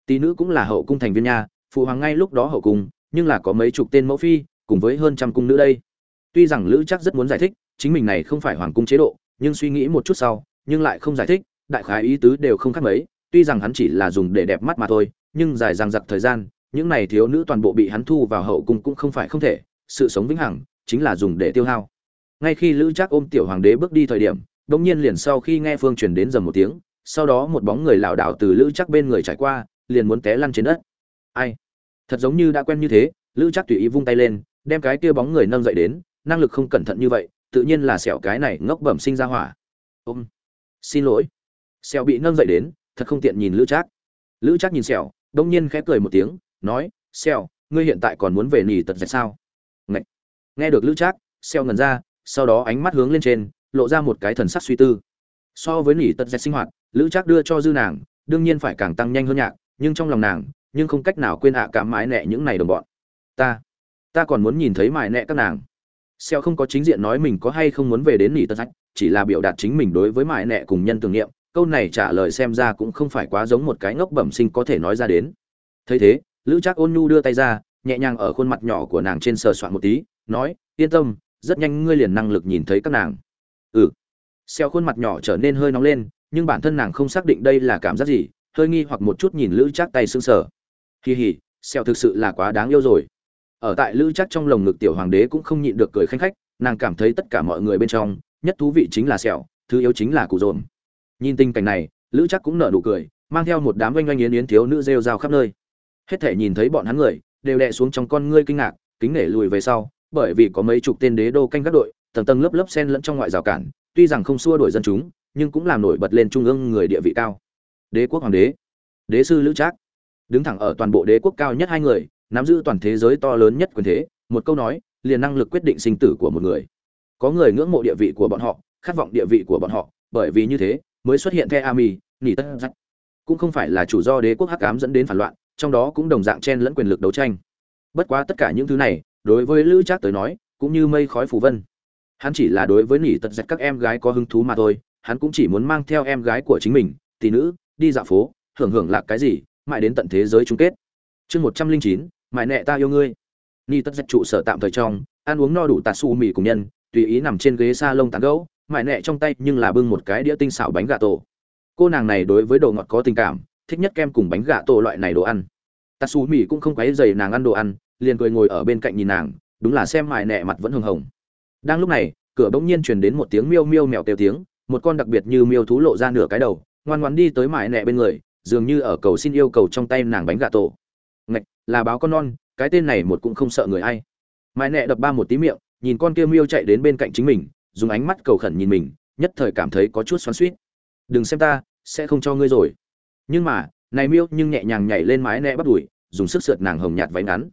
Tỷ nữ cũng là hậu cung thành viên nha, phụ hoàng ngay lúc đó hậu cung, nhưng là có mấy chục tên mẫu phi, cùng với hơn trăm cung nữ đây. Tuy rằng lữ chắc rất muốn giải thích, chính mình này không phải hoàng cung chế độ, nhưng suy nghĩ một chút sau, nhưng lại không giải thích, đại khái ý tứ đều không khác mấy, tuy rằng hắn chỉ là dùng để đẹp mắt mà thôi, nhưng dài dằng dặc thời gian, những này thiếu nữ toàn bộ bị hắn thu vào hậu cung cũng không phải không thể, sự sống vĩnh hằng chính là dùng để tiêu hao. Ngay khi lữ trác ôm tiểu hoàng đế bước đi thời điểm bỗng nhiên liền sau khi nghe phương truyền đến dầm một tiếng sau đó một bóng người lảo đảo từ lữ chắc bên người trải qua, liền muốn té lăn trên đất. Ai? Thật giống như đã quen như thế, lữ chắc tùy ý vung tay lên, đem cái kia bóng người nâng dậy đến, năng lực không cẩn thận như vậy, tự nhiên là sẹo cái này ngốc bẩm sinh ra hỏa. Ôm. Xin lỗi. Sẹo bị nâng dậy đến, thật không tiện nhìn lữ trác. Lữ trác nhìn sẹo đông nhiên khẽ cười một tiếng, nói sẹo ngươi hiện tại còn muốn về nỉ tật dạy sao? Ngậy. nghe được lữ trác sẹo ngần ra, sau đó ánh mắt hướng lên trên, lộ ra một cái thần sắc suy tư so với nỉ tật dẹt sinh hoạt, lữ trác đưa cho dư nàng, đương nhiên phải càng tăng nhanh hơn nhạc, nhưng trong lòng nàng, nhưng không cách nào quên ạ cả mãi nẹ những này đồng bọn. Ta ta còn muốn nhìn thấy mãi nẹ các nàng. Xeo không có chính diện nói mình có hay không muốn về đến nỉ tật dẹt, chỉ là biểu đạt chính mình đối với mãi nẹ cùng nhân tưởng niệm, câu này trả lời xem ra cũng không phải quá giống một cái ngốc bẩm sinh có thể nói ra đến. Thấy thế, lữ trác ôn nhu đưa tay ra, nhẹ nhàng ở khuôn mặt nhỏ của nàng trên sờ soạn một tí, nói, yên tâm, rất nhanh ngươi liền năng lực nhìn thấy các nàng. Ừ xeo khuôn mặt nhỏ trở nên hơi nóng lên, nhưng bản thân nàng không xác định đây là cảm giác gì, hơi nghi hoặc một chút nhìn lữ chắc tay sững sờ. Kỳ hỉ xeo thực sự là quá đáng yêu rồi. Ở tại lữ chắc trong lồng ngực tiểu hoàng đế cũng không nhịn được cười khanh khách, nàng cảm thấy tất cả mọi người bên trong, nhất thú vị chính là sẹo thứ yếu chính là cụ dồn. Nhìn tình cảnh này, lữ chắc cũng nở nụ cười, mang theo một đám oanh oanh yến yến thiếu nữ rêu rao khắp nơi. Hết thể nhìn thấy bọn hắn người, đều đè xuống trong con ngươi kinh ngạc, kính nể lùi về sau, bởi vì có mấy chục tên đế đô canh các đội, tầng tầng lớp lớp sen lẫn trong ngoại rào cản tuy rằng không xua đuổi dân chúng, nhưng cũng làm nổi bật lên trung ương người địa vị cao. Đế quốc hoàng đế đế sư lữ trác, đứng thẳng ở toàn bộ đế quốc cao nhất hai người, nắm giữ toàn thế giới to lớn nhất quyền thế, một câu nói, liền năng lực quyết định sinh tử của một người. Có người ngưỡng mộ địa vị của bọn họ, khát vọng địa vị của bọn họ, bởi vì như thế, mới xuất hiện the ami nỉ tất rách cũng không phải là chủ do đế quốc hắc ám dẫn đến phản loạn, trong đó cũng đồng dạng chen lẫn quyền lực đấu tranh. Bất quá tất cả những thứ này, đối với lữ trác tới nói, cũng như mây khói phù vân hắn chỉ là đối với nỉ tật dẹt các em gái có hứng thú mà thôi, hắn cũng chỉ muốn mang theo em gái của chính mình, tỷ nữ, đi dạo phố, hưởng hưởng lạc cái gì, mãi đến tận thế giới chung kết. Chương một trăm linh chín, mãi nẹ ta yêu ngươi. Ni tất dẹt trụ sở tạm thời trong, ăn uống no đủ tạt su mì cùng nhân, tùy ý nằm trên ghế s a lông tán gấu mãi nẹ trong tay nhưng là bưng một cái đĩa tinh xảo bánh gà tổ. Cô nàng này đối với đồ ngọt có tình cảm, thích nhất kem cùng bánh gà tổ loại này đồ ăn. Tạt su mì cũng không quáy dày nàng ăn đồ ăn, liền cười ngồi ở bên cạnh nhìn nàng, đúng là xem mãi nẹ mặt vẫn hưng hồng đang lúc này, cửa bỗng nhiên truyền đến một tiếng miêu miêu mèo kêu tiếng, một con đặc biệt như miêu thú lộ ra nửa cái đầu, ngoan ngoan đi tới mại nẹ bên người, dường như ở cầu xin yêu cầu trong tay nàng bánh gà tổ. Ngạch, là báo con non, cái tên này một cũng không sợ người ai. Mãi nẹ đập ba một tí miệng, nhìn con kia miêu chạy đến bên cạnh chính mình, dùng ánh mắt cầu khẩn nhìn mình, nhất thời cảm thấy có chút xoắn suýt đừng xem ta, sẽ không cho ngươi rồi. Nhưng mà, này miêu nhưng nhẹ nhàng nhảy lên mái nẹ bắt đuổi, dùng sức sượt nàng hồng nhạt váy ngắn.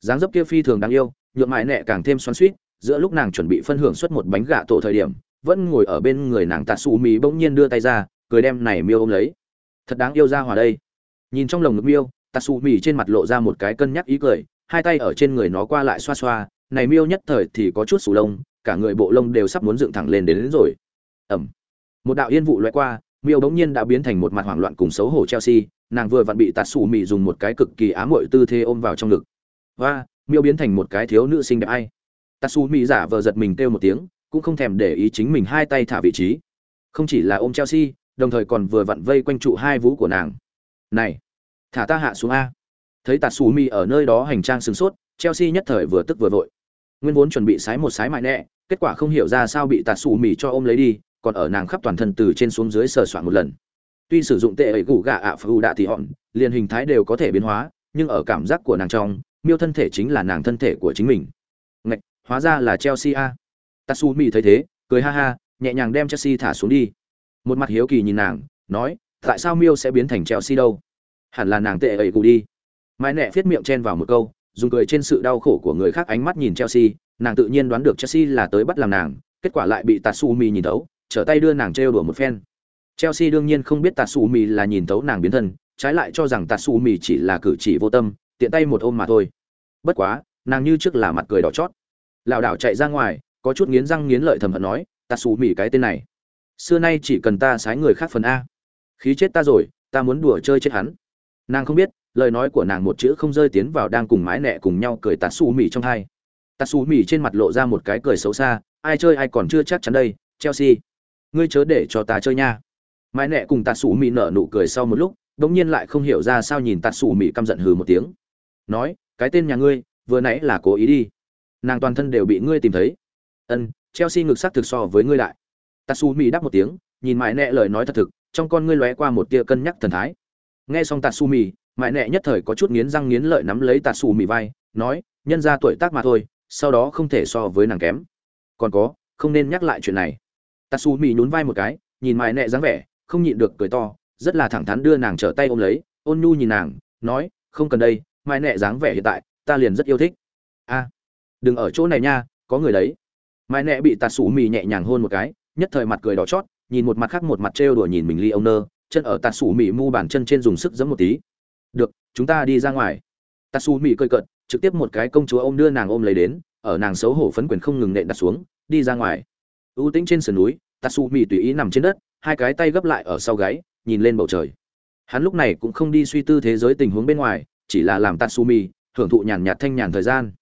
Dáng dấp kia phi thường đáng yêu nhuộm mái nẹ càng thêm xoắn suýt giữa lúc nàng chuẩn bị phân hưởng suốt một bánh gà tổ thời điểm vẫn ngồi ở bên người nàng tạ xù mì bỗng nhiên đưa tay ra cười đem này miêu ôm lấy thật đáng yêu ra hòa đây nhìn trong lồng ngực miêu Tatsumi trên mặt lộ ra một cái cân nhắc ý cười, hai tay ở trên người nó qua lại xoa xoa, này miêu nhất thời thì có chút sù lông, cả người bộ lông đều sắp muốn dựng thẳng lên đến, đến rồi. Ẩm. một đạo yên vụ loại qua miêu bỗng nhiên đã biến thành một mặt hoảng loạn cùng xấu hổ chelsea nàng vừa vặn bị tạt xù mị dùng một cái cực kỳ ám muội tư thế ôm vào trong ngực và miêu biến thành một cái thiếu nữ sinh đẹp ai tạt xù giả vờ giật mình kêu một tiếng, cũng không thèm để ý chính mình hai tay thả vị trí. Không chỉ là ôm chelsea, đồng thời còn vừa vặn vây quanh trụ hai vú của nàng. Này, thả ta hạ xuống a. Thấy tạt xù ở nơi đó hành trang sửng sốt, chelsea nhất thời vừa tức vừa vội. Nguyên vốn chuẩn bị sái một sái mại nẹ, kết quả không hiểu ra sao bị tạt xù cho ôm lấy đi, còn ở nàng khắp toàn thân từ trên xuống dưới sờ soạn một lần. Tuy sử dụng tệ ấy gù gà ạ phù đạ thì hòn, liền hình thái đều có thể biến hóa, nhưng ở cảm giác của nàng trong, miêu thân thể chính là nàng thân thể của chính mình hóa ra là chelsea a. Tatsumi thấy thế, cười ha ha, nhẹ nhàng đem chelsea thả xuống đi. Một mặt hiếu kỳ nhìn nàng, nói, tại sao miêu sẽ biến thành chelsea đâu? Hẳn là nàng tệ ấy cụ đi. Mai nẹ viết miệng chen vào một câu, dùng cười trên sự đau khổ của người khác ánh mắt nhìn chelsea, nàng tự nhiên đoán được chelsea là tới bắt làm nàng, kết quả lại bị tatsumi nhìn thấu, trở tay đưa nàng trêu đùa một phen. Chelsea đương nhiên không biết tatsumi là nhìn thấu nàng biến thân, trái lại cho rằng tatsumi chỉ là cử chỉ vô tâm, tiện tay một ôm mà thôi. Bất quá, nàng như trước là mặt cười đỏ chót lảo đảo chạy ra ngoài, có chút nghiến răng nghiến lợi thầm hận nói tatsumi cái tên này. Xưa nay chỉ cần ta sái người khác phần a. Khí chết ta rồi, ta muốn đùa chơi chết hắn. Nàng không biết, lời nói của nàng một chữ không rơi tiến vào đang cùng mái nẹ cùng nhau cười tatsumi trong hai. Tatsumi trên mặt lộ ra một cái cười xấu xa, ai chơi ai còn chưa chắc chắn đây, chelsea. Ngươi chớ để cho ta chơi nha. Mái nẹ cùng tạt xù Mỉ nở nụ cười sau một lúc đ ỗ n g nhiên lại không hiểu ra sao nhìn tạt xù Mỉ căm giận hừ một tiếng. Nói, cái tên nhà ngươi, vừa nãy là cố ý đi nàng toàn thân đều bị ngươi tìm thấy. Ân chelsea ngực sắc thực so với ngươi lại Tatsu Mi đáp một tiếng nhìn mãi nẹ lời nói thật thực trong con ngươi lóe qua một tia cân nhắc thần thái. Nghe xong Tatsu Mi, mãi nẹ nhất thời có chút nghiến răng nghiến lợi nắm lấy Tatsu Mi vai nói nhân ra tuổi tác mà thôi sau đó không thể so với nàng kém. Còn có không nên nhắc lại chuyện này. Tatsu Mi nhún vai một cái nhìn mãi nẹ dáng vẻ không nhịn được cười to rất là thẳng thắn đưa nàng trở tay ôm lấy ôn nhu nhìn nàng nói không cần đây mãi nẹ dáng vẻ hiện tại ta liền rất yêu thích. A đừng ở chỗ này nha, có người đấy. Mãi nẹ bị tatsumi nhẹ nhàng hôn một cái, nhất thời mặt cười đỏ chót, nhìn một mặt khác một mặt trêu đùa nhìn mình ly ông nơ chân ở tatsumi mu bàn chân trên dùng sức giẫm một tí. Được, chúng ta đi ra ngoài. Tatsumi cười cợt, trực tiếp một cái công chúa ôm đưa nàng ôm lấy đến, ở nàng xấu hổ phấn quyền không ngừng nện đặt xuống, đi ra ngoài. Ưu tĩnh trên sườn núi tatsumi tùy ý nằm trên đất, hai cái tay gấp lại ở sau gáy, nhìn lên bầu trời. Hắn lúc này cũng không đi suy tư thế giới tình huống bên ngoài, chỉ là làm tatsumi hưởng thụ nhàn nhạt thanh nhàn thời gian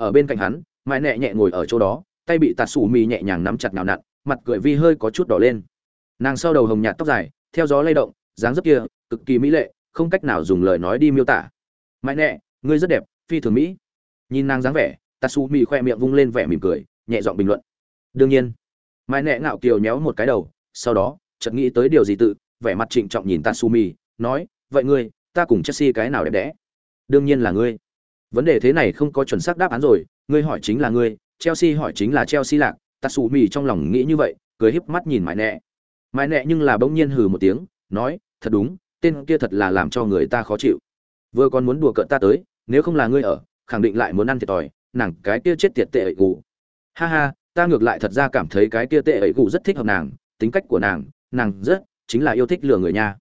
ở bên cạnh hắn, mãi nẹ nhẹ ngồi ở chỗ đó, tay bị tatsumi nhẹ nhàng nắm chặt nào nặn, mặt cười vi hơi có chút đỏ lên. Nàng sau đầu hồng nhạt tóc dài, theo gió lay động, dáng dấp kia, cực kỳ mỹ lệ, không cách nào dùng lời nói đi miêu tả. Mãi nẹ, ngươi rất đẹp, phi thường mỹ. Nhìn nàng dáng vẻ tatsumi khoe miệng vung lên vẻ mỉm cười, nhẹ giọng bình luận. Đương nhiên. Mãi nẹ ngạo kiều nhéo một cái đầu, sau đó, chợt nghĩ tới điều gì tự, vẻ mặt trịnh trọng nhìn tatsumi nói, vậy ngươi, ta cùng chelsea cái nào đẹp đẽ? Đương nhiên là ngươi vấn đề thế này không có chuẩn xác đáp án rồi ngươi hỏi chính là ngươi chelsea hỏi chính là chelsea lạc tatsumi trong lòng nghĩ như vậy cười híp mắt nhìn mãi nẹ. Mãi nẹ nhưng là bỗng nhiên hừ một tiếng nói thật đúng tên kia thật là làm cho người ta khó chịu. Vừa còn muốn đùa cợt ta tới nếu không là ngươi ở khẳng định lại muốn ăn thiệt thòi nàng cái kia chết tiệt tệ ẩy gù. Ha ha ta ngược lại thật ra cảm thấy cái kia tệ ẩy gù rất thích hợp nàng tính cách của nàng nàng rất chính là yêu thích lừa người nha.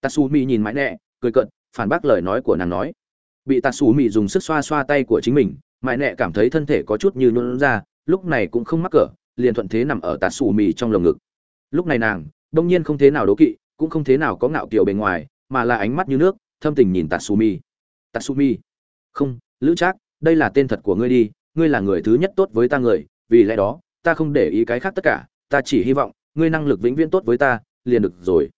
Tatsumi nhìn mãi nẹ cười cợt, phản bác lời nói của nàng nói bị tatsumi dùng sức xoa xoa tay của chính mình, mãi nẹ cảm thấy thân thể có chút như nôn ra, lúc này cũng không mắc cỡ, liền thuận thế nằm ở tatsumi trong lồng ngực. Lúc này nàng đông nhiên không thế nào đố kỵ, cũng không thế nào có ngạo kiều bề ngoài, mà là ánh mắt như nước, thâm tình nhìn tatsumi tatsumi không, lữ trác, đây là tên thật của ngươi đi, ngươi là người thứ nhất tốt với ta người, vì lẽ đó, ta không để ý cái khác tất cả, ta chỉ hy vọng, ngươi năng lực vĩnh viễn tốt với ta, liền được rồi.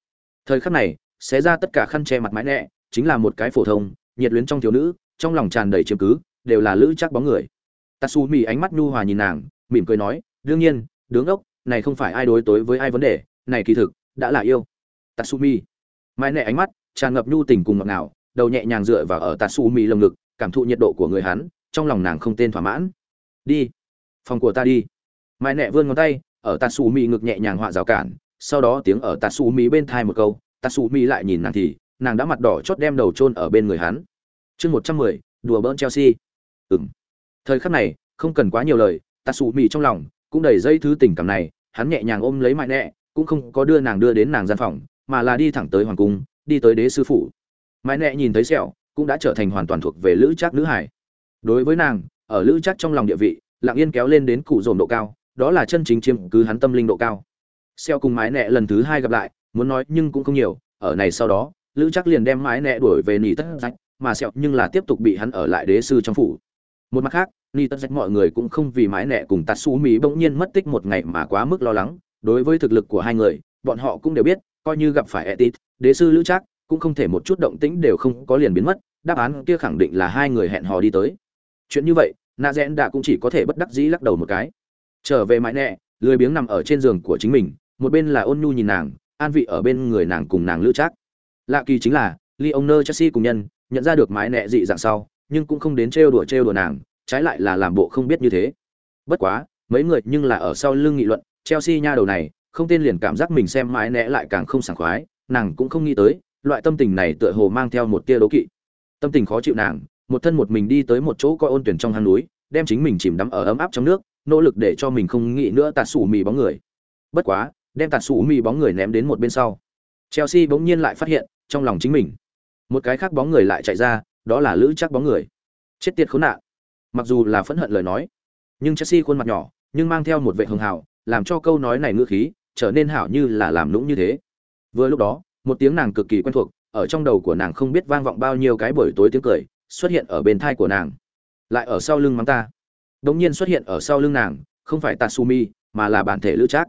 Thời khắc này, xé ra tất cả khăn che mặt mãi nẹ, chính là một cái phổ thông nhiệt luyến trong thiếu nữ, trong lòng tràn đầy chiếm cứ, đều là lữ chắc bóng người. Tatsumi ánh mắt nhu hòa nhìn nàng, mỉm cười nói, đương nhiên, đứng ốc, này không phải ai đối tối với ai vấn đề, này kỳ thực đã là yêu. Tatsumi mãi nẹ ánh mắt tràn ngập nhu tình cùng ngọt ngào, đầu nhẹ nhàng dựa vào ở tatsumi lồng ngực, cảm thụ nhiệt độ của người hắn, trong lòng nàng không tên thỏa mãn. Đi, phòng của ta đi. Mai nẹ vươn ngón tay, ở tạt ngực nhẹ nhàng họa rào cản, sau đó tiếng ở tạt bên thai một câu tạt lại nhìn nàng thì nàng đã mặt đỏ chót đem đầu chôn ở bên người hắn. Chương một trăm mười đùa bỡn chelsea. Ừm, thời khắc này không cần quá nhiều lời Tatsumi trong lòng cũng đầy dây thứ tình cảm này hắn nhẹ nhàng ôm lấy mại Nệ, cũng không có đưa nàng đưa đến nàng gian phòng mà là đi thẳng tới hoàng cung đi tới đế sư phụ mại Nệ nhìn thấy sẹo cũng đã trở thành hoàn toàn thuộc về lữ trác nữ hải. Đối với nàng ở lữ trác trong lòng địa vị lặng yên kéo lên đến cụ rồn độ cao đó là chân chính chiếm cứ hắn tâm linh độ cao. Sẹo cùng mái Nệ lần thứ hai gặp lại, muốn nói nhưng cũng không nhiều, ở này sau đó, Lữ Chắc liền đem mái nẹ đuổi về nỉ tất rách, mà sẹo nhưng là tiếp tục bị hắn ở lại đế sư trong phủ. Một mặt khác, nỉ tất rách mọi người cũng không vì mái nẹ cùng Tatsumi bỗng nhiên mất tích một ngày mà quá mức lo lắng, đối với thực lực của hai người, bọn họ cũng đều biết, coi như gặp phải Etit, đế sư Lữ Chắc cũng không thể một chút động tĩnh đều không có liền biến mất, đáp án kia khẳng định là hai người hẹn hò đi tới. Chuyện như vậy, nạ rẽn đã cũng chỉ có thể bất đắc dĩ lắc đầu một cái. Trở về mãi nẹ, lười biếng nằm ở trên giường của chính mình, một bên là ôn nhu nhìn nàng an vị ở bên người nàng cùng nàng lữ trác lạ kỳ chính là ly ông nơ chelsea cùng nhân, nhận ra được mái nẹ dị dạng sau, nhưng cũng không đến trêu đùa trêu đùa nàng, trái lại là làm bộ không biết như thế. Bất quá, mấy người nhưng là ở sau lưng nghị luận, chelsea nha đầu này, không tên liền cảm giác mình xem mái nẹ lại càng không sảng khoái, nàng cũng không nghĩ tới, loại tâm tình này tựa hồ mang theo một tia đố kỵ. Tâm tình khó chịu nàng, một thân một mình đi tới một chỗ coi ôn tuyển trong hang núi, đem chính mình chìm đắm ở ấm áp trong nước, nỗ lực để cho mình không nghĩ nữa tạt sủ mì bóng người. Bất quá, đem tạt sủ mì bóng người ném đến một bên sau. Chelsea bỗng nhiên lại phát hiện trong lòng chính mình. Một cái khác bóng người lại chạy ra, đó là lữ chắc bóng người. Chết tiệt khốn nạn. Mặc dù là phẫn hận lời nói, nhưng chelsea khuôn mặt nhỏ, nhưng mang theo một vệ hưng hào, làm cho câu nói này ngữ khí trở nên hảo như là làm lũng như thế. Vừa lúc đó, một tiếng nàng cực kỳ quen thuộc, ở trong đầu của nàng không biết vang vọng bao nhiêu cái buổi tối tiếng cười, xuất hiện ở bên thai của nàng. Lại ở sau lưng mắng ta. Đ ỗ n g nhiên xuất hiện ở sau lưng nàng, không phải tatsumi, mà là bản thể lữ trác.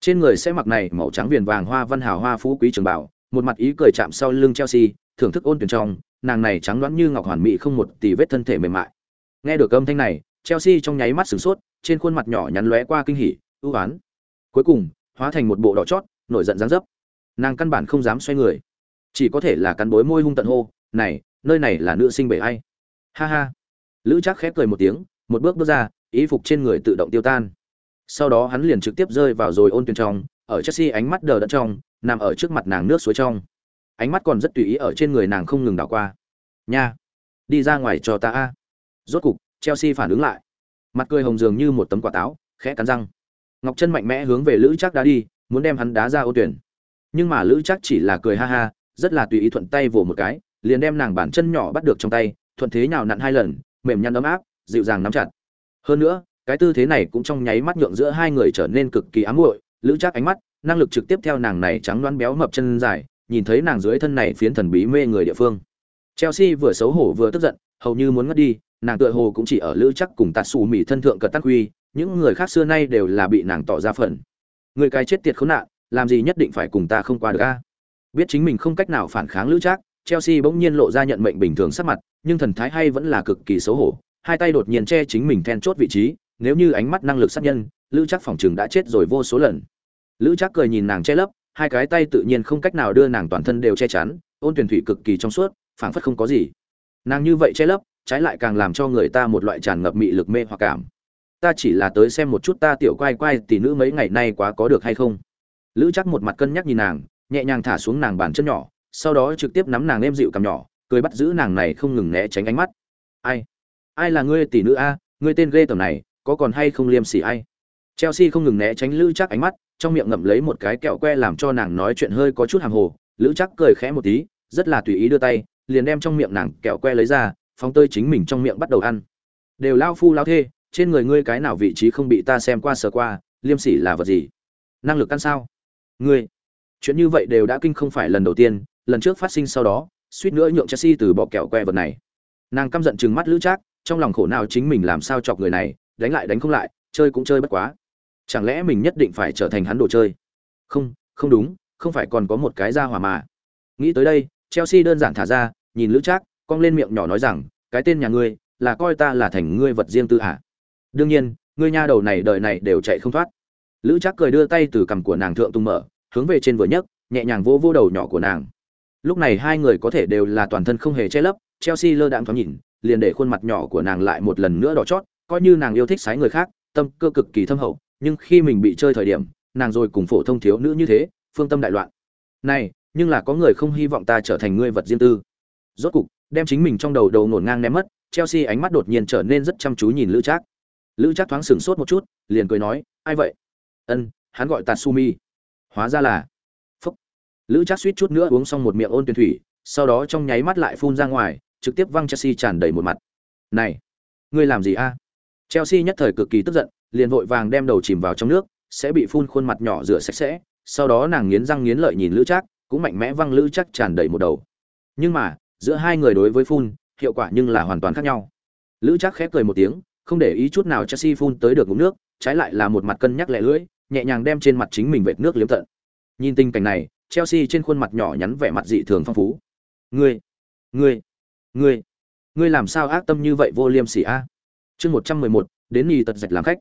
Trên người sẽ mặc này màu trắng viền vàng hoa văn hào hoa phú quý trường bảo một mặt ý cười chạm sau lưng chelsea, thưởng thức ôn tuyển trong, nàng này trắng đoán như ngọc hoàn mỹ không một tì vết thân thể mềm mại. Nghe được âm thanh này, chelsea trong nháy mắt sửng sốt, trên khuôn mặt nhỏ nhắn lóe qua kinh hỉ, ưu oán cuối cùng, hóa thành một bộ đỏ chót, nổi giận dáng dấp. Nàng căn bản không dám xoay người. Chỉ có thể là cắn bối môi hung tận hô, này, nơi này là nữ sinh bể ai? Ha ha. Lữ chắc khép cười một tiếng, một bước bước ra ý phục trên người tự động tiêu tan. Sau đó hắn liền trực tiếp rơi vào rồi ôn tuyển trong ở chelsea ánh mắt đờ đẫn trong, nằm ở trước mặt nàng nước suối trong. Ánh mắt còn rất tùy ý ở trên người nàng không ngừng đảo qua. Nha, đi ra ngoài cho ta a. Rốt cục, chelsea phản ứng lại. Mặt cười hồng dường như một tấm quả táo, khẽ cắn răng. Ngọc chân mạnh mẽ hướng về lữ Trác đá đi, muốn đem hắn đá ra ô tuyển. Nhưng mà lữ Trác chỉ là cười ha ha, rất là tùy ý thuận tay vồ một cái, liền đem nàng bản chân nhỏ bắt được trong tay, thuận thế nhào nặn hai lần, mềm nhăn ấm áp, dịu dàng nắm chặt. Hơn nữa, cái tư thế này cũng trong nháy mắt nhượng giữa hai người trở nên cực kỳ ám muội lữ trác ánh mắt, năng lực trực tiếp theo nàng này trắng loan béo mập chân dài, nhìn thấy nàng dưới thân này phiến thần bí mê người địa phương. Chelsea vừa xấu hổ vừa tức giận, hầu như muốn ngất đi, nàng tựa hồ cũng chỉ ở lữ chắc cùng tạt xù mỹ thân thượng cật tắc huy những người khác xưa nay đều là bị nàng tỏ ra phần. Người cái chết tiệt khốn nạn, làm gì nhất định phải cùng ta không qua được a? Biết chính mình không cách nào phản kháng lữ trác, chelsea bỗng nhiên lộ ra nhận mệnh bình thường sắc mặt, nhưng thần thái hay vẫn là cực kỳ xấu hổ, hai tay đột nhiên che chính mình then chốt vị trí, nếu như ánh mắt năng lực sát nhân lữ chắc phòng chừng đã chết rồi vô số lần. Lữ chắc cười nhìn nàng che lấp, hai cái tay tự nhiên không cách nào đưa nàng toàn thân đều che chắn, ôn tuyển thủy cực kỳ trong suốt, phảng phất không có gì. Nàng như vậy che lấp, trái lại càng làm cho người ta một loại tràn ngập mị lực mê hoặc cảm. Ta chỉ là tới xem một chút ta tiểu quay quay tỷ nữ mấy ngày nay quá có được hay không. Lữ chắc một mặt cân nhắc nhìn nàng, nhẹ nhàng thả xuống nàng bàn chân nhỏ, sau đó trực tiếp nắm nàng êm dịu cầm nhỏ, cười bắt giữ nàng này không ngừng né tránh ánh mắt. Ai? Ai là ngươi tỷ nữ a? Ngươi tên ghê tởm này, có còn hay không liêm sỉ ai? Chelsea không ngừng né tránh lữ Trác ánh mắt, trong miệng ngậm lấy một cái kẹo que làm cho nàng nói chuyện hơi có chút hàng hồ. Lữ Trác cười khẽ một tí, rất là tùy ý đưa tay, liền đem trong miệng nàng kẹo que lấy ra, phóng tơi chính mình trong miệng bắt đầu ăn. Đều lao phu lao thê, trên người ngươi cái nào vị trí không bị ta xem qua sờ qua, liêm sỉ là vật gì? Năng lực ăn sao? Ngươi. Chuyện như vậy đều đã kinh không phải lần đầu tiên, lần trước phát sinh sau đó, suýt nữa nhượng chelsea từ bỏ kẹo que vật này. Nàng căm giận trừng mắt lữ trác, trong lòng khổ nào chính mình làm sao chọc người này, đánh lại đánh không lại, chơi cũng chơi bất quá chẳng lẽ mình nhất định phải trở thành hắn đồ chơi? Không không đúng, không phải còn có một cái ra hỏa mà. Nghĩ tới đây, chelsea đơn giản thả ra, nhìn lữ trác, cong lên miệng nhỏ nói rằng, cái tên nhà ngươi, là coi ta là thành ngươi vật riêng tư hả? Đương nhiên, ngươi nha đầu này đời này đều chạy không thoát. Lữ trác cười đưa tay từ cằm của nàng thượng tung mở, hướng về trên vừa nhấc, nhẹ nhàng vỗ vô đầu nhỏ của nàng. Lúc này hai người có thể đều là toàn thân không hề che lấp, chelsea lơ đạm thoáng nhìn, liền để khuôn mặt nhỏ của nàng lại một lần nữa đỏ chót, coi như nàng yêu thích sái người khác, tâm cơ cực kỳ thâm hậu nhưng khi mình bị chơi thời điểm, nàng rồi cùng phổ thông thiếu nữ như thế, phương tâm đại loạn. Này, nhưng là có người không hy vọng ta trở thành ngươi vật riêng tư. Rốt cục, đem chính mình trong đầu đầu nổn ngang ném mất, chelsea ánh mắt đột nhiên trở nên rất chăm chú nhìn lữ trác. Lữ trác thoáng sửng sốt một chút, liền cười nói, ai vậy? Ân, hắn gọi tatsumi. Hóa ra là phúc. Lữ trác suýt chút nữa uống xong một miệng ôn tuyển thủy, sau đó trong nháy mắt lại phun ra ngoài, trực tiếp văng chelsea tràn đầy một mặt. Này, ngươi làm gì a? Chelsea nhất thời cực kỳ tức giận, liền vội vàng đem đầu chìm vào trong nước, sẽ bị phun khuôn mặt nhỏ rửa sạch sẽ sau đó nàng nghiến răng nghiến lợi nhìn lữ trác cũng mạnh mẽ văng lữ Trác tràn đầy một đầu. Nhưng mà giữa hai người đối với phun hiệu quả nhưng là hoàn toàn khác nhau. Lữ Trác khép cười một tiếng không để ý chút nào chelsea phun tới được ngụm nước trái lại là một mặt cân nhắc lẻ lưỡi nhẹ nhàng đem trên mặt chính mình vệt nước liếm tận. Nhìn tình cảnh này chelsea trên khuôn mặt nhỏ nhắn vẻ mặt dị thường phong phú. Ngươi ngươi ngươi ngươi làm sao ác tâm như vậy vô liêm sỉ a? Chương một trăm mười một, đến nhì tật dạch làm khách.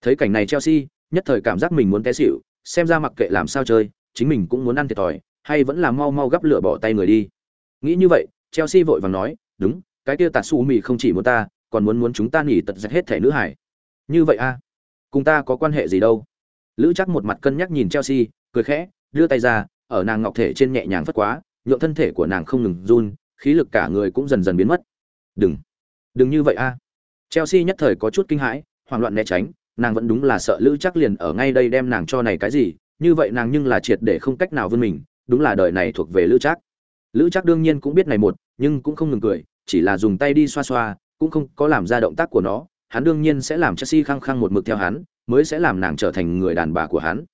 Thấy cảnh này chelsea, nhất thời cảm giác mình muốn té xỉu, xem ra mặc kệ làm sao chơi, chính mình cũng muốn ăn thiệt thòi, hay vẫn là mau mau gấp lửa bỏ tay người đi. Nghĩ như vậy, chelsea vội vàng nói, đúng, cái kia tạt su mì không chỉ muốn ta, còn muốn muốn chúng ta nghỉ tật dạch hết thể nữ hải. Như vậy a cùng ta có quan hệ gì đâu? Lữ chắc một mặt cân nhắc nhìn chelsea, cười khẽ, đưa tay ra, ở nàng ngọc thể trên nhẹ nhàng phất quá, nhượng thân thể của nàng không ngừng run, khí lực cả người cũng dần dần biến mất. Đừng đừng như vậy a chelsea nhất thời có chút kinh hãi, hoảng loạn né tránh, nàng vẫn đúng là sợ lữ chắc liền ở ngay đây đem nàng cho này cái gì, như vậy nàng nhưng là triệt để không cách nào vươn mình, đúng là đời này thuộc về lữ chắc lữ chắc đương nhiên cũng biết này một, nhưng cũng không ngừng cười, chỉ là dùng tay đi xoa xoa, cũng không có làm ra động tác của nó, hắn đương nhiên sẽ làm chelsea khăng khăng một mực theo hắn, mới sẽ làm nàng trở thành người đàn bà của hắn.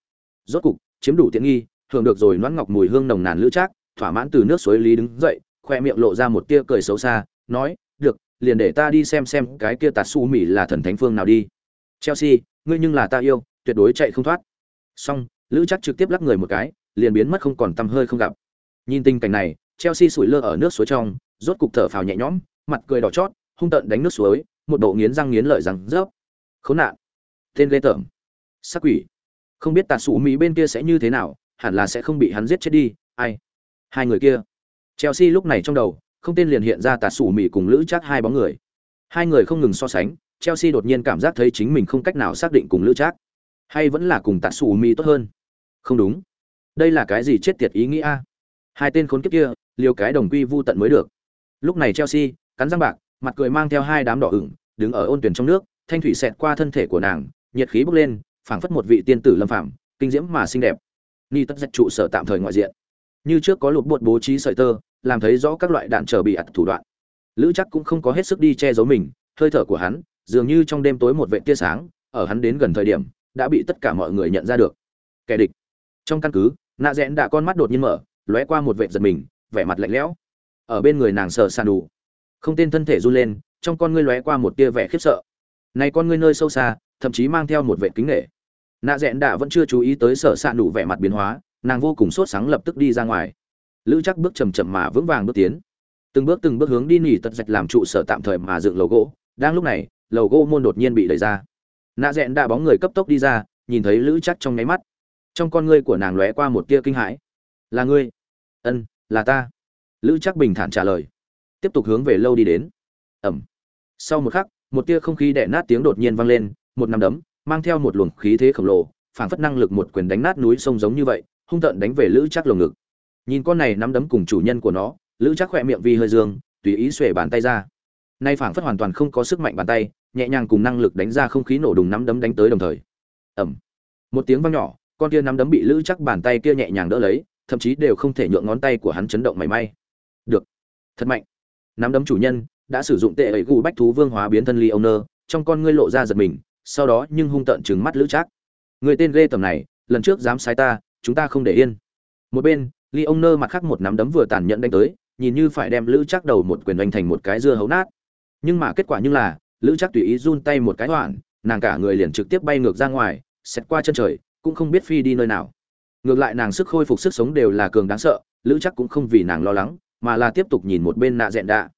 Rốt cục, chiếm đủ tiện nghi, hưởng được rồi noãn ngọc mùi hương nồng nàn lữ trác, thỏa mãn từ nước suối lý đứng dậy, khoe miệng lộ ra một tia cười xấu xa, nói, được liền để ta đi xem xem cái kia tạt su mỹ là thần thánh phương nào đi. Chelsea, ngươi nhưng là ta yêu, tuyệt đối chạy không thoát. Xong, lữ chắc trực tiếp lắc người một cái, liền biến mất không còn tăm hơi không gặp. Nhìn tình cảnh này, chelsea sủi lơ ở nước suối trong, rốt cục thở phào nhẹ nhõm, mặt cười đỏ chót, hung tợn đánh nước suối, một độ nghiến răng nghiến lợi rằng, rớp, khốn nạn, tên ghê tởm sắc quỷ. Không biết tạt sủ mỹ bên kia sẽ như thế nào, hẳn là sẽ không bị hắn giết chết đi, ai? Hai người kia. Chelsea lúc này trong đầu không tên liền hiện ra tạt sủ mỹ cùng lữ chắc hai bóng người. Hai người không ngừng so sánh, chelsea đột nhiên cảm giác thấy chính mình không cách nào xác định cùng lữ chắc hay vẫn là cùng tạt sủ mỹ tốt hơn? Không đúng. Đây là cái gì chết tiệt ý nghĩa hai tên khốn kiếp kia, liều cái đồng quy vu tận mới được. Lúc này chelsea, cắn răng bạc, mặt cười mang theo hai đám đỏ ửng, đứng ở ôn tuyển trong nước, thanh thủy xẹt qua thân thể của nàng, nhiệt khí bốc lên, phảng phất một vị tiên tử lâm phảm kinh diễm mà xinh đẹp. Ni tất dạch trụ sở tạm thời ngoại diện như trước có lục bột bố trí sợi tơ, làm thấy rõ các loại đạn trở bị ặt thủ đoạn. Lữ chắc cũng không có hết sức đi che giấu mình, hơi thở của hắn dường như trong đêm tối một vệ tia sáng, ở hắn đến gần thời điểm, đã bị tất cả mọi người nhận ra được. Kẻ địch. Trong căn cứ, nạ rẽn đã con mắt đột nhiên mở, lóe qua một vệ giật mình, vẻ mặt lạnh lẽo. Ở bên người nàng sờ sàn đủ không tên thân thể run lên, trong con ngươi lóe qua một tia vẻ khiếp sợ. Này con ngươi nơi sâu xa, thậm chí mang theo một vệ kính nghệ nạ rẽn đã vẫn chưa chú ý tới sở sàn đủ vẻ mặt biến hóa nàng vô cùng sốt sáng lập tức đi ra ngoài. Lữ chắc bước chầm chậm mà vững vàng bước tiến. Từng bước từng bước hướng đi nỉ tật dạch làm trụ sở tạm thời mà dựng lầu gỗ. Đang lúc này, lầu gỗ môn đột nhiên bị đẩy ra. Nạ rẽn đã bóng người cấp tốc đi ra, nhìn thấy lữ chắc trong nháy mắt. Trong con ngươi của nàng lóe qua một tia kinh hãi. Là ngươi? Ân, là ta. Lữ chắc bình thản trả lời. Tiếp tục hướng về lâu đi đến. Ẩm. Sau một khắc, một tia không khí đẻ nát tiếng đột nhiên vang lên, một nằm đấm, mang theo một luồng khí thế khổng lồ, phảng phất năng lực một quyền đánh nát núi sông giống như vậy hung tợn đánh về lữ chắc lồng ngực. Nhìn con này nắm đấm cùng chủ nhân của nó, lữ chắc khỏe miệng vi hơi dương, tùy ý xuể bàn tay ra. Nay phảng phất hoàn toàn không có sức mạnh bàn tay, nhẹ nhàng cùng năng lực đánh ra không khí nổ đùng nắm đấm đánh tới đồng thời. Ẩm một tiếng vang nhỏ, con kia nắm đấm bị lữ chắc bàn tay kia nhẹ nhàng đỡ lấy, thậm chí đều không thể nhượng ngón tay của hắn chấn động mảy may. Được. Thật mạnh. Nắm đấm chủ nhân đã sử dụng tệ ấy gù bách thú vương hóa biến thân ly ông nơ trong con ngươi lộ ra giật mình, sau đó nhưng hung tợn chừng mắt lữ trác. Người tên ghê tầm này, lần trước dám sai ta chúng ta không để yên. Một bên ly ông nơ mặt khác một nắm đấm vừa tàn nhẫn đánh tới, nhìn như phải đem lữ trác đầu một quyền đánh thành một cái dưa hấu nát. Nhưng mà kết quả như là, lữ trác tùy ý run tay một cái hoạn nàng cả người liền trực tiếp bay ngược ra ngoài xét qua chân trời, cũng không biết phi đi nơi nào. Ngược lại nàng sức khôi phục sức sống đều là cường đáng sợ, lữ chắc cũng không vì nàng lo lắng, mà là tiếp tục nhìn một bên nạ dẹn đạ.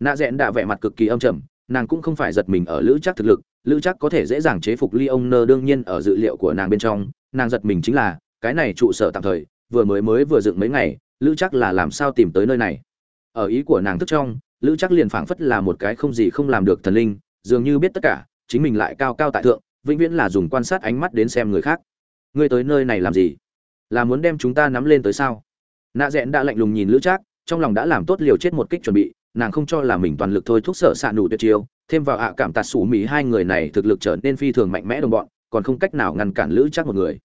Nạ dẹn đạ vẻ mặt cực kỳ âm trầm, nàng cũng không phải giật mình ở lữ chắc thực lực, lữ chắc có thể dễ dàng chế phục ly ông nơ đương nhiên ở dự liệu của nàng bên trong, nàng giật mình chính là cái này trụ sở tạm thời, vừa mới mới vừa dựng mấy ngày, lữ chắc là làm sao tìm tới nơi này? Ở ý của nàng thức trong, lữ chắc liền phảng phất là một cái không gì không làm được thần linh, dường như biết tất cả, chính mình lại cao cao tại thượng, vĩnh viễn là dùng quan sát ánh mắt đến xem người khác. Ngươi tới nơi này làm gì? Là muốn đem chúng ta nắm lên tới sao? Nạ rẽn đã lạnh lùng nhìn lữ trác, trong lòng đã làm tốt liều chết một kích chuẩn bị, nàng không cho là mình toàn lực thôi thúc sợ xạ nụ tuyệt chiêu, thêm vào ạ cảm tạt sủ mỹ hai người này thực lực trở nên phi thường mạnh mẽ đồng bọn, còn không cách nào ngăn cản lữ chắc một người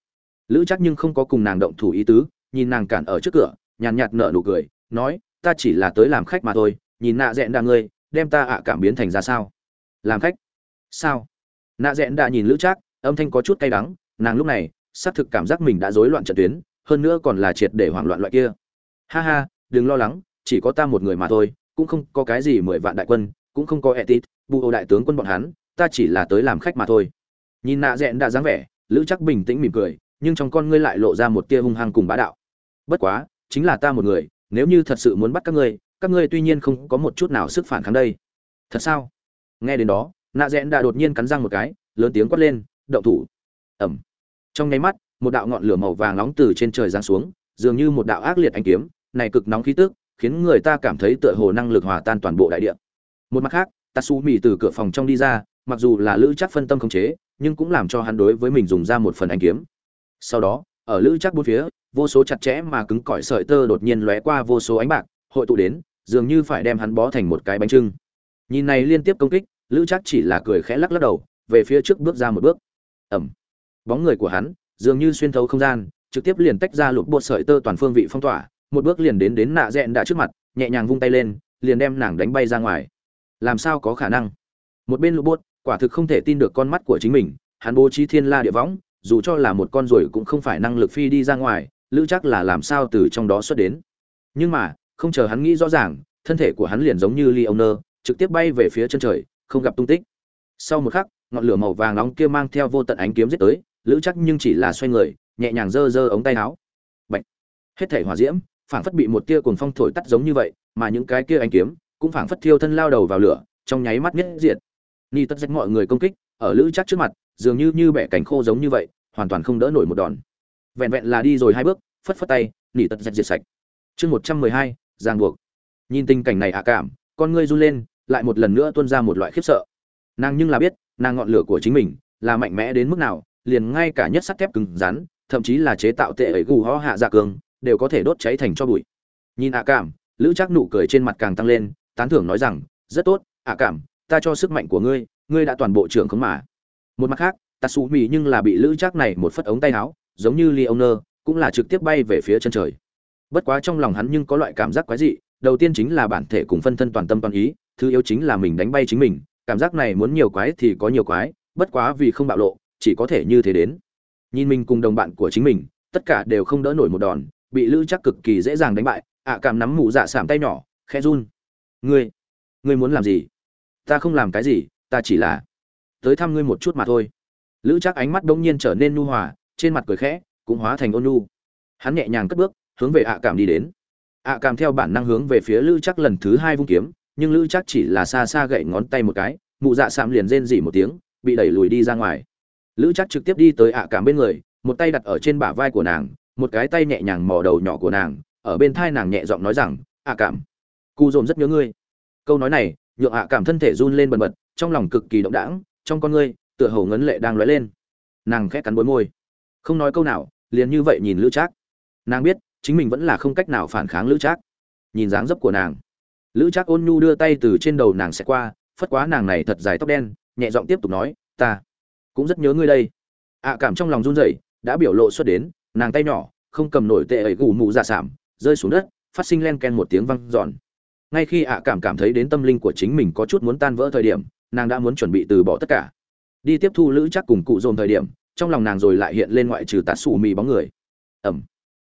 lữ chắc nhưng không có cùng nàng động thủ ý tứ, nhìn nàng cản ở trước cửa, nhàn nhạt nở nụ cười, nói, ta chỉ là tới làm khách mà thôi, nhìn nạ dẹn đa ngươi, đem ta ạ cảm biến thành ra sao? Làm khách? Sao? Nạ dẹn đã nhìn lữ trác, âm thanh có chút cay đắng, nàng lúc này, xác thực cảm giác mình đã rối loạn trận tuyến, hơn nữa còn là triệt để hoảng loạn loại kia. Ha ha, đừng lo lắng, chỉ có ta một người mà thôi, cũng không có cái gì mười vạn đại quân, cũng không có etit, bù hộ đại tướng quân bọn hắn, ta chỉ là tới làm khách mà thôi. Nhìn nạ dẹn đã dáng vẻ, lữ chắc bình tĩnh mỉm cười nhưng trong con ngươi lại lộ ra một tia hung hăng cùng bá đạo. Bất quá, chính là ta một người, nếu như thật sự muốn bắt các ngươi các ngươi tuy nhiên không có một chút nào sức phản kháng đây. Thật sao? Nghe đến đó nạ rẽn đã đột nhiên cắn răng một cái, lớn tiếng quát lên, động thủ. Ẩm trong nháy mắt, một đạo ngọn lửa màu vàng nóng từ trên trời giáng xuống, dường như một đạo ác liệt anh kiếm, này cực nóng khí tức, khiến người ta cảm thấy tựa hồ năng lực hòa tan toàn bộ đại địa. Một mặt khác, tatsumi từ cửa phòng trong đi ra, mặc dù là lữ chắc phân tâm khống chế, nhưng cũng làm cho hắn đối với mình dùng ra một phần anh kiếm sau đó, ở lữ chắc bốn phía, vô số chặt chẽ mà cứng cỏi sợi tơ đột nhiên lóe qua vô số ánh bạc, hội tụ đến, dường như phải đem hắn bó thành một cái bánh trưng. Nhìn này liên tiếp công kích, lữ chắc chỉ là cười khẽ lắc lắc đầu, về phía trước bước ra một bước. Ẩm. Bóng người của hắn, dường như xuyên thấu không gian, trực tiếp liền tách ra lục bột sợi tơ toàn phương vị phong tỏa, một bước liền đến đến nạ rẽn đã trước mặt, nhẹ nhàng vung tay lên, liền đem nàng đánh bay ra ngoài. Làm sao có khả năng? Một bên lục bột, quả thực không thể tin được con mắt của chính mình, hắn bố trí thiên la địa võng dù cho là một con ruồi cũng không phải năng lực phi đi ra ngoài, lữ chắc là làm sao từ trong đó xuất đến. Nhưng mà, không chờ hắn nghĩ rõ ràng, thân thể của hắn liền giống như ly ông nơ trực tiếp bay về phía chân trời, không gặp tung tích. Sau một khắc, ngọn lửa màu vàng nóng kia mang theo vô tận ánh kiếm giết tới, lữ chắc nhưng chỉ là xoay người, nhẹ nhàng giơ giơ ống tay áo. Bệnh hết thể hỏa diễm, phảng phất bị một tia cồn phong thổi tắt giống như vậy, mà những cái kia ánh kiếm cũng phảng phất thiêu thân lao đầu vào lửa, trong nháy mắt nhất diện ni tất rách mọi người công kích ở lữ chắc trước mặt, dường như như bẻ cành khô giống như vậy, hoàn toàn không đỡ nổi một đòn. Vẹn vẹn là đi rồi hai bước, phất phất tay, nỉ tật dẹp diệt sạch. Chương một trăm mười hai giang buộc. Nhìn tình cảnh này ạ cảm, con ngươi run lên, lại một lần nữa tuôn ra một loại khiếp sợ. Nàng nhưng là biết, nàng ngọn lửa của chính mình là mạnh mẽ đến mức nào, liền ngay cả nhất sắt thép cứng rắn, thậm chí là chế tạo tệ ấy gù ho hạ dạ cường, đều có thể đốt cháy thành cho bụi. Nhìn ạ cảm, lữ chắc nụ cười trên mặt càng tăng lên, tán thưởng nói rằng, rất tốt, ạ cảm, ta cho sức mạnh của ngươi ngươi đã toàn bộ trưởng không mà. Một mặt khác, tatsumi nhưng là bị lữ chắc này một phất ống tay áo, giống như leoner, cũng là trực tiếp bay về phía chân trời. Bất quá trong lòng hắn nhưng có loại cảm giác quái dị, đầu tiên chính là bản thể cùng phân thân toàn tâm toàn ý, thứ yếu chính là mình đánh bay chính mình, cảm giác này muốn nhiều quái thì có nhiều quái, bất quá vì không bạo lộ, chỉ có thể như thế đến. Nhìn mình cùng đồng bạn của chính mình, tất cả đều không đỡ nổi một đòn, bị lữ chắc cực kỳ dễ dàng đánh bại, ạ cảm nắm mụ dạ sảm tay nhỏ, khẽ run. Ngươi ngươi muốn làm gì? Ta không làm cái gì ta chỉ là tới thăm ngươi một chút mà thôi. Lữ chắc ánh mắt đông nhiên trở nên nu hòa, trên mặt cười khẽ, cũng hóa thành ôn nu hắn nhẹ nhàng cất bước, hướng về ạ cảm đi đến. Ạ cảm theo bản năng hướng về phía lữ chắc lần thứ hai vung kiếm, nhưng lữ chắc chỉ là xa xa gậy ngón tay một cái, mụ dạ sạm liền rên dỉ một tiếng, bị đẩy lùi đi ra ngoài. Lữ chắc trực tiếp đi tới ạ cảm bên người, một tay đặt ở trên bả vai của nàng, một cái tay nhẹ nhàng mò đầu nhỏ của nàng, ở bên thai nàng nhẹ giọng nói rằng, ạ cảm, cu dồn rất nhớ ngươi. Câu nói này, nhượng ạ cảm thân thể run lên bần bật trong lòng cực kỳ động đãng trong con ngươi, tựa hồ ngấn lệ đang lóe lên. Nàng khẽ cắn bối môi. Không nói câu nào, liền như vậy nhìn lữ trác. Nàng biết, chính mình vẫn là không cách nào phản kháng lữ trác. Nhìn dáng dấp của nàng. Lữ trác ôn nhu đưa tay từ trên đầu nàng sẽ qua, phất quá nàng này thật dài tóc đen, nhẹ giọng tiếp tục nói, ta cũng rất nhớ ngươi đây. Ạ cảm trong lòng run rẩy, đã biểu lộ xuất đến, nàng tay nhỏ, không cầm nổi tệ ấy gù mụ dạ sảm rơi xuống đất, phát sinh len ken một tiếng văng giòn ngay khi ạ cảm cảm thấy đến tâm linh của chính mình có chút muốn tan vỡ thời điểm nàng đã muốn chuẩn bị từ bỏ tất cả. Đi tiếp thu lữ chắc cùng cụ dồn thời điểm, trong lòng nàng rồi lại hiện lên ngoại trừ tạt xù mì bóng người. Ẩm.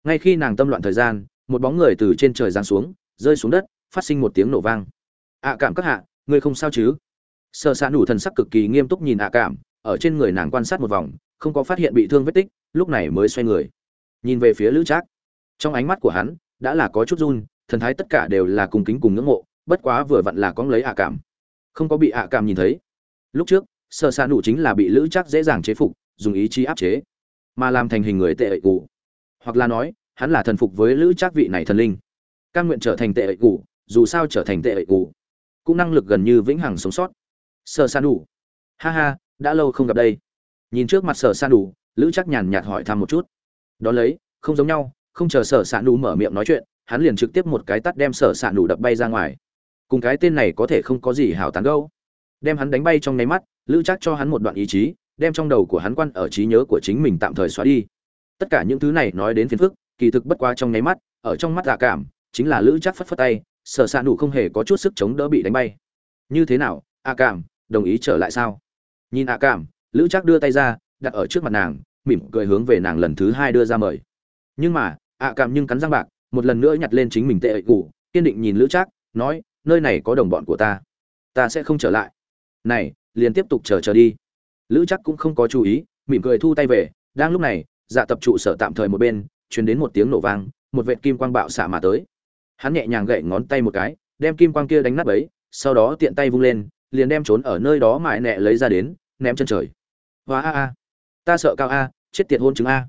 Ngay khi nàng tâm loạn thời gian, một bóng người từ trên trời giáng xuống, rơi xuống đất, phát sinh một tiếng nổ vang. Ạ cảm các hạ, ngươi không sao chứ? Sợ xa nủ thần sắc cực kỳ nghiêm túc nhìn ạ cảm, ở trên người nàng quan sát một vòng, không có phát hiện bị thương vết tích, lúc này mới xoay người. Nhìn về phía lữ trác, trong ánh mắt của hắn đã là có chút run, thần thái tất cả đều là cùng kính cùng ngưỡng mộ, bất quá vừa vặn là con lấy ạ cảm không có bị ạ cảm nhìn thấy. Lúc trước sợ xa đủ chính là bị lữ chắc dễ dàng chế phục, dùng ý chí áp chế, mà làm thành hình người tệ ệ cụ hoặc là nói, hắn là thần phục với lữ chắc vị này thần linh. Căn nguyện trở thành tệ ệ cụ dù sao trở thành tệ ệ cụ cũng năng lực gần như vĩnh hằng sống sót. Sợ xa đủ. ha ha, đã lâu không gặp đây. Nhìn trước mặt sở san đủ lữ chắc nhàn nhạt hỏi thăm một chút. Đ ó lấy, không giống nhau, không chờ sở s ạ nụ mở miệng nói chuyện, hắn liền trực tiếp một cái tắt đem sở s ạ nụ đập bay ra ngoài cùng cái tên này có thể không có gì hảo tán gâu đem hắn đánh bay trong nháy mắt lữ chắc cho hắn một đoạn ý chí đem trong đầu của hắn quan ở trí nhớ của chính mình tạm thời xóa đi. Tất cả những thứ này nói đến phiền phức kỳ thực bất qua trong nháy mắt ở trong mắt giả cảm chính là lữ chắc phất phất tay sở s ạ nụ không hề có chút sức chống đỡ bị đánh bay. Như thế nào a cảm đồng ý trở lại sao? Nhìn a cảm lữ chắc đưa tay ra đặt ở trước mặt nàng mỉm cười hướng về nàng lần thứ hai đưa ra mời. Nhưng mà a cảm nhưng cắn răng bạc một lần nữa nhặt lên chính mình tệ ệ cụ kiên định nhìn lữ chắc, nói nơi này có đồng bọn của ta. Ta sẽ không trở lại. Này, liền tiếp tục chờ chờ đi. Lữ chắc cũng không có chú ý, mỉm cười thu tay về. Đang lúc này dạ tập trụ sở tạm thời một bên, truyền đến một tiếng nổ vang, một vệt kim quang bạo xạ mà tới. Hắn nhẹ nhàng gậy ngón tay một cái, đem kim quang kia đánh nát ấy sau đó tiện tay vung lên, liền đem trốn ở nơi đó mại nẹ lấy ra đến, ném chân trời. Hóa a a. Ta sợ cao a, chết tiệt hôn chứng a.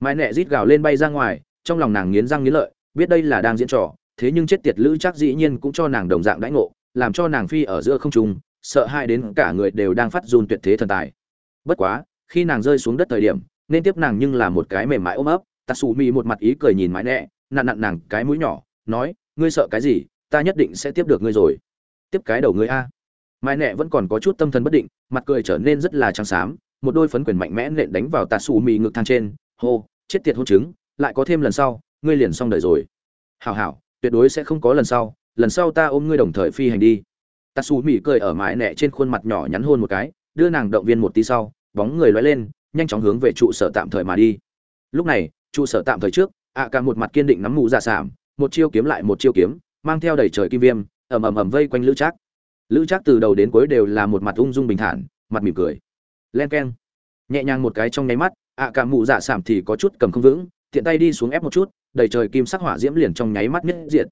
Mại nẹ rít gào lên bay ra ngoài, trong lòng nàng nghiến răng nghiến lợi, biết đây là đang diễn trò thế nhưng chết tiệt lữ chắc dĩ nhiên cũng cho nàng đồng dạng đãi ngộ, làm cho nàng phi ở giữa không trung, sợ hai đến cả người đều đang phát run tuyệt thế thần tài. Bất quá, khi nàng rơi xuống đất thời điểm, nên tiếp nàng nhưng là một cái mềm mại ôm ấp tạ xù mị một mặt ý cười nhìn mãi nẹ nặn nặn nàng cái mũi nhỏ, nói, ngươi sợ cái gì? Ta nhất định sẽ tiếp được ngươi rồi. Tiếp cái đầu ngươi a. Mãi nẹ vẫn còn có chút tâm thần bất định, mặt cười trở nên rất là trắng xám, một đôi phấn quyền mạnh mẽ nện đánh vào tạ xù mị ngực thang trên, hô, chết tiệt hôn chứng, lại có thêm lần sau, ngươi liền xong đời rồi. Hào hào tuyệt đối sẽ không có lần sau lần sau ta ôm ngươi đồng thời phi hành đi. Tatsumi cười ở mãi nẹ trên khuôn mặt nhỏ nhắn hôn một cái, đưa nàng động viên một tí sau, bóng người lóe lên, nhanh chóng hướng về trụ sở tạm thời mà đi. Lúc này, trụ sở tạm thời trước, ạ cả một mặt kiên định nắm mũ giả dạ sảm, một chiêu kiếm lại một chiêu kiếm, mang theo đầy trời kim viêm, ầm ầm ầm vây quanh lữ trác. Lữ trác từ đầu đến cuối đều là một mặt ung dung bình thản, mặt mỉm cười. Len keng. Nhẹ nhàng một cái trong nháy mắt, ạ cả mũ giả dạ sảm thì có chút cầm không vững, tiện tay đi xuống ép một chút đầy trời kim sắc hỏa diễm liền trong nháy mắt nhất diệt.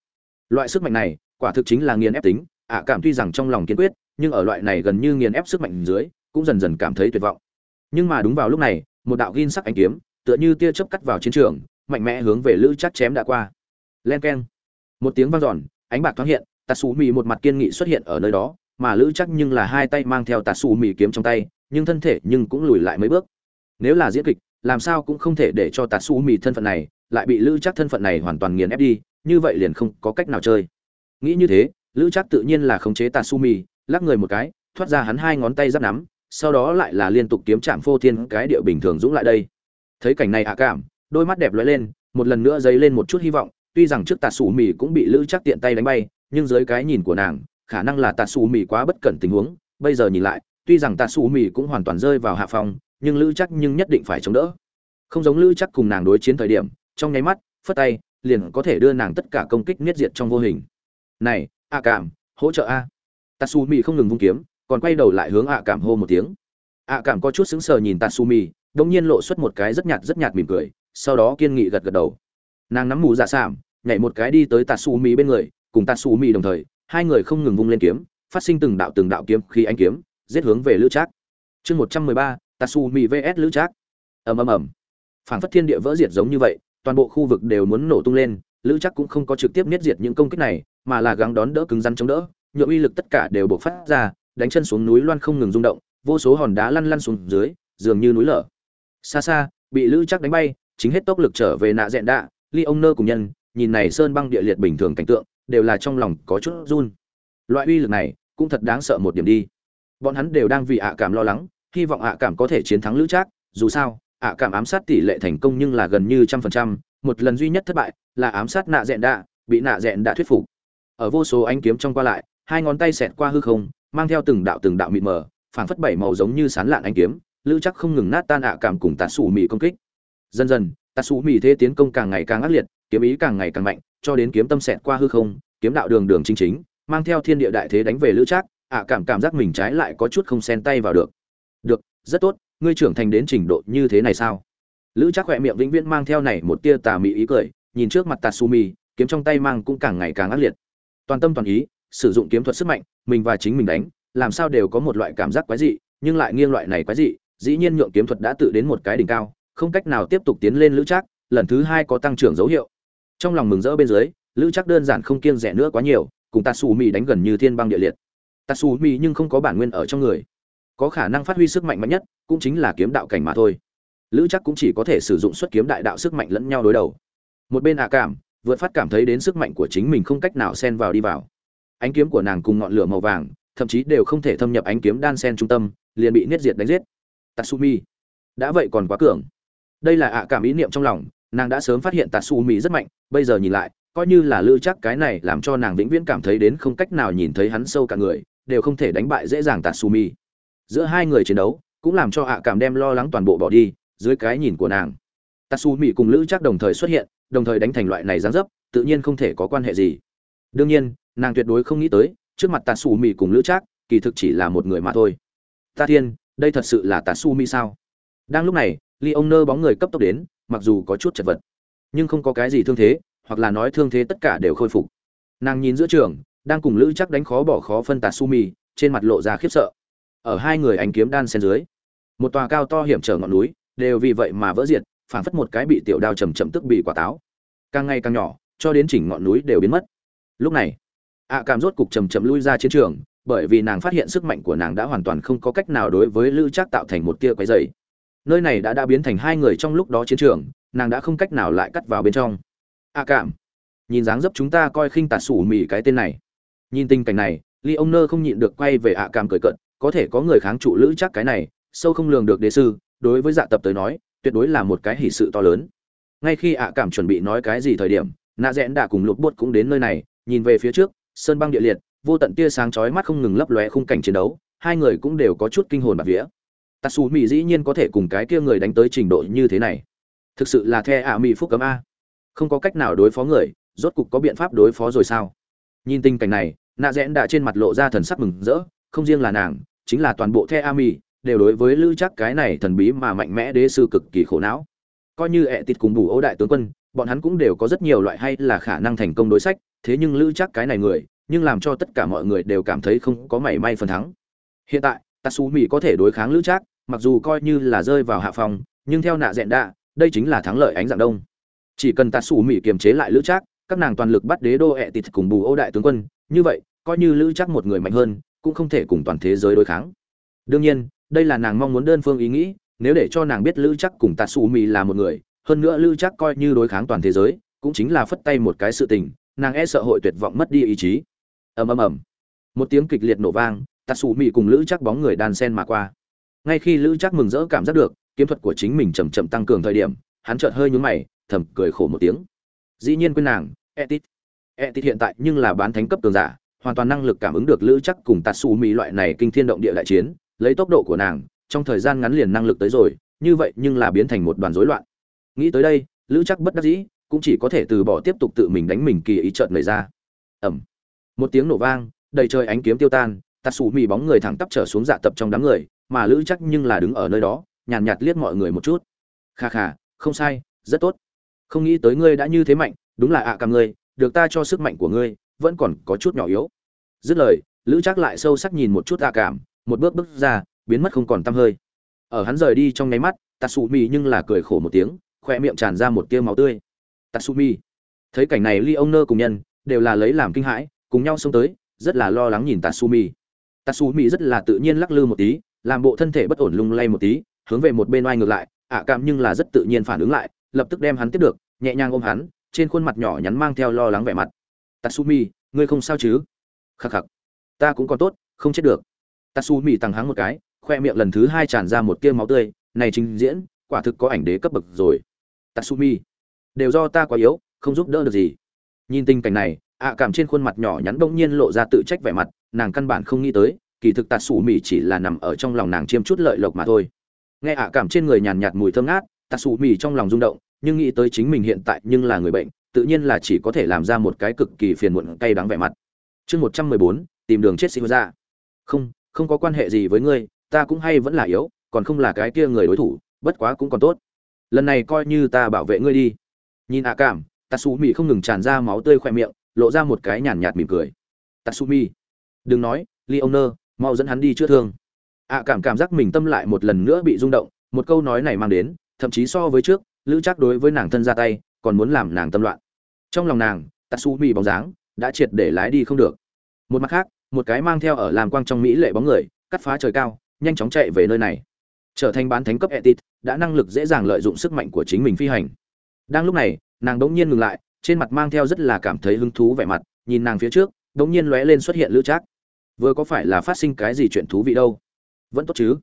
Loại sức mạnh này, quả thực chính là nghiền ép tính, ạ cảm tuy rằng trong lòng kiên quyết, nhưng ở loại này gần như nghiền ép sức mạnh dưới, cũng dần dần cảm thấy tuyệt vọng. Nhưng mà đúng vào lúc này, một đạo kim sắc ánh kiếm, tựa như tia chớp cắt vào chiến trường, mạnh mẽ hướng về lữ chắc chém đã qua. Len keng. Một tiếng vang dọn, ánh bạc thoáng hiện tạt xù mì một mặt kiên nghị xuất hiện ở nơi đó, mà lữ chắc nhưng là hai tay mang theo tạt xù mì kiếm trong tay, nhưng thân thể nhưng cũng lùi lại mấy bước. Nếu là diễn kịch, làm sao cũng không thể để cho tạt xù mì thân phận này lại bị lữ chắc thân phận này hoàn toàn nghiền ép đi, như vậy liền không có cách nào chơi. Nghĩ như thế, lữ chắc tự nhiên là khống chế tạt xù mì lắc người một cái, thoát ra hắn hai ngón tay giáp nắm, sau đó lại là liên tục kiếm chạm phô thiên cái điệu bình thường dũng lại đây. Thấy cảnh này hạ cảm, đôi mắt đẹp lóe lên, một lần nữa dấy lên một chút hy vọng, tuy rằng trước tạt xù mì cũng bị lữ chắc tiện tay đánh bay, nhưng dưới cái nhìn của nàng, khả năng là tạt xù mì quá bất cẩn tình huống. Bây giờ nhìn lại, tuy rằng tạt xù mì cũng hoàn toàn rơi vào hạ phòng nhưng lữ chắc nhưng nhất định phải chống đỡ. Không giống lữ chắc cùng nàng đối chiến thời điểm trong nháy mắt, phất tay, liền có thể đưa nàng tất cả công kích miết diệt trong vô hình. Này a cảm, hỗ trợ a. Tatsumi không ngừng vung kiếm, còn quay đầu lại hướng ạ cảm hô một tiếng. Ạ cảm có chút sững sờ nhìn tatsumi đông nhiên lộ xuất một cái rất nhạt rất nhạt mỉm cười, sau đó kiên nghị gật gật đầu. Nàng nắm mù dạ sảm nhảy một cái đi tới tatsumi bên người, cùng tatsumi đồng thời, hai người không ngừng vung lên kiếm, phát sinh từng đạo từng đạo kiếm khi anh kiếm, giết hướng về lữ trác. Chương một trăm mười ba, tatsumi vs lữ trác. Ầm ầm ầm. Phảng phất thiên địa vỡ diệt giống như vậy toàn bộ khu vực đều muốn nổ tung lên, lữ chắc cũng không có trực tiếp niết diệt những công kích này, mà là gắng đón đỡ cứng rắn chống đỡ nhựa uy lực tất cả đều bộc phát ra, đánh chân xuống núi loan không ngừng rung động, vô số hòn đá lăn lăn xuống dưới, dường như núi lở. Xa xa, bị lữ chắc đánh bay, chính hết tốc lực trở về nạ dẹn đạ, ly ông nơ cùng nhân, nhìn này sơn băng địa liệt bình thường cảnh tượng, đều là trong lòng có chút run. Loại uy lực này, cũng thật đáng sợ một điểm đi. Bọn hắn đều đang vì ạ cảm lo lắng, hy vọng ạ cảm có thể chiến thắng lữ trác, dù sao ạ cảm ám sát tỷ lệ thành công nhưng là gần như trăm phần trăm, một lần duy nhất thất bại là ám sát nạ dẹn đạ, bị nạ dẹn đạ thuyết phục. Ở vô số ánh kiếm trong qua lại, hai ngón tay xẹt qua hư không, mang theo từng đạo từng đạo mịt mờ, phảng phất bảy màu giống như sán lạn ánh kiếm lữ chắc không ngừng nát tan ạ cảm cùng tạt xù mì công kích. Dần dần tạt xù mì thế tiến công càng ngày càng ác liệt, kiếm ý càng ngày càng mạnh, cho đến kiếm tâm xẹt qua hư không, kiếm đạo đường đường chính chính, mang theo thiên địa đại thế đánh về lữ trác ạ cảm cảm giác mình trái lại có chút không xen tay vào được. Được, rất tốt ngươi trưởng thành đến trình độ như thế này sao? Lữ trác khỏe miệng vĩnh viễn mang theo này một tia tà mị ý cười, nhìn trước mặt tatsumi, kiếm trong tay mang cũng càng ngày càng ác liệt. Toàn tâm toàn ý, sử dụng kiếm thuật sức mạnh, mình và chính mình đánh, làm sao đều có một loại cảm giác quái dị, nhưng lại nghiêng loại này quái dị, dĩ nhiên nhượng kiếm thuật đã tự đến một cái đỉnh cao, không cách nào tiếp tục tiến lên lữ trác, lần thứ hai có tăng trưởng dấu hiệu. Trong lòng mừng rỡ bên dưới, lữ trác đơn giản không kiêng rẻ nữa quá nhiều, cùng tatsumi đánh gần như thiên băng địa liệt. Tatsumi nhưng không có bản nguyên ở trong người có khả năng phát huy sức mạnh mạnh nhất, cũng chính là kiếm đạo cảnh mà thôi. Lữ chắc cũng chỉ có thể sử dụng xuất kiếm đại đạo sức mạnh lẫn nhau đối đầu. Một bên ạ cảm vượt phát cảm thấy đến sức mạnh của chính mình không cách nào xen vào đi vào. Ánh kiếm của nàng cùng ngọn lửa màu vàng, thậm chí đều không thể thâm nhập ánh kiếm đan sen trung tâm, liền bị niết diệt đánh giết. Tatsumi, đã vậy còn quá cường. Đây là ạ cảm ý niệm trong lòng, nàng đã sớm phát hiện tatsumi rất mạnh, bây giờ nhìn lại, coi như là lữ chắc cái này làm cho nàng vĩnh viễn cảm thấy đến không cách nào nhìn thấy hắn sâu cả người, đều không thể đánh bại dễ dàng tatsumi giữa hai người chiến đấu, cũng làm cho ạ cảm đem lo lắng toàn bộ bỏ đi, dưới cái nhìn của nàng. Tatsu mỹ cùng lữ chắc đồng thời xuất hiện, đồng thời đánh thành loại này gián dấp, tự nhiên không thể có quan hệ gì. Đương nhiên, nàng tuyệt đối không nghĩ tới, trước mặt tatsu mỹ cùng lữ chắc kỳ thực chỉ là một người mà thôi. Ta thiên, đây thật sự là tatsu mỹ sao? Đang lúc này ly ông nơ bóng người cấp tốc đến, mặc dù có chút chật vật, nhưng không có cái gì thương thế, hoặc là nói thương thế tất cả đều khôi phục. Nàng nhìn giữa trường, đang cùng lữ chắc đánh khó bỏ khó phân tatsumi, trên mặt lộ ra khiếp sợ ở hai người ánh kiếm đan xen dưới. Một tòa cao to hiểm trở ngọn núi, đều vì vậy mà vỡ diệt, phảng phất một cái bị tiểu đao chầm chậm tức bị quả táo. Càng ngày càng nhỏ, cho đến chỉnh ngọn núi đều biến mất. Lúc này ạ cảm rốt cục chầm chậm lui ra chiến trường, bởi vì nàng phát hiện sức mạnh của nàng đã hoàn toàn không có cách nào đối với lữ trác tạo thành một tia quấy dày nơi này đã đã biến thành hai người trong lúc đó chiến trường, nàng đã không cách nào lại cắt vào bên trong. Ạ cảm nhìn dáng dấp chúng ta coi khinh tạt sủ mỉ cái tên này. Nhìn tình cảnh này ly ông nơ không nhịn được quay về ạ cảm cười cận có thể có người kháng trụ lữ chắc cái này, sâu không lường được đế sư, đối với dạ tập tới nói, tuyệt đối là một cái hỷ sự to lớn. Ngay khi ạ cảm chuẩn bị nói cái gì thời điểm, nạ rẽn đã cùng lục bốt cũng đến nơi này, nhìn về phía trước, sơn băng địa liệt, vô tận tia sáng chói mắt không ngừng lấp lóe khung cảnh chiến đấu, hai người cũng đều có chút kinh hồn bạt vía. Tatsu mỹ dĩ nhiên có thể cùng cái kia người đánh tới trình độ như thế này. Thực sự là the ạ mỹ phúc cấm a. Không có cách nào đối phó người, rốt cục có biện pháp đối phó rồi sao? Nhìn tình cảnh này, nạ rẽn đã trên mặt lộ ra thần sắc mừng rỡ, không riêng là nàng chính là toàn bộ the Ami đều đối với lữ chắc cái này thần bí mà mạnh mẽ đế sư cực kỳ khổ não. Coi như ệ tịt cùng bù ô đại tướng quân, bọn hắn cũng đều có rất nhiều loại hay là khả năng thành công đối sách, thế nhưng lữ chắc cái này người, nhưng làm cho tất cả mọi người đều cảm thấy không có mảy may phần thắng. Hiện tại Tatsumi có thể đối kháng lữ chắc mặc dù coi như là rơi vào hạ phòng nhưng theo nạ dẹn đạ, đây chính là thắng lợi ánh dạng đông. Chỉ cần Tatsumi kiềm chế lại lữ chắc các nàng toàn lực bắt đế đô ệ tịt cùng bù ô đại tướng quân, như vậy, coi như lữ chắc một người mạnh hơn cũng không thể cùng toàn thế giới đối kháng. Đương nhiên, đây là nàng mong muốn đơn phương ý nghĩ, nếu để cho nàng biết lữ chắc cùng tạt xù mì là một người, hơn nữa lữ chắc coi như đối kháng toàn thế giới, cũng chính là phất tay một cái sự tình, nàng e sợ hội tuyệt vọng mất đi ý chí. Ầm ầm ầm. Một tiếng kịch liệt nổ vang tạt xù mì cùng lữ chắc bóng người đan sen mà qua. Ngay khi lữ chắc mừng rỡ cảm giác được, kiếm thuật của chính mình chầm chậm tăng cường thời điểm, hắn chợt hơi nhún mày, thầm cười khổ một tiếng. Dĩ nhiên quên nàng, etit. Etit hiện tại nhưng là bán thánh cấp tương giả hoàn toàn năng lực cảm ứng được lữ chắc cùng tạt xù mỹ loại này kinh thiên động địa đại chiến lấy tốc độ của nàng trong thời gian ngắn liền năng lực tới rồi như vậy nhưng là biến thành một đoàn rối loạn. Nghĩ tới đây lữ chắc bất đắc dĩ cũng chỉ có thể từ bỏ tiếp tục tự mình đánh mình kỳ ý trợn người ra. Ẩm một tiếng nổ vang đầy trời ánh kiếm tiêu tan tạt xù mỹ bóng người thẳng tắp trở xuống dạ tập trong đám người mà lữ chắc nhưng là đứng ở nơi đó nhàn nhạt, nhạt liếc mọi người một chút. Kha kha không sai rất tốt. Không nghĩ tới ngươi đã như thế mạnh đúng là ạ à cả ngươi được ta cho sức mạnh của ngươi vẫn còn có chút nhỏ yếu. Dứt lời, lữ trác lại sâu sắc nhìn một chút ạ cảm, một bước bước ra, biến mất không còn tăm hơi. Ở hắn rời đi trong nháy mắt, tatsumi nhưng là cười khổ một tiếng khoe miệng tràn ra một tia máu tươi. Tatsumi, thấy cảnh này ly ông nơ cùng nhân đều là lấy làm kinh hãi, cùng nhau xông tới, rất là lo lắng nhìn tatsumi. Tatsumi rất là tự nhiên lắc lư một tí, làm bộ thân thể bất ổn lung lay một tí, hướng về một bên oai ngược lại ạ cảm nhưng là rất tự nhiên phản ứng lại, lập tức đem hắn tiếp được, nhẹ nhàng ôm hắn, trên khuôn mặt nhỏ nhắn mang theo lo lắng vẻ mặt tatsumi ngươi không sao chứ khắc khắc ta cũng còn tốt không chết được Tatsumi tăng háng một cái, khoe miệng lần thứ hai tràn ra một tia máu tươi, này trình diễn, quả thực có ảnh đế cấp bậc rồi. Tatsumi, đều do ta quá yếu, không giúp đỡ được gì. Nhìn tình cảnh này, ạ cảm trên khuôn mặt nhỏ nhắn bỗng nhiên lộ ra tự trách vẻ mặt, nàng căn bản không nghĩ tới, kỳ thực Tatsumi chỉ là nằm ở trong lòng nàng chiêm chút lợi lộc mà thôi. Nghe ạ cảm trên người nhàn nhạt mùi thơm ngát, Tatsumi trong lòng rung động, nhưng nghĩ tới chính mình hiện tại nhưng là người bệnh, tự nhiên là chỉ có thể làm ra một cái cực kỳ phiền muộn cay đắng vẻ mặt. Chương 114, tìm đường chết sinh ra. Không, không có quan hệ gì với ngươi ta cũng hay vẫn là yếu còn không là cái kia người đối thủ bất quá cũng còn tốt. Lần này coi như ta bảo vệ ngươi đi. Nhìn ạ cảm tatsumi không ngừng tràn ra máu tươi khoe miệng lộ ra một cái nhàn nhạt mỉm cười. Tatsumi đừng nói leoner mau dẫn hắn đi chữa thương. Ạ cảm cảm giác mình tâm lại một lần nữa bị rung động một câu nói này mang đến thậm chí so với trước lữ chắc đối với nàng thân ra tay còn muốn làm nàng tâm loạn trong lòng nàng, tatsumi bóng dáng đã triệt để lái đi không được. Một mặt khác, một cái mang theo ở làm quang trong mỹ lệ bóng người, cắt phá trời cao, nhanh chóng chạy về nơi này. Trở thành bán thánh cấp etit, đã năng lực dễ dàng lợi dụng sức mạnh của chính mình phi hành. Đang lúc này, nàng đống nhiên ngừng lại, trên mặt mang theo rất là cảm thấy hứng thú vẻ mặt, nhìn nàng phía trước, đống nhiên lóe lên xuất hiện lữ trác. Vừa có phải là phát sinh cái gì chuyện thú vị đâu? Vẫn tốt chứ?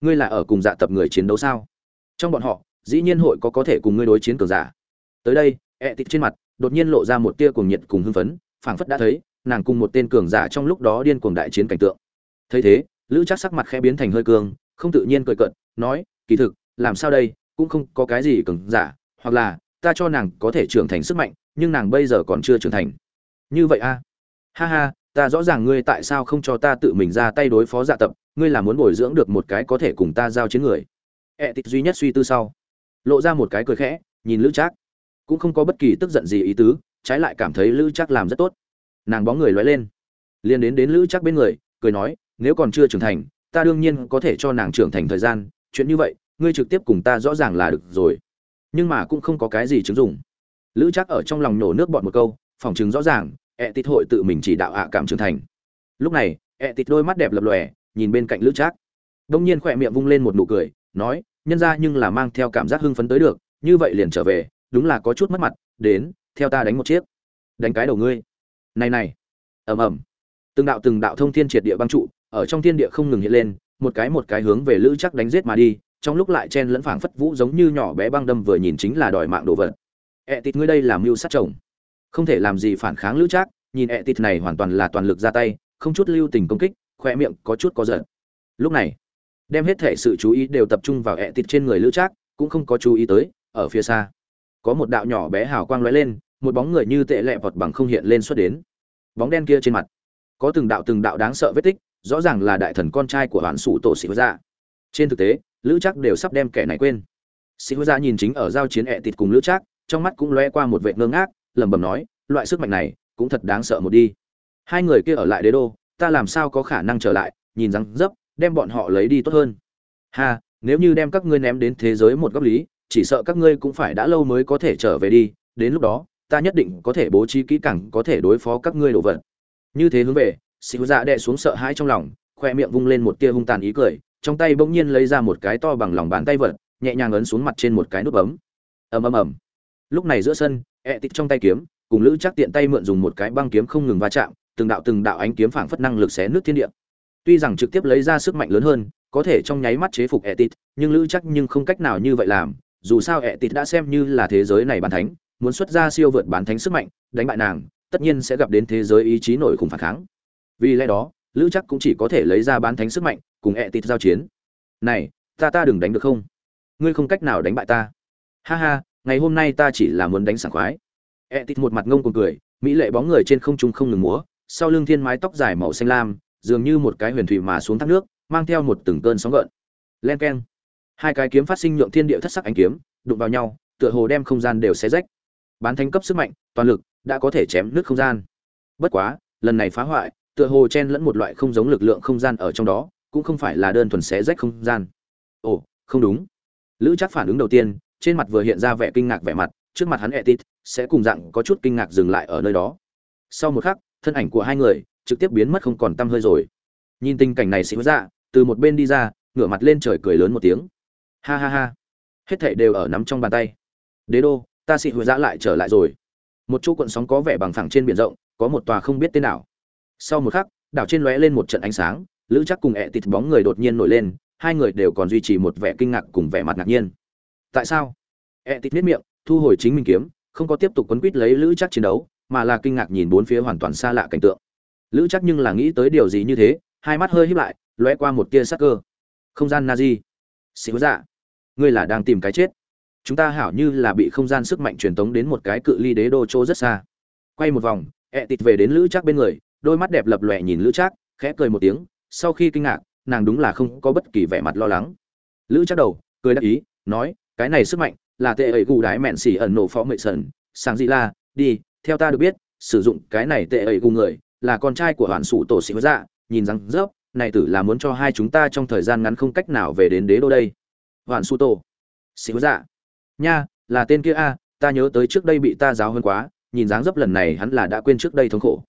Ngươi là ở cùng dạ tập người chiến đấu sao? Trong bọn họ, dĩ nhiên hội có có thể cùng ngươi đối chiến cường giả. Tới đây etit trên mặt đột nhiên lộ ra một tia cuồng nhiệt cùng hưng phấn phảng phất đã thấy nàng cùng một tên cường giả trong lúc đó điên cuồng đại chiến cảnh tượng. Thấy thế lữ chắc sắc mặt khẽ biến thành hơi cường, không tự nhiên cười cợt nói kỳ thực làm sao đây cũng không có cái gì cường giả hoặc là ta cho nàng có thể trưởng thành sức mạnh nhưng nàng bây giờ còn chưa trưởng thành. Như vậy a? Ha ha ta rõ ràng ngươi tại sao không cho ta tự mình ra tay đối phó dạ tập ngươi là muốn bồi dưỡng được một cái có thể cùng ta giao chiến người. ẹ tịch duy nhất suy tư sau lộ ra một cái cười khẽ nhìn lữ trác cũng không có bất kỳ tức giận gì ý tứ, trái lại cảm thấy lữ trác làm rất tốt. Nàng bóng người loay lên, liền đến đến lữ trác bên người, cười nói, nếu còn chưa trưởng thành, ta đương nhiên có thể cho nàng trưởng thành thời gian, chuyện như vậy, ngươi trực tiếp cùng ta rõ ràng là được rồi. Nhưng mà cũng không có cái gì chứng dụng. Lữ chắc ở trong lòng nổ nước bọt một câu, phòng chứng rõ ràng, ẹ tịt hội tự mình chỉ đạo ạ cảm trưởng thành. Lúc này, ẹ tịt đôi mắt đẹp lập lòe, nhìn bên cạnh lữ trác. Đông nhiên khỏe miệng vung lên một nụ cười, nói, nhân ra nhưng là mang theo cảm giác hưng phấn tới được, như vậy liền trở về đúng là có chút mất mặt, đến, theo ta đánh một chiếc. Đánh cái đầu ngươi. Này này. Ầm ầm. Từng đạo từng đạo thông thiên triệt địa băng trụ, ở trong thiên địa không ngừng hiện lên, một cái một cái hướng về lữ chắc đánh giết mà đi, trong lúc lại chen lẫn phảng phất vũ giống như nhỏ bé băng đâm vừa nhìn chính là đòi mạng đồ vật. Ẹ tịt ngươi đây làm mưu sát chồng. Không thể làm gì phản kháng lữ trác, nhìn ẹ tịt này hoàn toàn là toàn lực ra tay, không chút lưu tình công kích khoe miệng có chút có giận lúc này, đem hết thể sự chú ý đều tập trung vào ẹ tịt trên người lữ trác, cũng không có chú ý tới, ở phía xa có một đạo nhỏ bé hào quang lóe lên, một bóng người như tệ lẹ vọt bằng không hiện lên xuất đến. Bóng đen kia trên mặt, có từng đạo từng đạo đáng sợ vết tích, rõ ràng là đại thần con trai của hoán sủ tổ sĩ ra trên thực tế, lữ chắc đều sắp đem kẻ này quên. Sĩ ra nhìn chính ở giao chiến ẹ tịt cùng lữ chắc trong mắt cũng lóe qua một vệ ngơ ngác, lẩm bẩm nói, loại sức mạnh này cũng thật đáng sợ một đi. Hai người kia ở lại đế đô, ta làm sao có khả năng trở lại, nhìn răng dấp, đem bọn họ lấy đi tốt hơn. Ha, nếu như đem các ngươi ném đến thế giới một góc lý chỉ sợ các ngươi cũng phải đã lâu mới có thể trở về đi, đến lúc đó, ta nhất định có thể bố trí kỹ càng, có thể đối phó các ngươi đồ vật. Như thế hướng về xịu dạ đệ xuống sợ hãi trong lòng, khoe miệng vung lên một tia hung tàn ý cười, trong tay bỗng nhiên lấy ra một cái to bằng lòng bàn tay vật, nhẹ nhàng ấn xuống mặt trên một cái nút bấm. Ầm ầm ầm. Lúc này giữa sân ẹ tịch trong tay kiếm, cùng lữ chắc tiện tay mượn dùng một cái băng kiếm không ngừng va chạm, từng đạo từng đạo ánh kiếm phảng phất năng lực xé nước thiên địa. Tuy rằng trực tiếp lấy ra sức mạnh lớn hơn, có thể trong nháy mắt chế phục ẹ tịch, nhưng lữ chắc nhưng không cách nào như vậy làm dù sao ẹ tịt đã xem như là thế giới này bán thánh, muốn xuất ra siêu vượt bán thánh sức mạnh, đánh bại nàng, tất nhiên sẽ gặp đến thế giới ý chí nổi khủng phản kháng. Vì lẽ đó, lữ chắc cũng chỉ có thể lấy ra bán thánh sức mạnh, cùng ẹ tịt giao chiến. Này, ta ta đừng đánh được không? Ngươi không cách nào đánh bại ta. Ha ha, ngày hôm nay ta chỉ là muốn đánh sảng khoái. Ẹ tịt một mặt ngông cùng cười, mỹ lệ bóng người trên không trung không ngừng múa, sau lưng thiên mái tóc dài màu xanh lam, dường như một cái huyền thủy mà xuống thác nước, mang theo một từng cơn sóng gợn. Len keng hai cái kiếm phát sinh nhượng thiên địa thất sắc ánh kiếm, đụng vào nhau, tựa hồ đem không gian đều xé rách. Bán thánh cấp sức mạnh, toàn lực, đã có thể chém nước không gian. Bất quá, lần này phá hoại, tựa hồ chen lẫn một loại không giống lực lượng không gian ở trong đó, cũng không phải là đơn thuần xé rách không gian. Ồ, không đúng. Lữ chắc phản ứng đầu tiên, trên mặt vừa hiện ra vẻ kinh ngạc vẻ mặt, trước mặt hắn etit sẽ cùng dạng có chút kinh ngạc dừng lại ở nơi đó. Sau một khắc, thân ảnh của hai người trực tiếp biến mất không còn tăm hơi rồi. Nhìn tình cảnh này xíu ra dạ, từ một bên đi ra, ngửa mặt lên trời cười lớn một tiếng ha ha ha. Hết thảy đều ở nắm trong bàn tay. Đế đô, ta xị hồi dã lại trở lại rồi. Một chỗ cuộn sóng có vẻ bằng phẳng trên biển rộng, có một tòa không biết tên nào. Sau một khắc, đảo trên lóe lên một trận ánh sáng, lữ chắc cùng ẹ tịt bóng người đột nhiên nổi lên, hai người đều còn duy trì một vẻ kinh ngạc cùng vẻ mặt ngạc nhiên. Tại sao? Ẹ tịt miết miệng, thu hồi chính mình kiếm, không có tiếp tục quấn quýt lấy lữ chắc chiến đấu, mà là kinh ngạc nhìn bốn phía hoàn toàn xa lạ cảnh tượng. Lữ chắc nhưng là nghĩ tới điều gì như thế, hai mắt hơi híp lại, lóe qua một tia sắc cơ. Không gian na di xíu dạ ngươi là đang tìm cái chết. Chúng ta hảo như là bị không gian sức mạnh truyền tống đến một cái cự ly đế đô chỗ rất xa. Quay một vòng ẹ tịt về đến lữ trác bên người, đôi mắt đẹp lập lòe nhìn lữ trác, khẽ cười một tiếng, sau khi kinh ngạc, nàng đúng là không có bất kỳ vẻ mặt lo lắng. Lữ trác đầu, cười đáp ý, nói, cái này sức mạnh là tệ ấy gù đái mẹn xỉ ẩn nổ phó mệ sần sáng dị la, đi, theo ta được biết, sử dụng cái này tệ ấy gù người, là con trai của hoàn sủ tổ sĩ dạ nhìn rằng rớp này tử là muốn cho hai chúng ta trong thời gian ngắn không cách nào về đến đế đô đây hoàn su tổ xíu dạ nha là tên kia a ta nhớ tới trước đây bị ta giáo hơn quá nhìn dáng dấp lần này hắn là đã quên trước đây thống khổ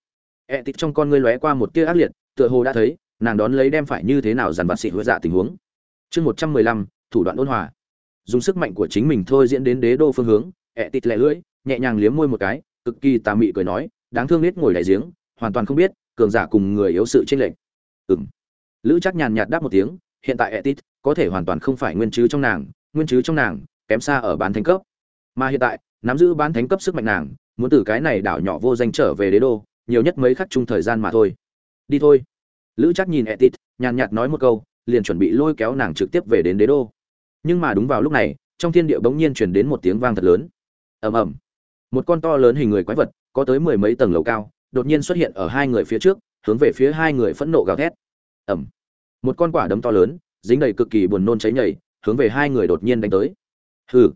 E tịt trong con ngươi lóe qua một tia ác liệt, tựa hồ đã thấy, nàng đón lấy đem phải như thế nào dằn vặt xị hứa dạ tình huống. Chương một trăm mười lăm thủ đoạn ôn hòa. Dùng sức mạnh của chính mình thôi diễn đến đế đô phương hướng, E tịt lẹ lưỡi, nhẹ nhàng liếm môi một cái, cực kỳ tà mị cười nói, đáng thương nết ngồi đại giếng, hoàn toàn không biết, cường giả cùng người yếu sự chênh lệch. Ừm. Lữ chắc nhàn nhạt đáp một tiếng, hiện tại Etit có thể hoàn toàn không phải nguyên chứ trong nàng, nguyên chứ trong nàng, kém xa ở bán thánh cấp. Mà hiện tại, nắm giữ bán thánh cấp sức mạnh nàng, muốn từ cái này đảo nhỏ vô danh trở về đế đô, nhiều nhất mấy khắc chung thời gian mà thôi. Đi thôi. Lữ chắc nhìn etit nhàn nhạt nói một câu liền chuẩn bị lôi kéo nàng trực tiếp về đến đế đô. Nhưng mà đúng vào lúc này trong thiên địa bỗng nhiên truyền đến một tiếng vang thật lớn. Ầm ầm. Một con to lớn hình người quái vật có tới mười mấy tầng lầu cao đột nhiên xuất hiện ở hai người phía trước hướng về phía hai người phẫn nộ gào thét. Ầm. Một con quả đấm to lớn dính đầy cực kỳ buồn nôn cháy nhảy, hướng về hai người đột nhiên đánh tới. Hừ.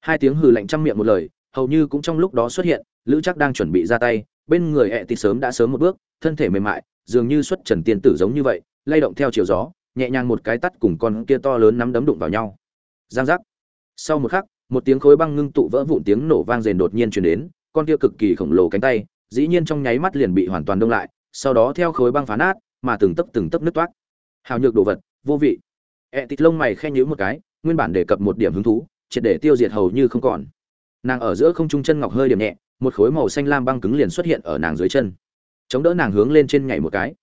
Hai tiếng hừ lạnh trăm miệng một lời, hầu như cũng trong lúc đó xuất hiện, lữ chắc đang chuẩn bị ra tay, bên người ẹ tịt sớm đã sớm một bước, thân thể mềm mại, dường như xuất trần tiên tử giống như vậy, lay động theo chiều gió, nhẹ nhàng một cái tắt cùng con kia to lớn nắm đấm đụng vào nhau. Giang giác. Sau một khắc, một tiếng khối băng ngưng tụ vỡ vụn tiếng nổ vang rền đột nhiên truyền đến, con kia cực kỳ khổng lồ cánh tay, dĩ nhiên trong nháy mắt liền bị hoàn toàn đông lại, sau đó theo khối băng phá nát, mà từng tấc từng tấc nứt toát hào nhược đồ vật, vô vị. E ẹ tịt lông mày khen nhữ một cái, nguyên bản đề cập một điểm hứng thú, triệt để tiêu diệt hầu như không còn. Nàng ở giữa không trung chân ngọc hơi điểm nhẹ, một khối màu xanh lam băng cứng liền xuất hiện ở nàng dưới chân. Chống đỡ nàng hướng lên trên nhảy một cái.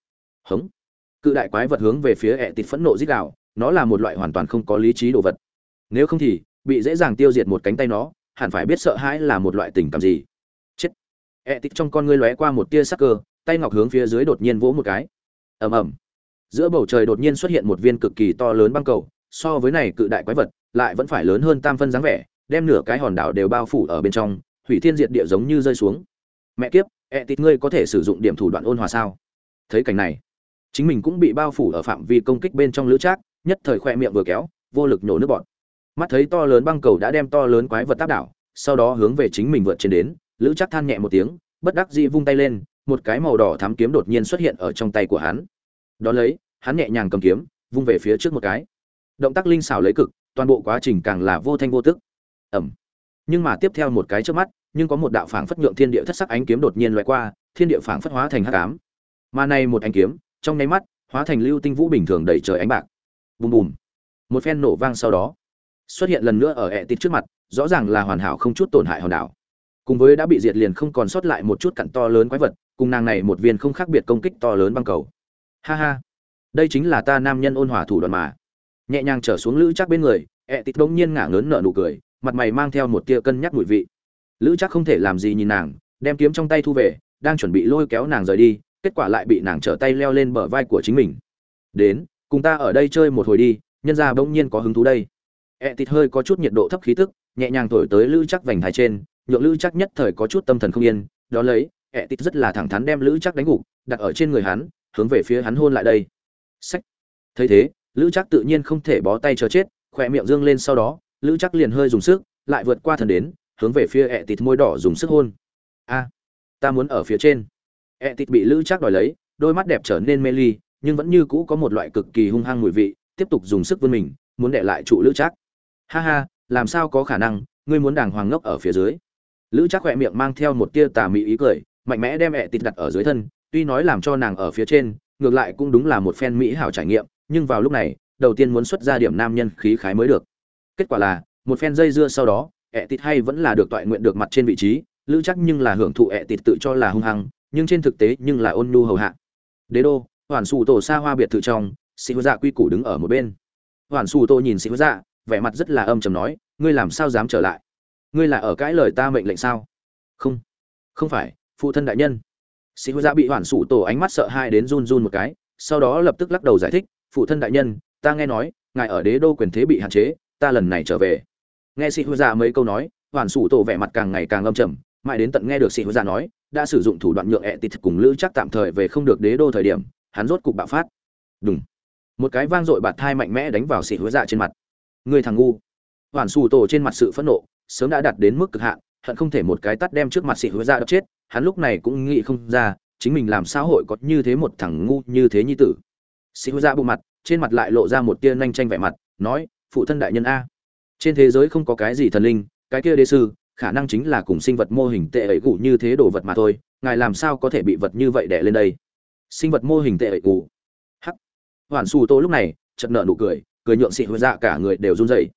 Hống. Cự đại quái vật hướng về phía e ẹ tịt phẫn nộ dích đạo nó là một loại hoàn toàn không có lý trí đồ vật. Nếu không thì, bị dễ dàng tiêu diệt một cánh tay nó, hẳn phải biết sợ hãi là một loại tình cảm gì. Chết. E ẹ tịt trong con ngươi lóe qua một tia sắc cơ, tay ngọc hướng phía dưới đột nhiên vỗ một cái. Ầm ầm giữa bầu trời đột nhiên xuất hiện một viên cực kỳ to lớn băng cầu, so với này cự đại quái vật, lại vẫn phải lớn hơn tam phân dáng vẻ, đem nửa cái hòn đảo đều bao phủ ở bên trong, hủy thiên diệt địa giống như rơi xuống. Mẹ kiếp, ẹ tịt ngươi có thể sử dụng điểm thủ đoạn ôn hòa sao? Thấy cảnh này, chính mình cũng bị bao phủ ở phạm vi công kích bên trong lữ trác, nhất thời khoe miệng vừa kéo, vô lực nhổ nước bọt. Mắt thấy to lớn băng cầu đã đem to lớn quái vật táp đảo, sau đó hướng về chính mình vượt trên đến, lữ trác than nhẹ một tiếng, bất đắc dĩ vung tay lên, một cái màu đỏ thám kiếm đột nhiên xuất hiện ở trong tay của hắn. Đó lấy hắn nhẹ nhàng cầm kiếm, vung về phía trước một cái. Động tác linh xảo lấy cực, toàn bộ quá trình càng là vô thanh vô tức. Ẩm. Nhưng mà tiếp theo một cái trước mắt, nhưng có một đạo phảng phất nhượng thiên địa thất sắc ánh kiếm đột nhiên loại qua, thiên địa phảng phất hóa thành hắc ám. Mà này một ánh kiếm, trong nháy mắt, hóa thành lưu tinh vũ bình thường đầy trời ánh bạc. Bùm bùm. Một phen nổ vang sau đó, xuất hiện lần nữa ở ẹ tịt trước mặt, rõ ràng là hoàn hảo không chút tổn hại hòn đảo. Cùng với đã bị diệt liền không còn sót lại một chút cặn to lớn quái vật, cùng nàng này một viên không khác biệt công kích to lớn băng cầu. Ha ha đây chính là ta nam nhân ôn hòa thủ đoạn mà. Nhẹ nhàng trở xuống lữ chắc bên người, ẹ tịt bỗng nhiên ngả ngớn nở nụ cười, mặt mày mang theo một tia cân nhắc mùi vị. Lữ chắc không thể làm gì nhìn nàng, đem kiếm trong tay thu về, đang chuẩn bị lôi kéo nàng rời đi, kết quả lại bị nàng trở tay leo lên bờ vai của chính mình. Đến, cùng ta ở đây chơi một hồi đi, nhân ra bỗng nhiên có hứng thú đây. Ẹ tịt hơi có chút nhiệt độ thấp khí tức, nhẹ nhàng thổi tới lữ chắc vành thái trên, nhượng lữ chắc nhất thời có chút tâm thần không yên đó lấy, ẹ tịt rất là thẳng thắn đem lữ chắc đánh gục, đặt ở trên người hắn, hướng về phía hắn hôn lại đây sách. Thấy thế, lữ chắc tự nhiên không thể bó tay chờ chết, khỏe miệng dương lên sau đó, lữ chắc liền hơi dùng sức, lại vượt qua thần đến, hướng về phía ẹ tịt môi đỏ dùng sức hôn. A, ta muốn ở phía trên. Ẹ tịt bị lữ chắc đòi lấy, đôi mắt đẹp trở nên mê ly, nhưng vẫn như cũ có một loại cực kỳ hung hăng mùi vị, tiếp tục dùng sức vươn mình, muốn để lại trụ lữ chắc ha ha, làm sao có khả năng, ngươi muốn đàng hoàng ngốc ở phía dưới. Lữ chắc khỏe miệng mang theo một tia tà mị ý cười, mạnh mẽ đem ẹ tịt đặt ở dưới thân, tuy nói làm cho nàng ở phía trên ngược lại cũng đúng là một phen mỹ hảo trải nghiệm, nhưng vào lúc này, đầu tiên muốn xuất ra điểm nam nhân khí khái mới được. Kết quả là, một phen dây dưa sau đó, ẹ tịt hay vẫn là được toại nguyện được mặt trên vị trí, lữ chắc nhưng là hưởng thụ ẹ tịt tự cho là hung hăng, nhưng trên thực tế nhưng là ôn nhu hầu hạ. Đế đô, hoàn xù tổ xa hoa biệt thự trong, sĩ dạ quy củ đứng ở một bên. Hoàn xù tô nhìn sĩ dạ vẻ mặt rất là âm trầm nói, ngươi làm sao dám trở lại? Ngươi là ở cãi lời ta mệnh lệnh sao? Không không phải, phụ thân đại nhân sĩ dạ bị hoàn sủ tổ ánh mắt sợ hai đến run run một cái, sau đó lập tức lắc đầu giải thích, phụ thân đại nhân, ta nghe nói, ngài ở đế đô quyền thế bị hạn chế, ta lần này trở về. Nghe sĩ dạ mấy câu nói, hoàn sủ tổ vẻ mặt càng ngày càng âm trầm, mãi đến tận nghe được sĩ dạ nói, đã sử dụng thủ đoạn nhượng ẹ tịt cùng lữ chắc tạm thời về không được đế đô thời điểm, hắn rốt cục bạo phát. Đúng một cái vang dội bạt thai mạnh mẽ đánh vào sĩ hứa dạ trên mặt. Người thằng ngu. Hoàn sủ tổ trên mặt sự phẫn nộ, sớm đã đạt đến mức cực hạn, hận không thể một cái tắt đem trước mặt sĩ hứa ra đập chết hắn lúc này cũng nghĩ không ra, chính mình làm sao hội có như thế một thằng ngu như thế như tử. Sĩ hữu ra bộ mặt, trên mặt lại lộ ra một tia nhanh tranh vẻ mặt, nói, phụ thân đại nhân a, trên thế giới không có cái gì thần linh, cái kia đế sư, khả năng chính là cùng sinh vật mô hình tệ ấy cụ như thế đồ vật mà thôi, ngài làm sao có thể bị vật như vậy đè lên đây? Sinh vật mô hình tệ ấy cụ hắc. Hoàn su tô lúc này chật nợ nụ cười cười nhượng sĩ hữu dạ cả người đều run rẩy.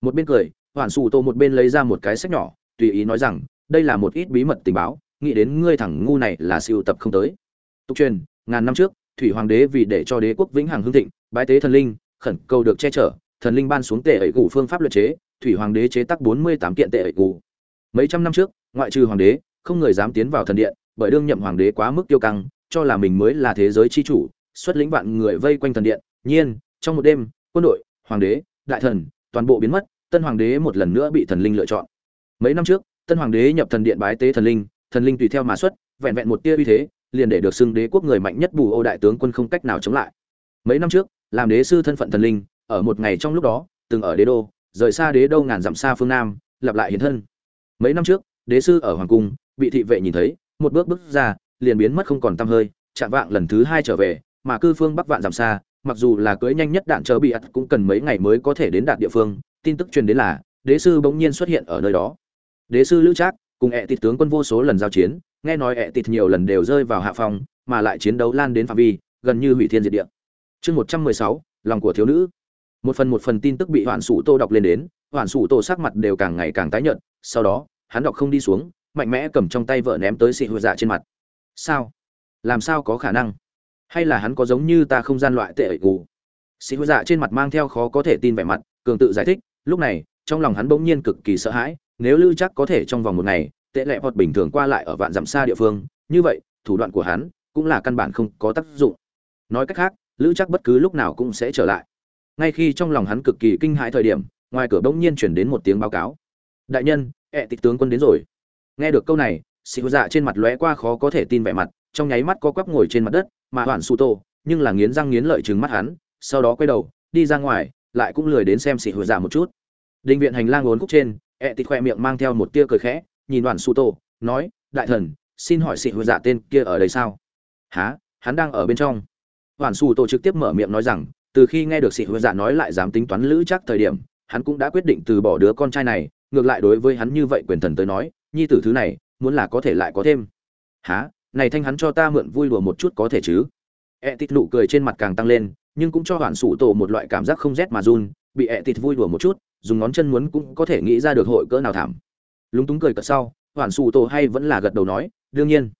Một bên cười hoàn su tô một bên lấy ra một cái sách nhỏ, tùy ý nói rằng, đây là một ít bí mật tình báo nghĩ đến ngươi thẳng ngu này là siêu tập không tới. Tục truyền, ngàn năm trước, thủy hoàng đế vì để cho đế quốc vĩnh hằng hưng thịnh, bái tế thần linh, khẩn cầu được che chở, thần linh ban xuống tệ ấy cụ phương pháp luật chế, thủy hoàng đế chế tác bốn mươi tám kiện tệ ấy cụ mấy trăm năm trước, ngoại trừ hoàng đế, không người dám tiến vào thần điện, bởi đương nhậm hoàng đế quá mức tiêu căng, cho là mình mới là thế giới chi chủ, xuất lĩnh vạn người vây quanh thần điện. Nhiên, trong một đêm, quân đội, hoàng đế, đại thần, toàn bộ biến mất, tân hoàng đế một lần nữa bị thần linh lựa chọn. Mấy năm trước, tân hoàng đế nhập thần điện bái tế thần linh thần linh tùy theo mà xuất, vẹn vẹn một tia uy thế, liền để được xưng đế quốc người mạnh nhất bù ô đại tướng quân không cách nào chống lại. Mấy năm trước, làm đế sư thân phận thần linh, ở một ngày trong lúc đó, từng ở đế đô, rời xa đế đô ngàn dặm xa phương nam, lặp lại hiến thân. Mấy năm trước, đế sư ở hoàng cung, bị thị vệ nhìn thấy, một bước bước ra, liền biến mất không còn tăm hơi, chạm vạng lần thứ hai trở về, mà cư phương bắc vạn dặm xa, mặc dù là cưỡi nhanh nhất đạn chờ bị ắt cũng cần mấy ngày mới có thể đến đạt địa phương, tin tức truyền đến là, đế sư bỗng nhiên xuất hiện ở nơi đó. Đế sư lữ trác cùng ẹ tịt tướng quân vô số lần giao chiến, nghe nói ẹ tịt nhiều lần đều rơi vào hạ phòng mà lại chiến đấu lan đến phạm vi, gần như hủy thiên diệt địa. Chương một trăm mười sáu, lòng của thiếu nữ. Một phần một phần tin tức bị hoạn sủ tô đọc lên đến hoạn sủ tô sắc mặt đều càng ngày càng tái nhợt, sau đó, hắn đọc không đi xuống, mạnh mẽ cầm trong tay vợ ném tới xị hụt dạ trên mặt. Sao? Làm sao có khả năng? Hay là hắn có giống như ta không gian loại tệ ẩy ngủ? Xị hụt dạ trên mặt mang theo khó có thể tin vẻ mặt, cường tự giải thích, lúc này, trong lòng hắn bỗng nhiên cực kỳ sợ hãi nếu lưu chắc có thể trong vòng một ngày, tệ lệ hoặc bình thường qua lại ở vạn dặm xa địa phương, như vậy, thủ đoạn của hắn cũng là căn bản không có tác dụng. Nói cách khác, lữ chắc bất cứ lúc nào cũng sẽ trở lại. Ngay khi trong lòng hắn cực kỳ kinh hãi thời điểm, ngoài cửa bỗng nhiên chuyển đến một tiếng báo cáo. Đại nhân ẹ tịch tướng quân đến rồi. Nghe được câu này, sĩ dạ trên mặt lóe qua khó có thể tin vẻ mặt, trong nháy mắt có quắp ngồi trên mặt đất, mà hoàn su tô nhưng là nghiến răng nghiến lợi chừng mắt hắn, sau đó quay đầu, đi ra ngoài, lại cũng lười đến xem sĩ dạ một chút. Định viện hành lang ốn khúc trên ẹ tịt khoe miệng mang theo một tia cười khẽ, nhìn đoàn su tô nói, đại thần, xin hỏi sĩ dạ tên kia ở đây sao? Há hắn đang ở bên trong. Đoàn su tô trực tiếp mở miệng nói rằng, từ khi nghe được sĩ dạ nói lại dám tính toán lữ chắc thời điểm, hắn cũng đã quyết định từ bỏ đứa con trai này, ngược lại đối với hắn như vậy quyền thần tới nói, nhi tử thứ này, muốn là có thể lại có thêm. Há này thanh hắn cho ta mượn vui đùa một chút có thể chứ? E tít nụ cười trên mặt càng tăng lên, nhưng cũng cho hoàn sủ tổ một loại cảm giác không rét mà run bị e tịt vui đùa một chút, dùng ngón chân muốn cũng có thể nghĩ ra được hội cỡ nào thảm. Lúng túng cười cợt sau hoàn xù tổ hay vẫn là gật đầu nói, đương nhiên.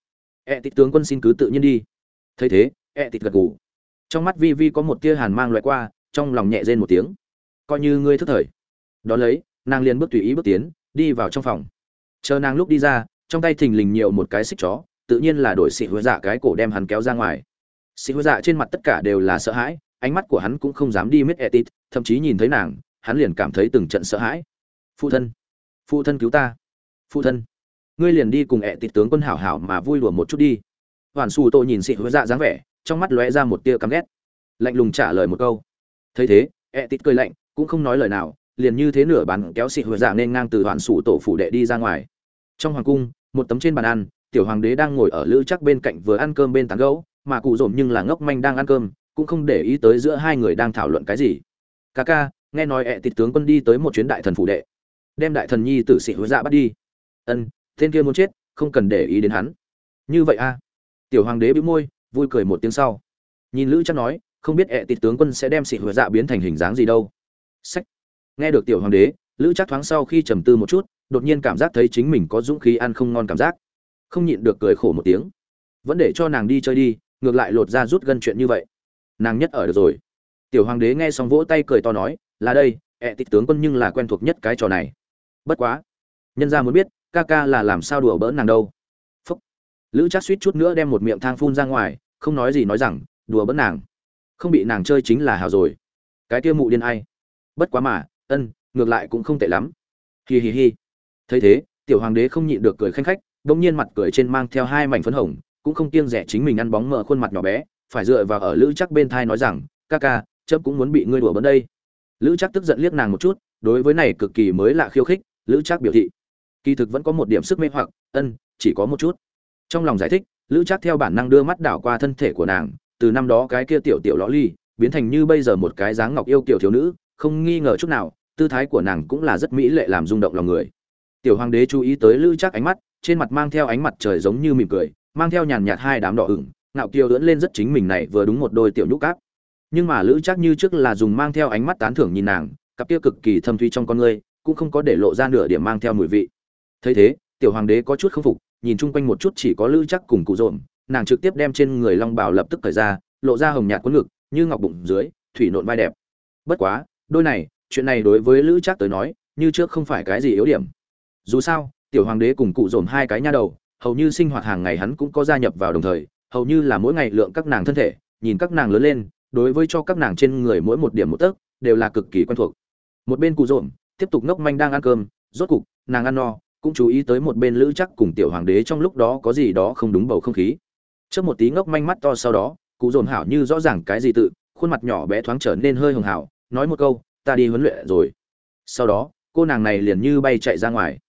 E tịt tướng quân xin cứ tự nhiên đi. Thấy thế e tịt gật gù. Trong mắt vi vi có một tia hàn mang loại qua, trong lòng nhẹ rên một tiếng. Coi như ngươi thức thời. Đó lấy, nàng liền bước tùy ý bước tiến, đi vào trong phòng. Chờ nàng lúc đi ra, trong tay thình lình nhiều một cái xích chó, tự nhiên là đổi xị hứa dạ cái cổ đem hắn kéo ra ngoài. Xị hứa dạ trên mặt tất cả đều là sợ hãi, ánh mắt của hắn cũng không dám đi miết etit thậm chí nhìn thấy nàng, hắn liền cảm thấy từng trận sợ hãi. Phụ thân phụ thân cứu ta. Phụ thân, ngươi liền đi cùng etit tướng quân hảo hảo mà vui lùa một chút đi. Hoàn xù tô nhìn xị hứa dạ dáng vẻ, trong mắt lóe ra một tia căm ghét. Lạnh lùng trả lời một câu. Thấy thế etit cười lạnh, cũng không nói lời nào, liền như thế nửa bàn kéo xị hứa dạ nên ngang từ hoàn xù tổ phủ đệ đi ra ngoài. Trong hoàng cung, một tấm trên bàn ăn, tiểu hoàng đế đang ngồi ở lữ chắc bên cạnh vừa ăn cơm bên tán gấu mà cụ dồn nhưng là ngốc manh đang ăn cơm, cũng không để ý tới giữa hai người đang thảo luận cái gì ca ca, nghe nói ẹ tịt tướng quân đi tới một chuyến đại thần phủ đệ. Đem đại thần nhi tử sĩ hứa dạ bắt đi. Ân, tên kia muốn chết, không cần để ý đến hắn. Như vậy a à? tiểu hoàng đế bĩu môi, vui cười một tiếng sau. Nhìn lữ chắc nói, không biết ẹ tịt tướng quân sẽ đem sĩ hứa dạ biến thành hình dáng gì đâu. Sách. Nghe được tiểu hoàng đế, lữ chắc thoáng sau khi trầm tư một chút, đột nhiên cảm giác thấy chính mình có dũng khí ăn không ngon cảm giác. Không nhịn được cười khổ một tiếng. Vẫn để cho nàng đi chơi đi, ngược lại lột ra rút gân chuyện như vậy. Nàng nhất ở được rồi tiểu hoàng đế nghe xong vỗ tay cười to nói, là đây, ẹ tịch tướng quân nhưng là quen thuộc nhất cái trò này. Bất quá, nhân ra muốn biết, ca ca là làm sao đùa bỡn nàng đâu. Phúc. Lữ chắc suýt chút nữa đem một miệng thang phun ra ngoài, không nói gì nói rằng, đùa bỡn nàng, không bị nàng chơi chính là hào rồi. Cái kia mụ điên ai? Bất quá mà, ân, ngược lại cũng không tệ lắm. Hi hi hi. Thấy thế, tiểu hoàng đế không nhịn được cười khanh khách, bỗng nhiên mặt cười trên mang theo hai mảnh phấn hồng, cũng không kiêng rẻ chính mình ăn bóng mờ khuôn mặt nhỏ bé, phải dựa vào ở lữ chắc bên thai nói rằng, ca ca chấp cũng muốn bị ngươi đùa bỡn đây. Lữ chắc tức giận liếc nàng một chút, đối với này cực kỳ mới lạ khiêu khích, lữ chắc biểu thị. Kỳ thực vẫn có một điểm sức mê hoặc, ân, chỉ có một chút. Trong lòng giải thích, lữ chắc theo bản năng đưa mắt đảo qua thân thể của nàng, từ năm đó cái kia tiểu tiểu lõ ly, biến thành như bây giờ một cái dáng ngọc yêu kiểu thiếu nữ, không nghi ngờ chút nào, tư thái của nàng cũng là rất mỹ lệ làm rung động lòng người. Tiểu hoàng đế chú ý tới lữ chắc ánh mắt, trên mặt mang theo ánh mặt trời giống như mỉm cười, mang theo nhàn nhạt hai đám đỏ ửng, ngạo kiều lưỡn lên rất chính mình này vừa đúng một đôi tiểu nhũ cáp nhưng mà lữ chắc như trước là dùng mang theo ánh mắt tán thưởng nhìn nàng, cặp kia cực kỳ thâm thuy trong con ngươi, cũng không có để lộ ra nửa điểm mang theo mùi vị. Thấy thế, tiểu hoàng đế có chút không phục, nhìn chung quanh một chút chỉ có lữ chắc cùng cụ rộn, nàng trực tiếp đem trên người long bào lập tức cởi ra, lộ ra hồng nhạt cuốn ngực, như ngọc bụng dưới, thủy nộn vai đẹp. Bất quá, đôi này, chuyện này đối với lữ chắc tới nói, như trước không phải cái gì yếu điểm. Dù sao, tiểu hoàng đế cùng cụ dồn hai cái nha đầu, hầu như sinh hoạt hàng ngày hắn cũng có gia nhập vào đồng thời, hầu như là mỗi ngày lượng các nàng thân thể, nhìn các nàng lớn lên đối với cho các nàng trên người mỗi một điểm một tấc, đều là cực kỳ quen thuộc. Một bên cụ dồn tiếp tục ngốc manh đang ăn cơm, rốt cục, nàng ăn no, cũng chú ý tới một bên lữ chắc cùng tiểu hoàng đế trong lúc đó có gì đó không đúng bầu không khí. Trước một tí ngốc manh mắt to sau đó, cụ dồn hảo như rõ ràng cái gì tự, khuôn mặt nhỏ bé thoáng trở nên hơi hường hảo, nói một câu, ta đi huấn luyện rồi. Sau đó, cô nàng này liền như bay chạy ra ngoài.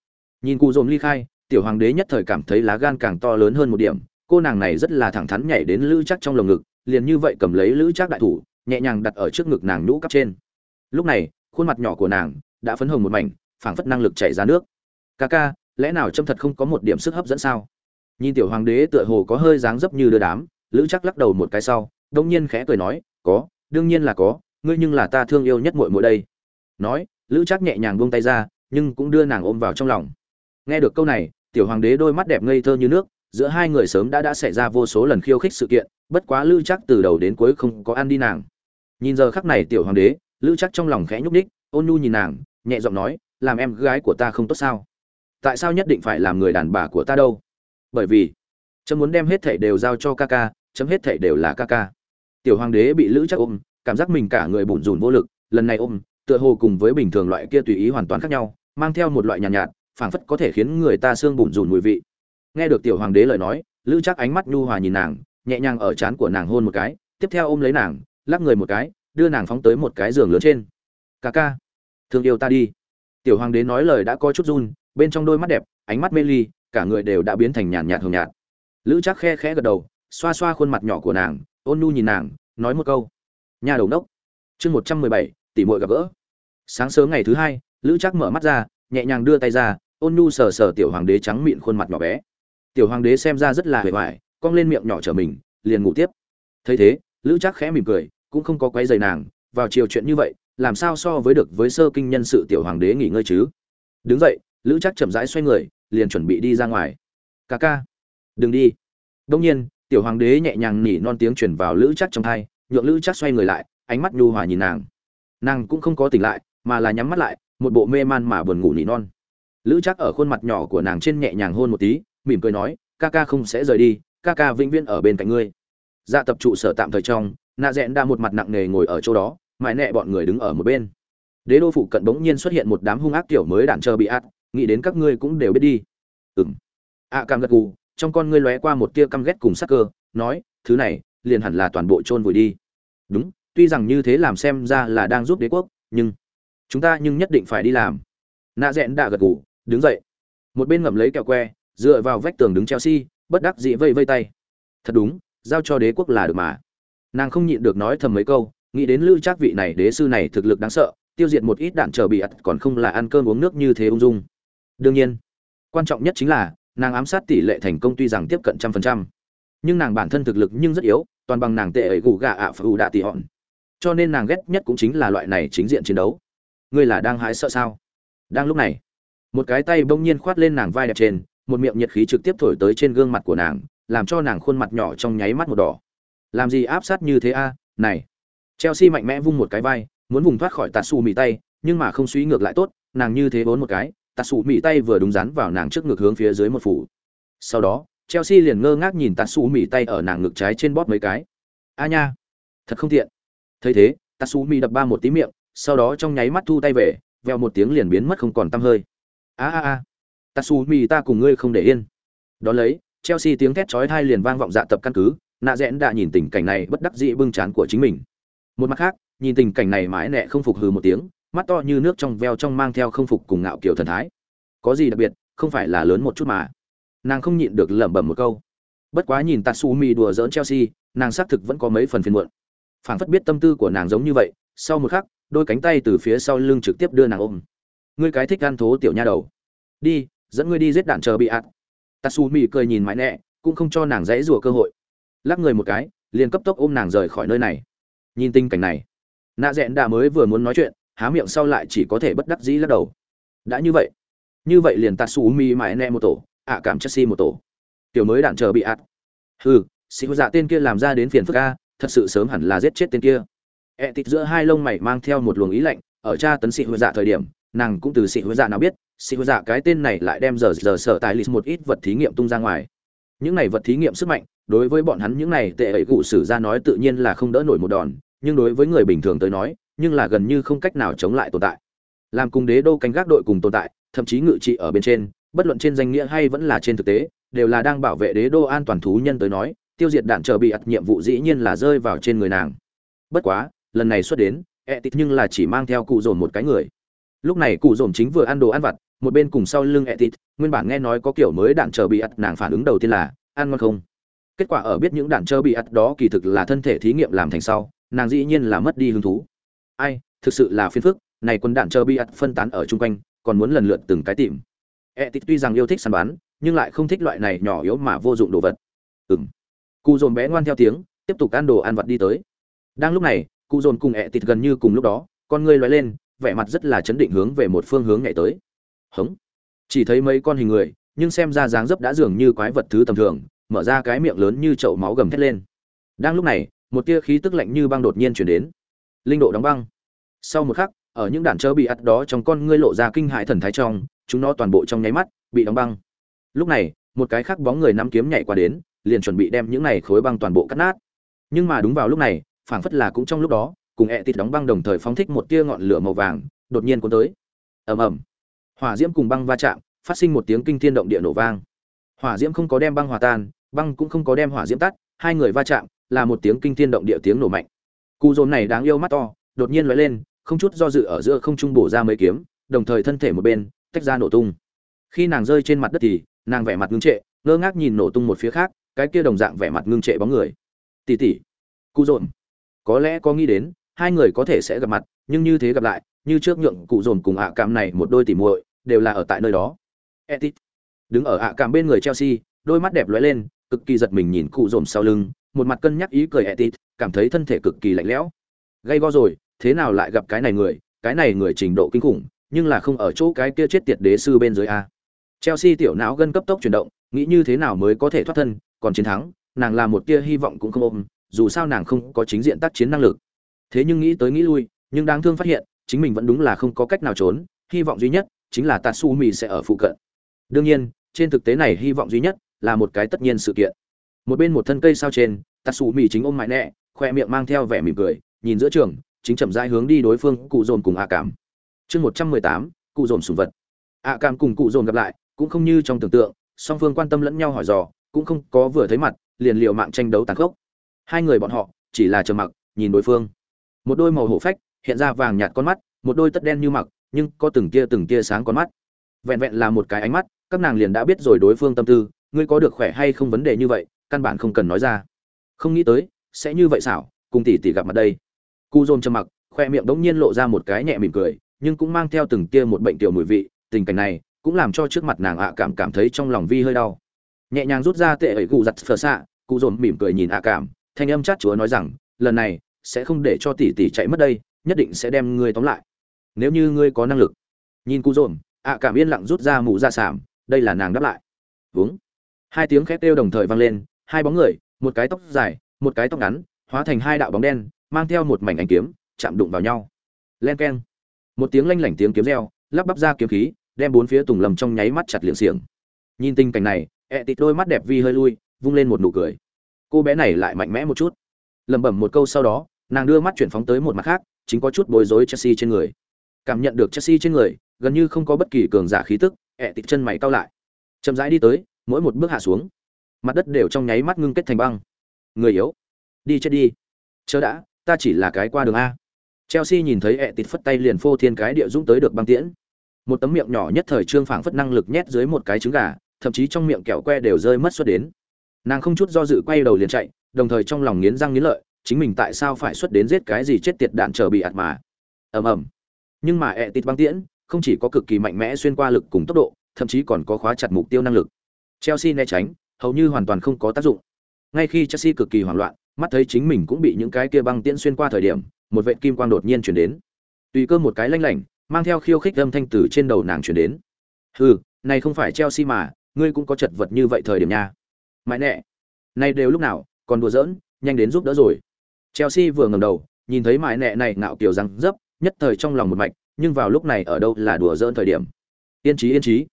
Nhìn cụ dồn ly khai, tiểu hoàng đế nhất thời cảm thấy lá gan càng to lớn hơn một điểm, cô nàng này rất là thẳng thắn nhảy đến lữ chắc trong lồng ngực liền như vậy cầm lấy lữ trác đại thủ, nhẹ nhàng đặt ở trước ngực nàng nhũ cắp trên. Lúc này, khuôn mặt nhỏ của nàng đã phấn hồng một mảnh, phảng phất năng lực chảy ra nước. Ca ca, lẽ nào trâm thật không có một điểm sức hấp dẫn sao? Nhìn tiểu hoàng đế tựa hồ có hơi dáng dấp như đưa đám, lữ chắc lắc đầu một cái sau, đông nhiên khẽ cười nói, có, đương nhiên là có, ngươi nhưng là ta thương yêu nhất muội muội đây. Nói, lữ chắc nhẹ nhàng buông tay ra, nhưng cũng đưa nàng ôm vào trong lòng. Nghe được câu này, tiểu hoàng đế đôi mắt đẹp ngây thơ như nước giữa hai người sớm đã đã xảy ra vô số lần khiêu khích sự kiện bất quá lữ chắc từ đầu đến cuối không có ăn đi nàng. Nhìn giờ khắc này tiểu hoàng đế lữ chắc trong lòng khẽ nhúc ních ôn nhu nhìn nàng nhẹ giọng nói làm em gái của ta không tốt sao? Tại sao nhất định phải làm người đàn bà của ta đâu? Bởi vì chấm muốn đem hết thảy đều giao cho ca ca chấm hết thảy đều là ca ca. Tiểu hoàng đế bị lữ chắc ôm cảm giác mình cả người bủn rủn vô lực lần này ôm tựa hồ cùng với bình thường loại kia tùy ý hoàn toàn khác nhau mang theo một loại nhàn nhạt, nhạt phảng phất có thể khiến người ta xương bủn rủn mùi vị nghe được tiểu hoàng đế lời nói, lữ chắc ánh mắt nhu hòa nhìn nàng, nhẹ nhàng ở trán của nàng hôn một cái, tiếp theo ôm lấy nàng, lắc người một cái, đưa nàng phóng tới một cái giường lớn trên. Ca ca, thương yêu ta đi. Tiểu hoàng đế nói lời đã có chút run, bên trong đôi mắt đẹp, ánh mắt mê ly, cả người đều đã biến thành nhàn nhạt hồng nhạt. Lữ chắc khe khẽ gật đầu, xoa xoa khuôn mặt nhỏ của nàng, ôn nhu nhìn nàng, nói một câu. Nhà đầu đốc, chương một trăm mười bảy tỷ muội gặp gỡ. Sáng sớm ngày thứ hai, lữ chắc mở mắt ra, nhẹ nhàng đưa tay ra, ôn nhu sờ sờ tiểu hoàng đế trắng mịn khuôn mặt nhỏ bé tiểu hoàng đế xem ra rất là hề hoài, cong lên miệng nhỏ trở mình, liền ngủ tiếp. Thấy thế, lữ chắc khẽ mỉm cười, cũng không có quấy giày nàng, vào chiều chuyện như vậy, làm sao so với được với sơ kinh nhân sự tiểu hoàng đế nghỉ ngơi chứ? Đứng dậy, lữ chắc chậm rãi xoay người, liền chuẩn bị đi ra ngoài. Ca ca, đừng đi. Đông nhiên, tiểu hoàng đế nhẹ nhàng nỉ non tiếng chuyển vào lữ chắc trong thai nhượng lữ chắc xoay người lại, ánh mắt nhu hòa nhìn nàng. Nàng cũng không có tỉnh lại, mà là nhắm mắt lại, một bộ mê man mà buồn ngủ nỉ non. Lữ chắc ở khuôn mặt nhỏ của nàng trên nhẹ nhàng hôn một tí mỉm cười nói ca ca không sẽ rời đi ca ca vĩnh viễn ở bên cạnh ngươi. Dạ tập trụ sở tạm thời trong nạ rẽn đã một mặt nặng nề ngồi ở chỗ đó mãi nẹ bọn người đứng ở một bên. Đế đô phụ cận bỗng nhiên xuất hiện một đám hung ác tiểu mới đản chờ bị át nghĩ đến các ngươi cũng đều biết đi. Ừm. Ạ à, cảm gật gù trong con ngươi lóe qua một tia căm ghét cùng sắc cơ nói thứ này liền hẳn là toàn bộ chôn vùi đi. Đúng tuy rằng như thế làm xem ra là đang giúp đế quốc nhưng chúng ta nhưng nhất định phải đi làm. Nạ rẽn đã gật gù đứng dậy. Một bên ngậm lấy kẹo que dựa vào vách tường đứng chelsea, bất đắc dĩ vây vây tay. Thật đúng, giao cho đế quốc là được mà. Nàng không nhịn được nói thầm mấy câu, nghĩ đến lữ trác vị này đế sư này thực lực đáng sợ, tiêu diệt một ít đạn chờ bị ắt còn không là ăn cơm uống nước như thế ung dung. Đương nhiên, quan trọng nhất chính là, nàng ám sát tỷ lệ thành công tuy rằng tiếp cận trăm phần trăm. Nhưng nàng bản thân thực lực nhưng rất yếu, toàn bằng nàng tệ ấy gù gà ạ phù đạ tỷ hòn. Cho nên nàng ghét nhất cũng chính là loại này chính diện chiến đấu. Ngươi là đang hái sợ sao? Đang lúc này, một cái tay bỗng nhiên khoát lên nàng vai đẹp trên một miệng nhiệt khí trực tiếp thổi tới trên gương mặt của nàng, làm cho nàng khuôn mặt nhỏ trong nháy mắt một đỏ. Làm gì áp sát như thế a, này. Chelsea mạnh mẽ vung một cái vai, muốn vùng thoát khỏi tạt xù mì tay, nhưng mà không suy ngược lại tốt, nàng như thế bốn một cái, tạt xù mì tay vừa đúng rắn vào nàng trước ngực hướng phía dưới một phủ. Sau đó, chelsea liền ngơ ngác nhìn tạt xù mì tay ở nàng ngực trái trên bóp mấy cái. A nha, thật không tiện. Thấy thế, tạt xù mì đập ba một tí miệng, sau đó trong nháy mắt thu tay về veo một tiếng liền biến mất không còn tăm hơi. A a a tatsumi, ta cùng ngươi không để yên. Đón lấy, chelsea tiếng thét chói tai liền vang vọng dạ tập căn cứ. Nạ rẽn đã nhìn tình cảnh này bất đắc dĩ bưng chán của chính mình. Một mặt khác, nhìn tình cảnh này mãi nẹ không phục hừ một tiếng, mắt to như nước trong veo trong mang theo không phục cùng ngạo kiểu thần thái. Có gì đặc biệt, không phải là lớn một chút mà. Nàng không nhịn được lẩm bẩm một câu. Bất quá nhìn tatsumi đùa giỡn chelsea, nàng xác thực vẫn có mấy phần phiền muộn. Phảng phất biết tâm tư của nàng giống như vậy, sau một khắc, đôi cánh tay từ phía sau lưng trực tiếp đưa nàng ôm. Ngươi cái thích ăn thố tiểu nha đầu. Đi dẫn ngươi đi giết đạn chờ bị ạt. Tatsumi cười nhìn mãi nẹ cũng không cho nàng dãy rủa cơ hội. Lắc người một cái, liền cấp tốc ôm nàng rời khỏi nơi này. Nhìn tình cảnh này, nạ rẽn đã mới vừa muốn nói chuyện, há miệng sau lại chỉ có thể bất đắc dĩ lắc đầu. Đã như vậy như vậy liền tatsumi mãi nẹ một tổ, ạ cảm chelsea một tổ. Tiểu mới đạn chờ bị ạt. Hừ sĩ dạ tên kia làm ra đến phiền phức a, thật sự sớm hẳn là giết chết tên kia. E tịt giữa hai lông mày mang theo một luồng ý lạnh, ở cha tấn sĩ dạ thời điểm, nàng cũng từ sĩ dạ nào biết sĩ dạ cái tên này lại đem giờ giờ sở tài lịch một ít vật thí nghiệm tung ra ngoài. Những này vật thí nghiệm sức mạnh, đối với bọn hắn những này tệ ấy cụ sử ra nói tự nhiên là không đỡ nổi một đòn, nhưng đối với người bình thường tới nói, nhưng là gần như không cách nào chống lại tồn tại. Làm cùng đế đô canh gác đội cùng tồn tại, thậm chí ngự trị ở bên trên, bất luận trên danh nghĩa hay vẫn là trên thực tế, đều là đang bảo vệ đế đô an toàn thú nhân tới nói, tiêu diệt đạn chờ bị ặt nhiệm vụ dĩ nhiên là rơi vào trên người nàng. Bất quá, lần này xuất đến e ẹ tịt nhưng là chỉ mang theo cụ dồn một cái người. Lúc này cụ dồn chính vừa ăn đồ ăn vặt một bên cùng sau lưng Etit, nguyên bản nghe nói có kiểu mới đạn chờ bị ặt nàng phản ứng đầu tiên là ăn ngon không? Kết quả ở biết những đạn chờ bị ặt đó kỳ thực là thân thể thí nghiệm làm thành sau nàng dĩ nhiên là mất đi hứng thú. Ai thực sự là phiền phức này quân đạn chờ bị ặt phân tán ở chung quanh còn muốn lần lượt từng cái tìm. Etit tuy rằng yêu thích săn bắn nhưng lại không thích loại này nhỏ yếu mà vô dụng đồ vật. Ừng cụ dồn bé ngoan theo tiếng tiếp tục ăn đồ ăn vặt đi tới. Đang lúc này cụ dồn cùng ẹ tịt gần như cùng lúc đó con ngươi loay lên vẻ mặt rất là chấn định hướng về một phương hướng nhảy tới hống. Chỉ thấy mấy con hình người, nhưng xem ra dáng dấp đã dường như quái vật thứ tầm thường, mở ra cái miệng lớn như chậu máu gầm thét lên. Đang lúc này, một tia khí tức lạnh như băng đột nhiên chuyển đến. Linh độ đóng băng. Sau một khắc, ở những đàn chớ bị ắt đó trong con ngươi lộ ra kinh hại thần thái trong, chúng nó toàn bộ trong nháy mắt bị đóng băng. Lúc này, một cái khác bóng người nắm kiếm nhảy qua đến, liền chuẩn bị đem những này khối băng toàn bộ cắt nát. Nhưng mà đúng vào lúc này, phảng phất là cũng trong lúc đó, cùng ẹ tịt đóng băng đồng thời phóng thích một tia ngọn lửa màu vàng, đột nhiên cuốn tới. Ầm ầm hỏa diễm cùng băng va chạm, phát sinh một tiếng kinh thiên động địa nổ vang. Hỏa diễm không có đem băng hòa tan, băng cũng không có đem hỏa diễm tắt, hai người va chạm, là một tiếng kinh thiên động địa tiếng nổ mạnh. Cụ dồn này đáng yêu mắt to, đột nhiên lóe lên, không chút do dự ở giữa không trung bổ ra mấy kiếm, đồng thời thân thể một bên, tách ra nổ tung. Khi nàng rơi trên mặt đất thì, nàng vẻ mặt ngưng trệ, ngơ ngác nhìn nổ tung một phía khác, cái kia đồng dạng vẻ mặt ngưng trệ bóng người. Tỉ tỉ cụ dồn có lẽ có nghĩ đến, hai người có thể sẽ gặp mặt, nhưng như thế gặp lại, như trước nhượng cụ dồn cùng ạ à cảm này một đôi tỉ muội đều là ở tại nơi đó. Etit đứng ở ạ à cảm bên người chelsea, đôi mắt đẹp lóe lên, cực kỳ giật mình nhìn cụ dồn sau lưng, một mặt cân nhắc ý cười etit cảm thấy thân thể cực kỳ lạnh lẽo. Gây go rồi, thế nào lại gặp cái này người, cái này người trình độ kinh khủng, nhưng là không ở chỗ cái kia chết tiệt đế sư bên dưới a. Chelsea tiểu não gân cấp tốc chuyển động, nghĩ như thế nào mới có thể thoát thân, còn chiến thắng, nàng là một tia hy vọng cũng không ôm, dù sao nàng không có chính diện tác chiến năng lực. Thế nhưng nghĩ tới nghĩ lui, nhưng đáng thương phát hiện, chính mình vẫn đúng là không có cách nào trốn, hy vọng duy nhất chính là tatsumi sẽ ở phụ cận. Đương nhiên, trên thực tế này hy vọng duy nhất là một cái tất nhiên sự kiện. Một bên một thân cây sao trên, tatsumi chính ôm mại nẹ, khoe miệng mang theo vẻ mỉm cười, nhìn giữa trường, chính chậm rãi hướng đi đối phương, cụ dồn cùng a cảm chương một trăm mười tám, cụ dồn sủng vật. A cảm cùng cụ dồn gặp lại, cũng không như trong tưởng tượng, song phương quan tâm lẫn nhau hỏi dò, cũng không có vừa thấy mặt, liền liều mạng tranh đấu tàn khốc. Hai người bọn họ, chỉ là trầm mặc, nhìn đối phương. Một đôi màu hổ phách, hiện ra vàng nhạt con mắt, một đôi tất đen như mặc nhưng có từng kia từng kia sáng con mắt. Vẹn vẹn là một cái ánh mắt, các nàng liền đã biết rồi đối phương tâm tư, ngươi có được khỏe hay không vấn đề như vậy, căn bản không cần nói ra. Không nghĩ tới, sẽ như vậy xảo, cùng tỷ tỷ gặp mặt đây. Cu dôn trầm mặc, khoe miệng đống nhiên lộ ra một cái nhẹ mỉm cười, nhưng cũng mang theo từng kia một bệnh tiểu mùi vị, tình cảnh này cũng làm cho trước mặt nàng ạ cảm cảm thấy trong lòng vi hơi đau. Nhẹ nhàng rút ra tệ ấy cụ giặt phở xạ cụ dồn mỉm cười nhìn ạ cảm, thanh âm chát chúa nói rằng, lần này sẽ không để cho tỷ tỷ chạy mất đây, nhất định sẽ đem ngươi tóm lại nếu như ngươi có năng lực. Nhìn cụ dồn ạ cảm yên lặng rút ra mũ ra sảm, đây là nàng đáp lại. Vướng hai tiếng khét kêu đồng thời vang lên, hai bóng người, một cái tóc dài, một cái tóc ngắn, hóa thành hai đạo bóng đen, mang theo một mảnh ánh kiếm, chạm đụng vào nhau. Len keng. Một tiếng lanh lảnh tiếng kiếm reo, lắp bắp ra kiếm khí, đem bốn phía tùng lầm trong nháy mắt chặt liệng xiềng. Nhìn tình cảnh này, ẹ tịt đôi mắt đẹp vi hơi lui, vung lên một nụ cười. Cô bé này lại mạnh mẽ một chút. Lẩm bẩm một câu sau đó, nàng đưa mắt chuyển phóng tới một mặt khác, chính có chút bối rối chelsea trên người cảm nhận được chelsea trên người, gần như không có bất kỳ cường giả khí tức ẹ tịt chân mày cao lại. Chậm rãi đi tới, mỗi một bước hạ xuống. Mặt đất đều trong nháy mắt ngưng kết thành băng. Người yếu. Đi chết đi. Chớ đã, ta chỉ là cái qua đường a. Chelsea nhìn thấy ẹ tịt phất tay liền phô thiên cái địa dũng tới được băng tiễn. Một tấm miệng nhỏ nhất thời trương phảng phất năng lực nhét dưới một cái trứng gà, thậm chí trong miệng kẹo que đều rơi mất xuất đến. Nàng không chút do dự quay đầu liền chạy, đồng thời trong lòng nghiến răng nghiến lợi, chính mình tại sao phải xuất đến giết cái gì chết tiệt đạn trở bị ạt mà. Ầm ầm nhưng mà ẹ tịt băng tiễn không chỉ có cực kỳ mạnh mẽ xuyên qua lực cùng tốc độ, thậm chí còn có khóa chặt mục tiêu năng lực. Chelsea né tránh, hầu như hoàn toàn không có tác dụng. Ngay khi chelsea cực kỳ hoảng loạn, mắt thấy chính mình cũng bị những cái kia băng tiễn xuyên qua thời điểm, một vệ kim quang đột nhiên chuyển đến. Tùy cơ một cái lanh lảnh, mang theo khiêu khích âm thanh từ trên đầu nàng chuyển đến. Hừ, này không phải chelsea mà, ngươi cũng có chật vật như vậy thời điểm nha. Mãi nẹ này đều lúc nào, còn đùa giỡn, nhanh đến giúp đỡ rồi. Chelsea vừa ngầm đầu, nhìn thấy mãi nẹ này ngạo kiều răng dấp nhất thời trong lòng một mạch, nhưng vào lúc này ở đâu là đùa giỡn thời điểm. Yên trí yên trí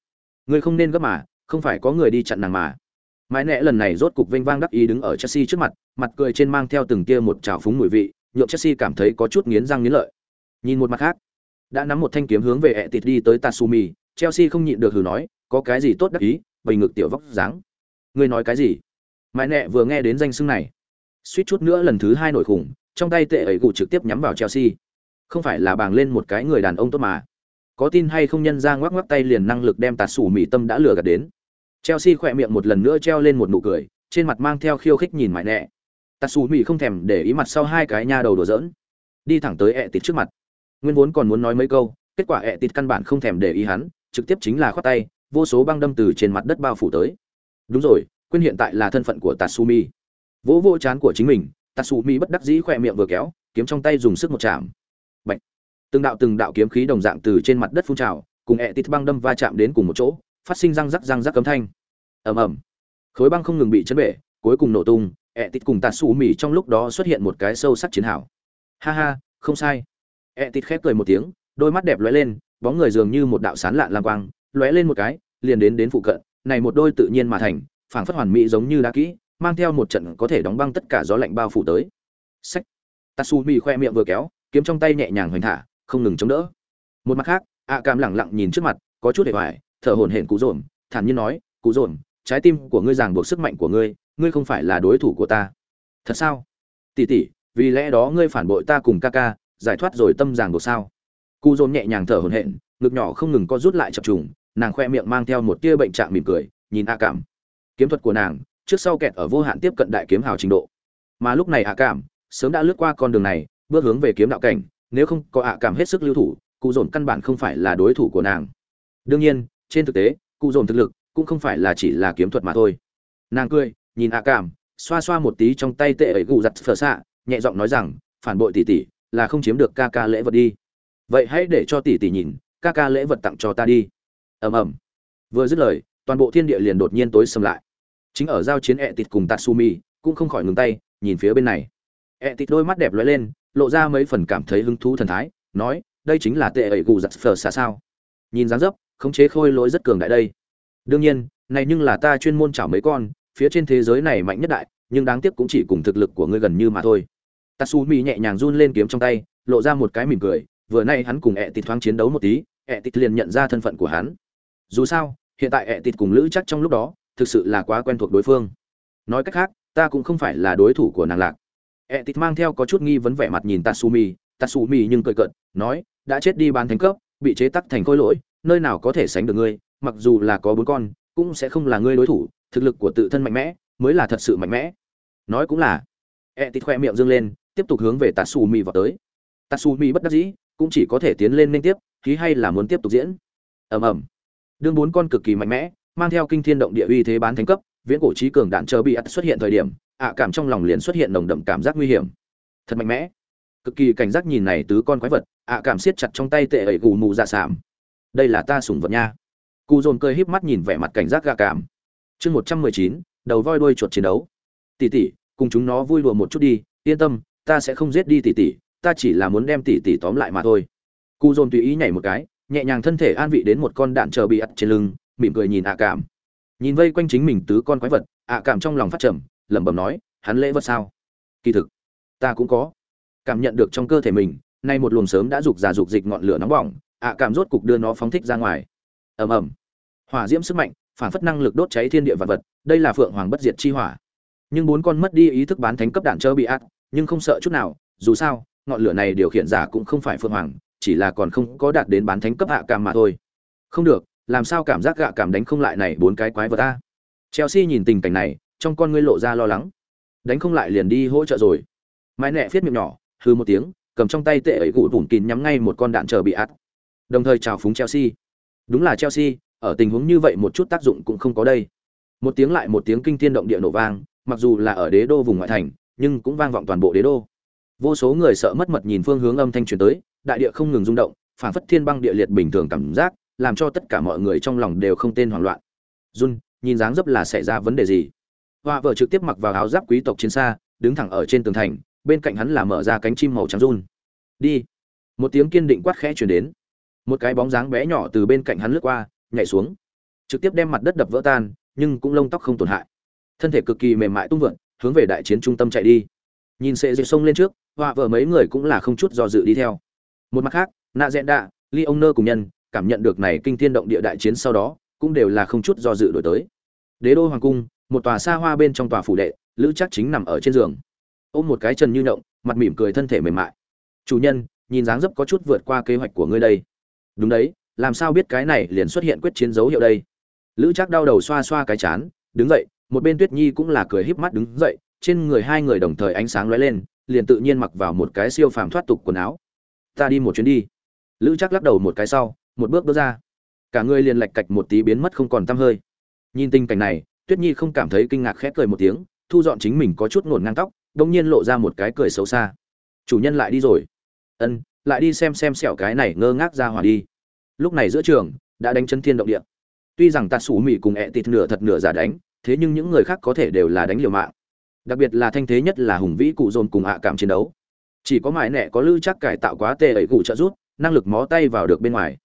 ngươi không nên gấp mà, không phải có người đi chặn nàng mà. Mãi nẹ lần này rốt cục vinh vang đắc ý đứng ở chelsea trước mặt mặt cười trên mang theo từng tia một trào phúng mùi vị, nhượng chelsea cảm thấy có chút nghiến răng nghiến lợi. Nhìn một mặt khác, đã nắm một thanh kiếm hướng về ẹ tịt đi tới tatsumi chelsea không nhịn được hừ nói, có cái gì tốt đắc ý, bầy ngực tiểu vóc dáng. Ngươi nói cái gì? Mãi nẹ vừa nghe đến danh xưng này, suýt chút nữa lần thứ hai nổi khủng, trong tay tệ ấy gù trực tiếp nhắm vào chelsea không phải là bàng lên một cái người đàn ông tốt mà. Có tin hay không nhân ra ngoắc ngoắc tay liền năng lực đem tạt sủ mỹ tâm đã lừa gạt đến. Chelsea khỏe miệng một lần nữa treo lên một nụ cười, trên mặt mang theo khiêu khích nhìn mãi nẹ tạt sủ mỹ không thèm để ý mặt sau hai cái nha đầu đùa giỡn. Đi thẳng tới ẹ tịt trước mặt. Nguyên vốn còn muốn nói mấy câu, kết quả ẹ tịt căn bản không thèm để ý hắn, trực tiếp chính là khoát tay, vô số băng đâm từ trên mặt đất bao phủ tới. Đúng rồi, quên hiện tại là thân phận của tatsumi vỗ vô chán của chính mình tatsumi bất đắc dĩ khỏe miệng vừa kéo, kiếm trong tay dùng sức một chạm từng đạo từng đạo kiếm khí đồng dạng từ trên mặt đất phun trào, cùng ẹ tít băng đâm va chạm đến cùng một chỗ, phát sinh răng rắc răng rắc cấm thanh. Ầm ầm. Khối băng không ngừng bị chấn bể, cuối cùng nổ tung, ẹ tít cùng tatsumi trong lúc đó xuất hiện một cái sâu sắc chiến hảo ha ha, không sai. Ẹ tít khép cười một tiếng, đôi mắt đẹp lóe lên, bóng người dường như một đạo sán lạn lam quang, lóe lên một cái, liền đến đến phụ cận, này một đôi tự nhiên mà thành, phảng phất hoàn mỹ giống như đá kỹ, mang theo một trận có thể đóng băng tất cả gió lạnh bao phủ tới. Sách tatsumi khoe miệng vừa kéo, kiếm trong tay nhẹ nhàng hoành thả không ngừng chống đỡ. Một mặt khác ạ cảm lẳng lặng nhìn trước mặt, có chút hề hoài, thở hổn hển cụ dồn, thản nhiên nói cụ dồn, trái tim của ngươi ràng buộc sức mạnh của ngươi ngươi không phải là đối thủ của ta. Thật sao? Tỷ tỷ vì lẽ đó ngươi phản bội ta cùng ca ca, giải thoát rồi tâm ràng buộc sao? Cụ dồn nhẹ nhàng thở hổn hển, ngực nhỏ không ngừng co rút lại chập trùng, nàng khoe miệng mang theo một tia bệnh trạng mỉm cười, nhìn a cảm kiếm thuật của nàng, trước sau kẹt ở vô hạn tiếp cận đại kiếm hào trình độ. Mà lúc này a cảm sớm đã lướt qua con đường này, bước hướng về kiếm đạo cảnh nếu không có ạ cảm hết sức lưu thủ, cụ dồn căn bản không phải là đối thủ của nàng. Đương nhiên, trên thực tế, cụ dồn thực lực cũng không phải là chỉ là kiếm thuật mà thôi. Nàng cười, nhìn ạ cảm, xoa xoa một tí trong tay tệ ấy gù giặt phở xạ, nhẹ giọng nói rằng, phản bội tỷ tỷ, là không chiếm được ca ca lễ vật đi. Vậy hãy để cho tỷ tỷ nhìn, ca ca lễ vật tặng cho ta đi. Ầm ầm. Vừa dứt lời, toàn bộ thiên địa liền đột nhiên tối sầm lại. Chính ở giao chiến ẹ tịt cùng tatsumi, cũng không khỏi ngừng tay, nhìn phía bên này. Ẹ tịt đôi mắt đẹp lóe lên lộ ra mấy phần cảm thấy hứng thú thần thái, nói, đây chính là tệ ẩy gù giặt phở xả sao. Nhìn dáng dấp, khống chế khôi lỗi rất cường đại đây. Đương nhiên, này nhưng là ta chuyên môn chảo mấy con, phía trên thế giới này mạnh nhất đại, nhưng đáng tiếc cũng chỉ cùng thực lực của ngươi gần như mà thôi. Tatsumi nhẹ nhàng run lên kiếm trong tay, lộ ra một cái mỉm cười, vừa nay hắn cùng ẹ tịt thoáng chiến đấu một tí ẹ tịt liền nhận ra thân phận của hắn. Dù sao, hiện tại ẹ tịt cùng lữ chắc trong lúc đó, thực sự là quá quen thuộc đối phương. Nói cách khác, ta cũng không phải là đối thủ của nàng lạc. E tịt mang theo có chút nghi vấn vẻ mặt nhìn tatsumi. Tatsumi nhưng cười cợt, nói, đã chết đi bán thánh cấp, bị chế tắc thành khối lỗi, nơi nào có thể sánh được ngươi, mặc dù là có bốn con, cũng sẽ không là ngươi đối thủ, thực lực của tự thân mạnh mẽ, mới là thật sự mạnh mẽ. Nói cũng là. E tịt khoe miệng dương lên, tiếp tục hướng về tatsumi vào tới. Tatsumi bất đắc dĩ, cũng chỉ có thể tiến lên liên tiếp, khí hay là muốn tiếp tục diễn. Ầm ầm. Đương bốn con cực kỳ mạnh mẽ, mang theo kinh thiên động địa uy thế bán thánh cấp, viễn cổ trí cường đạn chờ bị ắt xuất hiện thời điểm ạ cảm trong lòng liền xuất hiện nồng đậm cảm giác nguy hiểm. Thật mạnh mẽ. Cực kỳ cảnh giác nhìn này tứ con quái vật, ạ cảm siết chặt trong tay tệ ẩy gù mù dạ sảm đây là ta sủng vật nha. Cụ dồn cơi híp mắt nhìn vẻ mặt cảnh giác gạ cảm. Chương một trăm mười chín, đầu voi đuôi chuột chiến đấu. Tỉ tỉ cùng chúng nó vui đùa một chút đi, yên tâm, ta sẽ không giết đi tỉ tỉ ta chỉ là muốn đem tỉ tỉ tóm lại mà thôi. Cụ dồn tùy ý nhảy một cái, nhẹ nhàng thân thể an vị đến một con đạn chờ bị ắt trên lưng, mỉm cười nhìn ạ cảm. Nhìn vây quanh chính mình tứ con quái vật, ạ cảm trong lòng phát trầm lẩm bẩm nói, hắn lễ vật sao? Kỳ thực, ta cũng có. Cảm nhận được trong cơ thể mình, nay một luồng sớm đã rục già rục dịch ngọn lửa nóng bỏng, ạ cảm rốt cục đưa nó phóng thích ra ngoài. Ầm ầm. Hỏa diễm sức mạnh, phản phất năng lực đốt cháy thiên địa vật vật, đây là phượng hoàng bất diệt chi hỏa. Nhưng bốn con mất đi ý thức bán thánh cấp đạn chớ bị át nhưng không sợ chút nào, dù sao, ngọn lửa này điều khiển giả cũng không phải phượng hoàng, chỉ là còn không có đạt đến bán thánh cấp hạ cảm mà thôi. Không được, làm sao cảm giác gạ cảm đánh không lại này bốn cái quái vật ta chelsea nhìn tình cảnh này trong con ngươi lộ ra lo lắng. Đánh không lại liền đi hỗ trợ rồi. Mãi nẹ viết miệng nhỏ hư một tiếng cầm trong tay tệ ấy cụ bùn kín nhắm ngay một con đạn chờ bị ắt. Đồng thời chào phúng chelsea. Đúng là chelsea ở tình huống như vậy một chút tác dụng cũng không có đây. Một tiếng lại một tiếng kinh thiên động địa nổ vang mặc dù là ở đế đô vùng ngoại thành nhưng cũng vang vọng toàn bộ đế đô. Vô số người sợ mất mật nhìn phương hướng âm thanh truyền tới đại địa không ngừng rung động phản phất thiên băng địa liệt bình thường cảm giác làm cho tất cả mọi người trong lòng đều không tên hoảng loạn. Run, nhìn dáng dấp là xảy ra vấn đề gì? Họa vợ trực tiếp mặc vào áo giáp quý tộc chiến xa, đứng thẳng ở trên tường thành, bên cạnh hắn là mở ra cánh chim màu trắng run. Đi. Một tiếng kiên định quát khẽ chuyển đến. Một cái bóng dáng bé nhỏ từ bên cạnh hắn lướt qua, nhảy xuống. Trực tiếp đem mặt đất đập vỡ tan, nhưng cũng lông tóc không tổn hại. Thân thể cực kỳ mềm mại tung vượn, hướng về đại chiến trung tâm chạy đi. Nhìn sệ dịch sông lên trước họa vợ mấy người cũng là không chút do dự đi theo. Một mặt khác nạ dẹn đạ ly ông nơ cùng nhân, cảm nhận được này kinh thiên động địa đại chiến sau đó, cũng đều là không chút do dự đổi tới. Đế đô hoàng cung một tòa xa hoa bên trong tòa phủ đệ lữ chắc chính nằm ở trên giường. Ôm một cái chân như động, mặt mỉm cười thân thể mềm mại. Chủ nhân nhìn dáng dấp có chút vượt qua kế hoạch của ngươi đây. Đúng đấy làm sao biết cái này liền xuất hiện quyết chiến dấu hiệu đây? Lữ chắc đau đầu xoa xoa cái chán đứng dậy một bên tuyết nhi cũng là cười híp mắt đứng dậy trên người hai người đồng thời ánh sáng lóe lên liền tự nhiên mặc vào một cái siêu phàm thoát tục quần áo. Ta đi một chuyến đi. Lữ chắc lắc đầu một cái sau một bước bước ra. Cả người liền lạch cạch một tí biến mất không còn tăm hơi. Nhìn tình cảnh này tuyết nhi không cảm thấy kinh ngạc khẽ cười một tiếng, thu dọn chính mình có chút ngổn ngang tóc, đông nhiên lộ ra một cái cười xấu xa. Chủ nhân lại đi rồi. Ân, lại đi xem xem sẹo cái này ngơ ngác ra hỏa đi. Lúc này giữa trường, đã đánh chân thiên động địa. Tuy rằng ta sủ mỉ cùng ẹ tịt nửa thật nửa giả đánh, thế nhưng những người khác có thể đều là đánh liều mạng. Đặc biệt là thanh thế nhất là hùng vĩ cụ dồn cùng ạ cảm chiến đấu. Chỉ có mãi nẹ có lư chắc cải tạo quá tệ ẩy cụ trợ rút năng lực mó tay vào được bên ngoài.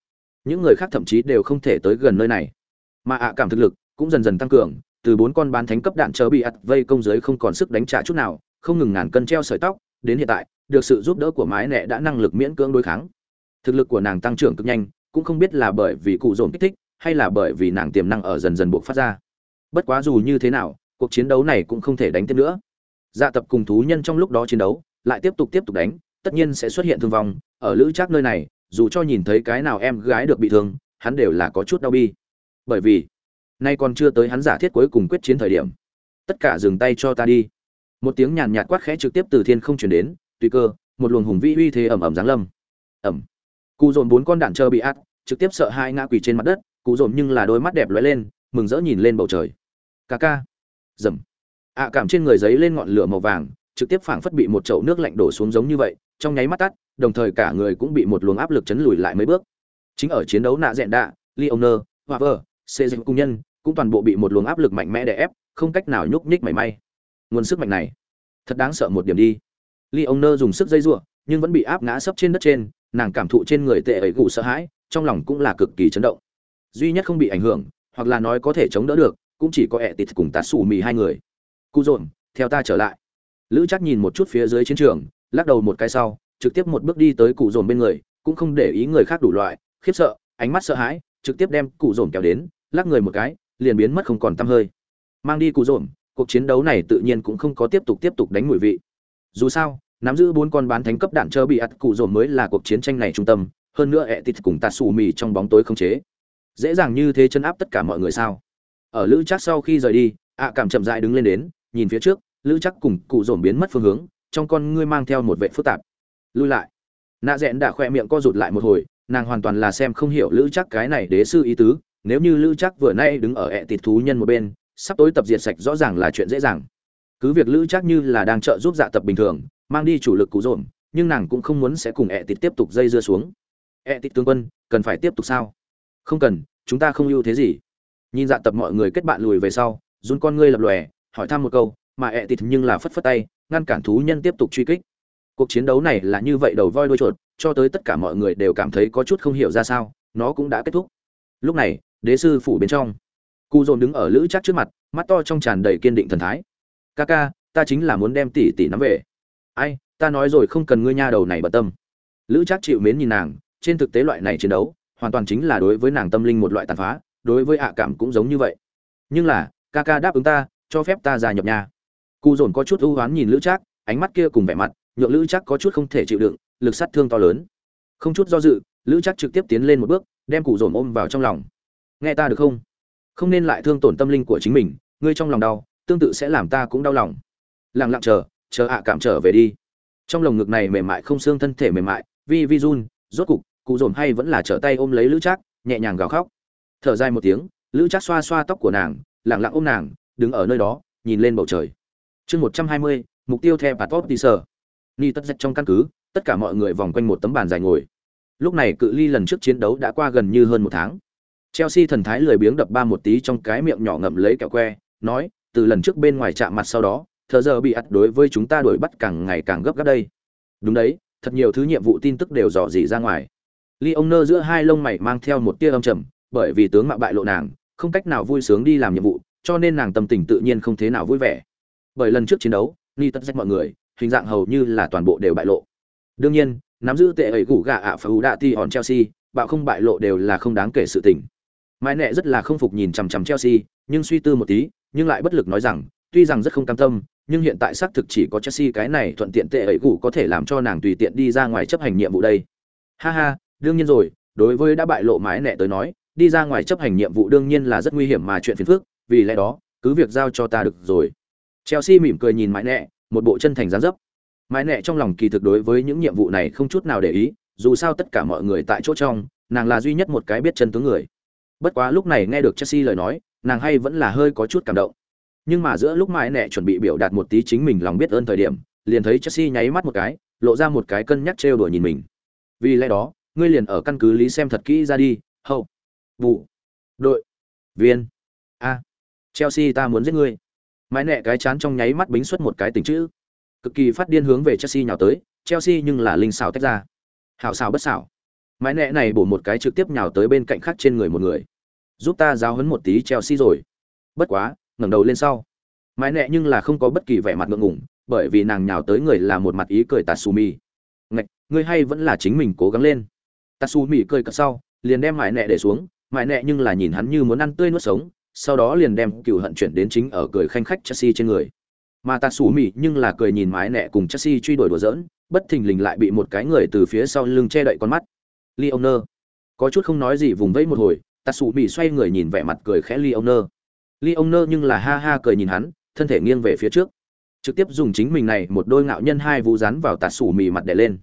Những người khác thậm chí đều không thể tới gần nơi này. Mà ạ cảm thực lực cũng dần dần tăng cường từ bốn con bán thánh cấp đạn chờ bị ạt vây công giới không còn sức đánh trả chút nào, không ngừng ngàn cân treo sợi tóc, đến hiện tại, được sự giúp đỡ của mái nẹ đã năng lực miễn cưỡng đối kháng. Thực lực của nàng tăng trưởng cực nhanh, cũng không biết là bởi vì cụ dồn kích thích, hay là bởi vì nàng tiềm năng ở dần dần buộc phát ra. Bất quá dù như thế nào, cuộc chiến đấu này cũng không thể đánh tiếp nữa. Dạ tập cùng thú nhân trong lúc đó chiến đấu, lại tiếp tục tiếp tục đánh, tất nhiên sẽ xuất hiện thương vong. Ở lữ trác nơi này, dù cho nhìn thấy cái nào em gái được bị thương, hắn đều là có chút đau bi. Bởi vì nay còn chưa tới hắn giả thiết cuối cùng quyết chiến thời điểm. Tất cả dừng tay cho ta đi. Một tiếng nhàn nhạt quát khẽ trực tiếp từ thiên không chuyển đến, tùy cơ, một luồng hùng vĩ uy thế ẩm ẩm giáng lâm. Ẩm. Cụ dồn bốn con đạn trơ bị át trực tiếp sợ hai ngã quỳ trên mặt đất, cụ dồn nhưng là đôi mắt đẹp lóe lên, mừng rỡ nhìn lên bầu trời. Ca ca. Dầm ạ cảm trên người giấy lên ngọn lửa màu vàng, trực tiếp phảng phất bị một chậu nước lạnh đổ xuống giống như vậy, trong nháy mắt tắt, đồng thời cả người cũng bị một luồng áp lực chấn lùi lại mấy bước. Chính ở chiến đấu nạ dẹn đạ leoner hoa vơ xê dịch cung nhân cũng toàn bộ bị một luồng áp lực mạnh mẽ đè ép, không cách nào nhúc nhích mảy may. Nguồn sức mạnh này, thật đáng sợ một điểm đi. Leoner dùng sức dây giụa, nhưng vẫn bị áp ngã sấp trên đất trên, nàng cảm thụ trên người tệ ấy gù sợ hãi, trong lòng cũng là cực kỳ chấn động. Duy nhất không bị ảnh hưởng, hoặc là nói có thể chống đỡ được, cũng chỉ có ẹ tịt cùng tạt xù mì hai người. Cụ dồn, theo ta trở lại. Lữ chắc nhìn một chút phía dưới chiến trường, lắc đầu một cái sau, trực tiếp một bước đi tới cụ dồn bên người, cũng không để ý người khác đủ loại, khiếp sợ, ánh mắt sợ hãi, trực tiếp đem cụ dồn kéo đến lắc người một cái, liền biến mất không còn tăm hơi. Mang đi cụ dồn cuộc chiến đấu này tự nhiên cũng không có tiếp tục tiếp tục đánh mùi vị. Dù sao, nắm giữ bốn con bán thánh cấp đạn chơ bị ắt cụ dồn mới là cuộc chiến tranh này trung tâm, hơn nữa ẹ tịt cùng tạt xù mì trong bóng tối không chế. Dễ dàng như thế chân áp tất cả mọi người sao? Ở lữ chắc sau khi rời đi, ạ cảm chậm dại đứng lên đến, nhìn phía trước, lữ chắc cùng cụ dồn biến mất phương hướng, trong con ngươi mang theo một vệ phức tạp. Lui lại. Nạ rẽn đã khoe miệng co rụt lại một hồi, nàng hoàn toàn là xem không hiểu lữ chắc cái này đế sư ý tứ nếu như lữ chắc vừa nay đứng ở ẹ tịt thú nhân một bên, sắp tối tập diệt sạch rõ ràng là chuyện dễ dàng. Cứ việc lữ chắc như là đang trợ giúp dạ tập bình thường, mang đi chủ lực cụ dồn, nhưng nàng cũng không muốn sẽ cùng ẹ tịt tiếp tục dây dưa xuống. Ẹ tịt tướng quân, cần phải tiếp tục sao? Không cần, chúng ta không ưu thế gì. Nhìn dạ tập mọi người kết bạn lùi về sau, run con ngươi lập lòe, hỏi thăm một câu, mà ẹ tịt nhưng là phất phất tay, ngăn cản thú nhân tiếp tục truy kích. Cuộc chiến đấu này là như vậy đầu voi đuôi chuột, cho tới tất cả mọi người đều cảm thấy có chút không hiểu ra sao, nó cũng đã kết thúc. Lúc này đế sư phủ bên trong. Cụ dồn đứng ở lữ chắc trước mặt, mắt to trong tràn đầy kiên định thần thái. Ca ca, ta chính là muốn đem tỷ tỷ nắm về. Ai, ta nói rồi không cần ngươi nha đầu này bận tâm. Lữ chắc chịu mến nhìn nàng, trên thực tế loại này chiến đấu, hoàn toàn chính là đối với nàng tâm linh một loại tàn phá, đối với ạ cảm cũng giống như vậy. Nhưng là, ca ca đáp ứng ta, cho phép ta gia nhập nhà cụ dồn có chút ưu hoán nhìn lữ trác ánh mắt kia cùng vẻ mặt, nhượng lữ trác có chút không thể chịu đựng, lực sát thương to lớn. Không chút do dự, lữ trác trực tiếp tiến lên một bước, đem cụ dồn ôm vào trong lòng nghe ta được không? Không nên lại thương tổn tâm linh của chính mình, ngươi trong lòng đau, tương tự sẽ làm ta cũng đau lòng. Lặng lặng chờ chờ ạ cảm trở về đi. Trong lồng ngực này mềm mại không xương thân thể mềm mại, vi vi run, rốt cục, cụ dồn hay vẫn là trở tay ôm lấy lữ trác, nhẹ nhàng gào khóc. Thở dài một tiếng, lữ trác xoa xoa tóc của nàng, lặng lặng ôm nàng, đứng ở nơi đó, nhìn lên bầu trời. Chương một trăm hai mươi, mục tiêu theo bà tốt đi sở ni tất dạch trong căn cứ, tất cả mọi người vòng quanh một tấm bàn dài ngồi. Lúc này cự ly lần trước chiến đấu đã qua gần như hơn một tháng chelsea thần thái lười biếng đập ba một tí trong cái miệng nhỏ ngậm lấy kẹo que, nói, từ lần trước bên ngoài chạm mặt sau đó, thờ giờ bị ắt đối với chúng ta đuổi bắt càng ngày càng gấp gáp đây. Đúng đấy, thật nhiều thứ nhiệm vụ tin tức đều dò dỉ ra ngoài. Ly nơ giữa hai lông mày mang theo một tia âm trầm, bởi vì tướng mạo bại lộ nàng, không cách nào vui sướng đi làm nhiệm vụ, cho nên nàng tâm tình tự nhiên không thế nào vui vẻ. Bởi lần trước chiến đấu, ni tất rách mọi người, hình dạng hầu như là toàn bộ đều bại lộ. Đương nhiên, nắm giữ tệ ấy củ gà ạ phải ủ đạ ti hòn chelsea, bạo không bại lộ đều là không đáng kể sự tình. Mai nệ rất là không phục nhìn chằm chằm Chelsea, nhưng suy tư một tí, nhưng lại bất lực nói rằng, tuy rằng rất không cam tâm, nhưng hiện tại xác thực chỉ có Chelsea cái này thuận tiện tệ ấy cũ có thể làm cho nàng tùy tiện đi ra ngoài chấp hành nhiệm vụ đây. Ha ha, đương nhiên rồi, đối với đã bại lộ mãi nệ tới nói, đi ra ngoài chấp hành nhiệm vụ đương nhiên là rất nguy hiểm mà chuyện phiền phức, vì lẽ đó, cứ việc giao cho ta được rồi. Chelsea mỉm cười nhìn mãi nệ, một bộ chân thành dáng dấp. Mãi nệ trong lòng kỳ thực đối với những nhiệm vụ này không chút nào để ý, dù sao tất cả mọi người tại chỗ trong, nàng là duy nhất một cái biết chân tướng người. Bất quá lúc này nghe được Chelsea lời nói, nàng hay vẫn là hơi có chút cảm động. Nhưng mà giữa lúc mãi nẹ chuẩn bị biểu đạt một tí chính mình lòng biết ơn thời điểm liền thấy chelsea nháy mắt một cái lộ ra một cái cân nhắc trêu đùa nhìn mình. Vì lẽ đó ngươi liền ở căn cứ lý xem thật kỹ ra đi hậu vụ đội viên. A chelsea ta muốn giết ngươi. Mãi nẹ cái chán trong nháy mắt bính xuất một cái tình chữ. Cực kỳ phát điên hướng về chelsea nhào tới chelsea nhưng là linh xào tách ra. Hảo xào bất xảo. Mãi nẹ này bổ một cái trực tiếp nhào tới bên cạnh khác trên người một người giúp ta giáo hấn một tí chelsea rồi. Bất quá, ngẩng đầu lên sau. Mãi nẹ nhưng là không có bất kỳ vẻ mặt ngượng ngùng, bởi vì nàng nhào tới người là một mặt ý cười tatsumi. Ngạch, ngươi hay vẫn là chính mình cố gắng lên. Tatsumi cười cả sau, liền đem mãi nẹ để xuống. Mãi nẹ nhưng là nhìn hắn như muốn ăn tươi nuốt sống, sau đó liền đem cựu hận chuyển đến chính ở cười khanh khách chelsea trên người. Mà tatsumi nhưng là cười nhìn mãi nẹ cùng chelsea truy đuổi đùa giỡn, bất thình lình lại bị một cái người từ phía sau lưng che đậy con mắt. Leoner có chút không nói gì vùng vẫy một hồi tatsumi xoay người nhìn vẻ mặt cười khẽ leoner Leoner nhưng là ha ha cười nhìn hắn, thân thể nghiêng về phía trước. Trực tiếp dùng chính mình này một đôi ngạo nhân hai vũ rắn vào Tatsu mì mặt đè lên.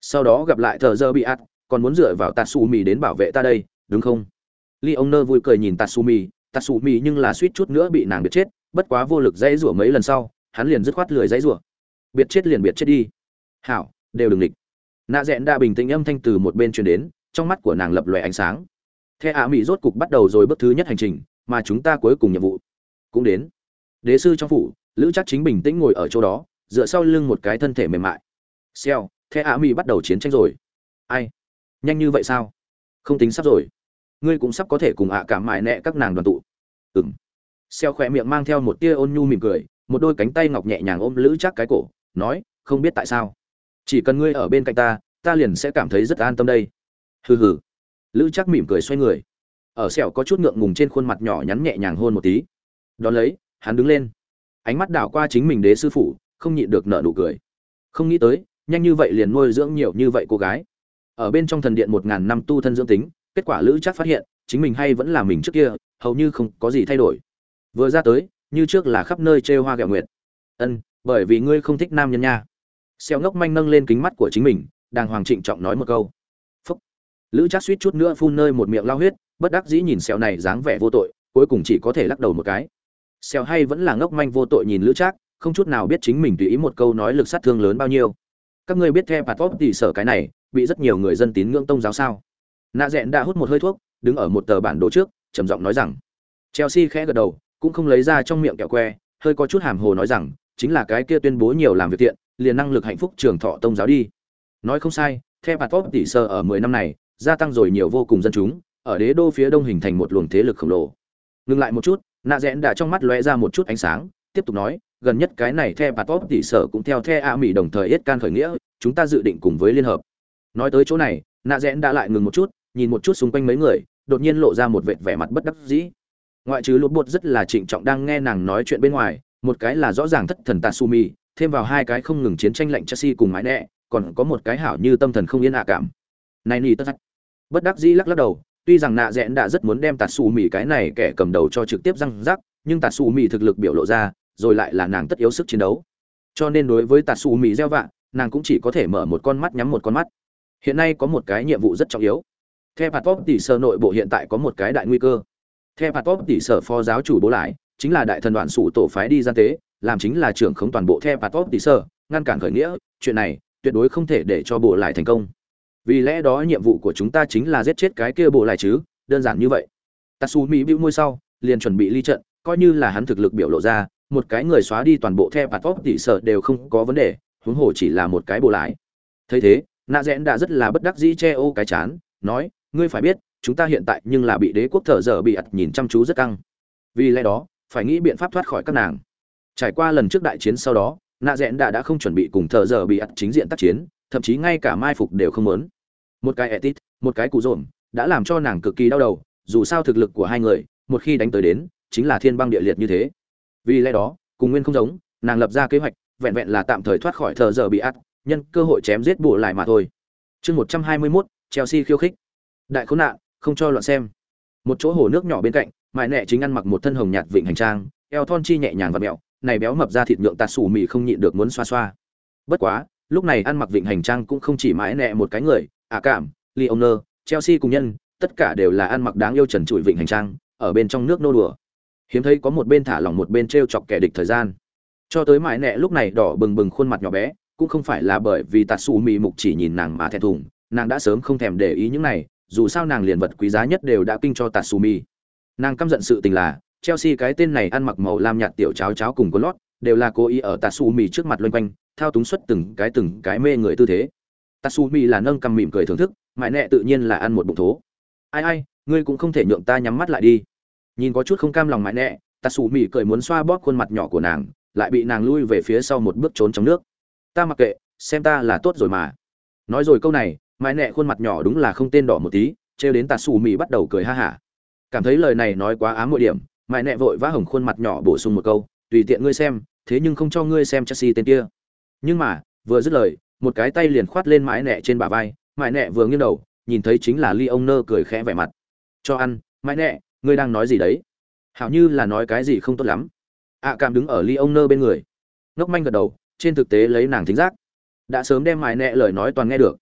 Sau đó gặp lại thợ dơ bị ạt còn muốn dựa vào Tatsu mì đến bảo vệ ta đây, đúng không? Leoner vui cười nhìn Tatsu xù mì tạt mì nhưng là suýt chút nữa bị nàng biệt chết, bất quá vô lực dãy rủa mấy lần sau, hắn liền dứt khoát lười dãy rủa. Biệt chết liền biệt chết đi. Hảo, đều đừng địch nạ dẹn đã bình tĩnh âm thanh từ một bên truyền đến, trong mắt của nàng lập lòe ánh sáng the ạ mỹ rốt cục bắt đầu rồi bước thứ nhất hành trình, mà chúng ta cuối cùng nhiệm vụ cũng đến. Đế sư trong phủ, lữ chắc chính bình tĩnh ngồi ở chỗ đó, dựa sau lưng một cái thân thể mềm mại. Xeo the ạ mỹ bắt đầu chiến tranh rồi. Ai? Nhanh như vậy sao? Không tính sắp rồi. Ngươi cũng sắp có thể cùng ạ cả mại nẹ các nàng đoàn tụ. Ừng xeo khỏe miệng mang theo một tia ôn nhu mỉm cười, một đôi cánh tay ngọc nhẹ nhàng ôm lữ chắc cái cổ, nói, không biết tại sao. Chỉ cần ngươi ở bên cạnh ta ta liền sẽ cảm thấy rất an tâm đây. Hừ hừ lữ chắc mỉm cười xoay người. Ở sẹo có chút ngượng ngùng trên khuôn mặt nhỏ nhắn nhẹ nhàng hôn một tí. Đón lấy, hắn đứng lên. Ánh mắt đảo qua chính mình đế sư phụ, không nhịn được nở nụ cười. Không nghĩ tới, nhanh như vậy liền nuôi dưỡng nhiều như vậy cô gái. Ở bên trong thần điện một ngàn năm tu thân dưỡng tính, kết quả lữ chắc phát hiện, chính mình hay vẫn là mình trước kia, hầu như không có gì thay đổi. Vừa ra tới, như trước là khắp nơi trêu hoa gẹo nguyệt. Ân, bởi vì ngươi không thích nam nhân nha. Xeo ngốc manh nâng lên kính mắt của chính mình, đàng hoàng trịnh trọng nói một câu lữ chắc suýt chút nữa phun nơi một miệng lao huyết, bất đắc dĩ nhìn xèo này dáng vẻ vô tội, cuối cùng chỉ có thể lắc đầu một cái. Xèo hay vẫn là ngốc manh vô tội nhìn lữ trác, không chút nào biết chính mình tùy ý một câu nói lực sát thương lớn bao nhiêu. Các ngươi biết theo patop thì sở cái này, bị rất nhiều người dân tín ngưỡng tông giáo sao? Nạ dẹn đã hút một hơi thuốc, đứng ở một tờ bản đồ trước, trầm giọng nói rằng. Chelsea khẽ gật đầu, cũng không lấy ra trong miệng kẹo que, hơi có chút hàm hồ nói rằng, chính là cái kia tuyên bố nhiều làm việc tiện liền năng lực hạnh phúc trường thọ tông giáo đi. Nói không sai theo patop tỷ sơ ở mười năm này gia tăng rồi nhiều vô cùng dân chúng, ở đế đô phía đông hình thành một luồng thế lực khổng lồ. Ngừng lại một chút, nạ rẽn đã trong mắt lóe ra một chút ánh sáng, tiếp tục nói, gần nhất cái này theo bà tốt tỷ sở cũng theo theo a mỹ đồng thời yết can khởi nghĩa, chúng ta dự định cùng với liên hợp. Nói tới chỗ này, nạ rẽn đã lại ngừng một chút, nhìn một chút xung quanh mấy người, đột nhiên lộ ra một vệt vẻ mặt bất đắc dĩ. Ngoại trừ lột bột rất là trịnh trọng đang nghe nàng nói chuyện bên ngoài, một cái là rõ ràng thất thần tatsumi, thêm vào hai cái không ngừng chiến tranh lạnh chelsea cùng mái đẹ còn có một cái hảo như tâm thần không yên ạ cảm. Này nỉ tất bất đắc dĩ lắc lắc đầu, tuy rằng nạ rẽn đã rất muốn đem tạt xù mì cái này kẻ cầm đầu cho trực tiếp răng rắc, nhưng tạt xù mì thực lực biểu lộ ra, rồi lại là nàng tất yếu sức chiến đấu. Cho nên đối với tạt xù mì gieo vạ, nàng cũng chỉ có thể mở một con mắt nhắm một con mắt. Hiện nay có một cái nhiệm vụ rất trọng yếu. Theo hạt pop tỷ sở nội bộ hiện tại có một cái đại nguy cơ. Theo hạt pop tỷ sở phó giáo chủ bố lại, chính là đại thần đoàn sủ tổ phái đi gian tế, làm chính là trưởng không toàn bộ theo hạt pop tỷ sở, ngăn cản khởi nghĩa, chuyện này tuyệt đối không thể để cho bộ lại thành công vì lẽ đó nhiệm vụ của chúng ta chính là giết chết cái kia bộ lại chứ, đơn giản như vậy. Tatsumi bĩu môi sau, liền chuẩn bị ly trận, coi như là hắn thực lực biểu lộ ra, một cái người xóa đi toàn bộ theo bạt vóc tỷ sợ đều không có vấn đề, huống hồ chỉ là một cái bộ lại thấy thế nạ rẽn đã rất là bất đắc dĩ che ô cái chán, nói, ngươi phải biết, chúng ta hiện tại nhưng là bị đế quốc thở dở bị ặt nhìn chăm chú rất căng. Vì lẽ đó, phải nghĩ biện pháp thoát khỏi các nàng. Trải qua lần trước đại chiến sau đó nạ rẽn đã đã không chuẩn bị cùng thợ dở bị ặt chính diện tác chiến thậm chí ngay cả mai phục đều không muốn. Một cái etit một cái Cù rộn đã làm cho nàng cực kỳ đau đầu, dù sao thực lực của hai người, một khi đánh tới đến, chính là thiên băng địa liệt như thế. Vì lẽ đó, cùng nguyên không giống, nàng lập ra kế hoạch, vẹn vẹn là tạm thời thoát khỏi thờ giờ bị ắt nhân cơ hội chém giết bổ lại mà thôi. Chương một trăm hai mươi mốt, chelsea khiêu khích. Đại khốn nạn, không cho loạn xem. Một chỗ hồ nước nhỏ bên cạnh mại Nệ chính ăn mặc một thân hồng nhạt vịnh hành trang, eo thon chi nhẹ nhàng và mẹo, này béo mập ra thịt nhượng tạt sủ mì không nhịn được muốn xoa xoa. Bất quá lúc này ăn mặc vịnh hành trang cũng không chỉ mãi nẹ một cái người à cảm Leoner, Chelsea cùng nhân, tất cả đều là ăn mặc đáng yêu trần trụi vịnh hành trang, ở bên trong nước nô đùa. Hiếm thấy có một bên thả lỏng một bên trêu chọc kẻ địch thời gian. Cho tới mãi nẹ lúc này đỏ bừng bừng khuôn mặt nhỏ bé, cũng không phải là bởi vì tạt xù mị mục chỉ nhìn nàng mà thẹn thùng, nàng đã sớm không thèm để ý những này, dù sao nàng liền vật quý giá nhất đều đã kinh cho tạt xù mị Nàng căm giận sự tình là, Chelsea cái tên này ăn mặc màu lam nhạt tiểu cháo cháo cùng có lót, đều là cố ý ở Tatsumi trước mặt loanh quanh, thao túng xuất từng cái từng cái mê người tư thế. Tatsumi là nâng cằm mỉm cười thưởng thức, mại nệ tự nhiên là ăn một bụng thố. Ai ai ngươi cũng không thể nhượng ta nhắm mắt lại đi. Nhìn có chút không cam lòng mại nệ, Tatsumi cười muốn xoa bóp khuôn mặt nhỏ của nàng lại bị nàng lui về phía sau một bước trốn trong nước. Ta mặc kệ xem ta là tốt rồi mà. Nói rồi câu này mại nệ khuôn mặt nhỏ đúng là không tên đỏ một tí trêu đến Tatsumi bắt đầu cười ha hả. Cảm thấy lời này nói quá ám muội điểm mại nệ vội vã hồng khuôn mặt nhỏ bổ sung một câu tùy tiện ngươi xem thế nhưng không cho ngươi xem chelsea tên kia. Nhưng mà vừa dứt lời một cái tay liền khoát lên mãi nẹ trên bả vai mãi nẹ vừa nghiêng đầu nhìn thấy chính là ly ông nơ cười khẽ vẻ mặt. Cho ăn mãi nẹ ngươi đang nói gì đấy? Hảo như là nói cái gì không tốt lắm. Ạ à, cảm đứng ở ly ông nơ bên người. Ngốc manh gật đầu trên thực tế lấy nàng thính giác. Đã sớm đem mãi nẹ lời nói toàn nghe được.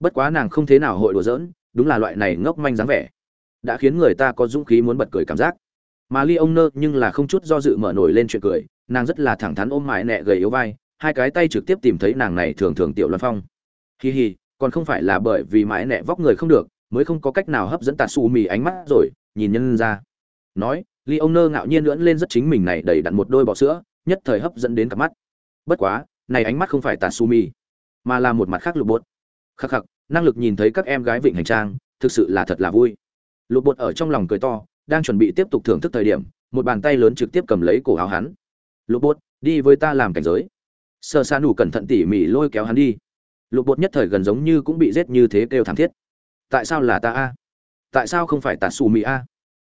Bất quá nàng không thế nào hội đùa giỡn đúng là loại này ngốc manh dáng vẻ. Đã khiến người ta có dũng khí muốn bật cười cảm giác mà ly ông nơ nhưng là không chút do dự mở nổi lên chuyện cười, nàng rất là thẳng thắn ôm mại nẹ gầy yếu vai, hai cái tay trực tiếp tìm thấy nàng này thường thường tiểu loan phong. Hì hì còn không phải là bởi vì mãi nẹ vóc người không được, mới không có cách nào hấp dẫn tạ xù mì ánh mắt rồi, nhìn nhân ra. Nói, ly ông nơ ngạo nhiên lưỡn lên rất chính mình này đầy đặn một đôi bọ sữa, nhất thời hấp dẫn đến cặp mắt. Bất quá, này ánh mắt không phải tạ xù mì, mà là một mặt khác lục bột. Khắc khắc, năng lực nhìn thấy các em gái vịnh hành trang, thực sự là thật là vui. Lục bột ở trong lòng cười to đang chuẩn bị tiếp tục thưởng thức thời điểm, một bàn tay lớn trực tiếp cầm lấy cổ áo hắn. Lục bột, đi với ta làm cảnh giới. Sơ xa nủ cẩn thận tỉ mỉ lôi kéo hắn đi. Lục bột nhất thời gần giống như cũng bị giết như thế kêu thảm thiết. Tại sao là ta a? Tại sao không phải tà xù mỹ a?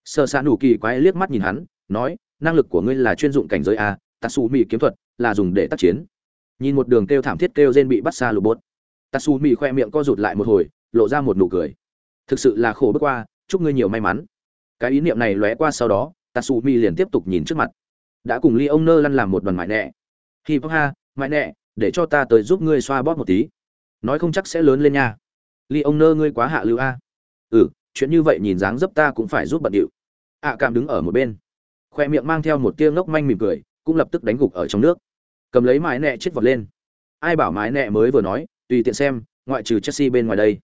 Sơ xa nủ kỳ quái liếc mắt nhìn hắn, nói, năng lực của ngươi là chuyên dụng cảnh giới a tà xù mỹ kiếm thuật là dùng để tác chiến. Nhìn một đường kêu thảm thiết kêu rên bị bắt xa lục bột tà xù mỹ khoe miệng co rụt lại một hồi, lộ ra một nụ cười. Thực sự là khổ bước qua, chúc ngươi nhiều may mắn cái ý niệm này lóe qua sau đó, tatsumi mì liền tiếp tục nhìn trước mặt. Đã cùng ly ông nơ lăn làm một đoàn mại nẹ. Hi ha, mại nẹ, để cho ta tới giúp ngươi xoa bóp một tí. Nói không chắc sẽ lớn lên nha. Ly ông nơ ngươi quá hạ lưu a. Ừ chuyện như vậy nhìn dáng dấp ta cũng phải giúp bận điệu. Ạ cảm đứng ở một bên. Khoe miệng mang theo một tia ngốc manh mỉm cười, cũng lập tức đánh gục ở trong nước. Cầm lấy mái nẹ chết vọt lên. Ai bảo mái nẹ mới vừa nói, tùy tiện xem, ngoại trừ chelsea bên ngoài đây.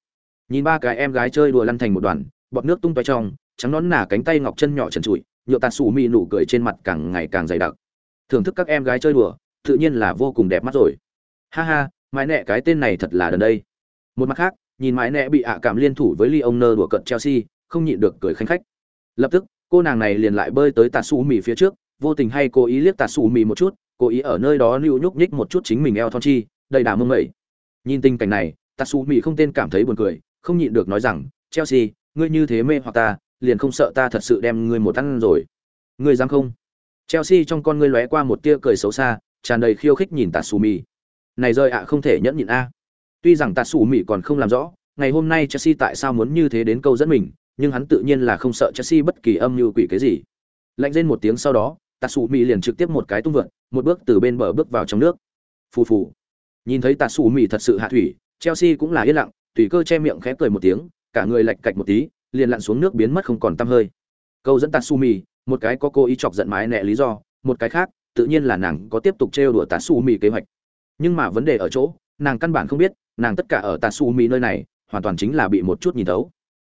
Nhìn ba cái em gái chơi đùa lăn thành một đoàn, bọt nước tung tóe trong trắng nón nả cánh tay ngọc chân nhỏ trần trụi, nhựa tạt xù mị nụ cười trên mặt càng ngày càng dày đặc. Thưởng thức các em gái chơi đùa, tự nhiên là vô cùng đẹp mắt rồi. Ha ha, mãi nẹ cái tên này thật là đần đây. Một mặt khác, nhìn mãi nẹ bị ạ cảm liên thủ với ly ông nơ đùa cận chelsea, không nhịn được cười khanh khách. Lập tức, cô nàng này liền lại bơi tới tạt xù mì phía trước, vô tình hay cố ý liếc tạt xù mì một chút, cố ý ở nơi đó lưu nhúc nhích một chút chính mình eo thon chi, đầy đà mông mẩy. Nhìn tình cảnh này, tạt xù mì không tên cảm thấy buồn cười, không nhịn được nói rằng, chelsea, ngươi như thế mê hoặc ta liền không sợ ta thật sự đem ngươi một ăn rồi. Ngươi dám không? Chelsea trong con ngươi lóe qua một tia cười xấu xa, tràn đầy khiêu khích nhìn Tatsumi. này rơi ạ, không thể nhẫn nhịn a. Tuy rằng Tatsumi còn không làm rõ, ngày hôm nay chelsea tại sao muốn như thế đến câu dẫn mình, nhưng hắn tự nhiên là không sợ chelsea bất kỳ âm mưu quỷ cái gì. Lạnh lên một tiếng sau đó, Tatsumi liền trực tiếp một cái tung vượt, một bước từ bên bờ bước vào trong nước. Phù phù. Nhìn thấy Tatsumi thật sự hạ thủy, chelsea cũng là yên lặng, tùy cơ che miệng khẽ cười một tiếng, cả người lạch cạch một tí liền lặn xuống nước biến mất không còn tăm hơi. Câu dẫn tatsumi, một cái có cô ý chọc giận mái nẹ lý do, một cái khác, tự nhiên là nàng có tiếp tục trêu đùa tatsumi kế hoạch. Nhưng mà vấn đề ở chỗ, nàng căn bản không biết, nàng tất cả ở tatsumi su mi nơi này, hoàn toàn chính là bị một chút nhìn thấu.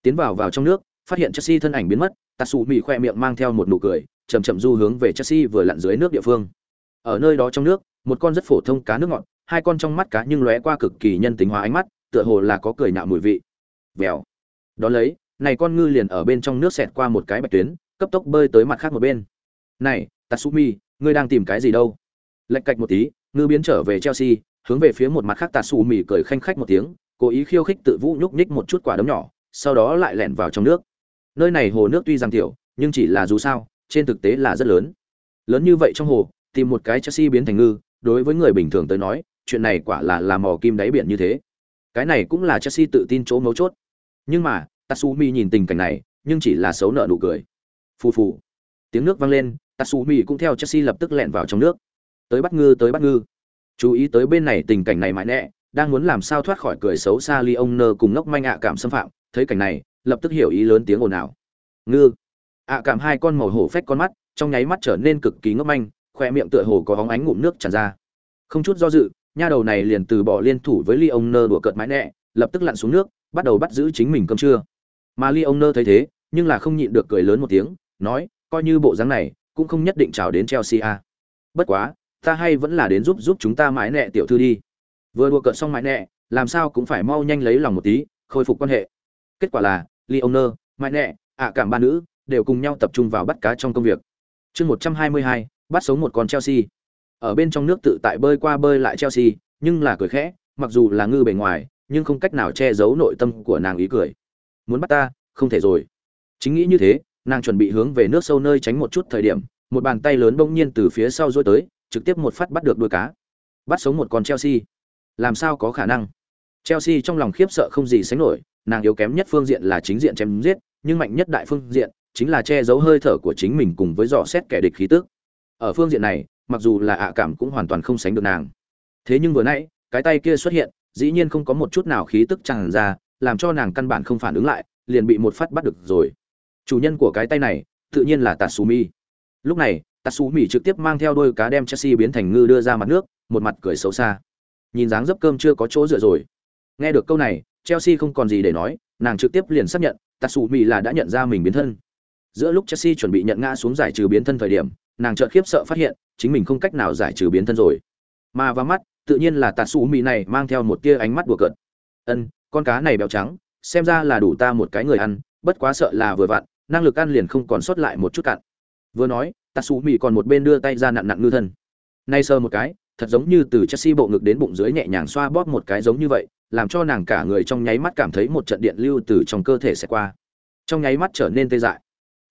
Tiến vào vào trong nước, phát hiện chelsea thân ảnh biến mất, tatsumi su mi khoe miệng mang theo một nụ cười, chậm chậm du hướng về chelsea vừa lặn dưới nước địa phương. Ở nơi đó trong nước, một con rất phổ thông cá nước ngọt, hai con trong mắt cá nhưng lóe qua cực kỳ nhân tính hóa ánh mắt, tựa hồ là có cười nạo mùi vị. Vèo. Đó lấy này con ngư liền ở bên trong nước xẹt qua một cái bạch tuyến, cấp tốc bơi tới mặt khác một bên. Này, tatsumi, ngươi đang tìm cái gì đâu? Lạch cạch một tí, ngư biến trở về chelsea, hướng về phía một mặt khác tatsumi cười khanh khách một tiếng, cố ý khiêu khích tự vũ nhúc nhích một chút quả đấm nhỏ, sau đó lại lẻn vào trong nước. Nơi này hồ nước tuy rằng tiểu, nhưng chỉ là dù sao, trên thực tế là rất lớn. Lớn như vậy trong hồ, tìm một cái chelsea biến thành ngư, đối với người bình thường tới nói, chuyện này quả là làm mò kim đáy biển như thế. Cái này cũng là chelsea tự tin chỗ mấu chốt. Nhưng mà tatsumi nhìn tình cảnh này, nhưng chỉ là xấu nợ nụ cười. Phù phù. Tiếng nước vang lên, tatsumi cũng theo chelsea lập tức lẹn vào trong nước. Tới bắt ngư, tới bắt ngư. Chú ý tới bên này tình cảnh này mãi nẹ đang muốn làm sao thoát khỏi cười xấu xa ly ông nơ cùng ngốc manh ạ cảm xâm phạm, thấy cảnh này, lập tức hiểu ý lớn tiếng ồn ào. Ngư. Ạ cảm hai con màu hổ phách con mắt, trong nháy mắt trở nên cực kỳ ngốc manh, khoe miệng tựa hồ có hóng ánh ngụm nước tràn ra. Không chút do dự, nha đầu này liền từ bỏ liên thủ với ly ông nơ đùa cợt mãi nẹ lập tức lặn xuống nước, bắt đầu bắt giữ chính mình cơm trưa mà ly ông nơ thấy thế, nhưng là không nhịn được cười lớn một tiếng, nói, coi như bộ dáng này, cũng không nhất định chào đến chelsea a bất quá, ta hay vẫn là đến giúp giúp chúng ta mãi nẹ tiểu thư đi. Vừa đùa cợt xong mãi nẹ làm sao cũng phải mau nhanh lấy lòng một tí, khôi phục quan hệ. Kết quả là, ly ông nơ, mãi nẹ ạ cảm ba nữ, đều cùng nhau tập trung vào bắt cá trong công việc. Chương một trăm hai mươi hai, bắt sống một con chelsea. Ở bên trong nước tự tại bơi qua bơi lại chelsea, nhưng là cười khẽ, mặc dù là ngư bề ngoài, nhưng không cách nào che giấu nội tâm của nàng ý cười muốn bắt ta, không thể rồi. Chính nghĩ như thế, nàng chuẩn bị hướng về nước sâu nơi tránh một chút thời điểm, một bàn tay lớn bỗng nhiên từ phía sau dối tới, trực tiếp một phát bắt được đuôi cá. Bắt sống một con chelsea. Làm sao có khả năng? Chelsea trong lòng khiếp sợ không gì sánh nổi, nàng yếu kém nhất phương diện là chính diện chém giết, nhưng mạnh nhất đại phương diện chính là che giấu hơi thở của chính mình cùng với dò xét kẻ địch khí tức. Ở phương diện này, mặc dù là ạ cảm cũng hoàn toàn không sánh được nàng. Thế nhưng vừa nãy, cái tay kia xuất hiện, dĩ nhiên không có một chút nào khí tức tràn ra làm cho nàng căn bản không phản ứng lại, liền bị một phát bắt được rồi. Chủ nhân của cái tay này, tự nhiên là tatsumi. Lúc này, tatsumi trực tiếp mang theo đôi cá đem chelsea biến thành ngư đưa ra mặt nước, một mặt cười xấu xa. Nhìn dáng dấp cơm chưa có chỗ dựa rồi. Nghe được câu này, chelsea không còn gì để nói, nàng trực tiếp liền xác nhận, tatsumi là đã nhận ra mình biến thân. Giữa lúc chelsea chuẩn bị nhận ngã xuống giải trừ biến thân thời điểm, nàng chợt khiếp sợ phát hiện, chính mình không cách nào giải trừ biến thân rồi. Mà vào mắt, tự nhiên là tạt xù này mang theo một tia ánh mắt đùa cợt. Ân con cá này béo trắng, xem ra là đủ ta một cái người ăn, bất quá sợ là vừa vặn, năng lực ăn liền không còn sót lại một chút cạn. Vừa nói tạt xù mỹ còn một bên đưa tay ra nặn nặn ngư thân. Nay sờ một cái, thật giống như từ chelsea bộ ngực đến bụng dưới nhẹ nhàng xoa bóp một cái giống như vậy, làm cho nàng cả người trong nháy mắt cảm thấy một trận điện lưu từ trong cơ thể sẽ qua. Trong nháy mắt trở nên tê dại.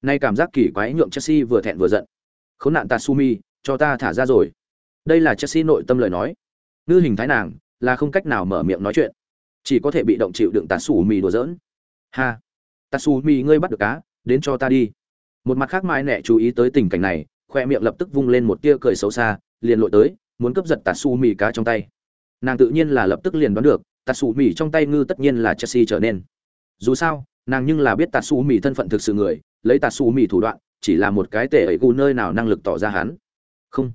Nay cảm giác kỳ quái nhượng chelsea vừa thẹn vừa giận. Khốn nạn tatsumi cho ta thả ra rồi. Đây là chelsea nội tâm lời nói. Ngư hình thái nàng là không cách nào mở miệng nói chuyện chỉ có thể bị động chịu đựng tatsumi đùa giỡn. Ha! Tatsumi ngươi bắt được cá, đến cho ta đi. Một mặt khác mai nẹ chú ý tới tình cảnh này, khoe miệng lập tức vung lên một tia cười xấu xa, liền lội tới, muốn cướp giật tatsumi cá trong tay. Nàng tự nhiên là lập tức liền đoán được tatsumi trong tay ngư tất nhiên là chelsea trở nên. Dù sao, nàng nhưng là biết tatsumi thân phận thực sự người, lấy tatsumi thủ đoạn, chỉ là một cái tệ ấy gu nơi nào năng lực tỏ ra hắn. Không.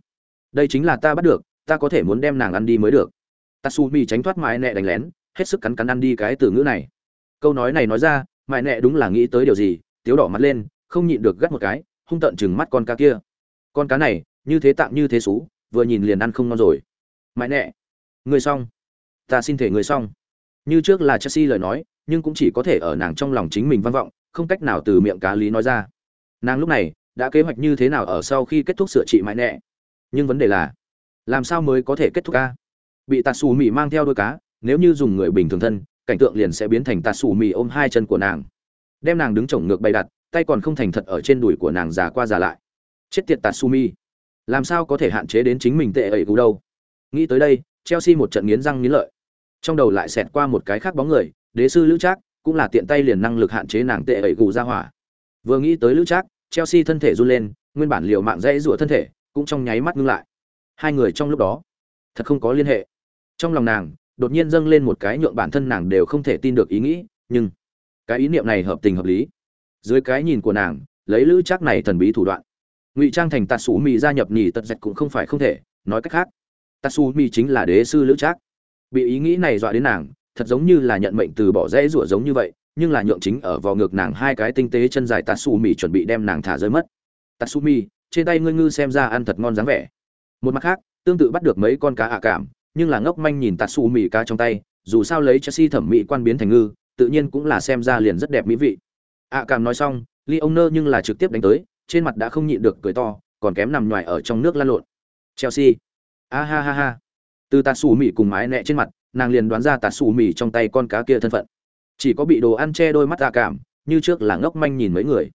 Đây chính là ta bắt được, ta có thể muốn đem nàng ăn đi mới được. Tatsumi tránh thoát mãi nẹ đánh lén hết sức cắn cắn ăn đi cái từ ngữ này. Câu nói này nói ra, mại nẹ đúng là nghĩ tới điều gì, tiếu đỏ mắt lên, không nhịn được gắt một cái, hung tận chừng mắt con cá kia. Con cá này, như thế tạm như thế xú, vừa nhìn liền ăn không ngon rồi. Mại nẹ, người xong. Ta xin thể người xong. Như trước là chelsea lời nói, nhưng cũng chỉ có thể ở nàng trong lòng chính mình văn vọng, không cách nào từ miệng cá lý nói ra. Nàng lúc này, đã kế hoạch như thế nào ở sau khi kết thúc sửa trị mại nẹ? Nhưng vấn đề là, làm sao mới có thể kết thúc ca? Bị tạt xù mỹ mang theo đôi cá nếu như dùng người bình thường thân, cảnh tượng liền sẽ biến thành tạt xù mì ôm hai chân của nàng. Đem nàng đứng chổng ngược bày đặt, tay còn không thành thật ở trên đùi của nàng già qua già lại. Chết tiệt tạt xù mì. Làm sao có thể hạn chế đến chính mình tệ ẩy cú đâu? Nghĩ tới đây, chelsea một trận nghiến răng nghiến lợi. Trong đầu lại xẹt qua một cái khác bóng người, đế sư lữ trác, cũng là tiện tay liền năng lực hạn chế nàng tệ ẩy gù ra hỏa. Vừa nghĩ tới lữ trác, chelsea thân thể run lên, nguyên bản liều mạng dãy rủa thân thể, cũng trong nháy mắt ngưng lại. Hai người trong lúc đó, thật không có liên hệ. Trong lòng nàng đột nhiên dâng lên một cái nhượng bản thân nàng đều không thể tin được ý nghĩ, nhưng cái ý niệm này hợp tình hợp lý. Dưới cái nhìn của nàng, lấy lữ chắc này thần bí thủ đoạn, ngụy trang thành tạt xù mì gia nhập nhì tật dạch cũng không phải không thể, nói cách khác tạt xù mì chính là đế sư lữ trác bị ý nghĩ này dọa đến nàng, thật giống như là nhận mệnh từ bỏ rẽ rủa giống như vậy, nhưng là nhượng chính ở vò ngược nàng hai cái tinh tế chân dài tạt xù mì chuẩn bị đem nàng thả rơi mất. Tạt xù mì trên tay ngươi ngư xem ra ăn thật ngon dáng vẻ. Một mặt khác, tương tự bắt được mấy con cá ạ cảm nhưng là ngốc manh nhìn tạt xù mì cá trong tay, dù sao lấy chelsea thẩm mỹ quan biến thành ngư, tự nhiên cũng là xem ra liền rất đẹp mỹ vị. Ạ cảm nói xong ly ông nơ nhưng là trực tiếp đánh tới, trên mặt đã không nhịn được cười to, còn kém nằm ngoài ở trong nước lăn lộn. Chelsea. A ha ha ha. Từ tạt xù mì cùng mái nẹ trên mặt, nàng liền đoán ra tạt xù mì trong tay con cá kia thân phận. Chỉ có bị đồ ăn che đôi mắt tạ cảm như trước là ngốc manh nhìn mấy người.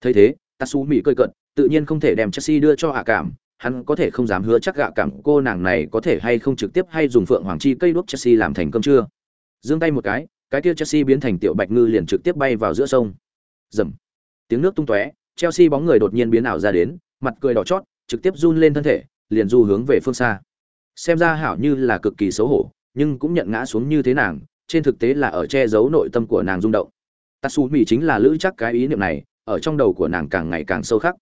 Thấy thế, tạt súp mì cười cận tự nhiên không thể đem chelsea đưa cho ạ cảm hắn có thể không dám hứa chắc gạ cảm cô nàng này có thể hay không trực tiếp hay dùng phượng hoàng chi cây đuốc chelsea làm thành cơm trưa. Giương tay một cái cái kia chelsea biến thành tiểu bạch ngư liền trực tiếp bay vào giữa sông. Dầm. Tiếng nước tung tóe, chelsea bóng người đột nhiên biến ảo ra đến, mặt cười đỏ chót, trực tiếp run lên thân thể, liền du hướng về phương xa. Xem ra hảo như là cực kỳ xấu hổ, nhưng cũng nhận ngã xuống như thế nàng, trên thực tế là ở che giấu nội tâm của nàng rung động. Tatsumi chính là lữ chắc cái ý niệm này, ở trong đầu của nàng càng ngày càng sâu khắc.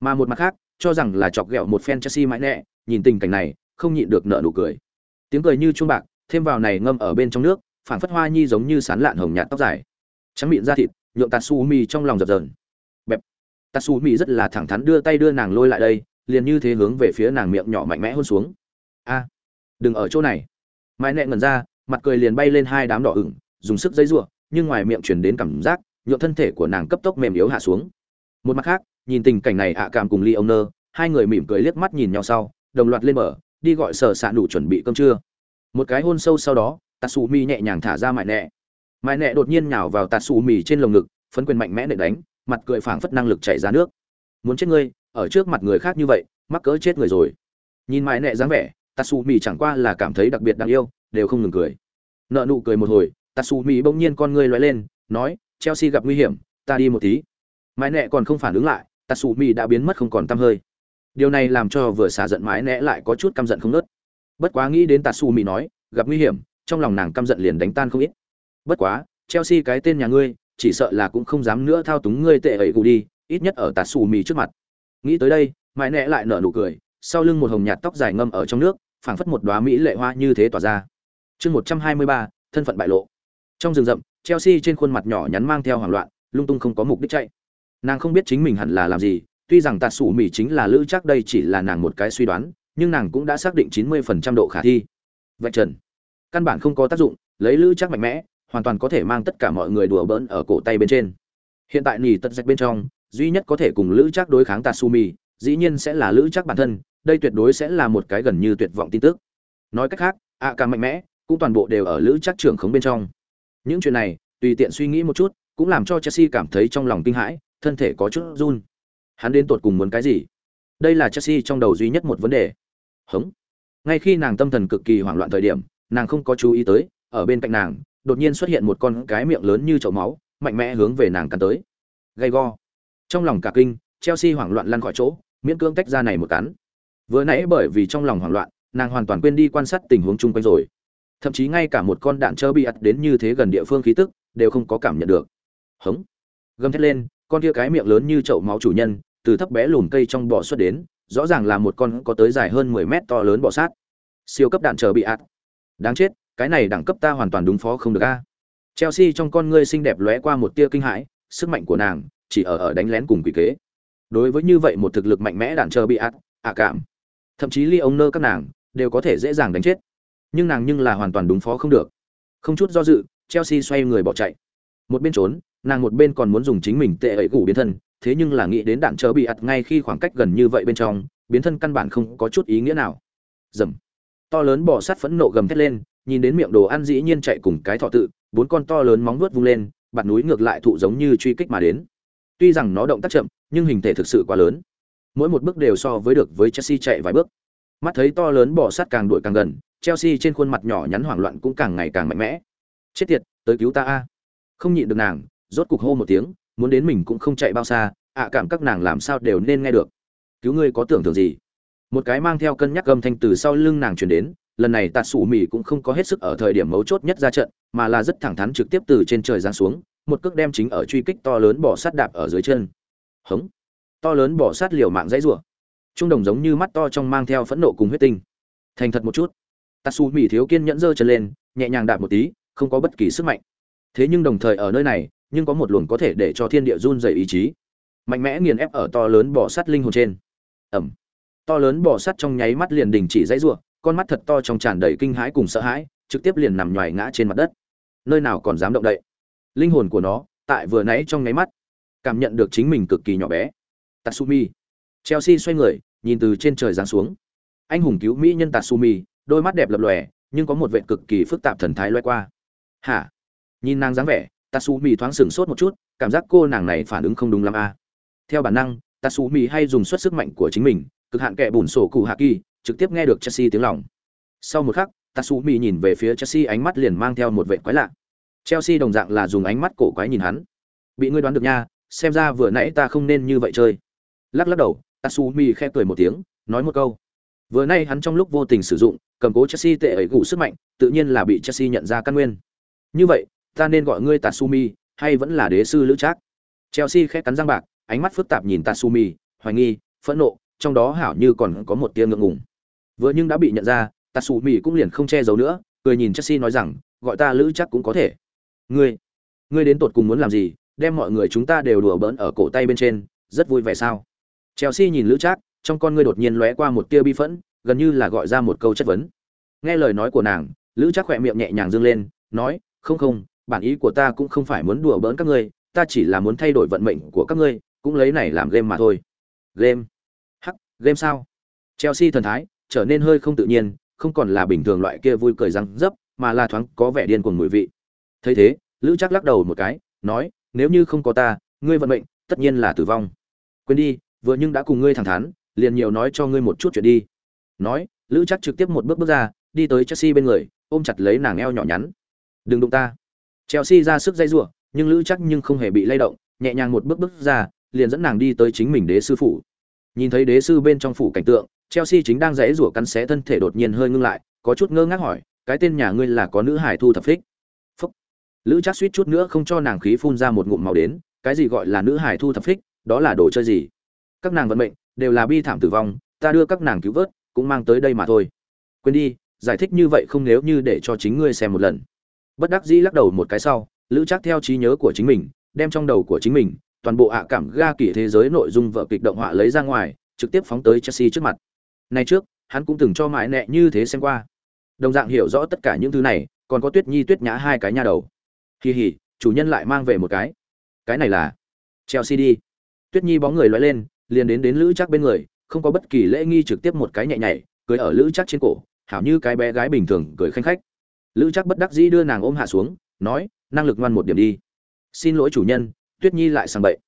Mà một mặt khác cho rằng là chọc ghẹo một fan chelsea mãi nẹ nhìn tình cảnh này, không nhịn được nở nụ cười. Tiếng cười như chuông bạc, thêm vào này ngâm ở bên trong nước phản phất hoa nhi giống như sán lạn hồng nhạt tóc dài. Trắng miệng da thịt, nhượng tatsumi trong lòng dập dờn bẹp. Tatsumi rất là thẳng thắn đưa tay đưa nàng lôi lại đây, liền như thế hướng về phía nàng miệng nhỏ mạnh mẽ hôn xuống. A, đừng ở chỗ này. Mãi nẹ ngẩn ra, mặt cười liền bay lên hai đám đỏ ửng, dùng sức dây giụa, nhưng ngoài miệng truyền đến cảm giác, nhượng thân thể của nàng cấp tốc mềm yếu hạ xuống. Một mặt khác nhìn tình cảnh này ạ cảm cùng ly ông nơ, hai người mỉm cười liếc mắt nhìn nhau sau, đồng loạt lên mở đi gọi sở xạ đủ chuẩn bị cơm trưa. Một cái hôn sâu sau đó, tatsumi nhẹ nhàng thả ra mại nẹ. Mại nẹ đột nhiên nhào vào tatsumi trên lồng ngực, phấn quyền mạnh mẽ để đánh, mặt cười phảng phất năng lực chảy ra nước. Muốn chết ngươi, ở trước mặt người khác như vậy, mắc cỡ chết người rồi. Nhìn mại nẹ dáng vẻ, tatsumi chẳng qua là cảm thấy đặc biệt đáng yêu, đều không ngừng cười. Nợ nụ cười một hồi, tatsumi bỗng nhiên con ngươi lóe lên, nói, chelsea gặp nguy hiểm, ta đi một tí. Mãi nẹ còn không phản ứng lại tatsumi đã biến mất không còn tăm hơi. Điều này làm cho vừa xả giận mãi nẽ lại có chút căm giận không nớt bất quá nghĩ đến tatsumi nói, gặp nguy hiểm, trong lòng nàng căm giận liền đánh tan không ít. Bất quá, chelsea cái tên nhà ngươi, chỉ sợ là cũng không dám nữa thao túng ngươi tệ ấy gù đi, ít nhất ở tatsumi trước mặt. Nghĩ tới đây, mãi nẹ lại nở nụ cười, sau lưng một hồng nhạt tóc dài ngâm ở trong nước, phảng phất một đóa mỹ lệ hoa như thế tỏa ra. Chương một trăm hai mươi ba, thân phận bại lộ. Trong rừng rậm, chelsea trên khuôn mặt nhỏ nhắn mang theo hoảng loạn, lung tung không có mục đích chạy nàng không biết chính mình hẳn là làm gì, tuy rằng tạt sủ mỹ chính là lữ chắc đây chỉ là nàng một cái suy đoán, nhưng nàng cũng đã xác định chín mươi phần trăm độ khả thi. Vạch trần. Căn bản không có tác dụng, lấy lữ chắc mạnh mẽ, hoàn toàn có thể mang tất cả mọi người đùa bỡn ở cổ tay bên trên. Hiện tại nỉ tật rạch bên trong, duy nhất có thể cùng lữ chắc đối kháng tatsumi dĩ nhiên sẽ là lữ chắc bản thân, đây tuyệt đối sẽ là một cái gần như tuyệt vọng tin tức. Nói cách khác, ạ à mạnh mẽ, cũng toàn bộ đều ở lữ chắc trưởng khống bên trong. Những chuyện này, tùy tiện suy nghĩ một chút cũng làm cho chelsea cảm thấy trong lòng kinh hãi, thân thể có chút run. Hắn đến tột cùng muốn cái gì? Đây là chelsea trong đầu duy nhất một vấn đề. Hững. ngay khi nàng tâm thần cực kỳ hoảng loạn thời điểm, nàng không có chú ý tới, ở bên cạnh nàng, đột nhiên xuất hiện một con cái miệng lớn như chậu máu, mạnh mẽ hướng về nàng cắn tới. Gay go. Trong lòng cả kinh, chelsea hoảng loạn lăn khỏi chỗ, miễn cưỡng tách ra này một cắn. Vừa nãy bởi vì trong lòng hoảng loạn, nàng hoàn toàn quên đi quan sát tình huống chung quanh rồi. Thậm chí ngay cả một con đạn chơ bị ật đến như thế gần địa phương khí tức, đều không có cảm nhận được hống. Gầm thét lên, con kia cái miệng lớn như chậu máu chủ nhân, từ thấp bé lùm cây trong bò xuất đến, rõ ràng là một con có tới dài hơn mười mét to lớn bọ sát. Siêu cấp đạn chờ bị ạt. Đáng chết, cái này đẳng cấp ta hoàn toàn đúng phó không được a. Chelsea trong con ngươi xinh đẹp lóe qua một tia kinh hãi, sức mạnh của nàng chỉ ở ở đánh lén cùng quỷ kế. Đối với như vậy một thực lực mạnh mẽ đạn chờ bị ạt, ạ cảm. Thậm chí ly ông nơ các nàng đều có thể dễ dàng đánh chết. Nhưng nàng nhưng là hoàn toàn đúng phó không được. Không chút do dự, chelsea xoay người bỏ chạy. Một bên trốn nàng một bên còn muốn dùng chính mình tệ ấy gủ biến thân, thế nhưng là nghĩ đến đạn chớ bị ặt ngay khi khoảng cách gần như vậy bên trong, biến thân căn bản không có chút ý nghĩa nào. Dầm. To lớn bỏ sát phẫn nộ gầm thét lên, nhìn đến miệng đồ ăn dĩ nhiên chạy cùng cái thọ tự, bốn con to lớn móng vuốt vung lên, bạt núi ngược lại thụ giống như truy kích mà đến. Tuy rằng nó động tác chậm, nhưng hình thể thực sự quá lớn. Mỗi một bước đều so với được với chelsea chạy vài bước. Mắt thấy to lớn bỏ sát càng đuổi càng gần, chelsea trên khuôn mặt nhỏ nhắn hoảng loạn cũng càng ngày càng mạnh mẽ. Chết tiệt, tới cứu ta a. Không nhịn được nàng rốt cục hô một tiếng, muốn đến mình cũng không chạy bao xa, ạ à, cảm các nàng làm sao đều nên nghe được. Cứu ngươi có tưởng tượng gì? Một cái mang theo cân nhắc gầm thanh từ sau lưng nàng truyền đến, lần này tạt sủ mì cũng không có hết sức ở thời điểm mấu chốt nhất ra trận, mà là rất thẳng thắn trực tiếp từ trên trời giáng xuống, một cước đem chính ở truy kích to lớn bỏ sát đạp ở dưới chân. Hống! To lớn bỏ sát liều mạng dãy rủa. Trung đồng giống như mắt to trong mang theo phẫn nộ cùng huyết tinh. Thành thật một chút. Tatsu mì thiếu kiên nhẫn giơ chân lên, nhẹ nhàng đạp một tí, không có bất kỳ sức mạnh. Thế nhưng đồng thời ở nơi này nhưng có một luồng có thể để cho thiên địa run dày ý chí. Mạnh mẽ nghiền ép ở to lớn bỏ sắt linh hồn trên. Ẩm. To lớn bỏ sắt trong nháy mắt liền đình chỉ dãy ruộng con mắt thật to trong tràn đầy kinh hãi cùng sợ hãi, trực tiếp liền nằm nhoài ngã trên mặt đất. Nơi nào còn dám động đậy? Linh hồn của nó, tại vừa nãy trong nháy mắt, cảm nhận được chính mình cực kỳ nhỏ bé. Tatsumi. Chelsea xoay người, nhìn từ trên trời giáng xuống. Anh hùng cứu mỹ nhân tatsumi, đôi mắt đẹp lập lòe, nhưng có một vệ cực kỳ phức tạp thần thái loay qua. Hả? Nhìn nàng dáng vẻ tatsumi thoáng sửng sốt một chút, cảm giác cô nàng này phản ứng không đúng lắm a. À. theo bản năng, tatsumi hay dùng suất sức mạnh của chính mình, cực hạn kẻ bùn sổ cụ hạ kỳ, trực tiếp nghe được chelsea tiếng lòng. Sau một khắc, tatsumi nhìn về phía chelsea ánh mắt liền mang theo một vệ quái lạ. Chelsea đồng dạng là dùng ánh mắt cổ quái nhìn hắn. Bị ngươi đoán được nha, xem ra vừa nãy ta không nên như vậy chơi. Lắc lắc đầu, tatsumi khẽ cười một tiếng, nói một câu. Vừa nay hắn trong lúc vô tình sử dụng, cầm cố chelsea tệ ấy gù sức mạnh, tự nhiên là bị chelsea nhận ra căn nguyên. Như vậy ta nên gọi ngươi tatsumi hay vẫn là đế sư lữ trác? Chelsea khẽ cắn răng bạc, ánh mắt phức tạp nhìn tatsumi hoài nghi, phẫn nộ, trong đó hảo như còn có một tia ngượng ngùng. Vừa nhưng đã bị nhận ra tatsumi cũng liền không che giấu nữa, cười nhìn chelsea nói rằng, gọi ta lữ Trác cũng có thể. Ngươi ngươi đến tột cùng muốn làm gì, đem mọi người chúng ta đều đùa bỡn ở cổ tay bên trên, rất vui vẻ sao? Chelsea nhìn lữ trác, trong con ngươi đột nhiên lóe qua một tia bi phẫn, gần như là gọi ra một câu chất vấn. Nghe lời nói của nàng, lữ trác khỏe miệng nhẹ nhàng dương lên, nói, không không bản ý của ta cũng không phải muốn đùa bỡn các ngươi, ta chỉ là muốn thay đổi vận mệnh của các ngươi, cũng lấy này làm game mà thôi. Game? Hắc, game sao? Chelsea thần thái, trở nên hơi không tự nhiên, không còn là bình thường loại kia vui cười răng dấp, mà là thoáng có vẻ điên cuồng mùi vị. Thấy thế, lữ chắc lắc đầu một cái, nói, nếu như không có ta, ngươi vận mệnh, tất nhiên là tử vong. Quên đi, vừa nhưng đã cùng ngươi thẳng thắn, liền nhiều nói cho ngươi một chút chuyện đi. Nói, lữ chắc trực tiếp một bước bước ra, đi tới chelsea bên người, ôm chặt lấy nàng eo nhỏ nhắn. Đừng đụng ta chelsea ra sức dây rủa, nhưng lữ chắc nhưng không hề bị lay động nhẹ nhàng một bước bước ra liền dẫn nàng đi tới chính mình đế sư phủ. Nhìn thấy đế sư bên trong phủ cảnh tượng chelsea chính đang dãy rủa cắn xé thân thể đột nhiên hơi ngưng lại có chút ngơ ngác hỏi cái tên nhà ngươi là có nữ hải thu thập phích phúc. Lữ chắc suýt chút nữa không cho nàng khí phun ra một ngụm màu đến cái gì gọi là nữ hải thu thập phích đó là đồ chơi gì? Các nàng vận mệnh đều là bi thảm tử vong ta đưa các nàng cứu vớt cũng mang tới đây mà thôi. Quên đi giải thích như vậy không nếu như để cho chính ngươi xem một lần bất đắc dĩ lắc đầu một cái sau, lữ chắc theo trí nhớ của chính mình, đem trong đầu của chính mình, toàn bộ ạ cảm ga kỷ thế giới nội dung vợ kịch động họa lấy ra ngoài, trực tiếp phóng tới chelsea trước mặt. Nay trước, hắn cũng từng cho mãi nẹ như thế xem qua. Đồng dạng hiểu rõ tất cả những thứ này, còn có tuyết nhi, tuyết nhã hai cái nha đầu. Kỳ hỉ chủ nhân lại mang về một cái. Cái này là chelsea đi. Tuyết nhi bóng người loay lên, liền đến đến lữ chắc bên người, không có bất kỳ lễ nghi trực tiếp một cái nhẹ nhảy, cưới ở lữ chắc trên cổ, hảo như cái bé gái bình thường cười khanh khách lữ chắc bất đắc dĩ đưa nàng ôm hạ xuống, nói, năng lực ngoan một điểm đi. Xin lỗi chủ nhân, tuyết nhi lại sang bậy.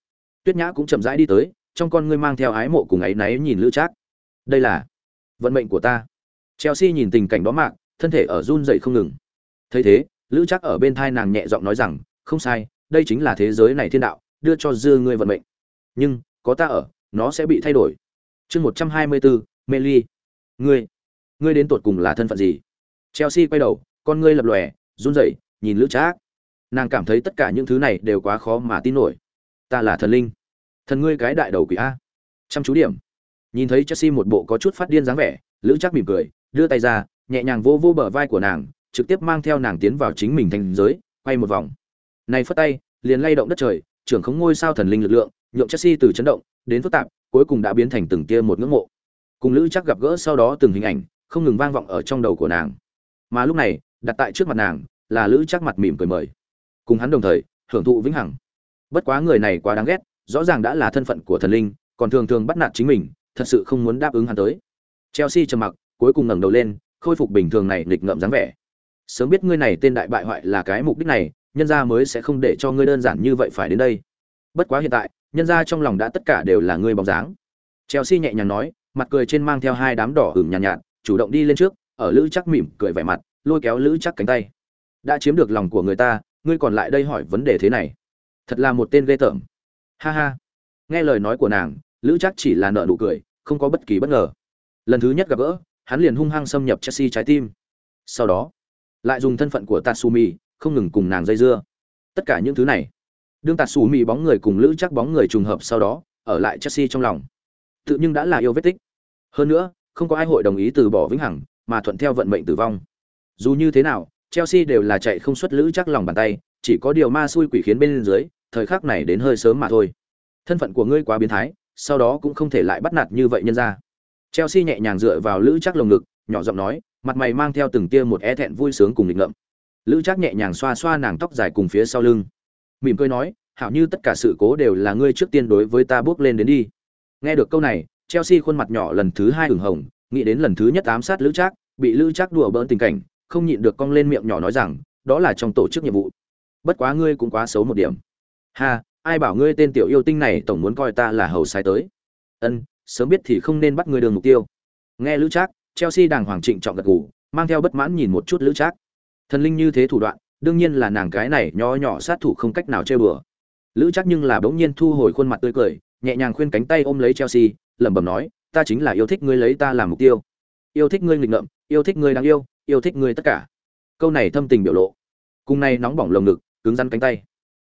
Tuyết nhã cũng chậm rãi đi tới, trong con ngươi mang theo ái mộ cùng áy náy nhìn lữ trác. Đây là vận mệnh của ta. Chelsea nhìn tình cảnh đó mạc, thân thể ở run dậy không ngừng. Thấy thế, lữ trác ở bên thai nàng nhẹ giọng nói rằng, không sai, đây chính là thế giới này thiên đạo, đưa cho dư ngươi vận mệnh. Nhưng, có ta ở, nó sẽ bị thay đổi. Chương một trăm hai mươi bốn mê ly ngươi ngươi đến tột cùng là thân phận gì? Chelsea quay đầu con ngươi lập lòe, run rẩy, nhìn lữ trác. Nàng cảm thấy tất cả những thứ này đều quá khó mà tin nổi. Ta là thần linh. Thần ngươi cái đại đầu quỷ a. Chăm chú điểm. Nhìn thấy chelsea một bộ có chút phát điên dáng vẻ, lữ chắc mỉm cười, đưa tay ra, nhẹ nhàng vô vô bờ vai của nàng, trực tiếp mang theo nàng tiến vào chính mình thành giới, quay một vòng. Này phất tay, liền lay động đất trời, trưởng khống ngôi sao thần linh lực lượng, nhượng chelsea từ chấn động, đến phức tạp, cuối cùng đã biến thành từng tia một ngưỡng mộ. Cùng lữ chắc gặp gỡ sau đó từng hình ảnh, không ngừng vang vọng ở trong đầu của nàng. Mà lúc này đặt tại trước mặt nàng là lữ chắc mặt mỉm cười mời. Cùng hắn đồng thời hưởng thụ vĩnh hằng. Bất quá người này quá đáng ghét rõ ràng đã là thân phận của thần linh còn thường thường bắt nạt chính mình thật sự không muốn đáp ứng hắn tới. Chelsea trầm mặc cuối cùng ngẩng đầu lên khôi phục bình thường này nghịch ngợm dáng vẻ. Sớm biết ngươi này tên đại bại hoại là cái mục đích này nhân gia mới sẽ không để cho ngươi đơn giản như vậy phải đến đây. Bất quá hiện tại nhân gia trong lòng đã tất cả đều là ngươi bóng dáng. Chelsea nhẹ nhàng nói mặt cười trên mang theo hai đám đỏ hửng nhàn nhạt, nhạt chủ động đi lên trước ở lữ chắc mỉm cười vẻ mặt lôi kéo lữ chắc cánh tay. Đã chiếm được lòng của người ta, ngươi còn lại đây hỏi vấn đề thế này. Thật là một tên ghê tởm. Ha ha. Nghe lời nói của nàng, lữ chắc chỉ là nợ nụ cười, không có bất kỳ bất ngờ. Lần thứ nhất gặp gỡ, hắn liền hung hăng xâm nhập chelsea trái tim. Sau đó, lại dùng thân phận của tatsumi, không ngừng cùng nàng dây dưa. Tất cả những thứ này, đương tatsumi bóng người cùng lữ chắc bóng người trùng hợp sau đó, ở lại chelsea trong lòng. Tự nhưng đã là yêu vết tích. Hơn nữa, không có ai hội đồng ý từ bỏ vĩnh hằng, mà thuận theo vận mệnh tử vong dù như thế nào, chelsea đều là chạy không xuất lữ chắc lòng bàn tay, chỉ có điều ma xui quỷ khiến bên dưới, thời khắc này đến hơi sớm mà thôi. Thân phận của ngươi quá biến thái, sau đó cũng không thể lại bắt nạt như vậy nhân ra. Chelsea nhẹ nhàng dựa vào lữ chắc lồng ngực, nhỏ giọng nói, mặt mày mang theo từng tia một e thẹn vui sướng cùng nghịch ngợm. Lữ chắc nhẹ nhàng xoa xoa nàng tóc dài cùng phía sau lưng. Mỉm cười nói, hảo như tất cả sự cố đều là ngươi trước tiên đối với ta bước lên đến đi. Nghe được câu này, chelsea khuôn mặt nhỏ lần thứ hai ửng hồng, nghĩ đến lần thứ nhất ám sát lữ trác bị lữ trác đùa bỡn tình cảnh không nhịn được cong lên miệng nhỏ nói rằng, đó là trong tổ chức nhiệm vụ. Bất quá ngươi cũng quá xấu một điểm. Ha, ai bảo ngươi tên tiểu yêu tinh này tổng muốn coi ta là hầu sai tới? Ân, sớm biết thì không nên bắt ngươi đường mục tiêu. Nghe lữ trác, chelsea đàng hoàng trịnh trọng gật gù, mang theo bất mãn nhìn một chút lữ trác. Thần linh như thế thủ đoạn, đương nhiên là nàng cái này nho nhỏ sát thủ không cách nào chơi bừa. Lữ trác nhưng là bỗng nhiên thu hồi khuôn mặt tươi cười, nhẹ nhàng khuyên cánh tay ôm lấy chelsea, lẩm bẩm nói, ta chính là yêu thích ngươi lấy ta làm mục tiêu. Yêu thích ngươi nghịch ngợm, yêu thích ngươi đáng yêu yêu thích ngươi tất cả. Câu này thâm tình biểu lộ. Cùng này nóng bỏng lồng ngực, cứng rắn cánh tay.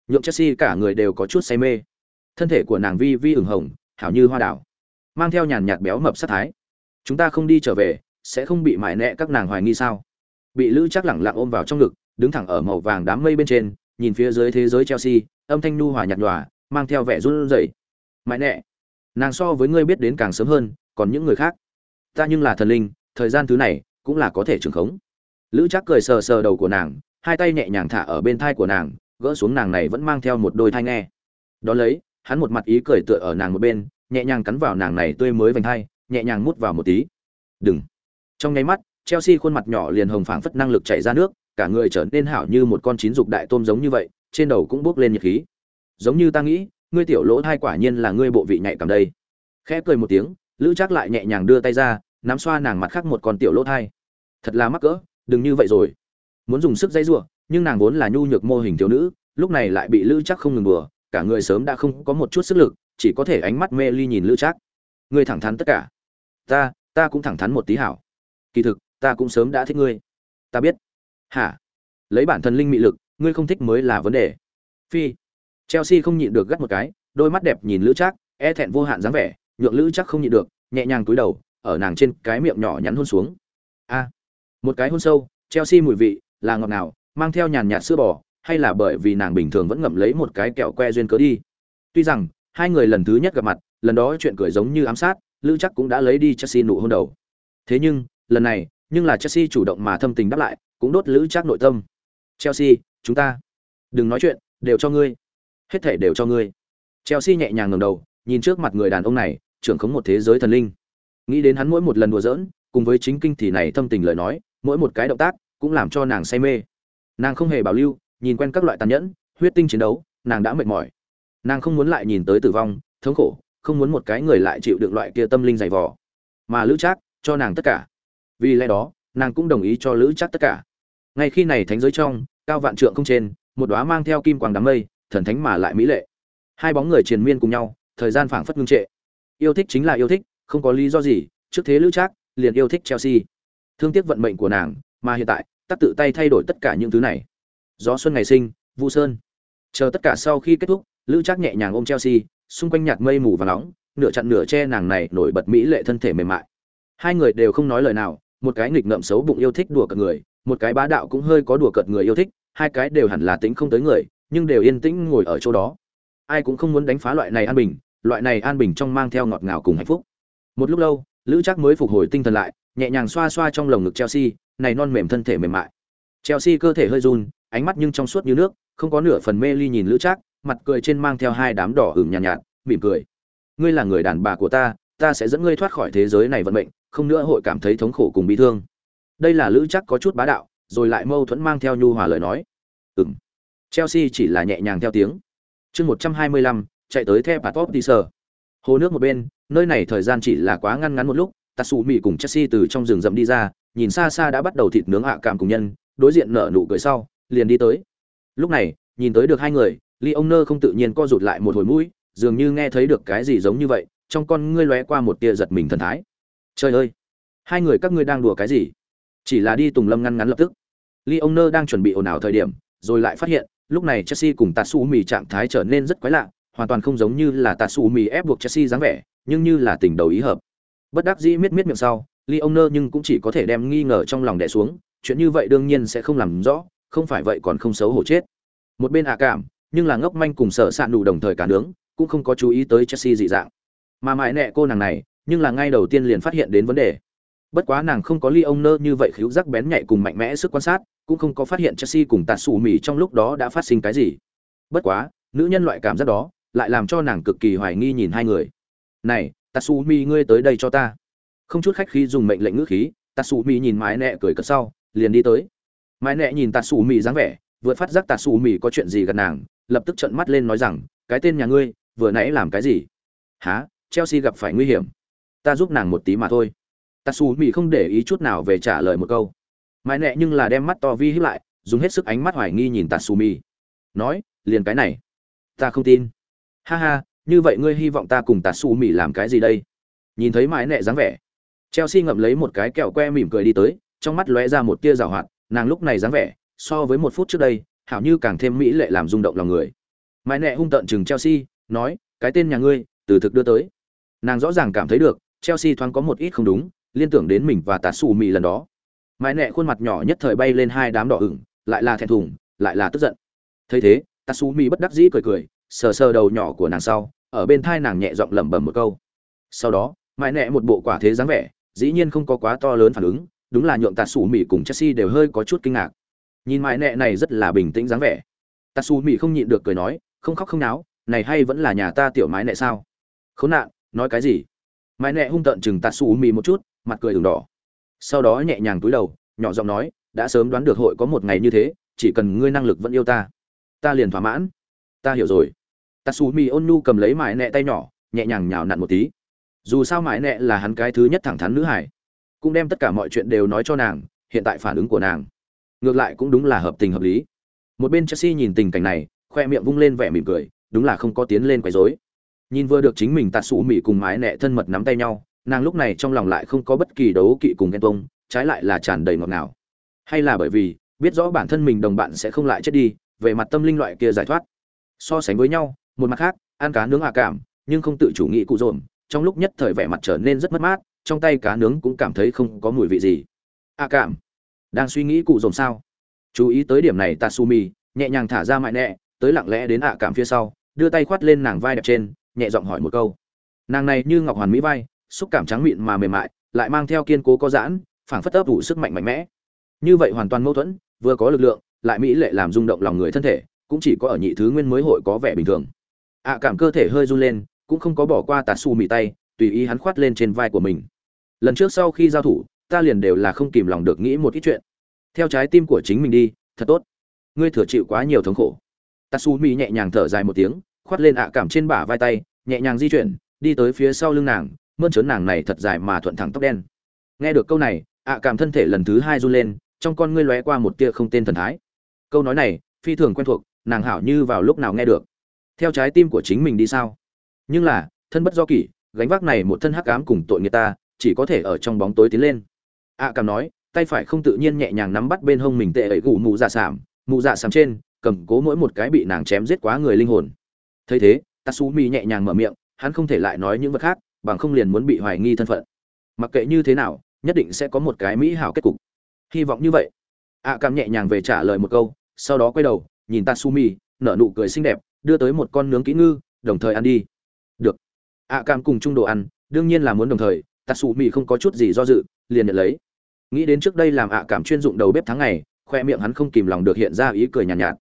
Nhượng chelsea cả người đều có chút say mê. Thân thể của nàng vi vi ửng hồng, hảo như hoa đảo mang theo nhàn nhạt béo mập sát thái. Chúng ta không đi trở về, sẽ không bị mại nẹ các nàng hoài nghi sao? Bị lữ chắc lẳng lặng ôm vào trong ngực, đứng thẳng ở màu vàng đám mây bên trên, nhìn phía dưới thế giới chelsea, âm thanh nu hòa nhạt nhòa, mang theo vẻ run rẩy. Mại nẹ, nàng so với ngươi biết đến càng sớm hơn, còn những người khác. Ta nhưng là thần linh, thời gian thứ này cũng là có thể trường khống. Lữ chắc cười sờ sờ đầu của nàng, hai tay nhẹ nhàng thả ở bên thai của nàng, gỡ xuống nàng này vẫn mang theo một đôi thai nghe. Đ ó lấy, hắn một mặt ý cười tựa ở nàng một bên, nhẹ nhàng cắn vào nàng này tươi mới vành thai, nhẹ nhàng mút vào một tí. Đừng. Trong nháy mắt, chelsea khuôn mặt nhỏ liền hồng phảng phất năng lực chảy ra nước, cả người trở nên hảo như một con chín dục đại tôm giống như vậy, trên đầu cũng bốc lên nhiệt khí. Giống như ta nghĩ, ngươi tiểu lỗ thai quả nhiên là ngươi bộ vị nhạy cảm đây. Khẽ cười một tiếng, lữ chắc lại nhẹ nhàng đưa tay ra, nắm xoa nàng mặt khác một con tiểu lỗ thai thật là mắc cỡ, đừng như vậy rồi. Muốn dùng sức dây giụa, nhưng nàng vốn là nhu nhược mô hình thiếu nữ, lúc này lại bị lữ chắc không ngừng đùa, cả người sớm đã không có một chút sức lực, chỉ có thể ánh mắt mê ly nhìn lữ chắc người thẳng thắn tất cả. Ta ta cũng thẳng thắn một tí hảo. Kỳ thực, ta cũng sớm đã thích ngươi. Ta biết. Hả? Lấy bản thân linh mị lực, ngươi không thích mới là vấn đề. Phi. Chelsea không nhịn được gắt một cái, đôi mắt đẹp nhìn lữ chắc e thẹn vô hạn dáng vẻ, nhượng lữ chắc không nhịn được, nhẹ nhàng cúi đầu, ở nàng trên cái miệng nhỏ nhắn hôn xuống. A một cái hôn sâu chelsea mùi vị là ngọt nào, mang theo nhàn nhạt sữa bò hay là bởi vì nàng bình thường vẫn ngậm lấy một cái kẹo que duyên cớ đi. Tuy rằng hai người lần thứ nhất gặp mặt lần đó chuyện cười giống như ám sát lữ chắc cũng đã lấy đi chelsea nụ hôn đầu. Thế nhưng lần này nhưng là chelsea chủ động mà thâm tình đáp lại cũng đốt lữ chắc nội tâm. Chelsea chúng ta đừng nói chuyện đều cho ngươi. Hết thể đều cho ngươi. Chelsea nhẹ nhàng ngầm đầu nhìn trước mặt người đàn ông này trưởng khống một thế giới thần linh. Nghĩ đến hắn mỗi một lần đùa giỡn cùng với chính kinh thì này thâm tình lời nói mỗi một cái động tác cũng làm cho nàng say mê. Nàng không hề bảo lưu, nhìn quen các loại tàn nhẫn, huyết tinh chiến đấu, nàng đã mệt mỏi. Nàng không muốn lại nhìn tới tử vong, thống khổ, không muốn một cái người lại chịu được loại kia tâm linh dày vò. Mà lữ trác cho nàng tất cả. Vì lẽ đó, nàng cũng đồng ý cho lữ trác tất cả. Ngay khi này thánh giới trong, cao vạn trượng không trên, một đóa mang theo kim quang đám mây, thần thánh mà lại mỹ lệ. Hai bóng người triền miên cùng nhau, thời gian phảng phất ngưng trệ. Yêu thích chính là yêu thích, không có lý do gì, trước thế lữ trác liền yêu thích chelsea thương tiếc vận mệnh của nàng, mà hiện tại tắt tự tay thay đổi tất cả những thứ này. Gió xuân ngày sinh, vu sơn. Chờ tất cả sau khi kết thúc, lữ trác nhẹ nhàng ôm chelsea, xung quanh nhạt mây mù và nóng, nửa chặn nửa che nàng này nổi bật mỹ lệ thân thể mềm mại. Hai người đều không nói lời nào, một cái nghịch ngợm xấu bụng yêu thích đùa cợt người, một cái bá đạo cũng hơi có đùa cợt người yêu thích, hai cái đều hẳn là tính không tới người, nhưng đều yên tĩnh ngồi ở chỗ đó. Ai cũng không muốn đánh phá loại này an bình, loại này an bình trong mang theo ngọt ngào cùng hạnh phúc. Một lúc lâu, lữ Trác mới phục hồi tinh thần lại nhẹ nhàng xoa xoa trong lồng ngực chelsea này non mềm thân thể mềm mại. Chelsea cơ thể hơi run ánh mắt nhưng trong suốt như nước không có nửa phần mê ly nhìn lữ trác mặt cười trên mang theo hai đám đỏ ửng nhàn nhạt, nhạt mỉm cười. Ngươi là người đàn bà của ta ta sẽ dẫn ngươi thoát khỏi thế giới này vận mệnh không nữa hội cảm thấy thống khổ cùng bi thương. Đây là lữ chắc có chút bá đạo rồi lại mâu thuẫn mang theo nhu hòa lời nói. Ừm. chelsea chỉ là nhẹ nhàng theo tiếng. Chương một trăm hai mươi lăm chạy tới theo Patop top đi hồ nước một bên nơi này thời gian chỉ là quá ngăn ngắn một lúc tatsu mỹ cùng chelsea từ trong rừng rậm đi ra, nhìn xa xa đã bắt đầu thịt nướng hạ cảm cùng nhân, đối diện nở nụ cười sau, liền đi tới. Lúc này, nhìn tới được hai người Lee ông nơ không tự nhiên co rụt lại một hồi mũi, dường như nghe thấy được cái gì giống như vậy, trong con ngươi lóe qua một tia giật mình thần thái. Trời ơi! Hai người các ngươi đang đùa cái gì? Chỉ là đi tùng lâm ngăn ngắn lập tức. Lee ông nơ đang chuẩn bị ồn ào thời điểm, rồi lại phát hiện, lúc này chelsea cùng tatsu mì trạng thái trở nên rất quái lạ, hoàn toàn không giống như là tatsu mì ép buộc chelsea dáng vẻ, nhưng như là tình đầu ý hợp bất đắc dĩ miết miết miệng sau, ly ông nơ nhưng cũng chỉ có thể đem nghi ngờ trong lòng đè xuống, chuyện như vậy đương nhiên sẽ không làm rõ, không phải vậy còn không xấu hổ chết. Một bên ạ cảm, nhưng là ngốc manh cùng sợ ạ đủ đồng thời cả nướng, cũng không có chú ý tới chelsea dị dạng. Mà mãi nẹ cô nàng này, nhưng là ngay đầu tiên liền phát hiện đến vấn đề. Bất quá nàng không có ly ông nơ như vậy khíu giác bén nhạy cùng mạnh mẽ sức quan sát, cũng không có phát hiện chelsea cùng tạt xù mì trong lúc đó đã phát sinh cái gì. Bất quá, nữ nhân loại cảm giác đó, lại làm cho nàng cực kỳ hoài nghi nhìn hai người. Này tatsumi, ngươi tới đây cho ta. Không chút khách khí dùng mệnh lệnh ngữ khí, tatsumi nhìn mái nẹ cười cợt sau, liền đi tới. Mái nẹ nhìn tatsumi dáng vẻ vượt phát giác tạt có chuyện gì gần nàng, lập tức trợn mắt lên nói rằng, cái tên nhà ngươi, vừa nãy làm cái gì? Há chelsea gặp phải nguy hiểm. Ta giúp nàng một tí mà thôi. Tạt không để ý chút nào về trả lời một câu. Mãi nẹ nhưng là đem mắt to vi hiếp lại, dùng hết sức ánh mắt hoài nghi nhìn tạt nói, liền cái này, ta không tin. Ha ha như vậy ngươi hy vọng ta cùng tạt xù mỹ làm cái gì đây? Nhìn thấy mãi nẹ dáng vẻ, chelsea ngậm lấy một cái kẹo que mỉm cười đi tới, trong mắt lóe ra một tia rào hoạt, nàng lúc này dáng vẻ, so với một phút trước đây, hảo như càng thêm mỹ lệ làm rung động lòng người. Mãi nẹ hung tợn chừng chelsea, nói, cái tên nhà ngươi, từ thực đưa tới. Nàng rõ ràng cảm thấy được, chelsea thoáng có một ít không đúng, liên tưởng đến mình và tạt xù mỹ lần đó. Mãi nẹ khuôn mặt nhỏ nhất thời bay lên hai đám đỏ ửng, lại là thẹn thùng, lại là tức giận. Thấy thế tatsumi bất đắc dĩ cười cười, sờ sờ đầu nhỏ của nàng sau ở bên thai nàng nhẹ giọng lẩm bẩm một câu. Sau đó, mãi nẹ một bộ quả thế dáng vẻ, dĩ nhiên không có quá to lớn phản ứng, đúng là nhượng tạt xù mì cùng chelsea đều hơi có chút kinh ngạc. Nhìn mãi nẹ này rất là bình tĩnh dáng vẻ. Tạt xù mì không nhịn được cười nói, không khóc không náo, này hay vẫn là nhà ta tiểu mại nẹ sao? Khốn nạn, nói cái gì? Mại nẹ hung tợn chừng tạt xù mì một chút, mặt cười đường đỏ. Sau đó nhẹ nhàng túi đầu, nhỏ giọng nói, đã sớm đoán được hội có một ngày như thế, chỉ cần ngươi năng lực vẫn yêu ta ta liền thỏa mãn. Ta hiểu rồi tatsumi xù ôn cầm lấy mái nẹ tay nhỏ, nhẹ nhàng nhào nặn một tí. Dù sao mái nẹ là hắn cái thứ nhất thẳng thắn nữ hải cũng đem tất cả mọi chuyện đều nói cho nàng, hiện tại phản ứng của nàng. Ngược lại cũng đúng là hợp tình hợp lý. Một bên chelsea nhìn tình cảnh này, khoe miệng vung lên vẻ mỉm cười, đúng là không có tiến lên quấy rối. Nhìn vừa được chính mình tạt sủ mỉ cùng mái nẹ thân mật nắm tay nhau, nàng lúc này trong lòng lại không có bất kỳ đấu kỵ cùng ghen tuông, trái lại là tràn đầy ngọt ngào. Hay là bởi vì, biết rõ bản thân mình đồng bạn sẽ không lại chết đi, về mặt tâm linh loại kia giải thoát. So sánh với nhau một mặt khác, ăn cá nướng hạ cảm, nhưng không tự chủ nghĩ cụ dồn, trong lúc nhất thời vẻ mặt trở nên rất mất mát, trong tay cá nướng cũng cảm thấy không có mùi vị gì. A cảm. Đang suy nghĩ cụ dồn sao? Chú ý tới điểm này tatsumi nhẹ nhàng thả ra mại nẹ, tới lặng lẽ đến ạ cảm phía sau, đưa tay khoát lên nàng vai đẹp trên, nhẹ giọng hỏi một câu. Nàng này như ngọc hoàn mỹ vai, xúc cảm trắng mịn mà mềm mại, lại mang theo kiên cố có giãn, phảng phất ấp đủ sức mạnh mạnh mẽ. Như vậy hoàn toàn mâu thuẫn, vừa có lực lượng, lại mỹ lệ làm rung động lòng người thân thể, cũng chỉ có ở nhị thứ nguyên mới hội có vẻ bình thường ạ cảm cơ thể hơi run lên, cũng không có bỏ qua tà su mì tay, tùy ý hắn khoát lên trên vai của mình. Lần trước sau khi giao thủ, ta liền đều là không kìm lòng được nghĩ một ít chuyện. Theo trái tim của chính mình đi, thật tốt. Ngươi thừa chịu quá nhiều thống khổ. Tatsumi nhẹ nhàng thở dài một tiếng, khoát lên ạ cảm trên bả vai tay, nhẹ nhàng di chuyển, đi tới phía sau lưng nàng, mơn trớn nàng này thật dài mà thuận thẳng tóc đen. Nghe được câu này, ạ cảm thân thể lần thứ hai run lên, trong con ngươi lóe qua một tia không tên thần thái. Câu nói này, phi thường quen thuộc, nàng hảo như vào lúc nào nghe được theo trái tim của chính mình đi sao? Nhưng là, thân bất do kỷ, gánh vác này một thân hắc ám cùng tội người ta, chỉ có thể ở trong bóng tối tiến lên. Ạ cảm nói, tay phải không tự nhiên nhẹ nhàng nắm bắt bên hông mình tệ ẩy gù mụ dạ sảm mụ dạ sảm trên, cầm cố mỗi một cái bị nàng chém giết quá người linh hồn. Thấy thế, tatsumi nhẹ nhàng mở miệng, hắn không thể lại nói những vật khác, bằng không liền muốn bị hoài nghi thân phận. Mặc kệ như thế nào, nhất định sẽ có một cái mỹ hảo kết cục. Hy vọng như vậy. Ạ cảm nhẹ nhàng về trả lời một câu, sau đó quay đầu, nhìn tatsumi, nở nụ cười xinh đẹp đưa tới một con nướng kỹ ngư đồng thời ăn đi. Được. Ạ cảm cùng chung đồ ăn đương nhiên là muốn đồng thời tatsumi không có chút gì do dự liền nhận lấy. Nghĩ đến trước đây làm ạ cảm chuyên dụng đầu bếp tháng ngày khoe miệng hắn không kìm lòng được hiện ra ý cười nhàn nhạt, nhạt.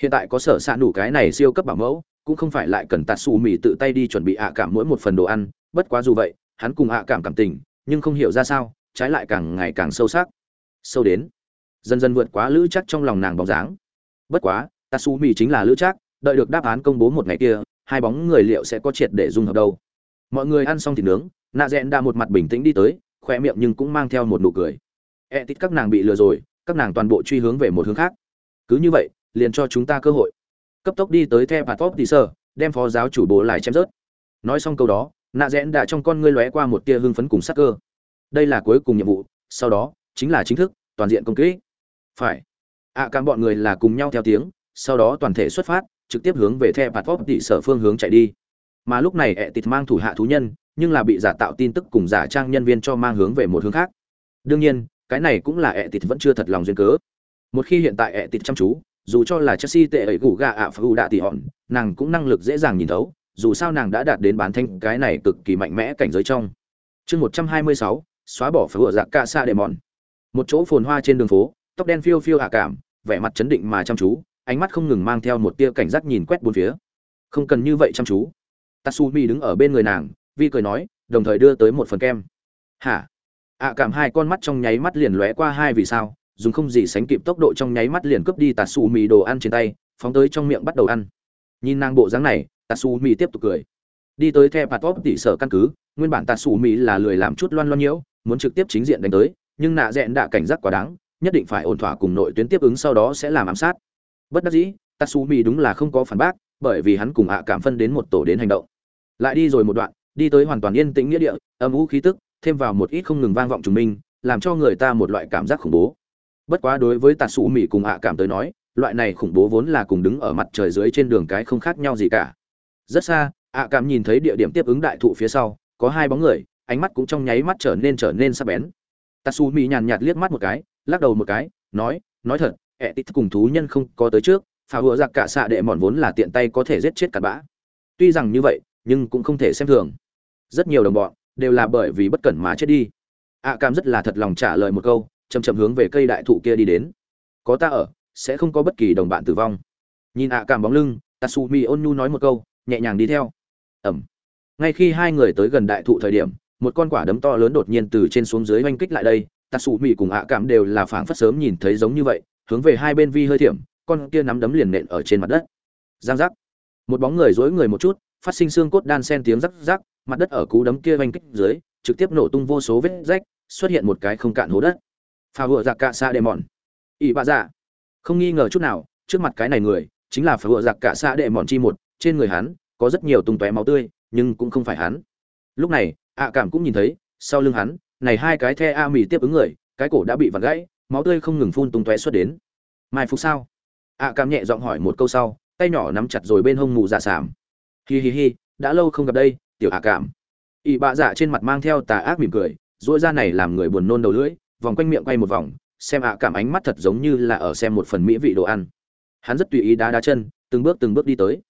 Hiện tại có sở s đủ cái này siêu cấp bảo mẫu cũng không phải lại cần tạ sụ mì tự tay đi chuẩn bị ạ cảm mỗi một phần đồ ăn bất quá dù vậy hắn cùng ạ cảm cảm tình nhưng không hiểu ra sao trái lại càng ngày càng sâu sắc. Sâu đến dần dần vượt quá lữ chắc trong lòng nàng bóng dáng. Bất quá tạ sụ mì chính là lữ chắc đợi được đáp án công bố một ngày kia hai bóng người liệu sẽ có triệt để dung hợp đâu. Mọi người ăn xong thịt nướng nạ rẽn đã một mặt bình tĩnh đi tới khoe miệng nhưng cũng mang theo một nụ cười. E tít các nàng bị lừa rồi các nàng toàn bộ truy hướng về một hướng khác. Cứ như vậy liền cho chúng ta cơ hội. Cấp tốc đi tới the patop thì sơ đem phó giáo chủ bố lại chém rớt. Nói xong câu đó nạ rẽn đã trong con ngươi lóe qua một tia hưng phấn cùng sắc cơ. Đây là cuối cùng nhiệm vụ sau đó chính là chính thức toàn diện công kích. Phải. Ạ à, bọn người là cùng nhau theo tiếng sau đó toàn thể xuất phát trực tiếp hướng về the patop tỉ sở phương hướng chạy đi. Mà lúc này ẹ tịt mang thủ hạ thú nhân, nhưng là bị giả tạo tin tức cùng giả trang nhân viên cho mang hướng về một hướng khác. Đương nhiên, cái này cũng là ẹ tịt vẫn chưa thật lòng duyên cớ. Một khi hiện tại ẹ tịt chăm chú, dù cho là chelsea tệ ấy gù gà ạ phù đạ tỉ hòn, nàng cũng năng lực dễ dàng nhìn thấu, dù sao nàng đã đạt đến bán thanh cái này cực kỳ mạnh mẽ cảnh giới trong. Chương một trăm hai mươi sáu, xóa bỏ phở dạng ca xa đệ mòn một chỗ phồn hoa trên đường phố, tóc đen phiêu phiêu hạ cảm, vẻ mặt chấn định mà chăm chú ánh mắt không ngừng mang theo một tia cảnh giác nhìn quét bốn phía. Không cần như vậy chăm chú. Tatsumi đứng ở bên người nàng, vi cười nói, đồng thời đưa tới một phần kem. Hả? Ạ cảm hai con mắt trong nháy mắt liền lóe qua hai vì sao, dùng không gì sánh kịp tốc độ trong nháy mắt liền cướp đi tatsumi đồ ăn trên tay, phóng tới trong miệng bắt đầu ăn. Nhìn nàng bộ dáng này, tatsumi tiếp tục cười. Đi tới theo bà tốt tỉ sở căn cứ, nguyên bản tatsumi là lười làm chút loan loan nhiễu, muốn trực tiếp chính diện đánh tới, nhưng nạ dẹn đã cảnh giác quá đáng, nhất định phải ổn thỏa cùng nội tuyến tiếp ứng sau đó sẽ làm ám sát bất đắc dĩ, tatsumi đúng là không có phản bác, bởi vì hắn cùng ạ cảm phân đến một tổ đến hành động. Lại đi rồi một đoạn, đi tới hoàn toàn yên tĩnh nghĩa địa, âm u khí tức, thêm vào một ít không ngừng vang vọng trùng minh, làm cho người ta một loại cảm giác khủng bố. Bất quá đối với tạt sụ mỹ cùng ạ cảm tới nói, loại này khủng bố vốn là cùng đứng ở mặt trời dưới trên đường cái không khác nhau gì cả. Rất xa, ạ cảm nhìn thấy địa điểm tiếp ứng đại thụ phía sau, có hai bóng người, ánh mắt cũng trong nháy mắt trở nên trở nên sắc bén. Tatsumi nhàn nhạt liếc mắt một cái, lắc đầu một cái, nói nói thật ẹ tít cùng thú nhân không có tới trước, phá hùa giặc cả xạ đệ mòn vốn là tiện tay có thể giết chết cặn bã. Tuy rằng như vậy, nhưng cũng không thể xem thường. Rất nhiều đồng bọn đều là bởi vì bất cẩn mà chết đi. Ạ cảm rất là thật lòng trả lời một câu chầm chậm hướng về cây đại thụ kia đi đến. Có ta ở, sẽ không có bất kỳ đồng bạn tử vong. Nhìn ạ cảm bóng lưng, tatsumi ôn nhu nói một câu, nhẹ nhàng đi theo. Ẩm. Ngay khi hai người tới gần đại thụ thời điểm, một con quả đấm to lớn đột nhiên từ trên xuống dưới oanh kích lại đây, tatsumi cùng ạ cảm đều là phảng phất sớm nhìn thấy giống như vậy hướng về hai bên vi hơi thiểm, con kia nắm đấm liền nện ở trên mặt đất. Giang giác. Một bóng người dối người một chút, phát sinh xương cốt đan sen tiếng rắc rắc, mặt đất ở cú đấm kia vanh kích dưới, trực tiếp nổ tung vô số vết rách, xuất hiện một cái không cạn hố đất. Phà vựa giặc cạ xa đệ mòn. Ỵ bạ dạ. Không nghi ngờ chút nào, trước mặt cái này người, chính là phà vựa giặc cạ xa đệ mòn chi một, trên người hắn, có rất nhiều tung tóe máu tươi, nhưng cũng không phải hắn. Lúc này, ạ cảm cũng nhìn thấy, sau lưng hắn, này hai cái the a mì tiếp ứng người, cái cổ đã bị vặn gãy máu tươi không ngừng phun tung tóe xuất đến. Mai phục sao? Ạ cảm nhẹ giọng hỏi một câu sau, tay nhỏ nắm chặt rồi bên hông mù dạ sảm. Hi hi hi, đã lâu không gặp đây, tiểu ạ cảm ỵ bạ dạ trên mặt mang theo tà ác mỉm cười dỗi ra này làm người buồn nôn đầu lưỡi, vòng quanh miệng quay một vòng, xem ạ cảm ánh mắt thật giống như là ở xem một phần mỹ vị đồ ăn. Hắn rất tùy ý đá đá chân, từng bước từng bước đi tới.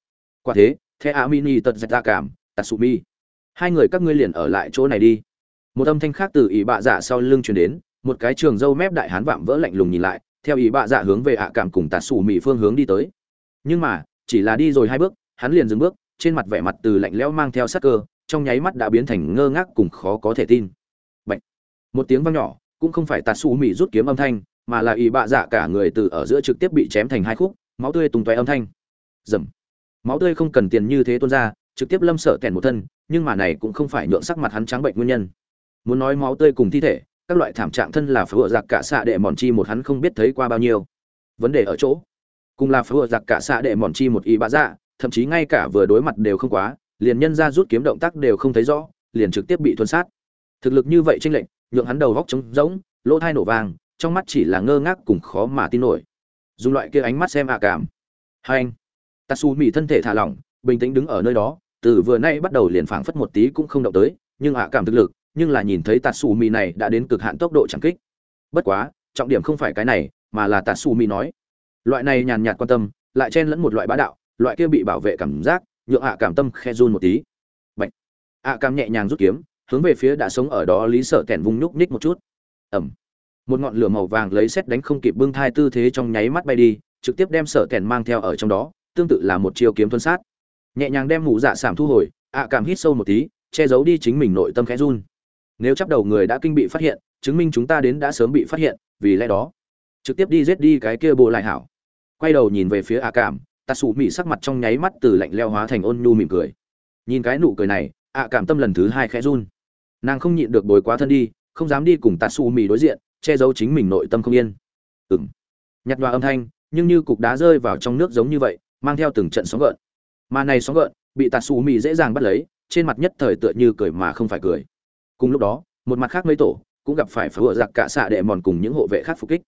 Quả thế thế ạ mini tật dạch ra cảm tatsumi. Hai người các ngươi liền ở lại chỗ này đi. Một âm thanh khác từ ỵ bạ dạ sau lưng truyền đến một cái trường dâu mép đại hán vạm vỡ lạnh lùng nhìn lại, theo ý bạ dạ hướng về ạ cảm cùng tatsumi phương hướng đi tới. Nhưng mà, chỉ là đi rồi hai bước, hắn liền dừng bước, trên mặt vẻ mặt từ lạnh lẽo mang theo sắc cơ, trong nháy mắt đã biến thành ngơ ngác cùng khó có thể tin. Bạch. một tiếng vang nhỏ, cũng không phải tatsumi rút kiếm âm thanh, mà là ý bạ dạ cả người từ ở giữa trực tiếp bị chém thành hai khúc, máu tươi tung tóe âm thanh. Dầm máu tươi không cần tiền như thế tuôn ra, trực tiếp lâm sợ kèn một thân, nhưng mà này cũng không phải nhượng sắc mặt hắn trắng bệnh nguyên nhân. Muốn nói máu tươi cùng thi thể các loại thảm trạng thân là phở giặc cả xạ đệ mòn chi một hắn không biết thấy qua bao nhiêu. Vấn đề ở chỗ, cùng là phở giặc cả xạ đệ mòn chi một y bạ dạ thậm chí ngay cả vừa đối mặt đều không quá, liền nhân ra rút kiếm động tác đều không thấy rõ, liền trực tiếp bị thuần sát. Thực lực như vậy tranh lệnh nhượng hắn đầu góc trống rỗng, lỗ thai nổ vàng, trong mắt chỉ là ngơ ngác cùng khó mà tin nổi. Dùng loại kia ánh mắt xem ạ cảm. Hai anh tatsu mỹ thân thể thả lỏng, bình tĩnh đứng ở nơi đó, từ vừa nay bắt đầu liền phảng phất một tí cũng không động tới, nhưng ạ cảm thực lực nhưng là nhìn thấy tạt xù mì này đã đến cực hạn tốc độ chẳng kích. Bất quá, trọng điểm không phải cái này, mà là tạt xù mì nói. Loại này nhàn nhạt quan tâm, lại chen lẫn một loại bá đạo, loại kia bị bảo vệ cảm giác, nhượng hạ cảm tâm khe run một tí. Bệnh ạ cảm nhẹ nhàng rút kiếm, hướng về phía đã sống ở đó lý sợ kèn vung nhúc nhích một chút. Ẩm. Một ngọn lửa màu vàng lấy xét đánh không kịp bưng thai tư thế trong nháy mắt bay đi, trực tiếp đem sợ kèn mang theo ở trong đó, tương tự là một chiêu kiếm tuân sát. Nhẹ nhàng đem mũ dạ sảm thu hồi, ạ cảm hít sâu một tí, che giấu đi chính mình nội tâm khẽ run nếu chắp đầu người đã kinh bị phát hiện, chứng minh chúng ta đến đã sớm bị phát hiện, vì lẽ đó, trực tiếp đi giết đi cái kia bộ lại hảo. Quay đầu nhìn về phía ạ cảm, tạ sủ mị sắc mặt trong nháy mắt từ lạnh leo hóa thành ôn nhu mỉm cười. Nhìn cái nụ cười này ạ cảm tâm lần thứ hai khẽ run. Nàng không nhịn được bồi quá thân đi, không dám đi cùng tạ sụ mị đối diện, che giấu chính mình nội tâm không yên. Ừng nhặt đoà âm thanh, nhưng như cục đá rơi vào trong nước giống như vậy, mang theo từng trận sóng gợn. Mà này sóng gợn, bị tạt xù mì dễ dàng bắt lấy, trên mặt nhất thời tựa như cười mà không phải cười cùng lúc đó, một mặt khác mấy tổ cũng gặp phải phở giặc cả xạ đệ mòn cùng những hộ vệ khác phục kích.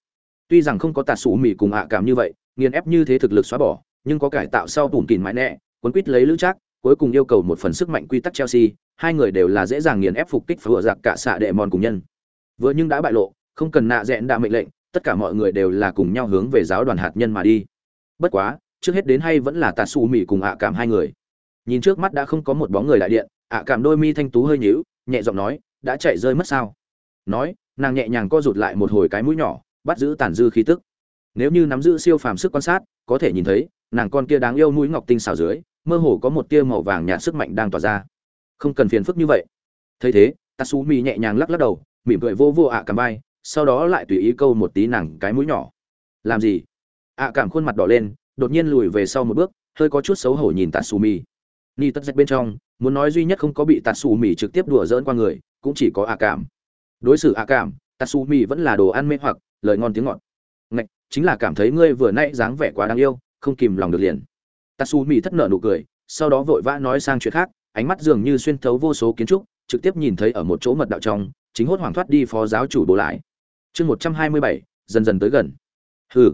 Tuy rằng không có tạt xù mì cùng hạ cảm như vậy, nghiền ép như thế thực lực xóa bỏ, nhưng có cải tạo sau tủn kìn mãi nẹ quấn quýt lấy lữ trác, cuối cùng yêu cầu một phần sức mạnh quy tắc chelsea, hai người đều là dễ dàng nghiền ép phục kích phở giặc cả xạ đệ mòn cùng nhân. Vừa nhưng đã bại lộ, không cần nạ dẹn đạ mệnh lệnh, tất cả mọi người đều là cùng nhau hướng về giáo đoàn hạt nhân mà đi. Bất quá, trước hết đến hay vẫn là tà xù mì cùng ạ cảm hai người. Nhìn trước mắt đã không có một bóng người đại điện, ạ cảm đôi mi thanh tú hơi nhíu nhẹ giọng nói, đã chạy rơi mất sao? Nói, nàng nhẹ nhàng co rụt lại một hồi cái mũi nhỏ, bắt giữ tàn dư khí tức. Nếu như nắm giữ siêu phàm sức quan sát, có thể nhìn thấy, nàng con kia đáng yêu mũi ngọc tinh xào dưới, mơ hồ có một tia màu vàng nhạt sức mạnh đang tỏa ra. Không cần phiền phức như vậy. Thấy thế, tatsumi nhẹ nhàng lắc lắc đầu, mỉm cười vô vô ạ cảm vai, sau đó lại tùy ý câu một tí nàng cái mũi nhỏ. Làm gì? ạ cảm khuôn mặt đỏ lên, đột nhiên lùi về sau một bước, hơi có chút xấu hổ nhìn tatsumi ni tất dạch bên trong, muốn nói duy nhất không có bị tatsumi trực tiếp đùa dỡn qua người, cũng chỉ có ạ cảm. Đối xử ạ cảm, tatsumi vẫn là đồ ăn mê hoặc, lời ngon tiếng ngọt. Ngạch, chính là cảm thấy ngươi vừa nãy dáng vẻ quá đáng yêu, không kìm lòng được liền. Tatsumi thất nợ nụ cười, sau đó vội vã nói sang chuyện khác, ánh mắt dường như xuyên thấu vô số kiến trúc, trực tiếp nhìn thấy ở một chỗ mật đạo trong, chính hốt hoảng thoát đi phó giáo chủ bố lại. Chương một trăm hai mươi bảy, dần dần tới gần. Hừ.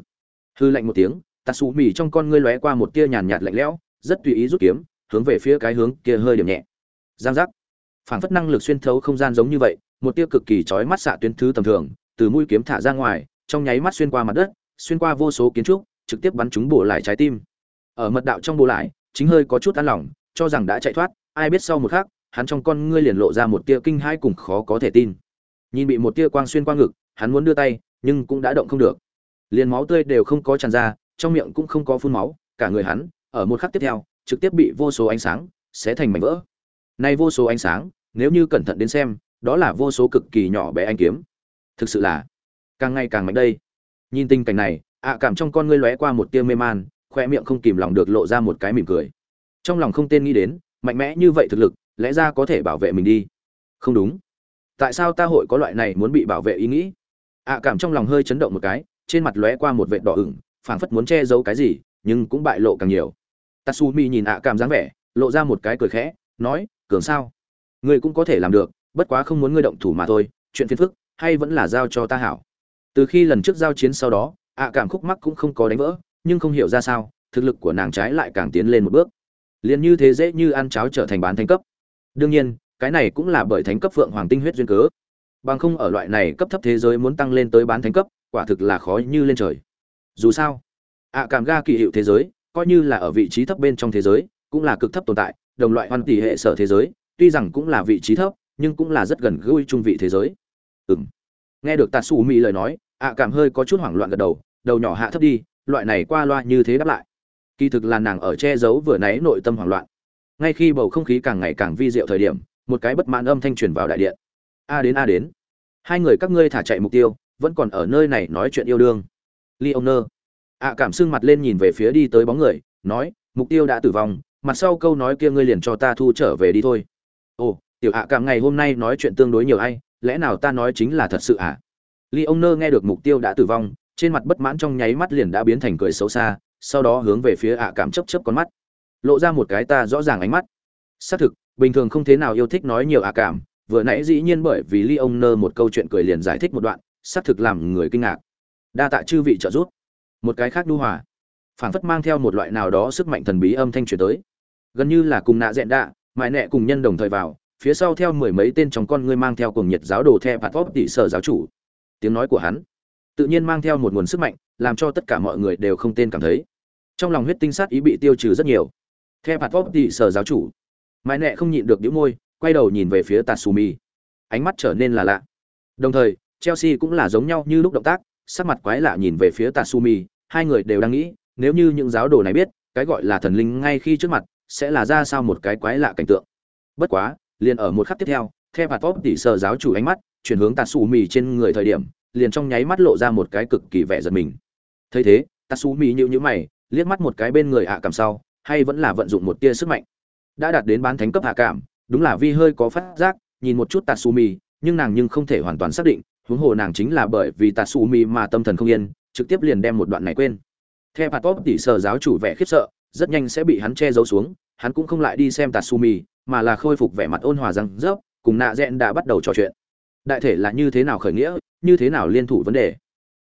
Hư lạnh một tiếng, tatsumi trong con ngươi lóe qua một tia nhàn nhạt lạnh lẽo, rất tùy ý rút kiếm hướng về phía cái hướng kia hơi điểm nhẹ. Giang giác. Phảng phất năng lực xuyên thấu không gian giống như vậy, một tia cực kỳ chói mắt xạ tuyến thứ tầm thường, từ mũi kiếm thả ra ngoài, trong nháy mắt xuyên qua mặt đất, xuyên qua vô số kiến trúc, trực tiếp bắn trúng bổ lại trái tim. Ở mật đạo trong bổ lại, chính hơi có chút an lòng, cho rằng đã chạy thoát, ai biết sau một khắc, hắn trong con ngươi liền lộ ra một tia kinh hãi cùng khó có thể tin. Nhìn bị một tia quang xuyên qua ngực, hắn muốn đưa tay, nhưng cũng đã động không được. Liền máu tươi đều không có tràn ra, trong miệng cũng không có phun máu, cả người hắn, ở một khắc tiếp theo trực tiếp bị vô số ánh sáng sẽ thành mảnh vỡ. Nay vô số ánh sáng, nếu như cẩn thận đến xem, đó là vô số cực kỳ nhỏ bé anh kiếm. Thực sự là càng ngày càng mạnh đây. Nhìn tình cảnh này, ạ cảm trong con ngươi lóe qua một tia mê man, khoe miệng không kìm lòng được lộ ra một cái mỉm cười. Trong lòng không tên nghĩ đến, mạnh mẽ như vậy thực lực, lẽ ra có thể bảo vệ mình đi. Không đúng. Tại sao ta hội có loại này muốn bị bảo vệ ý nghĩ? Ạ cảm trong lòng hơi chấn động một cái, trên mặt lóe qua một vệt đỏ ửng, phảng phất muốn che giấu cái gì, nhưng cũng bại lộ càng nhiều tatsumi nhìn ạ cảm dáng vẻ, lộ ra một cái cười khẽ, nói, cường sao? Ngươi cũng có thể làm được, bất quá không muốn ngươi động thủ mà thôi, chuyện phiền phức, hay vẫn là giao cho ta hảo. Từ khi lần trước giao chiến sau đó, ạ cảm khúc mắc cũng không có đánh vỡ, nhưng không hiểu ra sao, thực lực của nàng trái lại càng tiến lên một bước. Liền như thế dễ như ăn cháo trở thành bán thánh cấp. Đương nhiên, cái này cũng là bởi thánh cấp phượng hoàng tinh huyết duyên cớ. Bằng không ở loại này cấp thấp thế giới muốn tăng lên tới bán thánh cấp, quả thực là khó như lên trời. Dù sao, ạ cảm ga kỳ hiệu thế giới coi như là ở vị trí thấp bên trong thế giới, cũng là cực thấp tồn tại, đồng loại hoan tỷ hệ sở thế giới, tuy rằng cũng là vị trí thấp, nhưng cũng là rất gần gũi trung vị thế giới. Ừ m nghe được tạ xù mỹ lời nói, ạ cảm hơi có chút hoảng loạn gật đầu đầu nhỏ hạ thấp đi, loại này qua loa như thế đáp lại. Kỳ thực là nàng ở che giấu vừa náy nội tâm hoảng loạn. Ngay khi bầu không khí càng ngày càng vi diệu thời điểm, một cái bất mãn âm thanh truyền vào đại điện. A đến a đến. Hai người các ngươi thả chạy mục tiêu, vẫn còn ở nơi này nói chuyện yêu đương. Leoner ạ cảm sưng mặt lên nhìn về phía đi tới bóng người nói mục tiêu đã tử vong mặt sau câu nói kia ngươi liền cho ta thu trở về đi thôi. Ồ tiểu ạ cảm ngày hôm nay nói chuyện tương đối nhiều hay, lẽ nào ta nói chính là thật sự ạ? À? nơ nghe được mục tiêu đã tử vong trên mặt bất mãn trong nháy mắt liền đã biến thành cười xấu xa sau đó hướng về phía ạ cảm chấp chấp con mắt. Lộ ra một cái ta rõ ràng ánh mắt. Xác thực bình thường không thế nào yêu thích nói nhiều ạ cảm vừa nãy dĩ nhiên bởi vì ly ông nơ một câu chuyện cười liền giải thích một đoạn xác thực làm người kinh ngạc. Đa tạ chư vị trợ giúp một cái khác đu hòa. Phảng phất mang theo một loại nào đó sức mạnh thần bí âm thanh truyền tới. Gần như là cùng nạ dẹn đạ mại nẹ cùng nhân đồng thời vào, phía sau theo mười mấy tên trong con ngươi mang theo cùng nhiệt giáo đồ the bạt vóp tỷ sở giáo chủ. Tiếng nói của hắn tự nhiên mang theo một nguồn sức mạnh, làm cho tất cả mọi người đều không tên cảm thấy. Trong lòng huyết tinh sát ý bị tiêu trừ rất nhiều. The bạt vóp tỷ sở giáo chủ. Mại nẹ không nhịn được đĩu môi, quay đầu nhìn về phía tatsumi. Ánh mắt trở nên là lạ. Đồng thời, chelsea cũng là giống nhau như lúc động tác, sắc mặt quái lạ nhìn về phía tatsumi hai người đều đang nghĩ, nếu như những giáo đồ này biết, cái gọi là thần linh ngay khi trước mặt, sẽ là ra sao một cái quái lạ cảnh tượng. Bất quá, liền ở một khắc tiếp theo theo hạt top tỉ sợ giáo chủ ánh mắt, chuyển hướng tatsumi trên người thời điểm, liền trong nháy mắt lộ ra một cái cực kỳ vẻ giật mình. Thấy thế, tatsumi nhíu nhíu mày, liếc mắt một cái bên người ạ cảm sau, hay vẫn là vận dụng một tia sức mạnh. Đã đạt đến bán thánh cấp hạ cảm, đúng là vi hơi có phát giác, nhìn một chút tatsumi, nhưng nàng nhưng không thể hoàn toàn xác định, huống hồ nàng chính là bởi vì tatsumi mà tâm thần không yên trực tiếp liền đem một đoạn này quên. Theo hạt pop tỷ sở giáo chủ vẻ khiếp sợ rất nhanh sẽ bị hắn che giấu xuống hắn cũng không lại đi xem tatsumi mà là khôi phục vẻ mặt ôn hòa rằng, rớp cùng nạ rẽn đã bắt đầu trò chuyện. Đại thể là như thế nào khởi nghĩa như thế nào liên thủ vấn đề.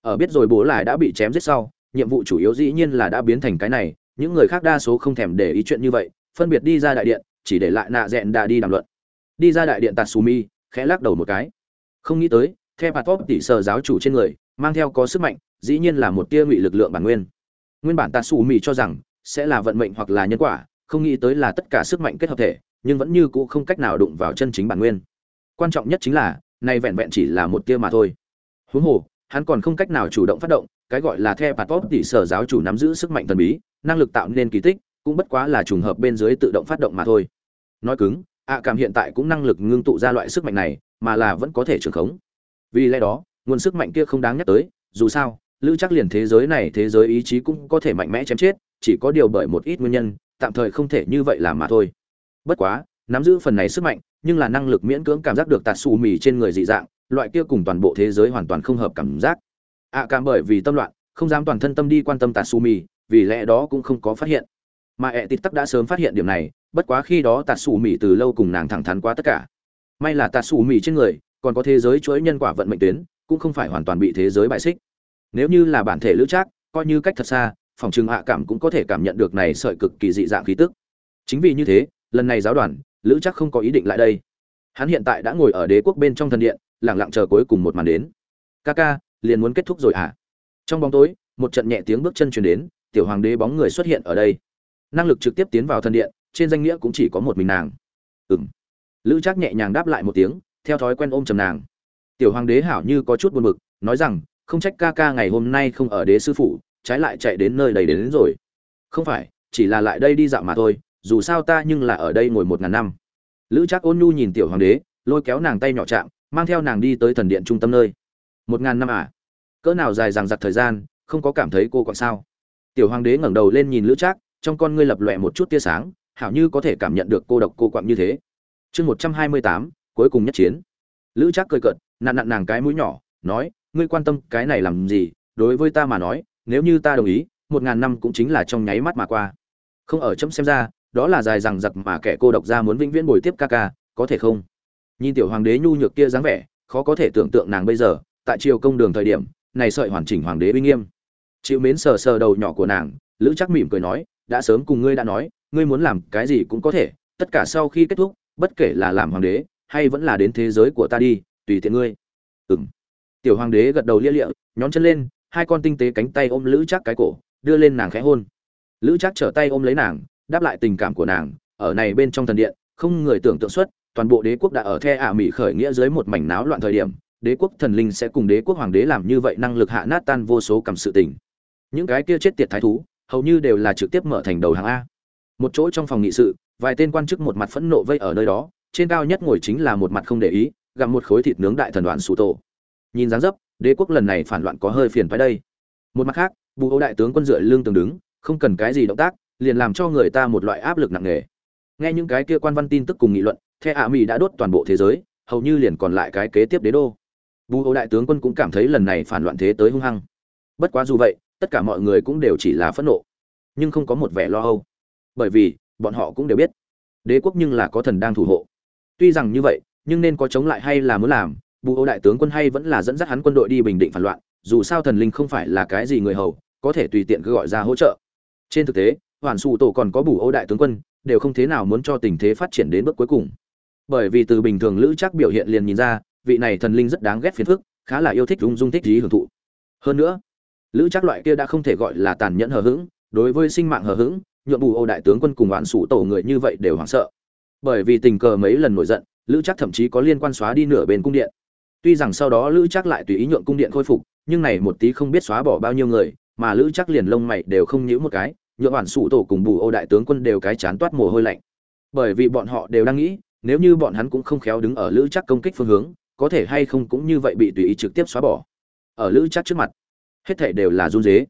Ở biết rồi bố lại đã bị chém giết sau nhiệm vụ chủ yếu dĩ nhiên là đã biến thành cái này những người khác đa số không thèm để ý chuyện như vậy phân biệt đi ra đại điện chỉ để lại nạ rẽn đã đi đàm luận. Đi ra đại điện tatsumi khẽ lắc đầu một cái. Không nghĩ tới theo hạt pop tỷ sở giáo chủ trên người mang theo có sức mạnh dĩ nhiên là một tia ngụy lực lượng bản nguyên. Nguyên bản tatsumi cho rằng sẽ là vận mệnh hoặc là nhân quả, không nghĩ tới là tất cả sức mạnh kết hợp thể, nhưng vẫn như cũ không cách nào đụng vào chân chính bản nguyên. Quan trọng nhất chính là, nay vẹn vẹn chỉ là một tia mà thôi. Huống hồ, hắn còn không cách nào chủ động phát động, cái gọi là theo patop tỷ sở giáo chủ nắm giữ sức mạnh thần bí, năng lực tạo nên kỳ tích, cũng bất quá là trùng hợp bên dưới tự động phát động mà thôi. Nói cứng ạ cảm hiện tại cũng năng lực ngưng tụ ra loại sức mạnh này, mà là vẫn có thể trưởng khống. Vì lẽ đó, nguồn sức mạnh kia không đáng nhắc tới, dù sao lữ chắc liền thế giới này thế giới ý chí cũng có thể mạnh mẽ chém chết chỉ có điều bởi một ít nguyên nhân tạm thời không thể như vậy làm mà thôi. Bất quá nắm giữ phần này sức mạnh nhưng là năng lực miễn cưỡng cảm giác được tạt xù mì trên người dị dạng loại kia cùng toàn bộ thế giới hoàn toàn không hợp cảm giác. Ạ à, cảm bởi vì tâm loạn không dám toàn thân tâm đi quan tâm tạt xù mì vì lẽ đó cũng không có phát hiện. Mà ẹ tít tắc đã sớm phát hiện điểm này bất quá khi đó tạt xù mì từ lâu cùng nàng thẳng thắn qua tất cả. May là tạt xù mì trên người còn có thế giới chuỗi nhân quả vận mệnh tuyến cũng không phải hoàn toàn bị thế giới bại xích nếu như là bản thể lữ trác, coi như cách thật xa, phòng trường hạ cảm cũng có thể cảm nhận được này sợi cực kỳ dị dạng khí tức. Chính vì như thế, lần này giáo đoàn, lữ trác không có ý định lại đây. Hắn hiện tại đã ngồi ở đế quốc bên trong thần điện lẳng lặng chờ cuối cùng một màn đến. Ca ca, liền muốn kết thúc rồi à trong bóng tối, một trận nhẹ tiếng bước chân truyền đến, tiểu hoàng đế bóng người xuất hiện ở đây. Năng lực trực tiếp tiến vào thần điện, trên danh nghĩa cũng chỉ có một mình nàng. Ừm. Lữ trác nhẹ nhàng đáp lại một tiếng, theo thói quen ôm chầm nàng. Tiểu hoàng đế hảo như có chút buồn bực, nói rằng không trách ca ca ngày hôm nay không ở đế sư phủ trái lại chạy đến nơi đầy đến, đến rồi. Không phải chỉ là lại đây đi dạo mà thôi dù sao ta nhưng là ở đây ngồi một ngàn năm. Lữ trác ôn nhu nhìn tiểu hoàng đế lôi kéo nàng tay nhỏ chạm mang theo nàng đi tới thần điện trung tâm nơi. Một ngàn năm à? Cỡ nào dài dằng dặc thời gian không có cảm thấy cô còn sao? Tiểu hoàng đế ngẩng đầu lên nhìn lữ trác trong con ngươi lập lòe một chút tia sáng hảo như có thể cảm nhận được cô độc cô quặn như thế. Chương một trăm hai mươi tám cuối cùng nhất chiến. Lữ trác cười cợt nặn nặn nàng cái mũi nhỏ nói ngươi quan tâm cái này làm gì, đối với ta mà nói, nếu như ta đồng ý, một ngàn năm cũng chính là trong nháy mắt mà qua. Không ở chấm xem ra, đó là dài rằng giặc mà kẻ cô độc ra muốn vĩnh viễn bồi tiếp ca ca, có thể không? Nhìn tiểu hoàng đế nhu nhược kia dáng vẻ, khó có thể tưởng tượng nàng bây giờ, tại triều công đường thời điểm, này sợi hoàn chỉnh hoàng đế uy nghiêm. Chịu mến sờ sờ đầu nhỏ của nàng, lữ chắc mỉm cười nói, đã sớm cùng ngươi đã nói, ngươi muốn làm cái gì cũng có thể, tất cả sau khi kết thúc, bất kể là làm hoàng đế, hay vẫn là đến thế giới của ta đi, tùy tiện ngươi. Ừng tiểu hoàng đế gật đầu lia lịa, nhón chân lên, hai con tinh tế cánh tay ôm lữ chắc cái cổ, đưa lên nàng khẽ hôn. Lữ chắc trở tay ôm lấy nàng, đáp lại tình cảm của nàng, ở này bên trong thần điện, không người tưởng tượng xuất, toàn bộ đế quốc đã ở the ả mỹ khởi nghĩa dưới một mảnh náo loạn thời điểm, đế quốc thần linh sẽ cùng đế quốc hoàng đế làm như vậy năng lực hạ nát tan vô số cảm sự tình. Những cái kia chết tiệt thái thú, hầu như đều là trực tiếp mở thành đầu hàng a. Một chỗ trong phòng nghị sự, vài tên quan chức một mặt phẫn nộ vây ở nơi đó, trên cao nhất ngồi chính là một mặt không để ý gặp một khối thịt nướng đại thần đoàn sụ tổ nhìn dáng dấp, đế quốc lần này phản loạn có hơi phiền phái đây. Một mặt khác, bù ô đại tướng quân dựa lương tường đứng, không cần cái gì động tác, liền làm cho người ta một loại áp lực nặng nề. Nghe những cái kia quan văn tin tức cùng nghị luận, the ạ mỹ đã đốt toàn bộ thế giới, hầu như liền còn lại cái kế tiếp đế đô. Bù ô đại tướng quân cũng cảm thấy lần này phản loạn thế tới hung hăng. Bất quá dù vậy, tất cả mọi người cũng đều chỉ là phẫn nộ, nhưng không có một vẻ lo âu. Bởi vì, bọn họ cũng đều biết, đế quốc nhưng là có thần đang thủ hộ. Tuy rằng như vậy, nhưng nên có chống lại hay là muốn làm bù ô đại tướng quân hay vẫn là dẫn dắt hắn quân đội đi bình định phản loạn, dù sao thần linh không phải là cái gì người hầu, có thể tùy tiện cứ gọi ra hỗ trợ. Trên thực tế, hoàn sụ tổ còn có bù ô đại tướng quân, đều không thế nào muốn cho tình thế phát triển đến bước cuối cùng. Bởi vì từ bình thường lữ chắc biểu hiện liền nhìn ra, vị này thần linh rất đáng ghét phiền phức, khá là yêu thích dung dung thích trí hưởng thụ. Hơn nữa, lữ chắc loại kia đã không thể gọi là tàn nhẫn hờ hững, đối với sinh mạng hờ hững nhuộm bù ô đại tướng quân cùng hoàn sụ tổ người như vậy đều hoảng sợ. Bởi vì tình cờ mấy lần nổi giận, lữ chắc thậm chí có liên quan xóa đi nửa bên cung điện tuy rằng sau đó lữ chắc lại tùy ý nhượng cung điện khôi phục, nhưng này một tí không biết xóa bỏ bao nhiêu người, mà lữ chắc liền lông mày đều không nhíu một cái, nhượng bản sụ tổ cùng bù ô đại tướng quân đều cái chán toát mồ hôi lạnh. Bởi vì bọn họ đều đang nghĩ, nếu như bọn hắn cũng không khéo đứng ở lữ chắc công kích phương hướng, có thể hay không cũng như vậy bị tùy ý trực tiếp xóa bỏ. Ở lữ chắc trước mặt, hết thảy đều là run dế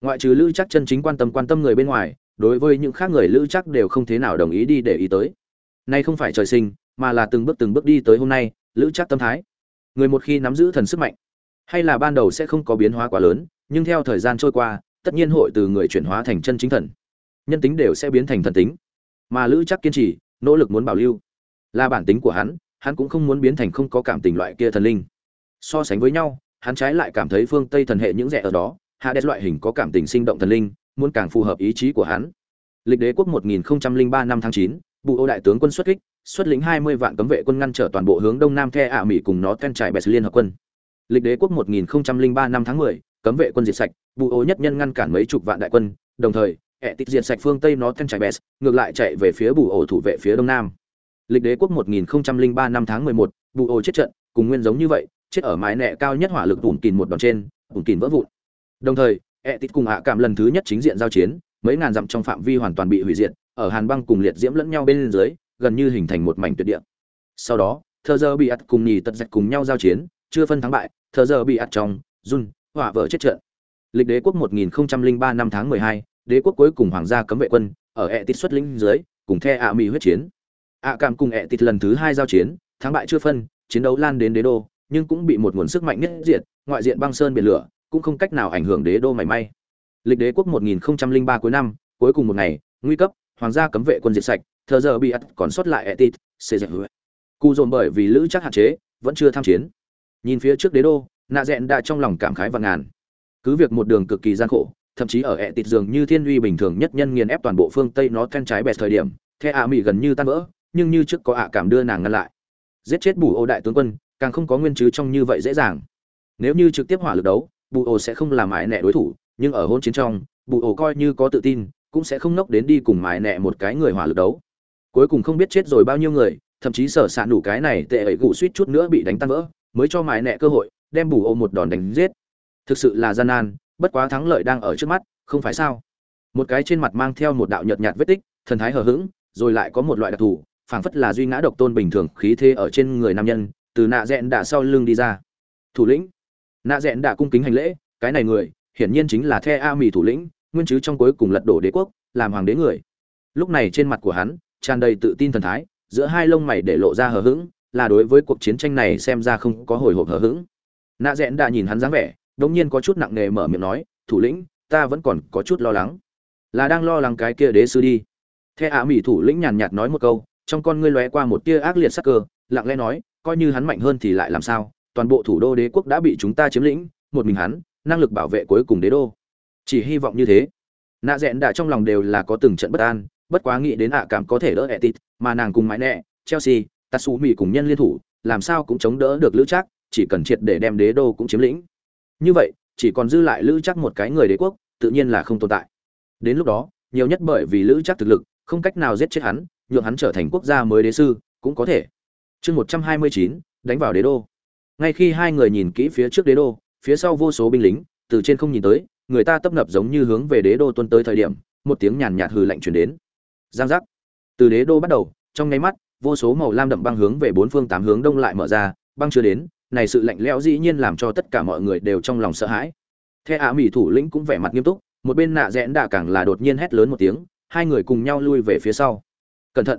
ngoại trừ lữ chắc chân chính quan tâm quan tâm người bên ngoài, đối với những khác người lữ chắc đều không thế nào đồng ý đi để ý tới. Nay không phải trời sinh, mà là từng bước từng bước đi tới hôm nay, lữ chắc tâm thái người một khi nắm giữ thần sức mạnh hay là ban đầu sẽ không có biến hóa quá lớn nhưng theo thời gian trôi qua tất nhiên hội từ người chuyển hóa thành chân chính thần. Nhân tính đều sẽ biến thành thần tính. Mà lữ chắc kiên trì nỗ lực muốn bảo lưu. Là bản tính của hắn hắn cũng không muốn biến thành không có cảm tình loại kia thần linh. So sánh với nhau hắn trái lại cảm thấy phương tây thần hệ những rẻ ở đó hạ đét loại hình có cảm tình sinh động thần linh muốn càng phù hợp ý chí của hắn. Lịch đế quốc 1003 năm tháng 9, bộ ô đại tướng quân xuất kích xuất lĩnh 20 vạn cấm vệ quân ngăn trở toàn bộ hướng đông nam the ả mỹ cùng nó ten trải bè liên hợp quân. Lịch đế quốc 1003 năm tháng 10, cấm vệ quân diệt sạch bù ô nhất nhân ngăn cản mấy chục vạn đại quân đồng thời ẹ tịch diệt sạch phương tây nó ten trải bè, ngược lại chạy về phía bù ổ thủ vệ phía đông nam. Lịch đế quốc 1003 năm tháng 11, bù ô chết trận cùng nguyên giống như vậy chết ở mái nẹ cao nhất hỏa lực tủn kìn một đòn trên tủn kìn vỡ vụn. Đồng thời ẹ tịch cùng hạ cảm lần thứ nhất chính diện giao chiến mấy ngàn dặm trong phạm vi hoàn toàn bị hủy diệt ở hàn băng cùng liệt diễm lẫn nhau bên dưới gần như hình thành một mảnh tuyệt địa. Sau đó thơ giờ bị ắt cùng nhì tật dạch cùng nhau giao chiến chưa phân thắng bại thờ giờ bị ắt trong run hỏa vợ chết trận. Lịch đế quốc 1003 năm tháng 12, đế quốc cuối cùng hoàng gia cấm vệ quân ở ẹ tít xuất lĩnh dưới cùng the ạ mỹ huyết chiến. Ạ cảm cùng ẹ tít lần thứ hai giao chiến thắng bại chưa phân chiến đấu lan đến đế đô nhưng cũng bị một nguồn sức mạnh nhất diệt ngoại diện băng sơn biển lửa cũng không cách nào ảnh hưởng đế đô mảy may. Lịch đế quốc 1003 cuối năm cuối cùng một ngày nguy cấp hoàng gia cấm vệ quân diệt sạch thờ giờ bị ắt còn sót lại etit xê dạy hứa. Cụ dồn bởi vì lữ chắc hạn chế, vẫn chưa tham chiến. Nhìn phía trước đế đô, nạ dẹn đã trong lòng cảm khái và ngàn. Cứ việc một đường cực kỳ gian khổ, thậm chí ở ẹ tịt dường như thiên uy bình thường nhất nhân nghiền ép toàn bộ phương tây nó then trái bẹt thời điểm, the ạ mỹ gần như tan vỡ, nhưng như trước có ạ cảm đưa nàng ngăn lại. Giết chết bù ô đại tướng quân, càng không có nguyên chứ trong như vậy dễ dàng. Nếu như trực tiếp hỏa lực đấu, bù ô sẽ không làm mãi nẹ đối thủ, nhưng ở hôn chiến trong, bù ô coi như có tự tin, cũng sẽ không nốc đến đi cùng mãi nẹ một cái người hỏa lực đấu cuối cùng không biết chết rồi bao nhiêu người, thậm chí sở s đủ cái này tệ ấy gụ suýt chút nữa bị đánh tan vỡ, mới cho mài nẹ cơ hội, đem bù ô một đòn đánh giết. Thực sự là gian nan, bất quá thắng lợi đang ở trước mắt, không phải sao? Một cái trên mặt mang theo một đạo nhợt nhạt vết tích, thần thái hờ hững, rồi lại có một loại đặc thù, phảng phất là duy ngã độc tôn bình thường khí thế ở trên người nam nhân, từ nạ dẹn đã sau lưng đi ra. Thủ lĩnh. Nạ dẹn đã cung kính hành lễ, cái này người, hiển nhiên chính là the a mì thủ lĩnh, nguyên chứ trong cuối cùng lật đổ đế quốc, làm hoàng đế người. Lúc này trên mặt của hắn tràn đầy tự tin thần thái, giữa hai lông mày để lộ ra hờ hững, là đối với cuộc chiến tranh này xem ra không có hồi hộp hờ hững. Nạ dẹn đã nhìn hắn dáng vẻ đống nhiên có chút nặng nề mở miệng nói, thủ lĩnh, ta vẫn còn có chút lo lắng. Là đang lo lắng cái kia đế sư đi. The Á mỹ thủ lĩnh nhàn nhạt nói một câu, trong con ngươi lóe qua một tia ác liệt sắc cơ, lặng lẽ nói, coi như hắn mạnh hơn thì lại làm sao? Toàn bộ thủ đô đế quốc đã bị chúng ta chiếm lĩnh, một mình hắn, năng lực bảo vệ cuối cùng đế đô. Chỉ hy vọng như thế. Nạ rẽn đã trong lòng đều là có từng trận bất an bất quá nghĩ đến ạ cảm có thể đỡ etit mà nàng cùng mãi nẹ, chelsea tatsu mỹ cùng nhân liên thủ, làm sao cũng chống đỡ được lữ trác, chỉ cần triệt để đem đế đô cũng chiếm lĩnh. Như vậy, chỉ còn dư lại lữ Trác một cái người đế quốc, tự nhiên là không tồn tại. Đến lúc đó, nhiều nhất bởi vì lữ Trác thực lực, không cách nào giết chết hắn, nhượng hắn trở thành quốc gia mới đế sư, cũng có thể. Chương một trăm hai mươi chín, đánh vào đế đô. Ngay khi hai người nhìn kỹ phía trước đế đô, phía sau vô số binh lính, từ trên không nhìn tới, người ta tấp nập giống như hướng về đế đô tuân tới thời điểm, một tiếng nhàn nhạt hừ lạnh chuyển đến giang giác. Từ đế đô bắt đầu, trong nháy mắt, vô số màu lam đậm băng hướng về bốn phương tám hướng đông lại mở ra, băng chưa đến, này sự lạnh lẽo dĩ nhiên làm cho tất cả mọi người đều trong lòng sợ hãi. The ạ mỹ thủ lĩnh cũng vẻ mặt nghiêm túc, một bên nạ rẽn đạ càng là đột nhiên hét lớn một tiếng, hai người cùng nhau lui về phía sau. Cẩn thận.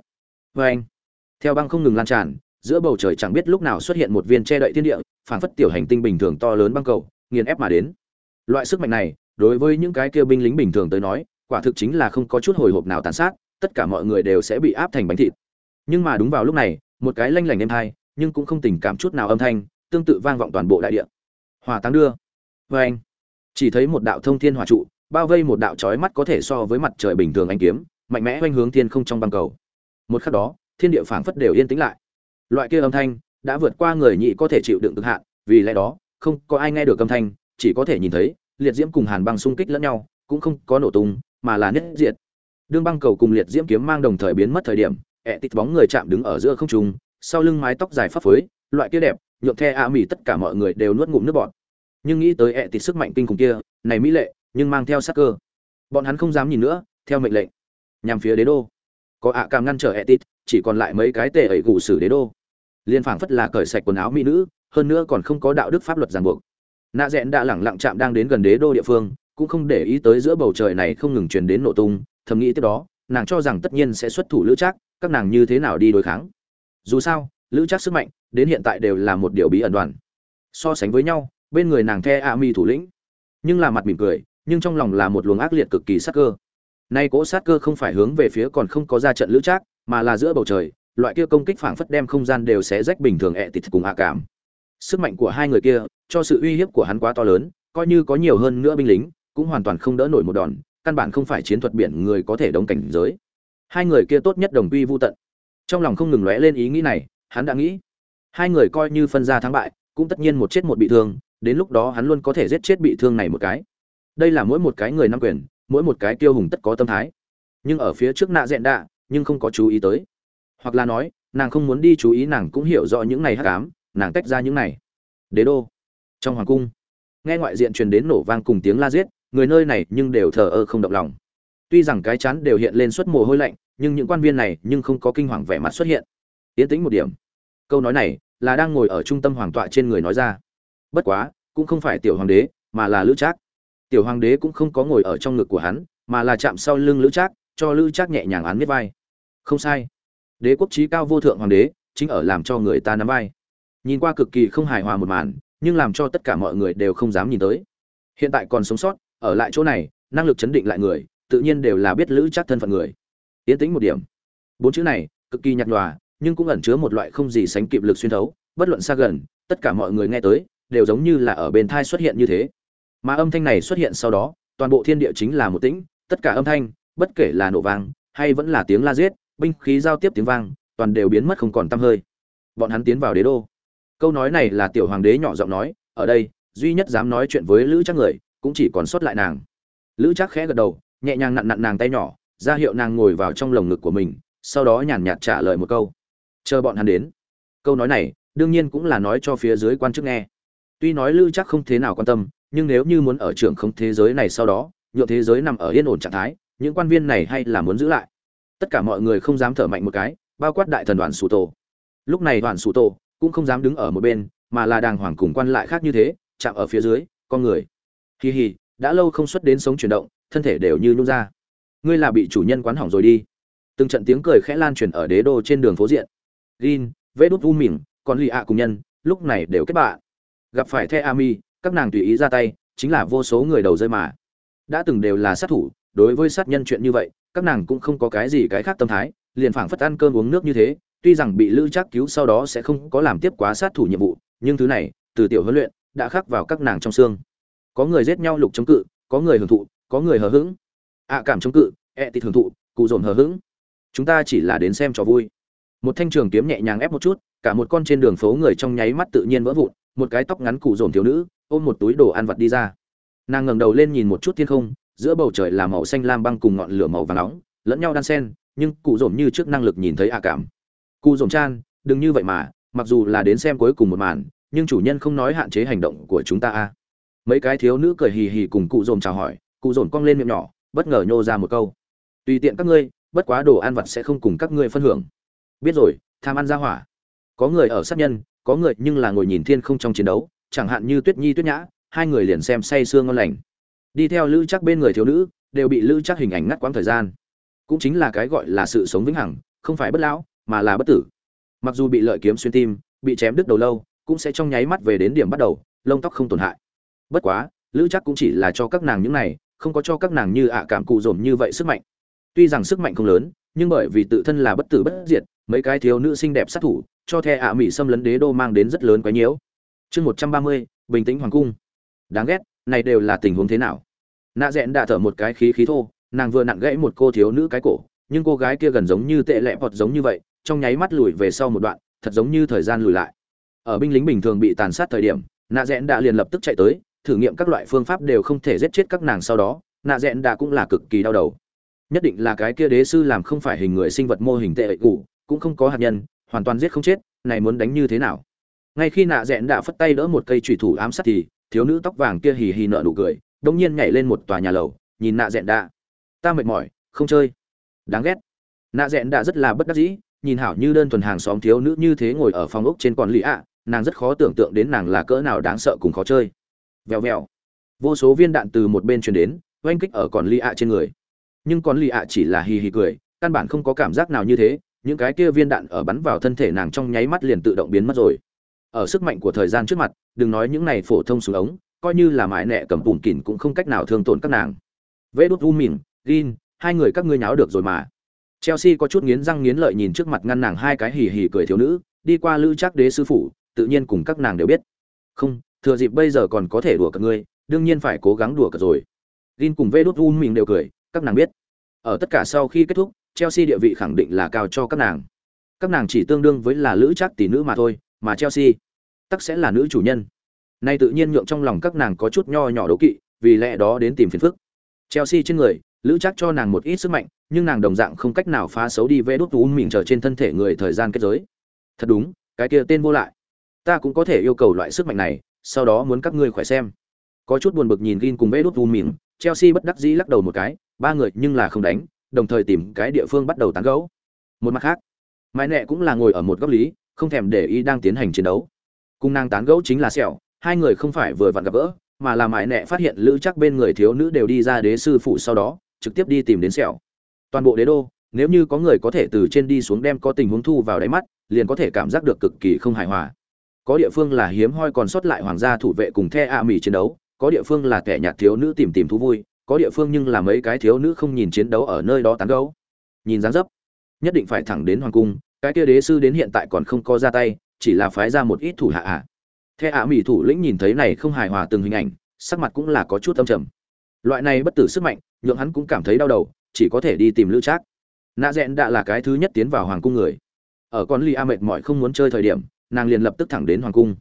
Vê anh, theo băng không ngừng lan tràn, giữa bầu trời chẳng biết lúc nào xuất hiện một viên che đậy thiên địa, phản phất tiểu hành tinh bình thường to lớn băng cầu, nghiền ép mà đến. Loại sức mạnh này, đối với những cái kia binh lính bình thường tới nói, quả thực chính là không có chút hồi hộp nào tàn sát tất cả mọi người đều sẽ bị áp thành bánh thịt. Nhưng mà đúng vào lúc này, một cái lanh lảnh êm hai nhưng cũng không tình cảm chút nào âm thanh, tương tự vang vọng toàn bộ đại địa. Hỏa táng đưa. Vê anh, chỉ thấy một đạo thông thiên hỏa trụ, bao vây một đạo chói mắt có thể so với mặt trời bình thường anh kiếm, mạnh mẽ oanh hướng thiên không trong băng cầu. Một khắc đó, thiên địa phảng phất đều yên tĩnh lại. Loại kia âm thanh đã vượt qua người nhị có thể chịu đựng cực hạn, vì lẽ đó, không có ai nghe được âm thanh, chỉ có thể nhìn thấy, liệt diễm cùng hàn băng xung kích lẫn nhau, cũng không có nổ tung, mà là nứt diệt đương băng cầu cùng liệt diễm kiếm mang đồng thời biến mất thời điểm, ẹ tít bóng người chạm đứng ở giữa không trung, sau lưng mái tóc dài phấp phới, loại kia đẹp nhuộm the a mỉ tất cả mọi người đều nuốt ngụm nước bọt. Nhưng nghĩ tới ẹ tịt sức mạnh kinh khủng kia, này mỹ lệ, nhưng mang theo sắc cơ. Bọn hắn không dám nhìn nữa, theo mệnh lệnh. Nhằm phía đế đô. Có ạ cảm ngăn trở ẹ tịt, chỉ còn lại mấy cái tệ ẩy gù xử đế đô. Liên phảng phất là cởi sạch quần áo mỹ nữ, hơn nữa còn không có đạo đức pháp luật ràng buộc. Nạ rẽn đã lẳng lặng chạm đang đến gần đế đô địa phương, cũng không để ý tới giữa bầu trời này không ngừng truyền đến nổ tung thầm nghĩ tiếp đó, nàng cho rằng tất nhiên sẽ xuất thủ lữ trác, các nàng như thế nào đi đối kháng. Dù sao, lữ trác sức mạnh, đến hiện tại đều là một điều bí ẩn đoàn. So sánh với nhau, bên người nàng the a mi thủ lĩnh, nhưng là mặt mỉm cười, nhưng trong lòng là một luồng ác liệt cực kỳ sát cơ. Nay cỗ sát cơ không phải hướng về phía còn không có ra trận lữ trác, mà là giữa bầu trời, loại kia công kích phảng phất đem không gian đều sẽ rách bình thường ẹ tịt cùng hạ cảm. Sức mạnh của hai người kia, cho sự uy hiếp của hắn quá to lớn, coi như có nhiều hơn nữa binh lính, cũng hoàn toàn không đỡ nổi một đòn căn bản không phải chiến thuật biển người có thể đóng cảnh giới. Hai người kia tốt nhất đồng quy vô tận. Trong lòng không ngừng lóe lên ý nghĩ này, hắn đã nghĩ. Hai người coi như phân ra thắng bại, cũng tất nhiên một chết một bị thương, đến lúc đó hắn luôn có thể giết chết bị thương này một cái. Đây là mỗi một cái người nắm quyền, mỗi một cái tiêu hùng tất có tâm thái. Nhưng ở phía trước nạ dẹn đạ, nhưng không có chú ý tới. Hoặc là nói, nàng không muốn đi chú ý nàng cũng hiểu rõ những này hắc ám, nàng tách ra những này. Đế đô. Trong hoàng cung, nghe ngoại diện truyền đến nổ vang cùng tiếng la giết người nơi này nhưng đều thờ ơ không động lòng. Tuy rằng cái chán đều hiện lên suất mồ hôi lạnh, nhưng những quan viên này nhưng không có kinh hoàng vẻ mặt xuất hiện. Yến tĩnh một điểm. Câu nói này là đang ngồi ở trung tâm hoàng tọa trên người nói ra. Bất quá, cũng không phải tiểu hoàng đế, mà là lữ trác. Tiểu hoàng đế cũng không có ngồi ở trong ngực của hắn, mà là chạm sau lưng lữ trác, cho lữ trác nhẹ nhàng án miết vai. Không sai. Đế quốc trí cao vô thượng hoàng đế, chính ở làm cho người ta nắm vai. Nhìn qua cực kỳ không hài hòa một màn, nhưng làm cho tất cả mọi người đều không dám nhìn tới. Hiện tại còn sống sót ở lại chỗ này, năng lực chấn định lại người, tự nhiên đều là biết lữ chắc thân phận người. Yến tĩnh một điểm. Bốn chữ này, cực kỳ nhạt nhòa, nhưng cũng ẩn chứa một loại không gì sánh kịp lực xuyên thấu, bất luận xa gần, tất cả mọi người nghe tới, đều giống như là ở bên thai xuất hiện như thế. Mà âm thanh này xuất hiện sau đó, toàn bộ thiên địa chính là một tĩnh, tất cả âm thanh, bất kể là nổ vang, hay vẫn là tiếng la giết, binh khí giao tiếp tiếng vang, toàn đều biến mất không còn tăm hơi. Bọn hắn tiến vào đế đô. Câu nói này là tiểu hoàng đế nhỏ giọng nói, ở đây, duy nhất dám nói chuyện với lữ chắc người cũng chỉ còn sót lại nàng. Lữ chắc khẽ gật đầu, nhẹ nhàng nặn nặn nàng tay nhỏ, ra hiệu nàng ngồi vào trong lồng ngực của mình, sau đó nhàn nhạt trả lời một câu. Chờ bọn hắn đến. Câu nói này, đương nhiên cũng là nói cho phía dưới quan chức nghe. Tuy nói lữ chắc không thế nào quan tâm, nhưng nếu như muốn ở trường không thế giới này sau đó, nhượng thế giới nằm ở yên ổn trạng thái, những quan viên này hay là muốn giữ lại. Tất cả mọi người không dám thở mạnh một cái, bao quát đại thần đoàn sủ tổ. Lúc này đoàn sủ tổ cũng không dám đứng ở một bên, mà là đàng hoàng cùng quan lại khác như thế, chạm ở phía dưới, con người hì hì, đã lâu không xuất đến sống chuyển động, thân thể đều như nhún ra. Ngươi là bị chủ nhân quán hỏng rồi đi. Từng trận tiếng cười khẽ lan truyền ở đế đô trên đường phố diện. Gin vê đút u mỉm còn lì ạ cùng nhân, lúc này đều kết bạn. Gặp phải the ami các nàng tùy ý ra tay, chính là vô số người đầu rơi mà. Đã từng đều là sát thủ, đối với sát nhân chuyện như vậy, các nàng cũng không có cái gì cái khác tâm thái, liền phảng phất ăn cơm uống nước như thế, tuy rằng bị lữ trác cứu sau đó sẽ không có làm tiếp quá sát thủ nhiệm vụ, nhưng thứ này, từ tiểu huấn luyện, đã khắc vào các nàng trong xương có người giết nhau lục chống cự, có người hưởng thụ, có người hờ hững. Ạ cảm chống cự ẹ tịt hưởng thụ, cụ dồn hờ hững. Chúng ta chỉ là đến xem trò vui. Một thanh trường kiếm nhẹ nhàng ép một chút, cả một con trên đường phố người trong nháy mắt tự nhiên vỡ vụn, một cái tóc ngắn cụ dồn thiếu nữ, ôm một túi đồ ăn vặt đi ra. Nàng ngẩng đầu lên nhìn một chút thiên không, giữa bầu trời là màu xanh lam băng cùng ngọn lửa màu vàng nóng, lẫn nhau đan xen, nhưng cụ dồn như trước năng lực nhìn thấy ạ cảm. Cụ dồn chan, đừng như vậy mà, mặc dù là đến xem cuối cùng một màn, nhưng chủ nhân không nói hạn chế hành động của chúng ta a mấy cái thiếu nữ cười hì hì cùng cụ dồn chào hỏi, cụ dồn cong lên miệng nhỏ, bất ngờ nhô ra một câu. Tùy tiện các ngươi, bất quá đồ ăn vặt sẽ không cùng các ngươi phân hưởng. Biết rồi, tham ăn ra hỏa. Có người ở sát nhân, có người nhưng là ngồi nhìn thiên không trong chiến đấu, chẳng hạn như tuyết nhi, tuyết nhã, hai người liền xem say sương ngon lành. Đi theo lữ chắc bên người thiếu nữ, đều bị lữ chắc hình ảnh ngắt quãng thời gian. Cũng chính là cái gọi là sự sống vĩnh hằng, không phải bất lão, mà là bất tử. Mặc dù bị lợi kiếm xuyên tim, bị chém đứt đầu lâu, cũng sẽ trong nháy mắt về đến điểm bắt đầu, lông tóc không tổn hại bất quá, lữ chắc cũng chỉ là cho các nàng những này, không có cho các nàng như ạ cảm cụ dồn như vậy sức mạnh. Tuy rằng sức mạnh không lớn, nhưng bởi vì tự thân là bất tử bất diệt, mấy cái thiếu nữ xinh đẹp sát thủ, cho the ạ mỹ xâm lấn đế đô mang đến rất lớn quái nhiễu. Chương một trăm ba mươi, bình tĩnh hoàng cung. Đáng ghét, này đều là tình huống thế nào? Nạ rẽn đã thở một cái khí khí thô, nàng vừa nặng gãy một cô thiếu nữ cái cổ, nhưng cô gái kia gần giống như tệ lẹ vọt giống như vậy, trong nháy mắt lùi về sau một đoạn, thật giống như thời gian lùi lại. Ở binh lính bình thường bị tàn sát thời điểm, nạ rẽn đã liền lập tức chạy tới thử nghiệm các loại phương pháp đều không thể giết chết các nàng sau đó, nạ rẽn đã cũng là cực kỳ đau đầu. Nhất định là cái kia đế sư làm không phải hình người sinh vật mô hình tệ ẩy cụ, cũng không có hạt nhân, hoàn toàn giết không chết, này muốn đánh như thế nào? Ngay khi nạ rẽn đã phất tay đỡ một cây trùy thủ ám sát thì, thiếu nữ tóc vàng kia hì hì nợ nụ cười, đông nhiên nhảy lên một tòa nhà lầu, nhìn nạ rẽn đã ta mệt mỏi, không chơi. Đáng ghét. Nạ rẽn đã rất là bất đắc dĩ, nhìn hảo như đơn thuần hàng xóm thiếu nữ như thế ngồi ở phòng ốc trên con lì ạ, nàng rất khó tưởng tượng đến nàng là cỡ nào đáng sợ cùng khó chơi vèo vèo. Vô số viên đạn từ một bên truyền đến, oanh kích ở còn ly ạ trên người. Nhưng còn ly ạ chỉ là hì hì cười, căn bản không có cảm giác nào như thế, những cái kia viên đạn ở bắn vào thân thể nàng trong nháy mắt liền tự động biến mất rồi. Ở sức mạnh của thời gian trước mặt, đừng nói những này phổ thông xuống ống, coi như là mãi nẹ cầm bùn kỉn cũng không cách nào thương tổn các nàng. Vê đốt u mìn, gin, hai người các ngươi nháo được rồi mà. Chelsea có chút nghiến răng nghiến lợi nhìn trước mặt ngăn nàng hai cái hì hì cười thiếu nữ, đi qua lữ chắc đế sư phụ, tự nhiên cùng các nàng đều biết. Không thừa dịp bây giờ còn có thể đùa cợt ngươi, đương nhiên phải cố gắng đùa cợt rồi. Rin cùng vê Un mình đều cười, các nàng biết. Ở tất cả sau khi kết thúc, chelsea địa vị khẳng định là cao cho các nàng. Các nàng chỉ tương đương với là lữ chắc tỷ nữ mà thôi, mà chelsea, tắc sẽ là nữ chủ nhân. Nay tự nhiên nhượng trong lòng các nàng có chút nho nhỏ đố kỵ, vì lẽ đó đến tìm phiền phức. Chelsea trên người, lữ chắc cho nàng một ít sức mạnh, nhưng nàng đồng dạng không cách nào phá xấu đi vẽ Un mình trở trên thân thể người thời gian kết giới. Thật đúng, cái kia tên vô lại. Ta cũng có thể yêu cầu loại sức mạnh này sau đó muốn các ngươi khỏe xem. Có chút buồn bực nhìn Gin cùng vẽ đốt vu mình chelsea bất đắc dĩ lắc đầu một cái, ba người nhưng là không đánh, đồng thời tìm cái địa phương bắt đầu tán gẫu. Một mặt khác mãi nẹ cũng là ngồi ở một góc lý, không thèm để ý đang tiến hành chiến đấu. Cùng nàng tán gẫu chính là sẹo, hai người không phải vừa vặn gặp gỡ, mà là mãi nẹ phát hiện lữ chắc bên người thiếu nữ đều đi ra đế sư phụ sau đó, trực tiếp đi tìm đến sẹo. Toàn bộ đế đô, nếu như có người có thể từ trên đi xuống đem có tình huống thu vào đáy mắt, liền có thể cảm giác được cực kỳ không hài hòa có địa phương là hiếm hoi còn sót lại hoàng gia thủ vệ cùng the a mỹ chiến đấu, có địa phương là kẻ nhạt thiếu nữ tìm tìm thú vui, có địa phương nhưng là mấy cái thiếu nữ không nhìn chiến đấu ở nơi đó tán gấu nhìn dáng dấp, nhất định phải thẳng đến hoàng cung, cái kia đế sư đến hiện tại còn không có ra tay, chỉ là phái ra một ít thủ hạ ạ. À. the ạ mỹ thủ lĩnh nhìn thấy này không hài hòa từng hình ảnh, sắc mặt cũng là có chút âm trầm. Loại này bất tử sức mạnh, nhượng hắn cũng cảm thấy đau đầu, chỉ có thể đi tìm lữ trác. Nạ rẽn đã là cái thứ nhất tiến vào hoàng cung người. Ở con ly a mệt mỏi không muốn chơi thời điểm nàng liền lập tức thẳng đến hoàng cung.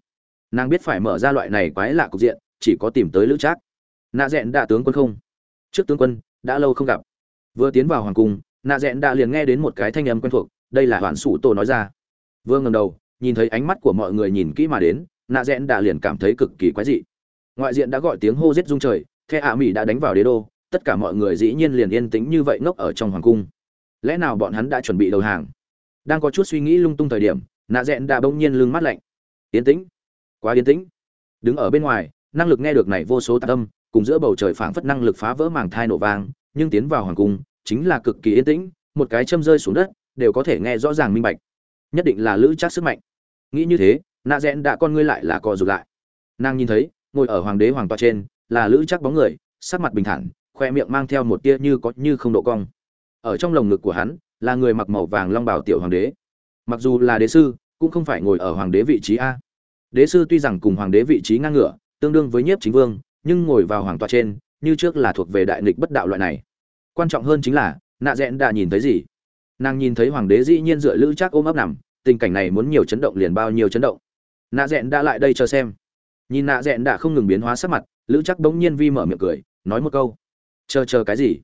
Nàng biết phải mở ra loại này quái lạ cục diện, chỉ có tìm tới lữ trác. Nạ rẽn đã tướng quân không? Trước tướng quân, đã lâu không gặp. Vừa tiến vào hoàng cung, nạ rẽn đã liền nghe đến một cái thanh âm quen thuộc, đây là hoàn sủ tổ nói ra. Vương ngầm đầu, nhìn thấy ánh mắt của mọi người nhìn kỹ mà đến, nạ rẽn đã liền cảm thấy cực kỳ quái dị. Ngoại diện đã gọi tiếng hô giết rung trời, the ạ mỹ đã đánh vào đế đô, tất cả mọi người dĩ nhiên liền yên tĩnh như vậy ngốc ở trong hoàng cung. Lẽ nào bọn hắn đã chuẩn bị đầu hàng? Đang có chút suy nghĩ lung tung thời điểm nạ rẽn đã bỗng nhiên lưng mắt lạnh. Yên tĩnh, quá yên tĩnh. Đứng ở bên ngoài, năng lực nghe được này vô số tạc âm, cùng giữa bầu trời phảng phất năng lực phá vỡ màng thai nổ vang, nhưng tiến vào hoàng cung, chính là cực kỳ yên tĩnh, một cái châm rơi xuống đất, đều có thể nghe rõ ràng minh bạch. Nhất định là lữ chắc sức mạnh. Nghĩ như thế, nạ rẽn đã con ngươi lại là co rụt lại. Nàng nhìn thấy, ngồi ở hoàng đế hoàng tọa trên, là lữ chắc bóng người, sắc mặt bình thản, khoe miệng mang theo một tia như có như không độ cong. Ở trong lồng ngực của hắn, là người mặc màu vàng long bảo tiểu hoàng đế mặc dù là đế sư, cũng không phải ngồi ở hoàng đế vị trí a. Đế sư tuy rằng cùng hoàng đế vị trí ngang ngửa, tương đương với nhiếp chính vương, nhưng ngồi vào hoàng tọa trên, như trước là thuộc về đại nghịch bất đạo loại này. Quan trọng hơn chính là, nạ rẽn đã nhìn thấy gì? Nàng nhìn thấy hoàng đế dĩ nhiên dựa lữ chắc ôm ấp nằm, tình cảnh này muốn nhiều chấn động liền bao nhiêu chấn động. Nạ rẽn đã lại đây chờ xem. Nhìn nạ rẽn đã không ngừng biến hóa sắc mặt, lữ chắc bỗng nhiên vi mở miệng cười, nói một câu. Chờ chờ cái gì?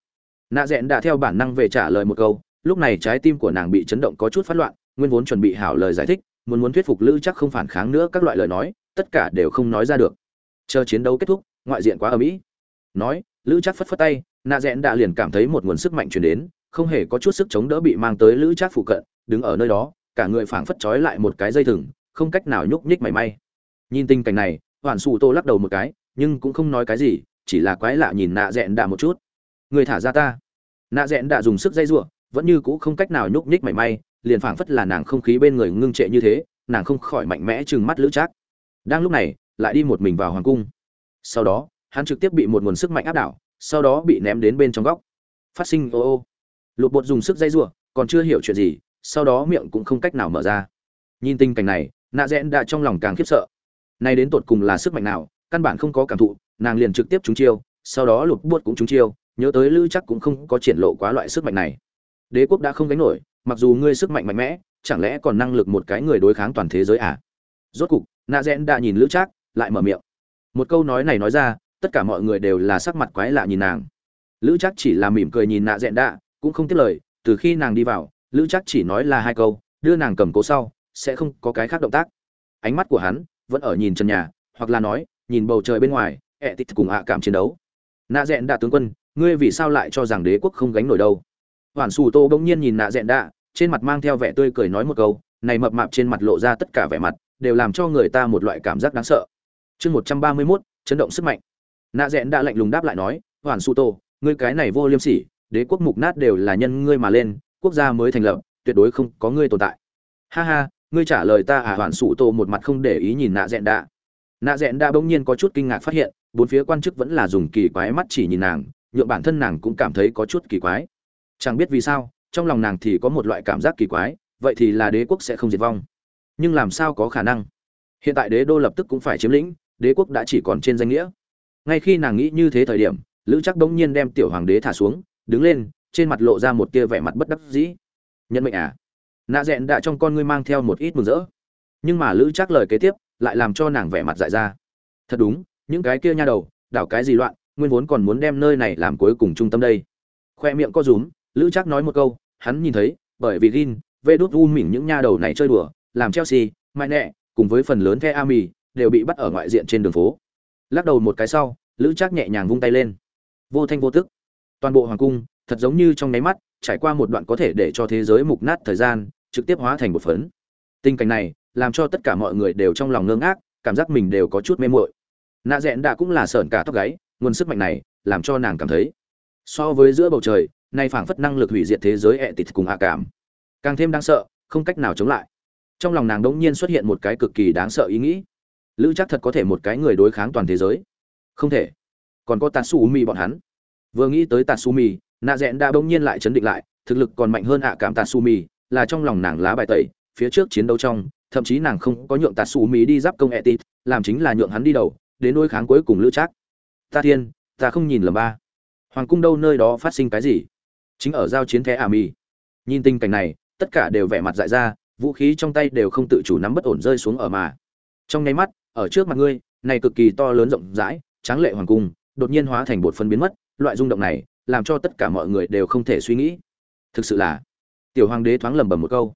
Nạ rẽn đã theo bản năng về trả lời một câu, lúc này trái tim của nàng bị chấn động có chút phát loạn nguyên vốn chuẩn bị hảo lời giải thích, muốn muốn thuyết phục lữ chắc không phản kháng nữa các loại lời nói, tất cả đều không nói ra được. Chờ chiến đấu kết thúc, ngoại diện quá ở mỹ nói, lữ chắc phất phất tay, nạ rẽn đã liền cảm thấy một nguồn sức mạnh truyền đến, không hề có chút sức chống đỡ bị mang tới lữ chắc phụ cận, đứng ở nơi đó, cả người phảng phất trói lại một cái dây thừng, không cách nào nhúc nhích mảy may. Nhìn tình cảnh này hoàn xù tô lắc đầu một cái, nhưng cũng không nói cái gì, chỉ là quái lạ nhìn nạ rẽn đã một chút. Người thả ra ta. Nạ rẽn đã dùng sức dây giụa, vẫn như cũ không cách nào nhúc nhích mảy may liền phảng phất là nàng không khí bên người ngưng trệ như thế, nàng không khỏi mạnh mẽ chừng mắt lữ trác. Đang lúc này, lại đi một mình vào hoàng cung. Sau đó, hắn trực tiếp bị một nguồn sức mạnh áp đảo, sau đó bị ném đến bên trong góc. Phát sinh ô ô. Lục bột dùng sức dây giụa còn chưa hiểu chuyện gì, sau đó miệng cũng không cách nào mở ra. Nhìn tình cảnh này, nạ rẽn đã trong lòng càng khiếp sợ. Nay đến tột cùng là sức mạnh nào, căn bản không có cảm thụ, nàng liền trực tiếp trúng chiêu, sau đó lục buốt cũng trúng chiêu, nhớ tới lữ chắc cũng không có triển lộ quá loại sức mạnh này. Đế quốc đã không gánh nổi mặc dù ngươi sức mạnh mạnh mẽ, chẳng lẽ còn năng lực một cái người đối kháng toàn thế giới à? Rốt cục nạ rẽn đã nhìn lữ trác, lại mở miệng. Một câu nói này nói ra, tất cả mọi người đều là sắc mặt quái lạ nhìn nàng. Lữ trác chỉ là mỉm cười nhìn nạ rẽn đã, cũng không tiếp lời, từ khi nàng đi vào, lữ trác chỉ nói là hai câu, đưa nàng cầm cố sau, sẽ không có cái khác động tác. Ánh mắt của hắn vẫn ở nhìn trần nhà, hoặc là nói, nhìn bầu trời bên ngoài, ẹ tít cùng ạ cảm chiến đấu. Nạ rẽn đã tướng quân, ngươi vì sao lại cho rằng đế quốc không gánh nổi đâu? Hoàn xù tô bỗng nhiên nhìn nạ Dẹn đạ, trên mặt mang theo vẻ tươi cười nói một câu, này mập mạp trên mặt lộ ra tất cả vẻ mặt, đều làm cho người ta một loại cảm giác đáng sợ. Chương một trăm ba mươi mốt, chấn động sức mạnh. Nạ Dẹn đã lạnh lùng đáp lại nói hoàn su tô, ngươi cái này vô liêm sỉ, đế quốc mục nát đều là nhân ngươi mà lên, quốc gia mới thành lập, tuyệt đối không có ngươi tồn tại. Ha ha, ngươi trả lời ta à? Hoàn su tô một mặt không để ý nhìn nạ Dẹn đã nạ Dẹn đã bỗng nhiên có chút kinh ngạc phát hiện, bốn phía quan chức vẫn là dùng kỳ quái mắt chỉ nhìn nàng, nhượng bản thân nàng cũng cảm thấy có chút kỳ quái chẳng biết vì sao, trong lòng nàng thì có một loại cảm giác kỳ quái, vậy thì là đế quốc sẽ không diệt vong. Nhưng làm sao có khả năng? Hiện tại đế đô lập tức cũng phải chiếm lĩnh, đế quốc đã chỉ còn trên danh nghĩa. Ngay khi nàng nghĩ như thế thời điểm, lữ chắc bỗng nhiên đem tiểu hoàng đế thả xuống, đứng lên, trên mặt lộ ra một tia vẻ mặt bất đắc dĩ. Nhân mệnh à? Nạ rẽn đã trong con ngươi mang theo một ít mừng rỡ. Nhưng mà lữ chắc lời kế tiếp lại làm cho nàng vẻ mặt dại ra. Thật đúng, những cái kia nha đầu, đảo cái gì loạn, nguyên vốn còn muốn đem nơi này làm cuối cùng trung tâm đây. Khoe miệng co rúm lữ Trác nói một câu, hắn nhìn thấy, bởi vì gin Vedut đốt u mỉm những nha đầu này chơi đùa, làm chelsea mãi nẹ cùng với phần lớn the ami đều bị bắt ở ngoại diện trên đường phố. Lắc đầu một cái sau, lữ Trác nhẹ nhàng vung tay lên. Vô thanh vô tức. Toàn bộ hoàng cung, thật giống như trong nháy mắt, trải qua một đoạn có thể để cho thế giới mục nát thời gian, trực tiếp hóa thành một phấn. Tình cảnh này, làm cho tất cả mọi người đều trong lòng ngơ ngác, cảm giác mình đều có chút mê muội. Nạ Dẹn đã cũng là sởn cả tóc gáy, nguồn sức mạnh này, làm cho nàng cảm thấy. So với giữa bầu trời nay phảng phất năng lực hủy diệt thế giới ẹ tịt cùng hạ cảm. Càng thêm đáng sợ, không cách nào chống lại. Trong lòng nàng đống nhiên xuất hiện một cái cực kỳ đáng sợ ý nghĩ. Lữ chắc thật có thể một cái người đối kháng toàn thế giới. Không thể. Còn có tatsumi bọn hắn. Vừa nghĩ tới tatsumi nạ rẽn đã bỗng nhiên lại chấn định lại, thực lực còn mạnh hơn ạ cảm tatsumi, là trong lòng nàng lá bài tẩy, phía trước chiến đấu trong, thậm chí nàng không có nhượng tatsumi đi giáp công etit làm chính là nhượng hắn đi đầu, đến đối kháng cuối cùng lữ chắc ta thiên, ta không nhìn lầm ba. Hoàng cung đâu nơi đó phát sinh cái gì? Chính ở giao chiến thế ả mi. Nhìn tình cảnh này, tất cả đều vẻ mặt dại ra, vũ khí trong tay đều không tự chủ nắm bất ổn rơi xuống ở mà. Trong nháy mắt, ở trước mặt ngươi, này cực kỳ to lớn rộng rãi, tráng lệ hoàng cung, đột nhiên hóa thành bột phân biến mất, loại rung động này, làm cho tất cả mọi người đều không thể suy nghĩ. Thực sự là, tiểu hoàng đế thoáng lẩm bẩm một câu.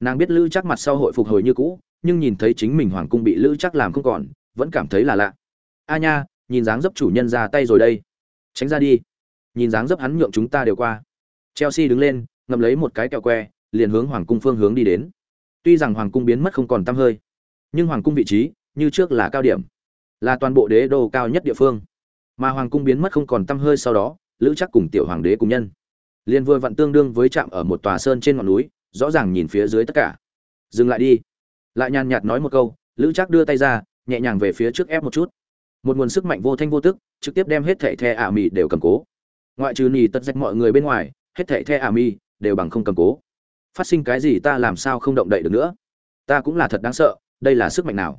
Nàng biết lữ chắc mặt sau hội phục hồi như cũ, nhưng nhìn thấy chính mình hoàng cung bị lữ chắc làm không còn, vẫn cảm thấy là lạ. A nha, nhìn dáng dấp chủ nhân ra tay rồi đây. Tránh ra đi. Nhìn dáng dấp hắn nhượng chúng ta đều qua chelsea đứng lên, ngậm lấy một cái kẹo que, liền hướng hoàng cung phương hướng đi đến. Tuy rằng hoàng cung biến mất không còn tăm hơi, nhưng hoàng cung vị trí, như trước là cao điểm, là toàn bộ đế đô cao nhất địa phương. Mà hoàng cung biến mất không còn tăm hơi sau đó, lữ Trác cùng tiểu hoàng đế cùng nhân. Liền vừa vặn tương đương với chạm ở một tòa sơn trên ngọn núi, rõ ràng nhìn phía dưới tất cả. Dừng lại đi. Lại nhàn nhạt nói một câu, lữ Trác đưa tay ra, nhẹ nhàng về phía trước ép một chút. Một nguồn sức mạnh vô thanh vô tức, trực tiếp đem hết thảy the ả mị đều cầm cố. Ngoại trừ nì tất rách mọi người bên ngoài hết thảy the à ả đều bằng không cầm cố. Phát sinh cái gì ta làm sao không động đậy được nữa? Ta cũng là thật đáng sợ, đây là sức mạnh nào?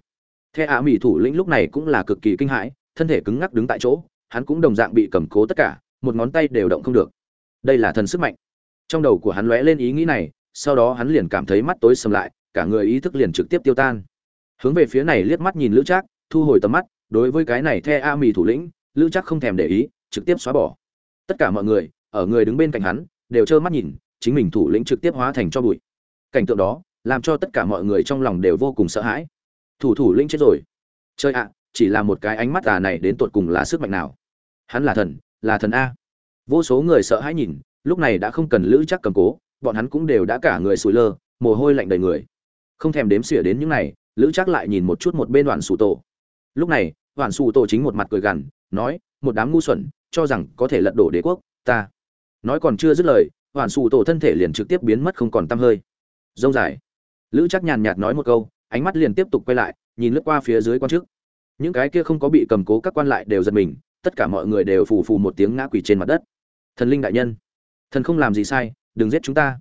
The à ả thủ lĩnh lúc này cũng là cực kỳ kinh hãi, thân thể cứng ngắc đứng tại chỗ, hắn cũng đồng dạng bị cầm cố tất cả, một ngón tay đều động không được. Đây là thần sức mạnh. Trong đầu của hắn lóe lên ý nghĩ này, sau đó hắn liền cảm thấy mắt tối sầm lại, cả người ý thức liền trực tiếp tiêu tan. Hướng về phía này liếc mắt nhìn lữ trác, thu hồi tầm mắt, đối với cái này the à a mì thủ lĩnh, lữ trác không thèm để ý, trực tiếp xóa bỏ. Tất cả mọi người ở người đứng bên cạnh hắn, đều trơ mắt nhìn, chính mình thủ lĩnh trực tiếp hóa thành cho bụi. Cảnh tượng đó, làm cho tất cả mọi người trong lòng đều vô cùng sợ hãi. Thủ thủ lĩnh chết rồi. Chơi ạ, chỉ là một cái ánh mắt tà này đến tột cùng là sức mạnh nào? Hắn là thần là thần a. Vô số người sợ hãi nhìn, lúc này đã không cần lữ chắc cầm cố, bọn hắn cũng đều đã cả người sủi lơ, mồ hôi lạnh đầy người. Không thèm đếm xỉa đến những này, lữ chắc lại nhìn một chút một bên đoạn sủ tổ. Lúc này đoạn sủ tổ chính một mặt cười gằn, nói, một đám ngu xuẩn, cho rằng có thể lật đổ đế quốc, ta nói còn chưa dứt lời hoàn sụ tổ thân thể liền trực tiếp biến mất không còn tăm hơi. Rông dài. Lữ chắc nhàn nhạt nói một câu, ánh mắt liền tiếp tục quay lại, nhìn lướt qua phía dưới quan chức. Những cái kia không có bị cầm cố các quan lại đều giật mình, tất cả mọi người đều phù phù một tiếng ngã quỳ trên mặt đất. Thần linh đại nhân, thần không làm gì sai, đừng giết chúng ta.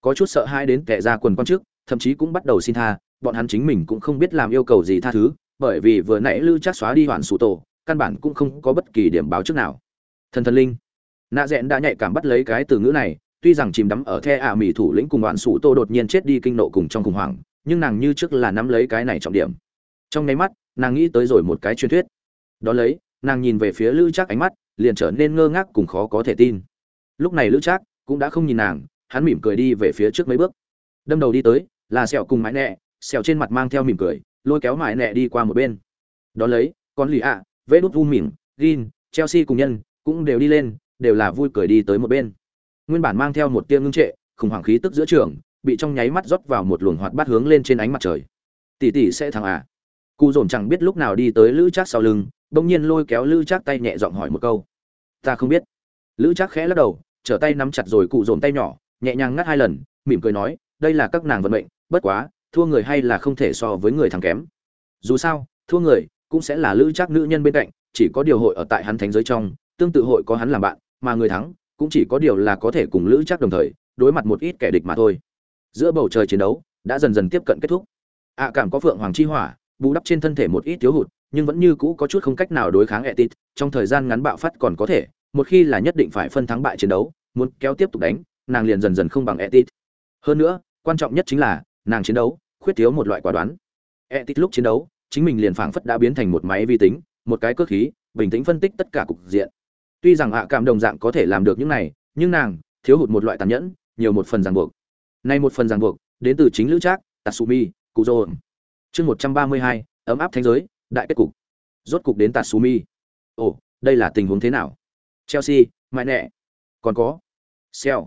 Có chút sợ hãi đến kẻ ra quần quan chức, thậm chí cũng bắt đầu xin tha, bọn hắn chính mình cũng không biết làm yêu cầu gì tha thứ, bởi vì vừa nãy lư chắc xóa đi hoàn sụ tổ, căn bản cũng không có bất kỳ điểm báo trước nào. Thần thần linh nạ rẽn đã nhạy cảm bắt lấy cái từ ngữ này, tuy rằng chìm đắm ở the ả mỹ thủ lĩnh cùng đoạn sủ tô đột nhiên chết đi kinh nộ cùng trong khủng hoảng, nhưng nàng như trước là nắm lấy cái này trọng điểm. Trong nháy mắt, nàng nghĩ tới rồi một cái truyền thuyết. Đó lấy, nàng nhìn về phía lữ trác ánh mắt, liền trở nên ngơ ngác cùng khó có thể tin. Lúc này lữ trác cũng đã không nhìn nàng, hắn mỉm cười đi về phía trước mấy bước. Đâm đầu đi tới, là sẹo cùng mãi nẹ, sẹo trên mặt mang theo mỉm cười, lôi kéo mãi nẹ đi qua một bên. Đó lấy, con lì ạ, vê đút vu mỉm gin, chelsea cùng nhân, cũng đều đi lên đều là vui cười đi tới một bên. Nguyên bản mang theo một tia ngưng trệ, khủng hoảng khí tức giữa trường, bị trong nháy mắt rót vào một luồng hoạt bát hướng lên trên ánh mặt trời. Tỷ tỷ sẽ thằng à? Cụ dồn chẳng biết lúc nào đi tới lữ trác sau lưng, bỗng nhiên lôi kéo lữ trác tay nhẹ giọng hỏi một câu. Ta không biết. Lữ trác khẽ lắc đầu, trở tay nắm chặt rồi cụ dồn tay nhỏ, nhẹ nhàng ngắt hai lần, mỉm cười nói, đây là các nàng vận mệnh, bất quá, thua người hay là không thể so với người thằng kém. Dù sao, thua người cũng sẽ là lữ trác nữ nhân bên cạnh, chỉ có điều hội ở tại hắn thánh giới trong, tương tự hội có hắn làm bạn mà người thắng cũng chỉ có điều là có thể cùng lữ trác đồng thời đối mặt một ít kẻ địch mà thôi. Giữa bầu trời chiến đấu đã dần dần tiếp cận kết thúc. Ạ cảm có phượng hoàng chi hỏa, bù đắp trên thân thể một ít thiếu hụt, nhưng vẫn như cũ có chút không cách nào đối kháng etit, trong thời gian ngắn bạo phát còn có thể, một khi là nhất định phải phân thắng bại chiến đấu, muốn kéo tiếp tục đánh, nàng liền dần dần không bằng etit. Hơn nữa, quan trọng nhất chính là, nàng chiến đấu, khuyết thiếu một loại quả đoán. Etit lúc chiến đấu, chính mình liền phảng phất đã biến thành một máy vi tính, một cái cơ khí, bình tĩnh phân tích tất cả cục diện tuy rằng ạ cảm đồng dạng có thể làm được những này, nhưng nàng thiếu hụt một loại tàn nhẫn, nhiều một phần ràng buộc. Nay một phần ràng buộc, đến từ chính lữ trác, tatsumi cụ dồn chương một trăm ba mươi hai, ấm áp thế giới, đại kết cục. Rốt cục đến tatsumi. Ồ, đây là tình huống thế nào? Chelsea mãi nẹ còn có. Xèo.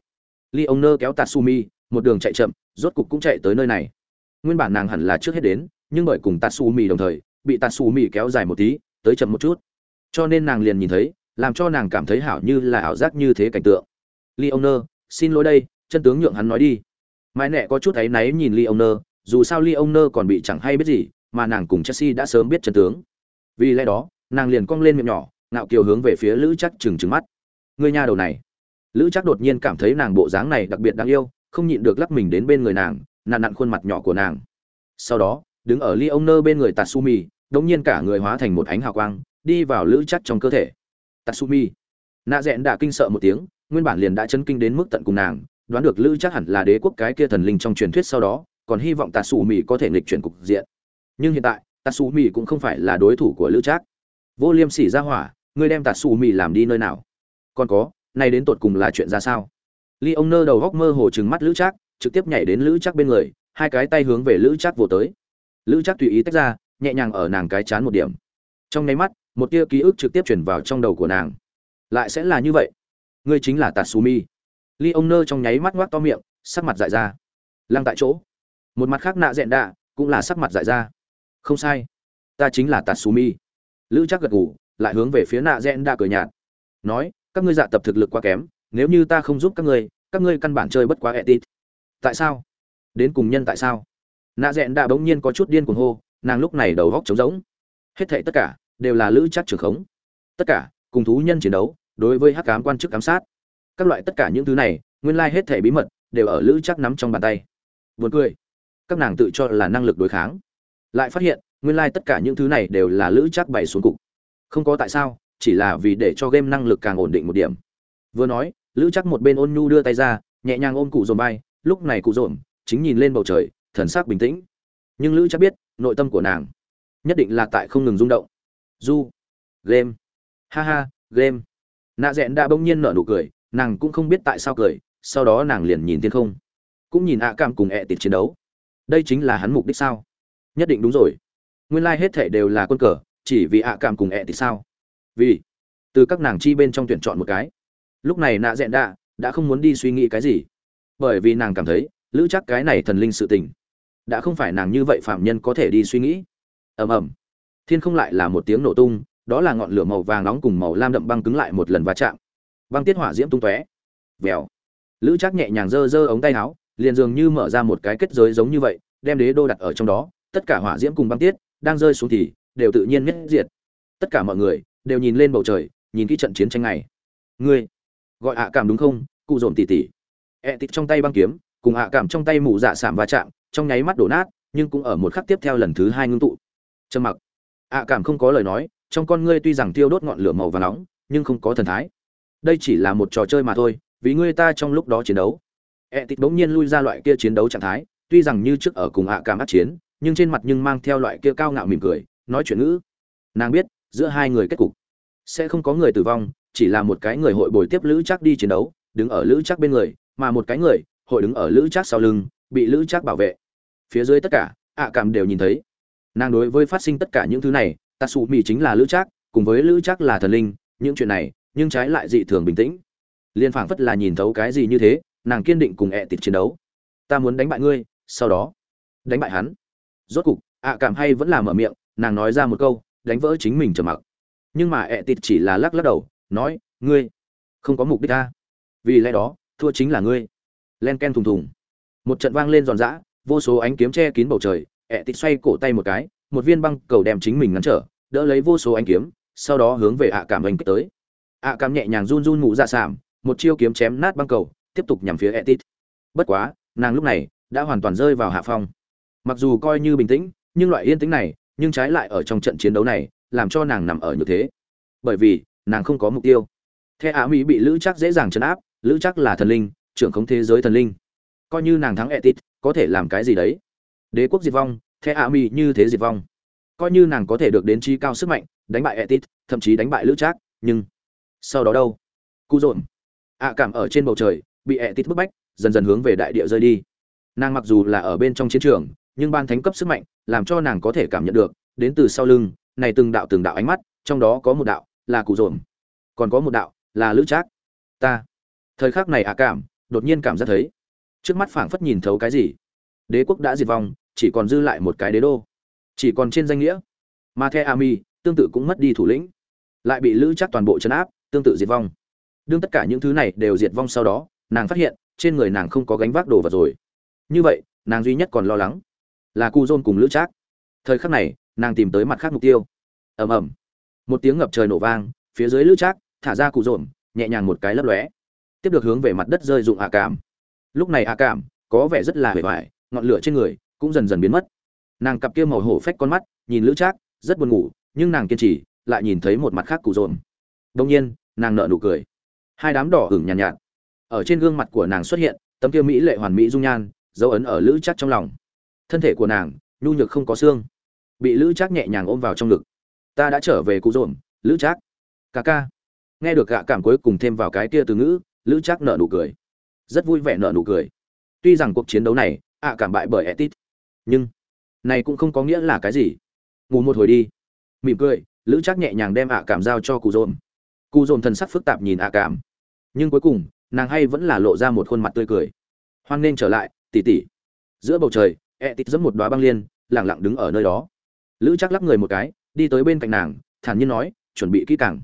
Ly ông nơ kéo tatsumi, một đường chạy chậm, rốt cục cũng chạy tới nơi này. Nguyên bản nàng hẳn là trước hết đến, nhưng bởi cùng tatsumi đồng thời, bị tatsumi kéo dài một tí, tới chậm một chút. Cho nên nàng liền nhìn thấy làm cho nàng cảm thấy hảo như là ảo giác như thế cảnh tượng. Leoner, xin lỗi đây chân tướng nhượng hắn nói đi. Mãi nẹ có chút áy náy nhìn Leoner, dù sao Leoner còn bị chẳng hay biết gì mà nàng cùng chelsea đã sớm biết chân tướng. Vì lẽ đó nàng liền cong lên miệng nhỏ ngạo kiều hướng về phía lữ chắc trừng trừng mắt. Người nhà đầu này. Lữ chắc đột nhiên cảm thấy nàng bộ dáng này đặc biệt đáng yêu không nhịn được lắc mình đến bên người nàng nặn nặn khuôn mặt nhỏ của nàng. Sau đó đứng ở ly ông nơ bên người tatsumi đống nhiên cả người hóa thành một ánh hào quang đi vào lữ chắc trong cơ thể tatsumi. Nạ dẹn đã kinh sợ một tiếng, nguyên bản liền đã chấn kinh đến mức tận cùng nàng, đoán được lữ chắc hẳn là đế quốc cái kia thần linh trong truyền thuyết sau đó, còn hy vọng tatsumi có thể nghịch chuyển cục diện. Nhưng hiện tại, tatsumi cũng không phải là đối thủ của lữ chắc. Vô liêm sỉ ra hỏa, ngươi đem tatsumi làm đi nơi nào? Còn có nay đến tột cùng là chuyện ra sao? Ly ông nơ đầu góc mơ hồ trừng mắt lữ trác trực tiếp nhảy đến lữ trác bên người, hai cái tay hướng về lữ trác vỗ tới. Lữ trác tùy ý tách ra, nhẹ nhàng ở nàng cái chán một điểm. Trong nháy mắt một tia ký ức trực tiếp chuyển vào trong đầu của nàng. Lại sẽ là như vậy. Ngươi chính là tatsumi. Ly ông nơ trong nháy mắt ngoác to miệng, sắc mặt dại ra. Lăng tại chỗ. Một mặt khác nạ dẹn đạ, cũng là sắc mặt dại ra. Không sai. Ta chính là tatsumi. Lữ chắc gật gù, lại hướng về phía nạ dẹn đạ cười nhạt. Nói, các ngươi dạ tập thực lực quá kém, nếu như ta không giúp các ngươi các ngươi căn bản chơi bất quá etit. Tại sao? Đến cùng nhân tại sao? Nạ dẹn đạ bỗng nhiên có chút điên cuồng hô, nàng lúc này đầu góc trống rỗng. Hết thệ tất cả đều là lữ chắc trưởng khống. Tất cả, cùng thú nhân chiến đấu, đối với hắc cám quan chức giám sát. Các loại tất cả những thứ này, nguyên lai hết thể bí mật, đều ở lữ chắc nắm trong bàn tay. Buồn cười. Các nàng tự cho là năng lực đối kháng. Lại phát hiện, nguyên lai tất cả những thứ này đều là lữ chắc bày xuống cục. Không có tại sao, chỉ là vì để cho game năng lực càng ổn định một điểm. Vừa nói, lữ chắc một bên ôn nhu đưa tay ra, nhẹ nhàng ôm cụ dồn bay lúc này cụ dồn chính nhìn lên bầu trời, thần sắc bình tĩnh. Nhưng lữ chắc biết, nội tâm của nàng nhất định là tại không ngừng rung động du, game. Ha ha, game. Nạ rẽn đã bỗng nhiên nở nụ cười, nàng cũng không biết tại sao cười, sau đó nàng liền nhìn thiên không. Cũng nhìn ạ cảm cùng ẹ tịt chiến đấu. Đây chính là hắn mục đích sao? Nhất định đúng rồi. Nguyên lai、like、hết thể đều là quân cờ, chỉ vì ạ cảm cùng ẹ tịt sao? Vì, từ các nàng chi bên trong tuyển chọn một cái. Lúc này nạ dẹn đạ đã không muốn đi suy nghĩ cái gì. Bởi vì nàng cảm thấy, lữ chắc cái này thần linh sự tình, đã không phải nàng như vậy phạm nhân có thể đi suy nghĩ. Ầm ầm thiên không lại là một tiếng nổ tung, đó là ngọn lửa màu vàng nóng cùng màu lam đậm băng cứng lại một lần va chạm. Băng tiết hỏa diễm tung tóe. Vèo. Lữ chắc nhẹ nhàng giơ giơ ống tay áo, liền dường như mở ra một cái kết giới giống như vậy, đem đế đô đặt ở trong đó, tất cả hỏa diễm cùng băng tiết đang rơi xuống thì đều tự nhiên miết diệt. Tất cả mọi người đều nhìn lên bầu trời, nhìn kỹ trận chiến tranh này. Ngươi gọi ạ cảm đúng không? Cụ dồn tỉ tỉ. Ẹ tịt trong tay băng kiếm, cùng ạ cảm trong tay mù dạ sảm va chạm, trong nháy mắt đổ nát, nhưng cũng ở một khắc tiếp theo lần thứ hai ngưng tụ. Trầm mặc ạ cảm không có lời nói, trong con ngươi tuy rằng tiêu đốt ngọn lửa màu và nóng, nhưng không có thần thái. Đây chỉ là một trò chơi mà thôi, vì ngươi ta trong lúc đó chiến đấu. Ẹ tịt bỗng nhiên lui ra loại kia chiến đấu trạng thái, tuy rằng như trước ở cùng ạ cảm át chiến, nhưng trên mặt nhưng mang theo loại kia cao ngạo mỉm cười, nói chuyện ngữ. Nàng biết, giữa hai người kết cục. Sẽ không có người tử vong, chỉ là một cái người hội bồi tiếp lữ chắc đi chiến đấu, đứng ở lữ chắc bên người, mà một cái người, hội đứng ở lữ chắc sau lưng, bị lữ chắc bảo vệ. Phía dưới tất cả, ạ cảm đều nhìn thấy nàng đối với phát sinh tất cả những thứ này tạ sụ mì chính là lữ trác, cùng với lữ trác là thần linh những chuyện này nhưng trái lại dị thường bình tĩnh. Liên phảng phất là nhìn thấu cái gì như thế nàng kiên định cùng ẹ tịt chiến đấu. Ta muốn đánh bại ngươi sau đó đánh bại hắn. Rốt cục ạ cảm hay vẫn là mở miệng nàng nói ra một câu đánh vỡ chính mình trầm mặc. Nhưng mà ẹ tịt chỉ là lắc lắc đầu nói ngươi không có mục đích ta. Vì lẽ đó thua chính là ngươi. Len ken thùng thùng. Một trận vang lên giòn giã vô số ánh kiếm che kín bầu trời ẹ tịt xoay cổ tay một cái, một viên băng cầu đem chính mình ngăn trở, đỡ lấy vô số anh kiếm, sau đó hướng về ạ cảm oanh kích tới. ạ cảm nhẹ nhàng run run ngủ ra sảm một chiêu kiếm chém nát băng cầu, tiếp tục nhằm phía ẹ tịt. Bất quá, nàng lúc này đã hoàn toàn rơi vào hạ phong. Mặc dù coi như bình tĩnh, nhưng loại yên tĩnh này, nhưng trái lại ở trong trận chiến đấu này, làm cho nàng nằm ở như thế. Bởi vì, nàng không có mục tiêu. The ả mỹ bị lữ chắc dễ dàng chấn áp, lữ chắc là thần linh, trưởng khống thế giới thần linh. Coi như nàng thắng etit có thể làm cái gì đấy? Đế quốc diệt vong, the ả Mi như thế diệt vong. Coi như nàng có thể được đến chi cao sức mạnh, đánh bại etit, thậm chí đánh bại lữ Trác. nhưng sau đó đâu? Cụ dồn ạ cảm ở trên bầu trời, bị etit bức bách, dần dần hướng về đại địa rơi đi. Nàng mặc dù là ở bên trong chiến trường, nhưng ban thánh cấp sức mạnh làm cho nàng có thể cảm nhận được, đến từ sau lưng, này từng đạo từng đạo ánh mắt, trong đó có một đạo là cụ dồn còn có một đạo là lữ trác. Ta. Thời khắc này ạ cảm, đột nhiên cảm giác thấy, trước mắt phảng phất nhìn thấu cái gì? Đế quốc đã diệt vong chỉ còn dư lại một cái đế đô. Chỉ còn trên danh nghĩa. Mà the ami tương tự cũng mất đi thủ lĩnh. Lại bị lữ chắc toàn bộ chấn áp, tương tự diệt vong. Đương tất cả những thứ này đều diệt vong sau đó, nàng phát hiện, trên người nàng không có gánh vác đồ vật rồi. Như vậy, nàng duy nhất còn lo lắng là cu dôn cùng lữ trác thời khắc này, nàng tìm tới mặt khác mục tiêu. Ầm ầm. Một tiếng ngập trời nổ vang, phía dưới lữ trác thả ra cụ dồn nhẹ nhàng một cái lấp lóe. Tiếp được hướng về mặt đất rơi dụng ạ cảm. Lúc này ạ cảm có vẻ rất là hề vải ngọn lửa trên người cũng dần dần biến mất. Nàng cặp kia màu hổ phách con mắt nhìn lữ trác rất buồn ngủ nhưng nàng kiên trì lại nhìn thấy một mặt khác cụ dồn đông nhiên nàng nợ nụ cười. Hai đám đỏ hửng nhàn nhạt, nhạt ở trên gương mặt của nàng xuất hiện tấm kia mỹ lệ hoàn mỹ dung nhan dấu ấn ở lữ trác trong lòng. Thân thể của nàng nhu nhược không có xương. Bị lữ trác nhẹ nhàng ôm vào trong ngực. Ta đã trở về cụ dồn lữ trác. Ca ca. Nghe được gạ cảm cuối cùng thêm vào cái kia từ ngữ lữ trác nợ nụ cười. Rất vui vẻ nợ nụ cười. Tuy rằng cuộc chiến đấu này ạ cảm bại bởi etit nhưng này cũng không có nghĩa là cái gì. Ngủ một hồi đi. Mỉm cười, lữ chắc nhẹ nhàng đem ạ cảm giao cho cụ dồn. Cụ dồn thần sắc phức tạp nhìn ạ cảm. Nhưng cuối cùng, nàng hay vẫn là lộ ra một khuôn mặt tươi cười. Hoan nên trở lại, tỉ tỉ. Giữa bầu trời e tít giẫm một đoá băng liên, lẳng lặng đứng ở nơi đó. Lữ chắc lắc người một cái, đi tới bên cạnh nàng, thản nhiên nói, chuẩn bị kỹ càng.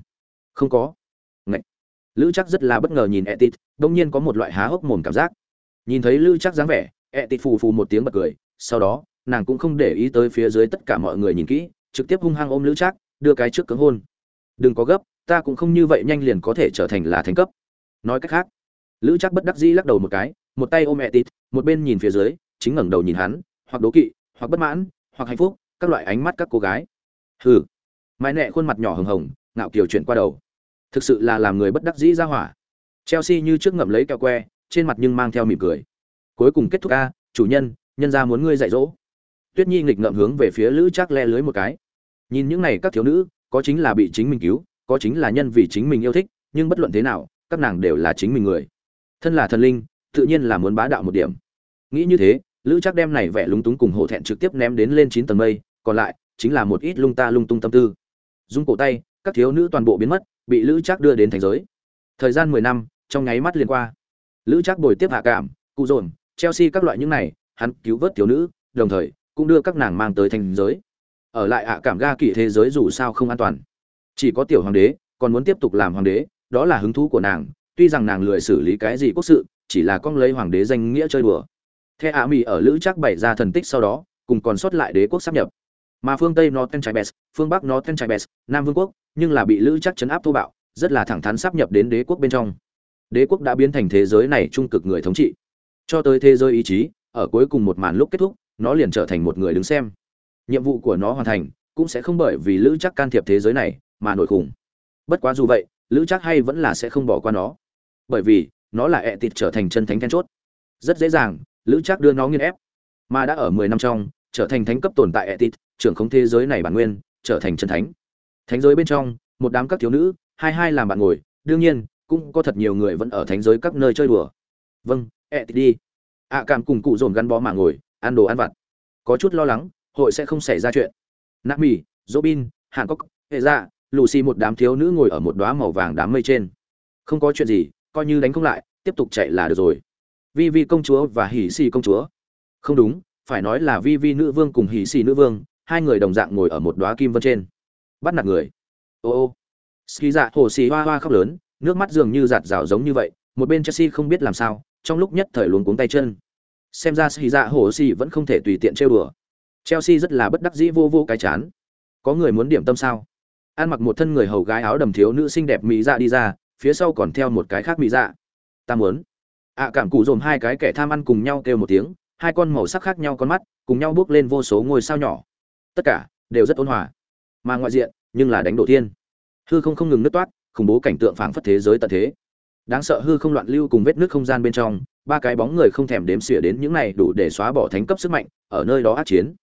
Không có. Ngậy. lữ chắc rất là bất ngờ nhìn e tít đông nhiên có một loại há hốc mồm cảm giác. Nhìn thấy lữ chắc dáng vẻ e tít phù phù một tiếng bật cười sau đó, nàng cũng không để ý tới phía dưới tất cả mọi người nhìn kỹ, trực tiếp hung hăng ôm lữ trác, đưa cái trước cứng hôn. Đừng có gấp, ta cũng không như vậy nhanh liền có thể trở thành là thành cấp. Nói cách khác, lữ trác bất đắc dĩ lắc đầu một cái, một tay ôm mẹ tít, một bên nhìn phía dưới, chính ngẩng đầu nhìn hắn, hoặc đố kỵ, hoặc bất mãn, hoặc hạnh phúc, các loại ánh mắt các cô gái. Hừ. Mãi nẹ khuôn mặt nhỏ hồng hồng, ngạo kiều chuyển qua đầu. Thực sự là làm người bất đắc dĩ ra hỏa. Chelsea như trước ngậm lấy kẹo que, trên mặt nhưng mang theo mỉm cười. Cuối cùng kết thúc a chủ nhân nhân ra muốn ngươi dạy dỗ. Tuyết nhi nghịch ngợm hướng về phía lữ chắc le lưới một cái. Nhìn những này các thiếu nữ, có chính là bị chính mình cứu, có chính là nhân vì chính mình yêu thích, nhưng bất luận thế nào, các nàng đều là chính mình người. Thân là thần linh, tự nhiên là muốn bá đạo một điểm. Nghĩ như thế, lữ chắc đem này vẻ lúng túng cùng hổ thẹn trực tiếp ném đến lên chín tầng mây, còn lại, chính là một ít lung ta lung tung tâm tư. Dung cổ tay, các thiếu nữ toàn bộ biến mất, bị lữ chắc đưa đến thành giới. Thời gian mười năm, trong nháy mắt liền qua. Lữ chắc bồi tiếp hạ cảm, cụ dồn, chelsea các loại những này hắn cứu vớt thiếu nữ, đồng thời cũng đưa các nàng mang tới thành giới. Ở lại ạ cảm ga kỵ thế giới dù sao không an toàn. Chỉ có tiểu hoàng đế còn muốn tiếp tục làm hoàng đế, đó là hứng thú của nàng, tuy rằng nàng lười xử lý cái gì quốc sự, chỉ là con lấy hoàng đế danh nghĩa chơi đùa. The ạ mỹ ở lữ chắc bày ra thần tích sau đó, cùng còn sót lại đế quốc sắp nhập. Mà phương tây nó tên trái tribes, phương bắc nó tên trái tribes, nam vương quốc, nhưng là bị lữ chắc chấn áp thô bạo, rất là thẳng thắn sắp nhập đến đế quốc bên trong. Đế quốc đã biến thành thế giới này trung cực người thống trị. Cho tới thế giới ý chí ở cuối cùng một màn lúc kết thúc, nó liền trở thành một người đứng xem. Nhiệm vụ của nó hoàn thành, cũng sẽ không bởi vì lữ chắc can thiệp thế giới này mà nổi khủng. Bất quá dù vậy, lữ chắc hay vẫn là sẽ không bỏ qua nó. Bởi vì, nó là ẹ tịt trở thành chân thánh then chốt. Rất dễ dàng, lữ chắc đưa nó nghiên ép. Mà đã ở mười năm trong, trở thành thánh cấp tồn tại ẹ tịt, trưởng không thế giới này bản nguyên, trở thành chân thánh. Thánh giới bên trong, một đám các thiếu nữ, hai hai làm bạn ngồi, đương nhiên, cũng có thật nhiều người vẫn ở thánh giới các nơi chơi đùa. Vâng ẹ tịt đi ạ cảm cùng cụ dồn gắn bó mà ngồi, ăn đồ ăn vặt. Có chút lo lắng, hội sẽ không xảy ra chuyện. Nạ mì, robin hàn cốc hệ ra lucy một đám thiếu nữ ngồi ở một đóa màu vàng đám mây trên. Không có chuyện gì, coi như đánh không lại, tiếp tục chạy là được rồi. Vi vi công chúa và hỉ xì công chúa. Không đúng, phải nói là vi vi nữ vương cùng hỉ xì nữ vương, hai người đồng dạng ngồi ở một đóa kim vân trên. Bắt nạt người. Ô ô. Ski dạ hồ xì hoa hoa khóc lớn, nước mắt dường như giạt rào giống như vậy, một bên chelsea không biết làm sao trong lúc nhất thời luống cuống tay chân. Xem ra ski dạ hồ xì vẫn không thể tùy tiện trêu đùa. Chelsea rất là bất đắc dĩ vô vô cái chán. Có người muốn điểm tâm sao? Ăn mặc một thân người hầu gái áo đầm thiếu nữ xinh đẹp mỹ dạ đi ra, phía sau còn theo một cái khác mỹ dạ. Ta muốn. Ạ cảm cụ dồn hai cái kẻ tham ăn cùng nhau kêu một tiếng, hai con màu sắc khác nhau con mắt, cùng nhau bước lên vô số ngôi sao nhỏ. Tất cả đều rất ôn hòa. Mà ngoại diện, nhưng là đánh đổ thiên. Hư không không ngừng nứt toát, khủng bố cảnh tượng phảng phất thế giới tận thế đáng sợ hư không loạn lưu cùng vết nước không gian bên trong, ba cái bóng người không thèm đếm xỉa đến những này đủ để xóa bỏ thánh cấp sức mạnh, ở nơi đó át chiến.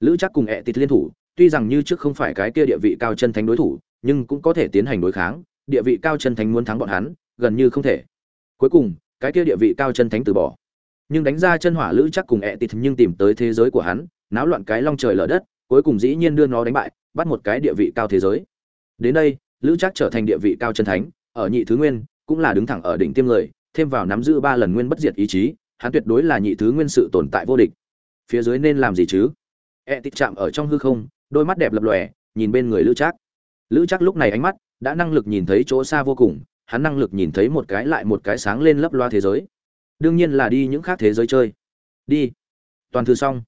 Lữ chắc cùng ẹ tịt liên thủ, tuy rằng như trước không phải cái kia địa vị cao chân thánh đối thủ, nhưng cũng có thể tiến hành đối kháng, địa vị cao chân thánh muốn thắng bọn hắn, gần như không thể. Cuối cùng, cái kia địa vị cao chân thánh từ bỏ. Nhưng đánh ra chân hỏa lữ chắc cùng ẹ tịt nhưng tìm tới thế giới của hắn, náo loạn cái long trời lở đất, cuối cùng dĩ nhiên đưa nó đánh bại, bắt một cái địa vị cao thế giới. Đến đây, lữ chắc trở thành địa vị cao chân thánh, ở nhị thứ nguyên cũng là đứng thẳng ở đỉnh tiêm người, thêm vào nắm giữ ba lần nguyên bất diệt ý chí, hắn tuyệt đối là nhị thứ nguyên sự tồn tại vô địch. Phía dưới nên làm gì chứ? E tít chạm ở trong hư không, đôi mắt đẹp lập lòe, nhìn bên người lữ trác. Lữ trác lúc này ánh mắt, đã năng lực nhìn thấy chỗ xa vô cùng, hắn năng lực nhìn thấy một cái lại một cái sáng lên lấp loa thế giới. Đương nhiên là đi những khác thế giới chơi. Đi. Toàn thư xong.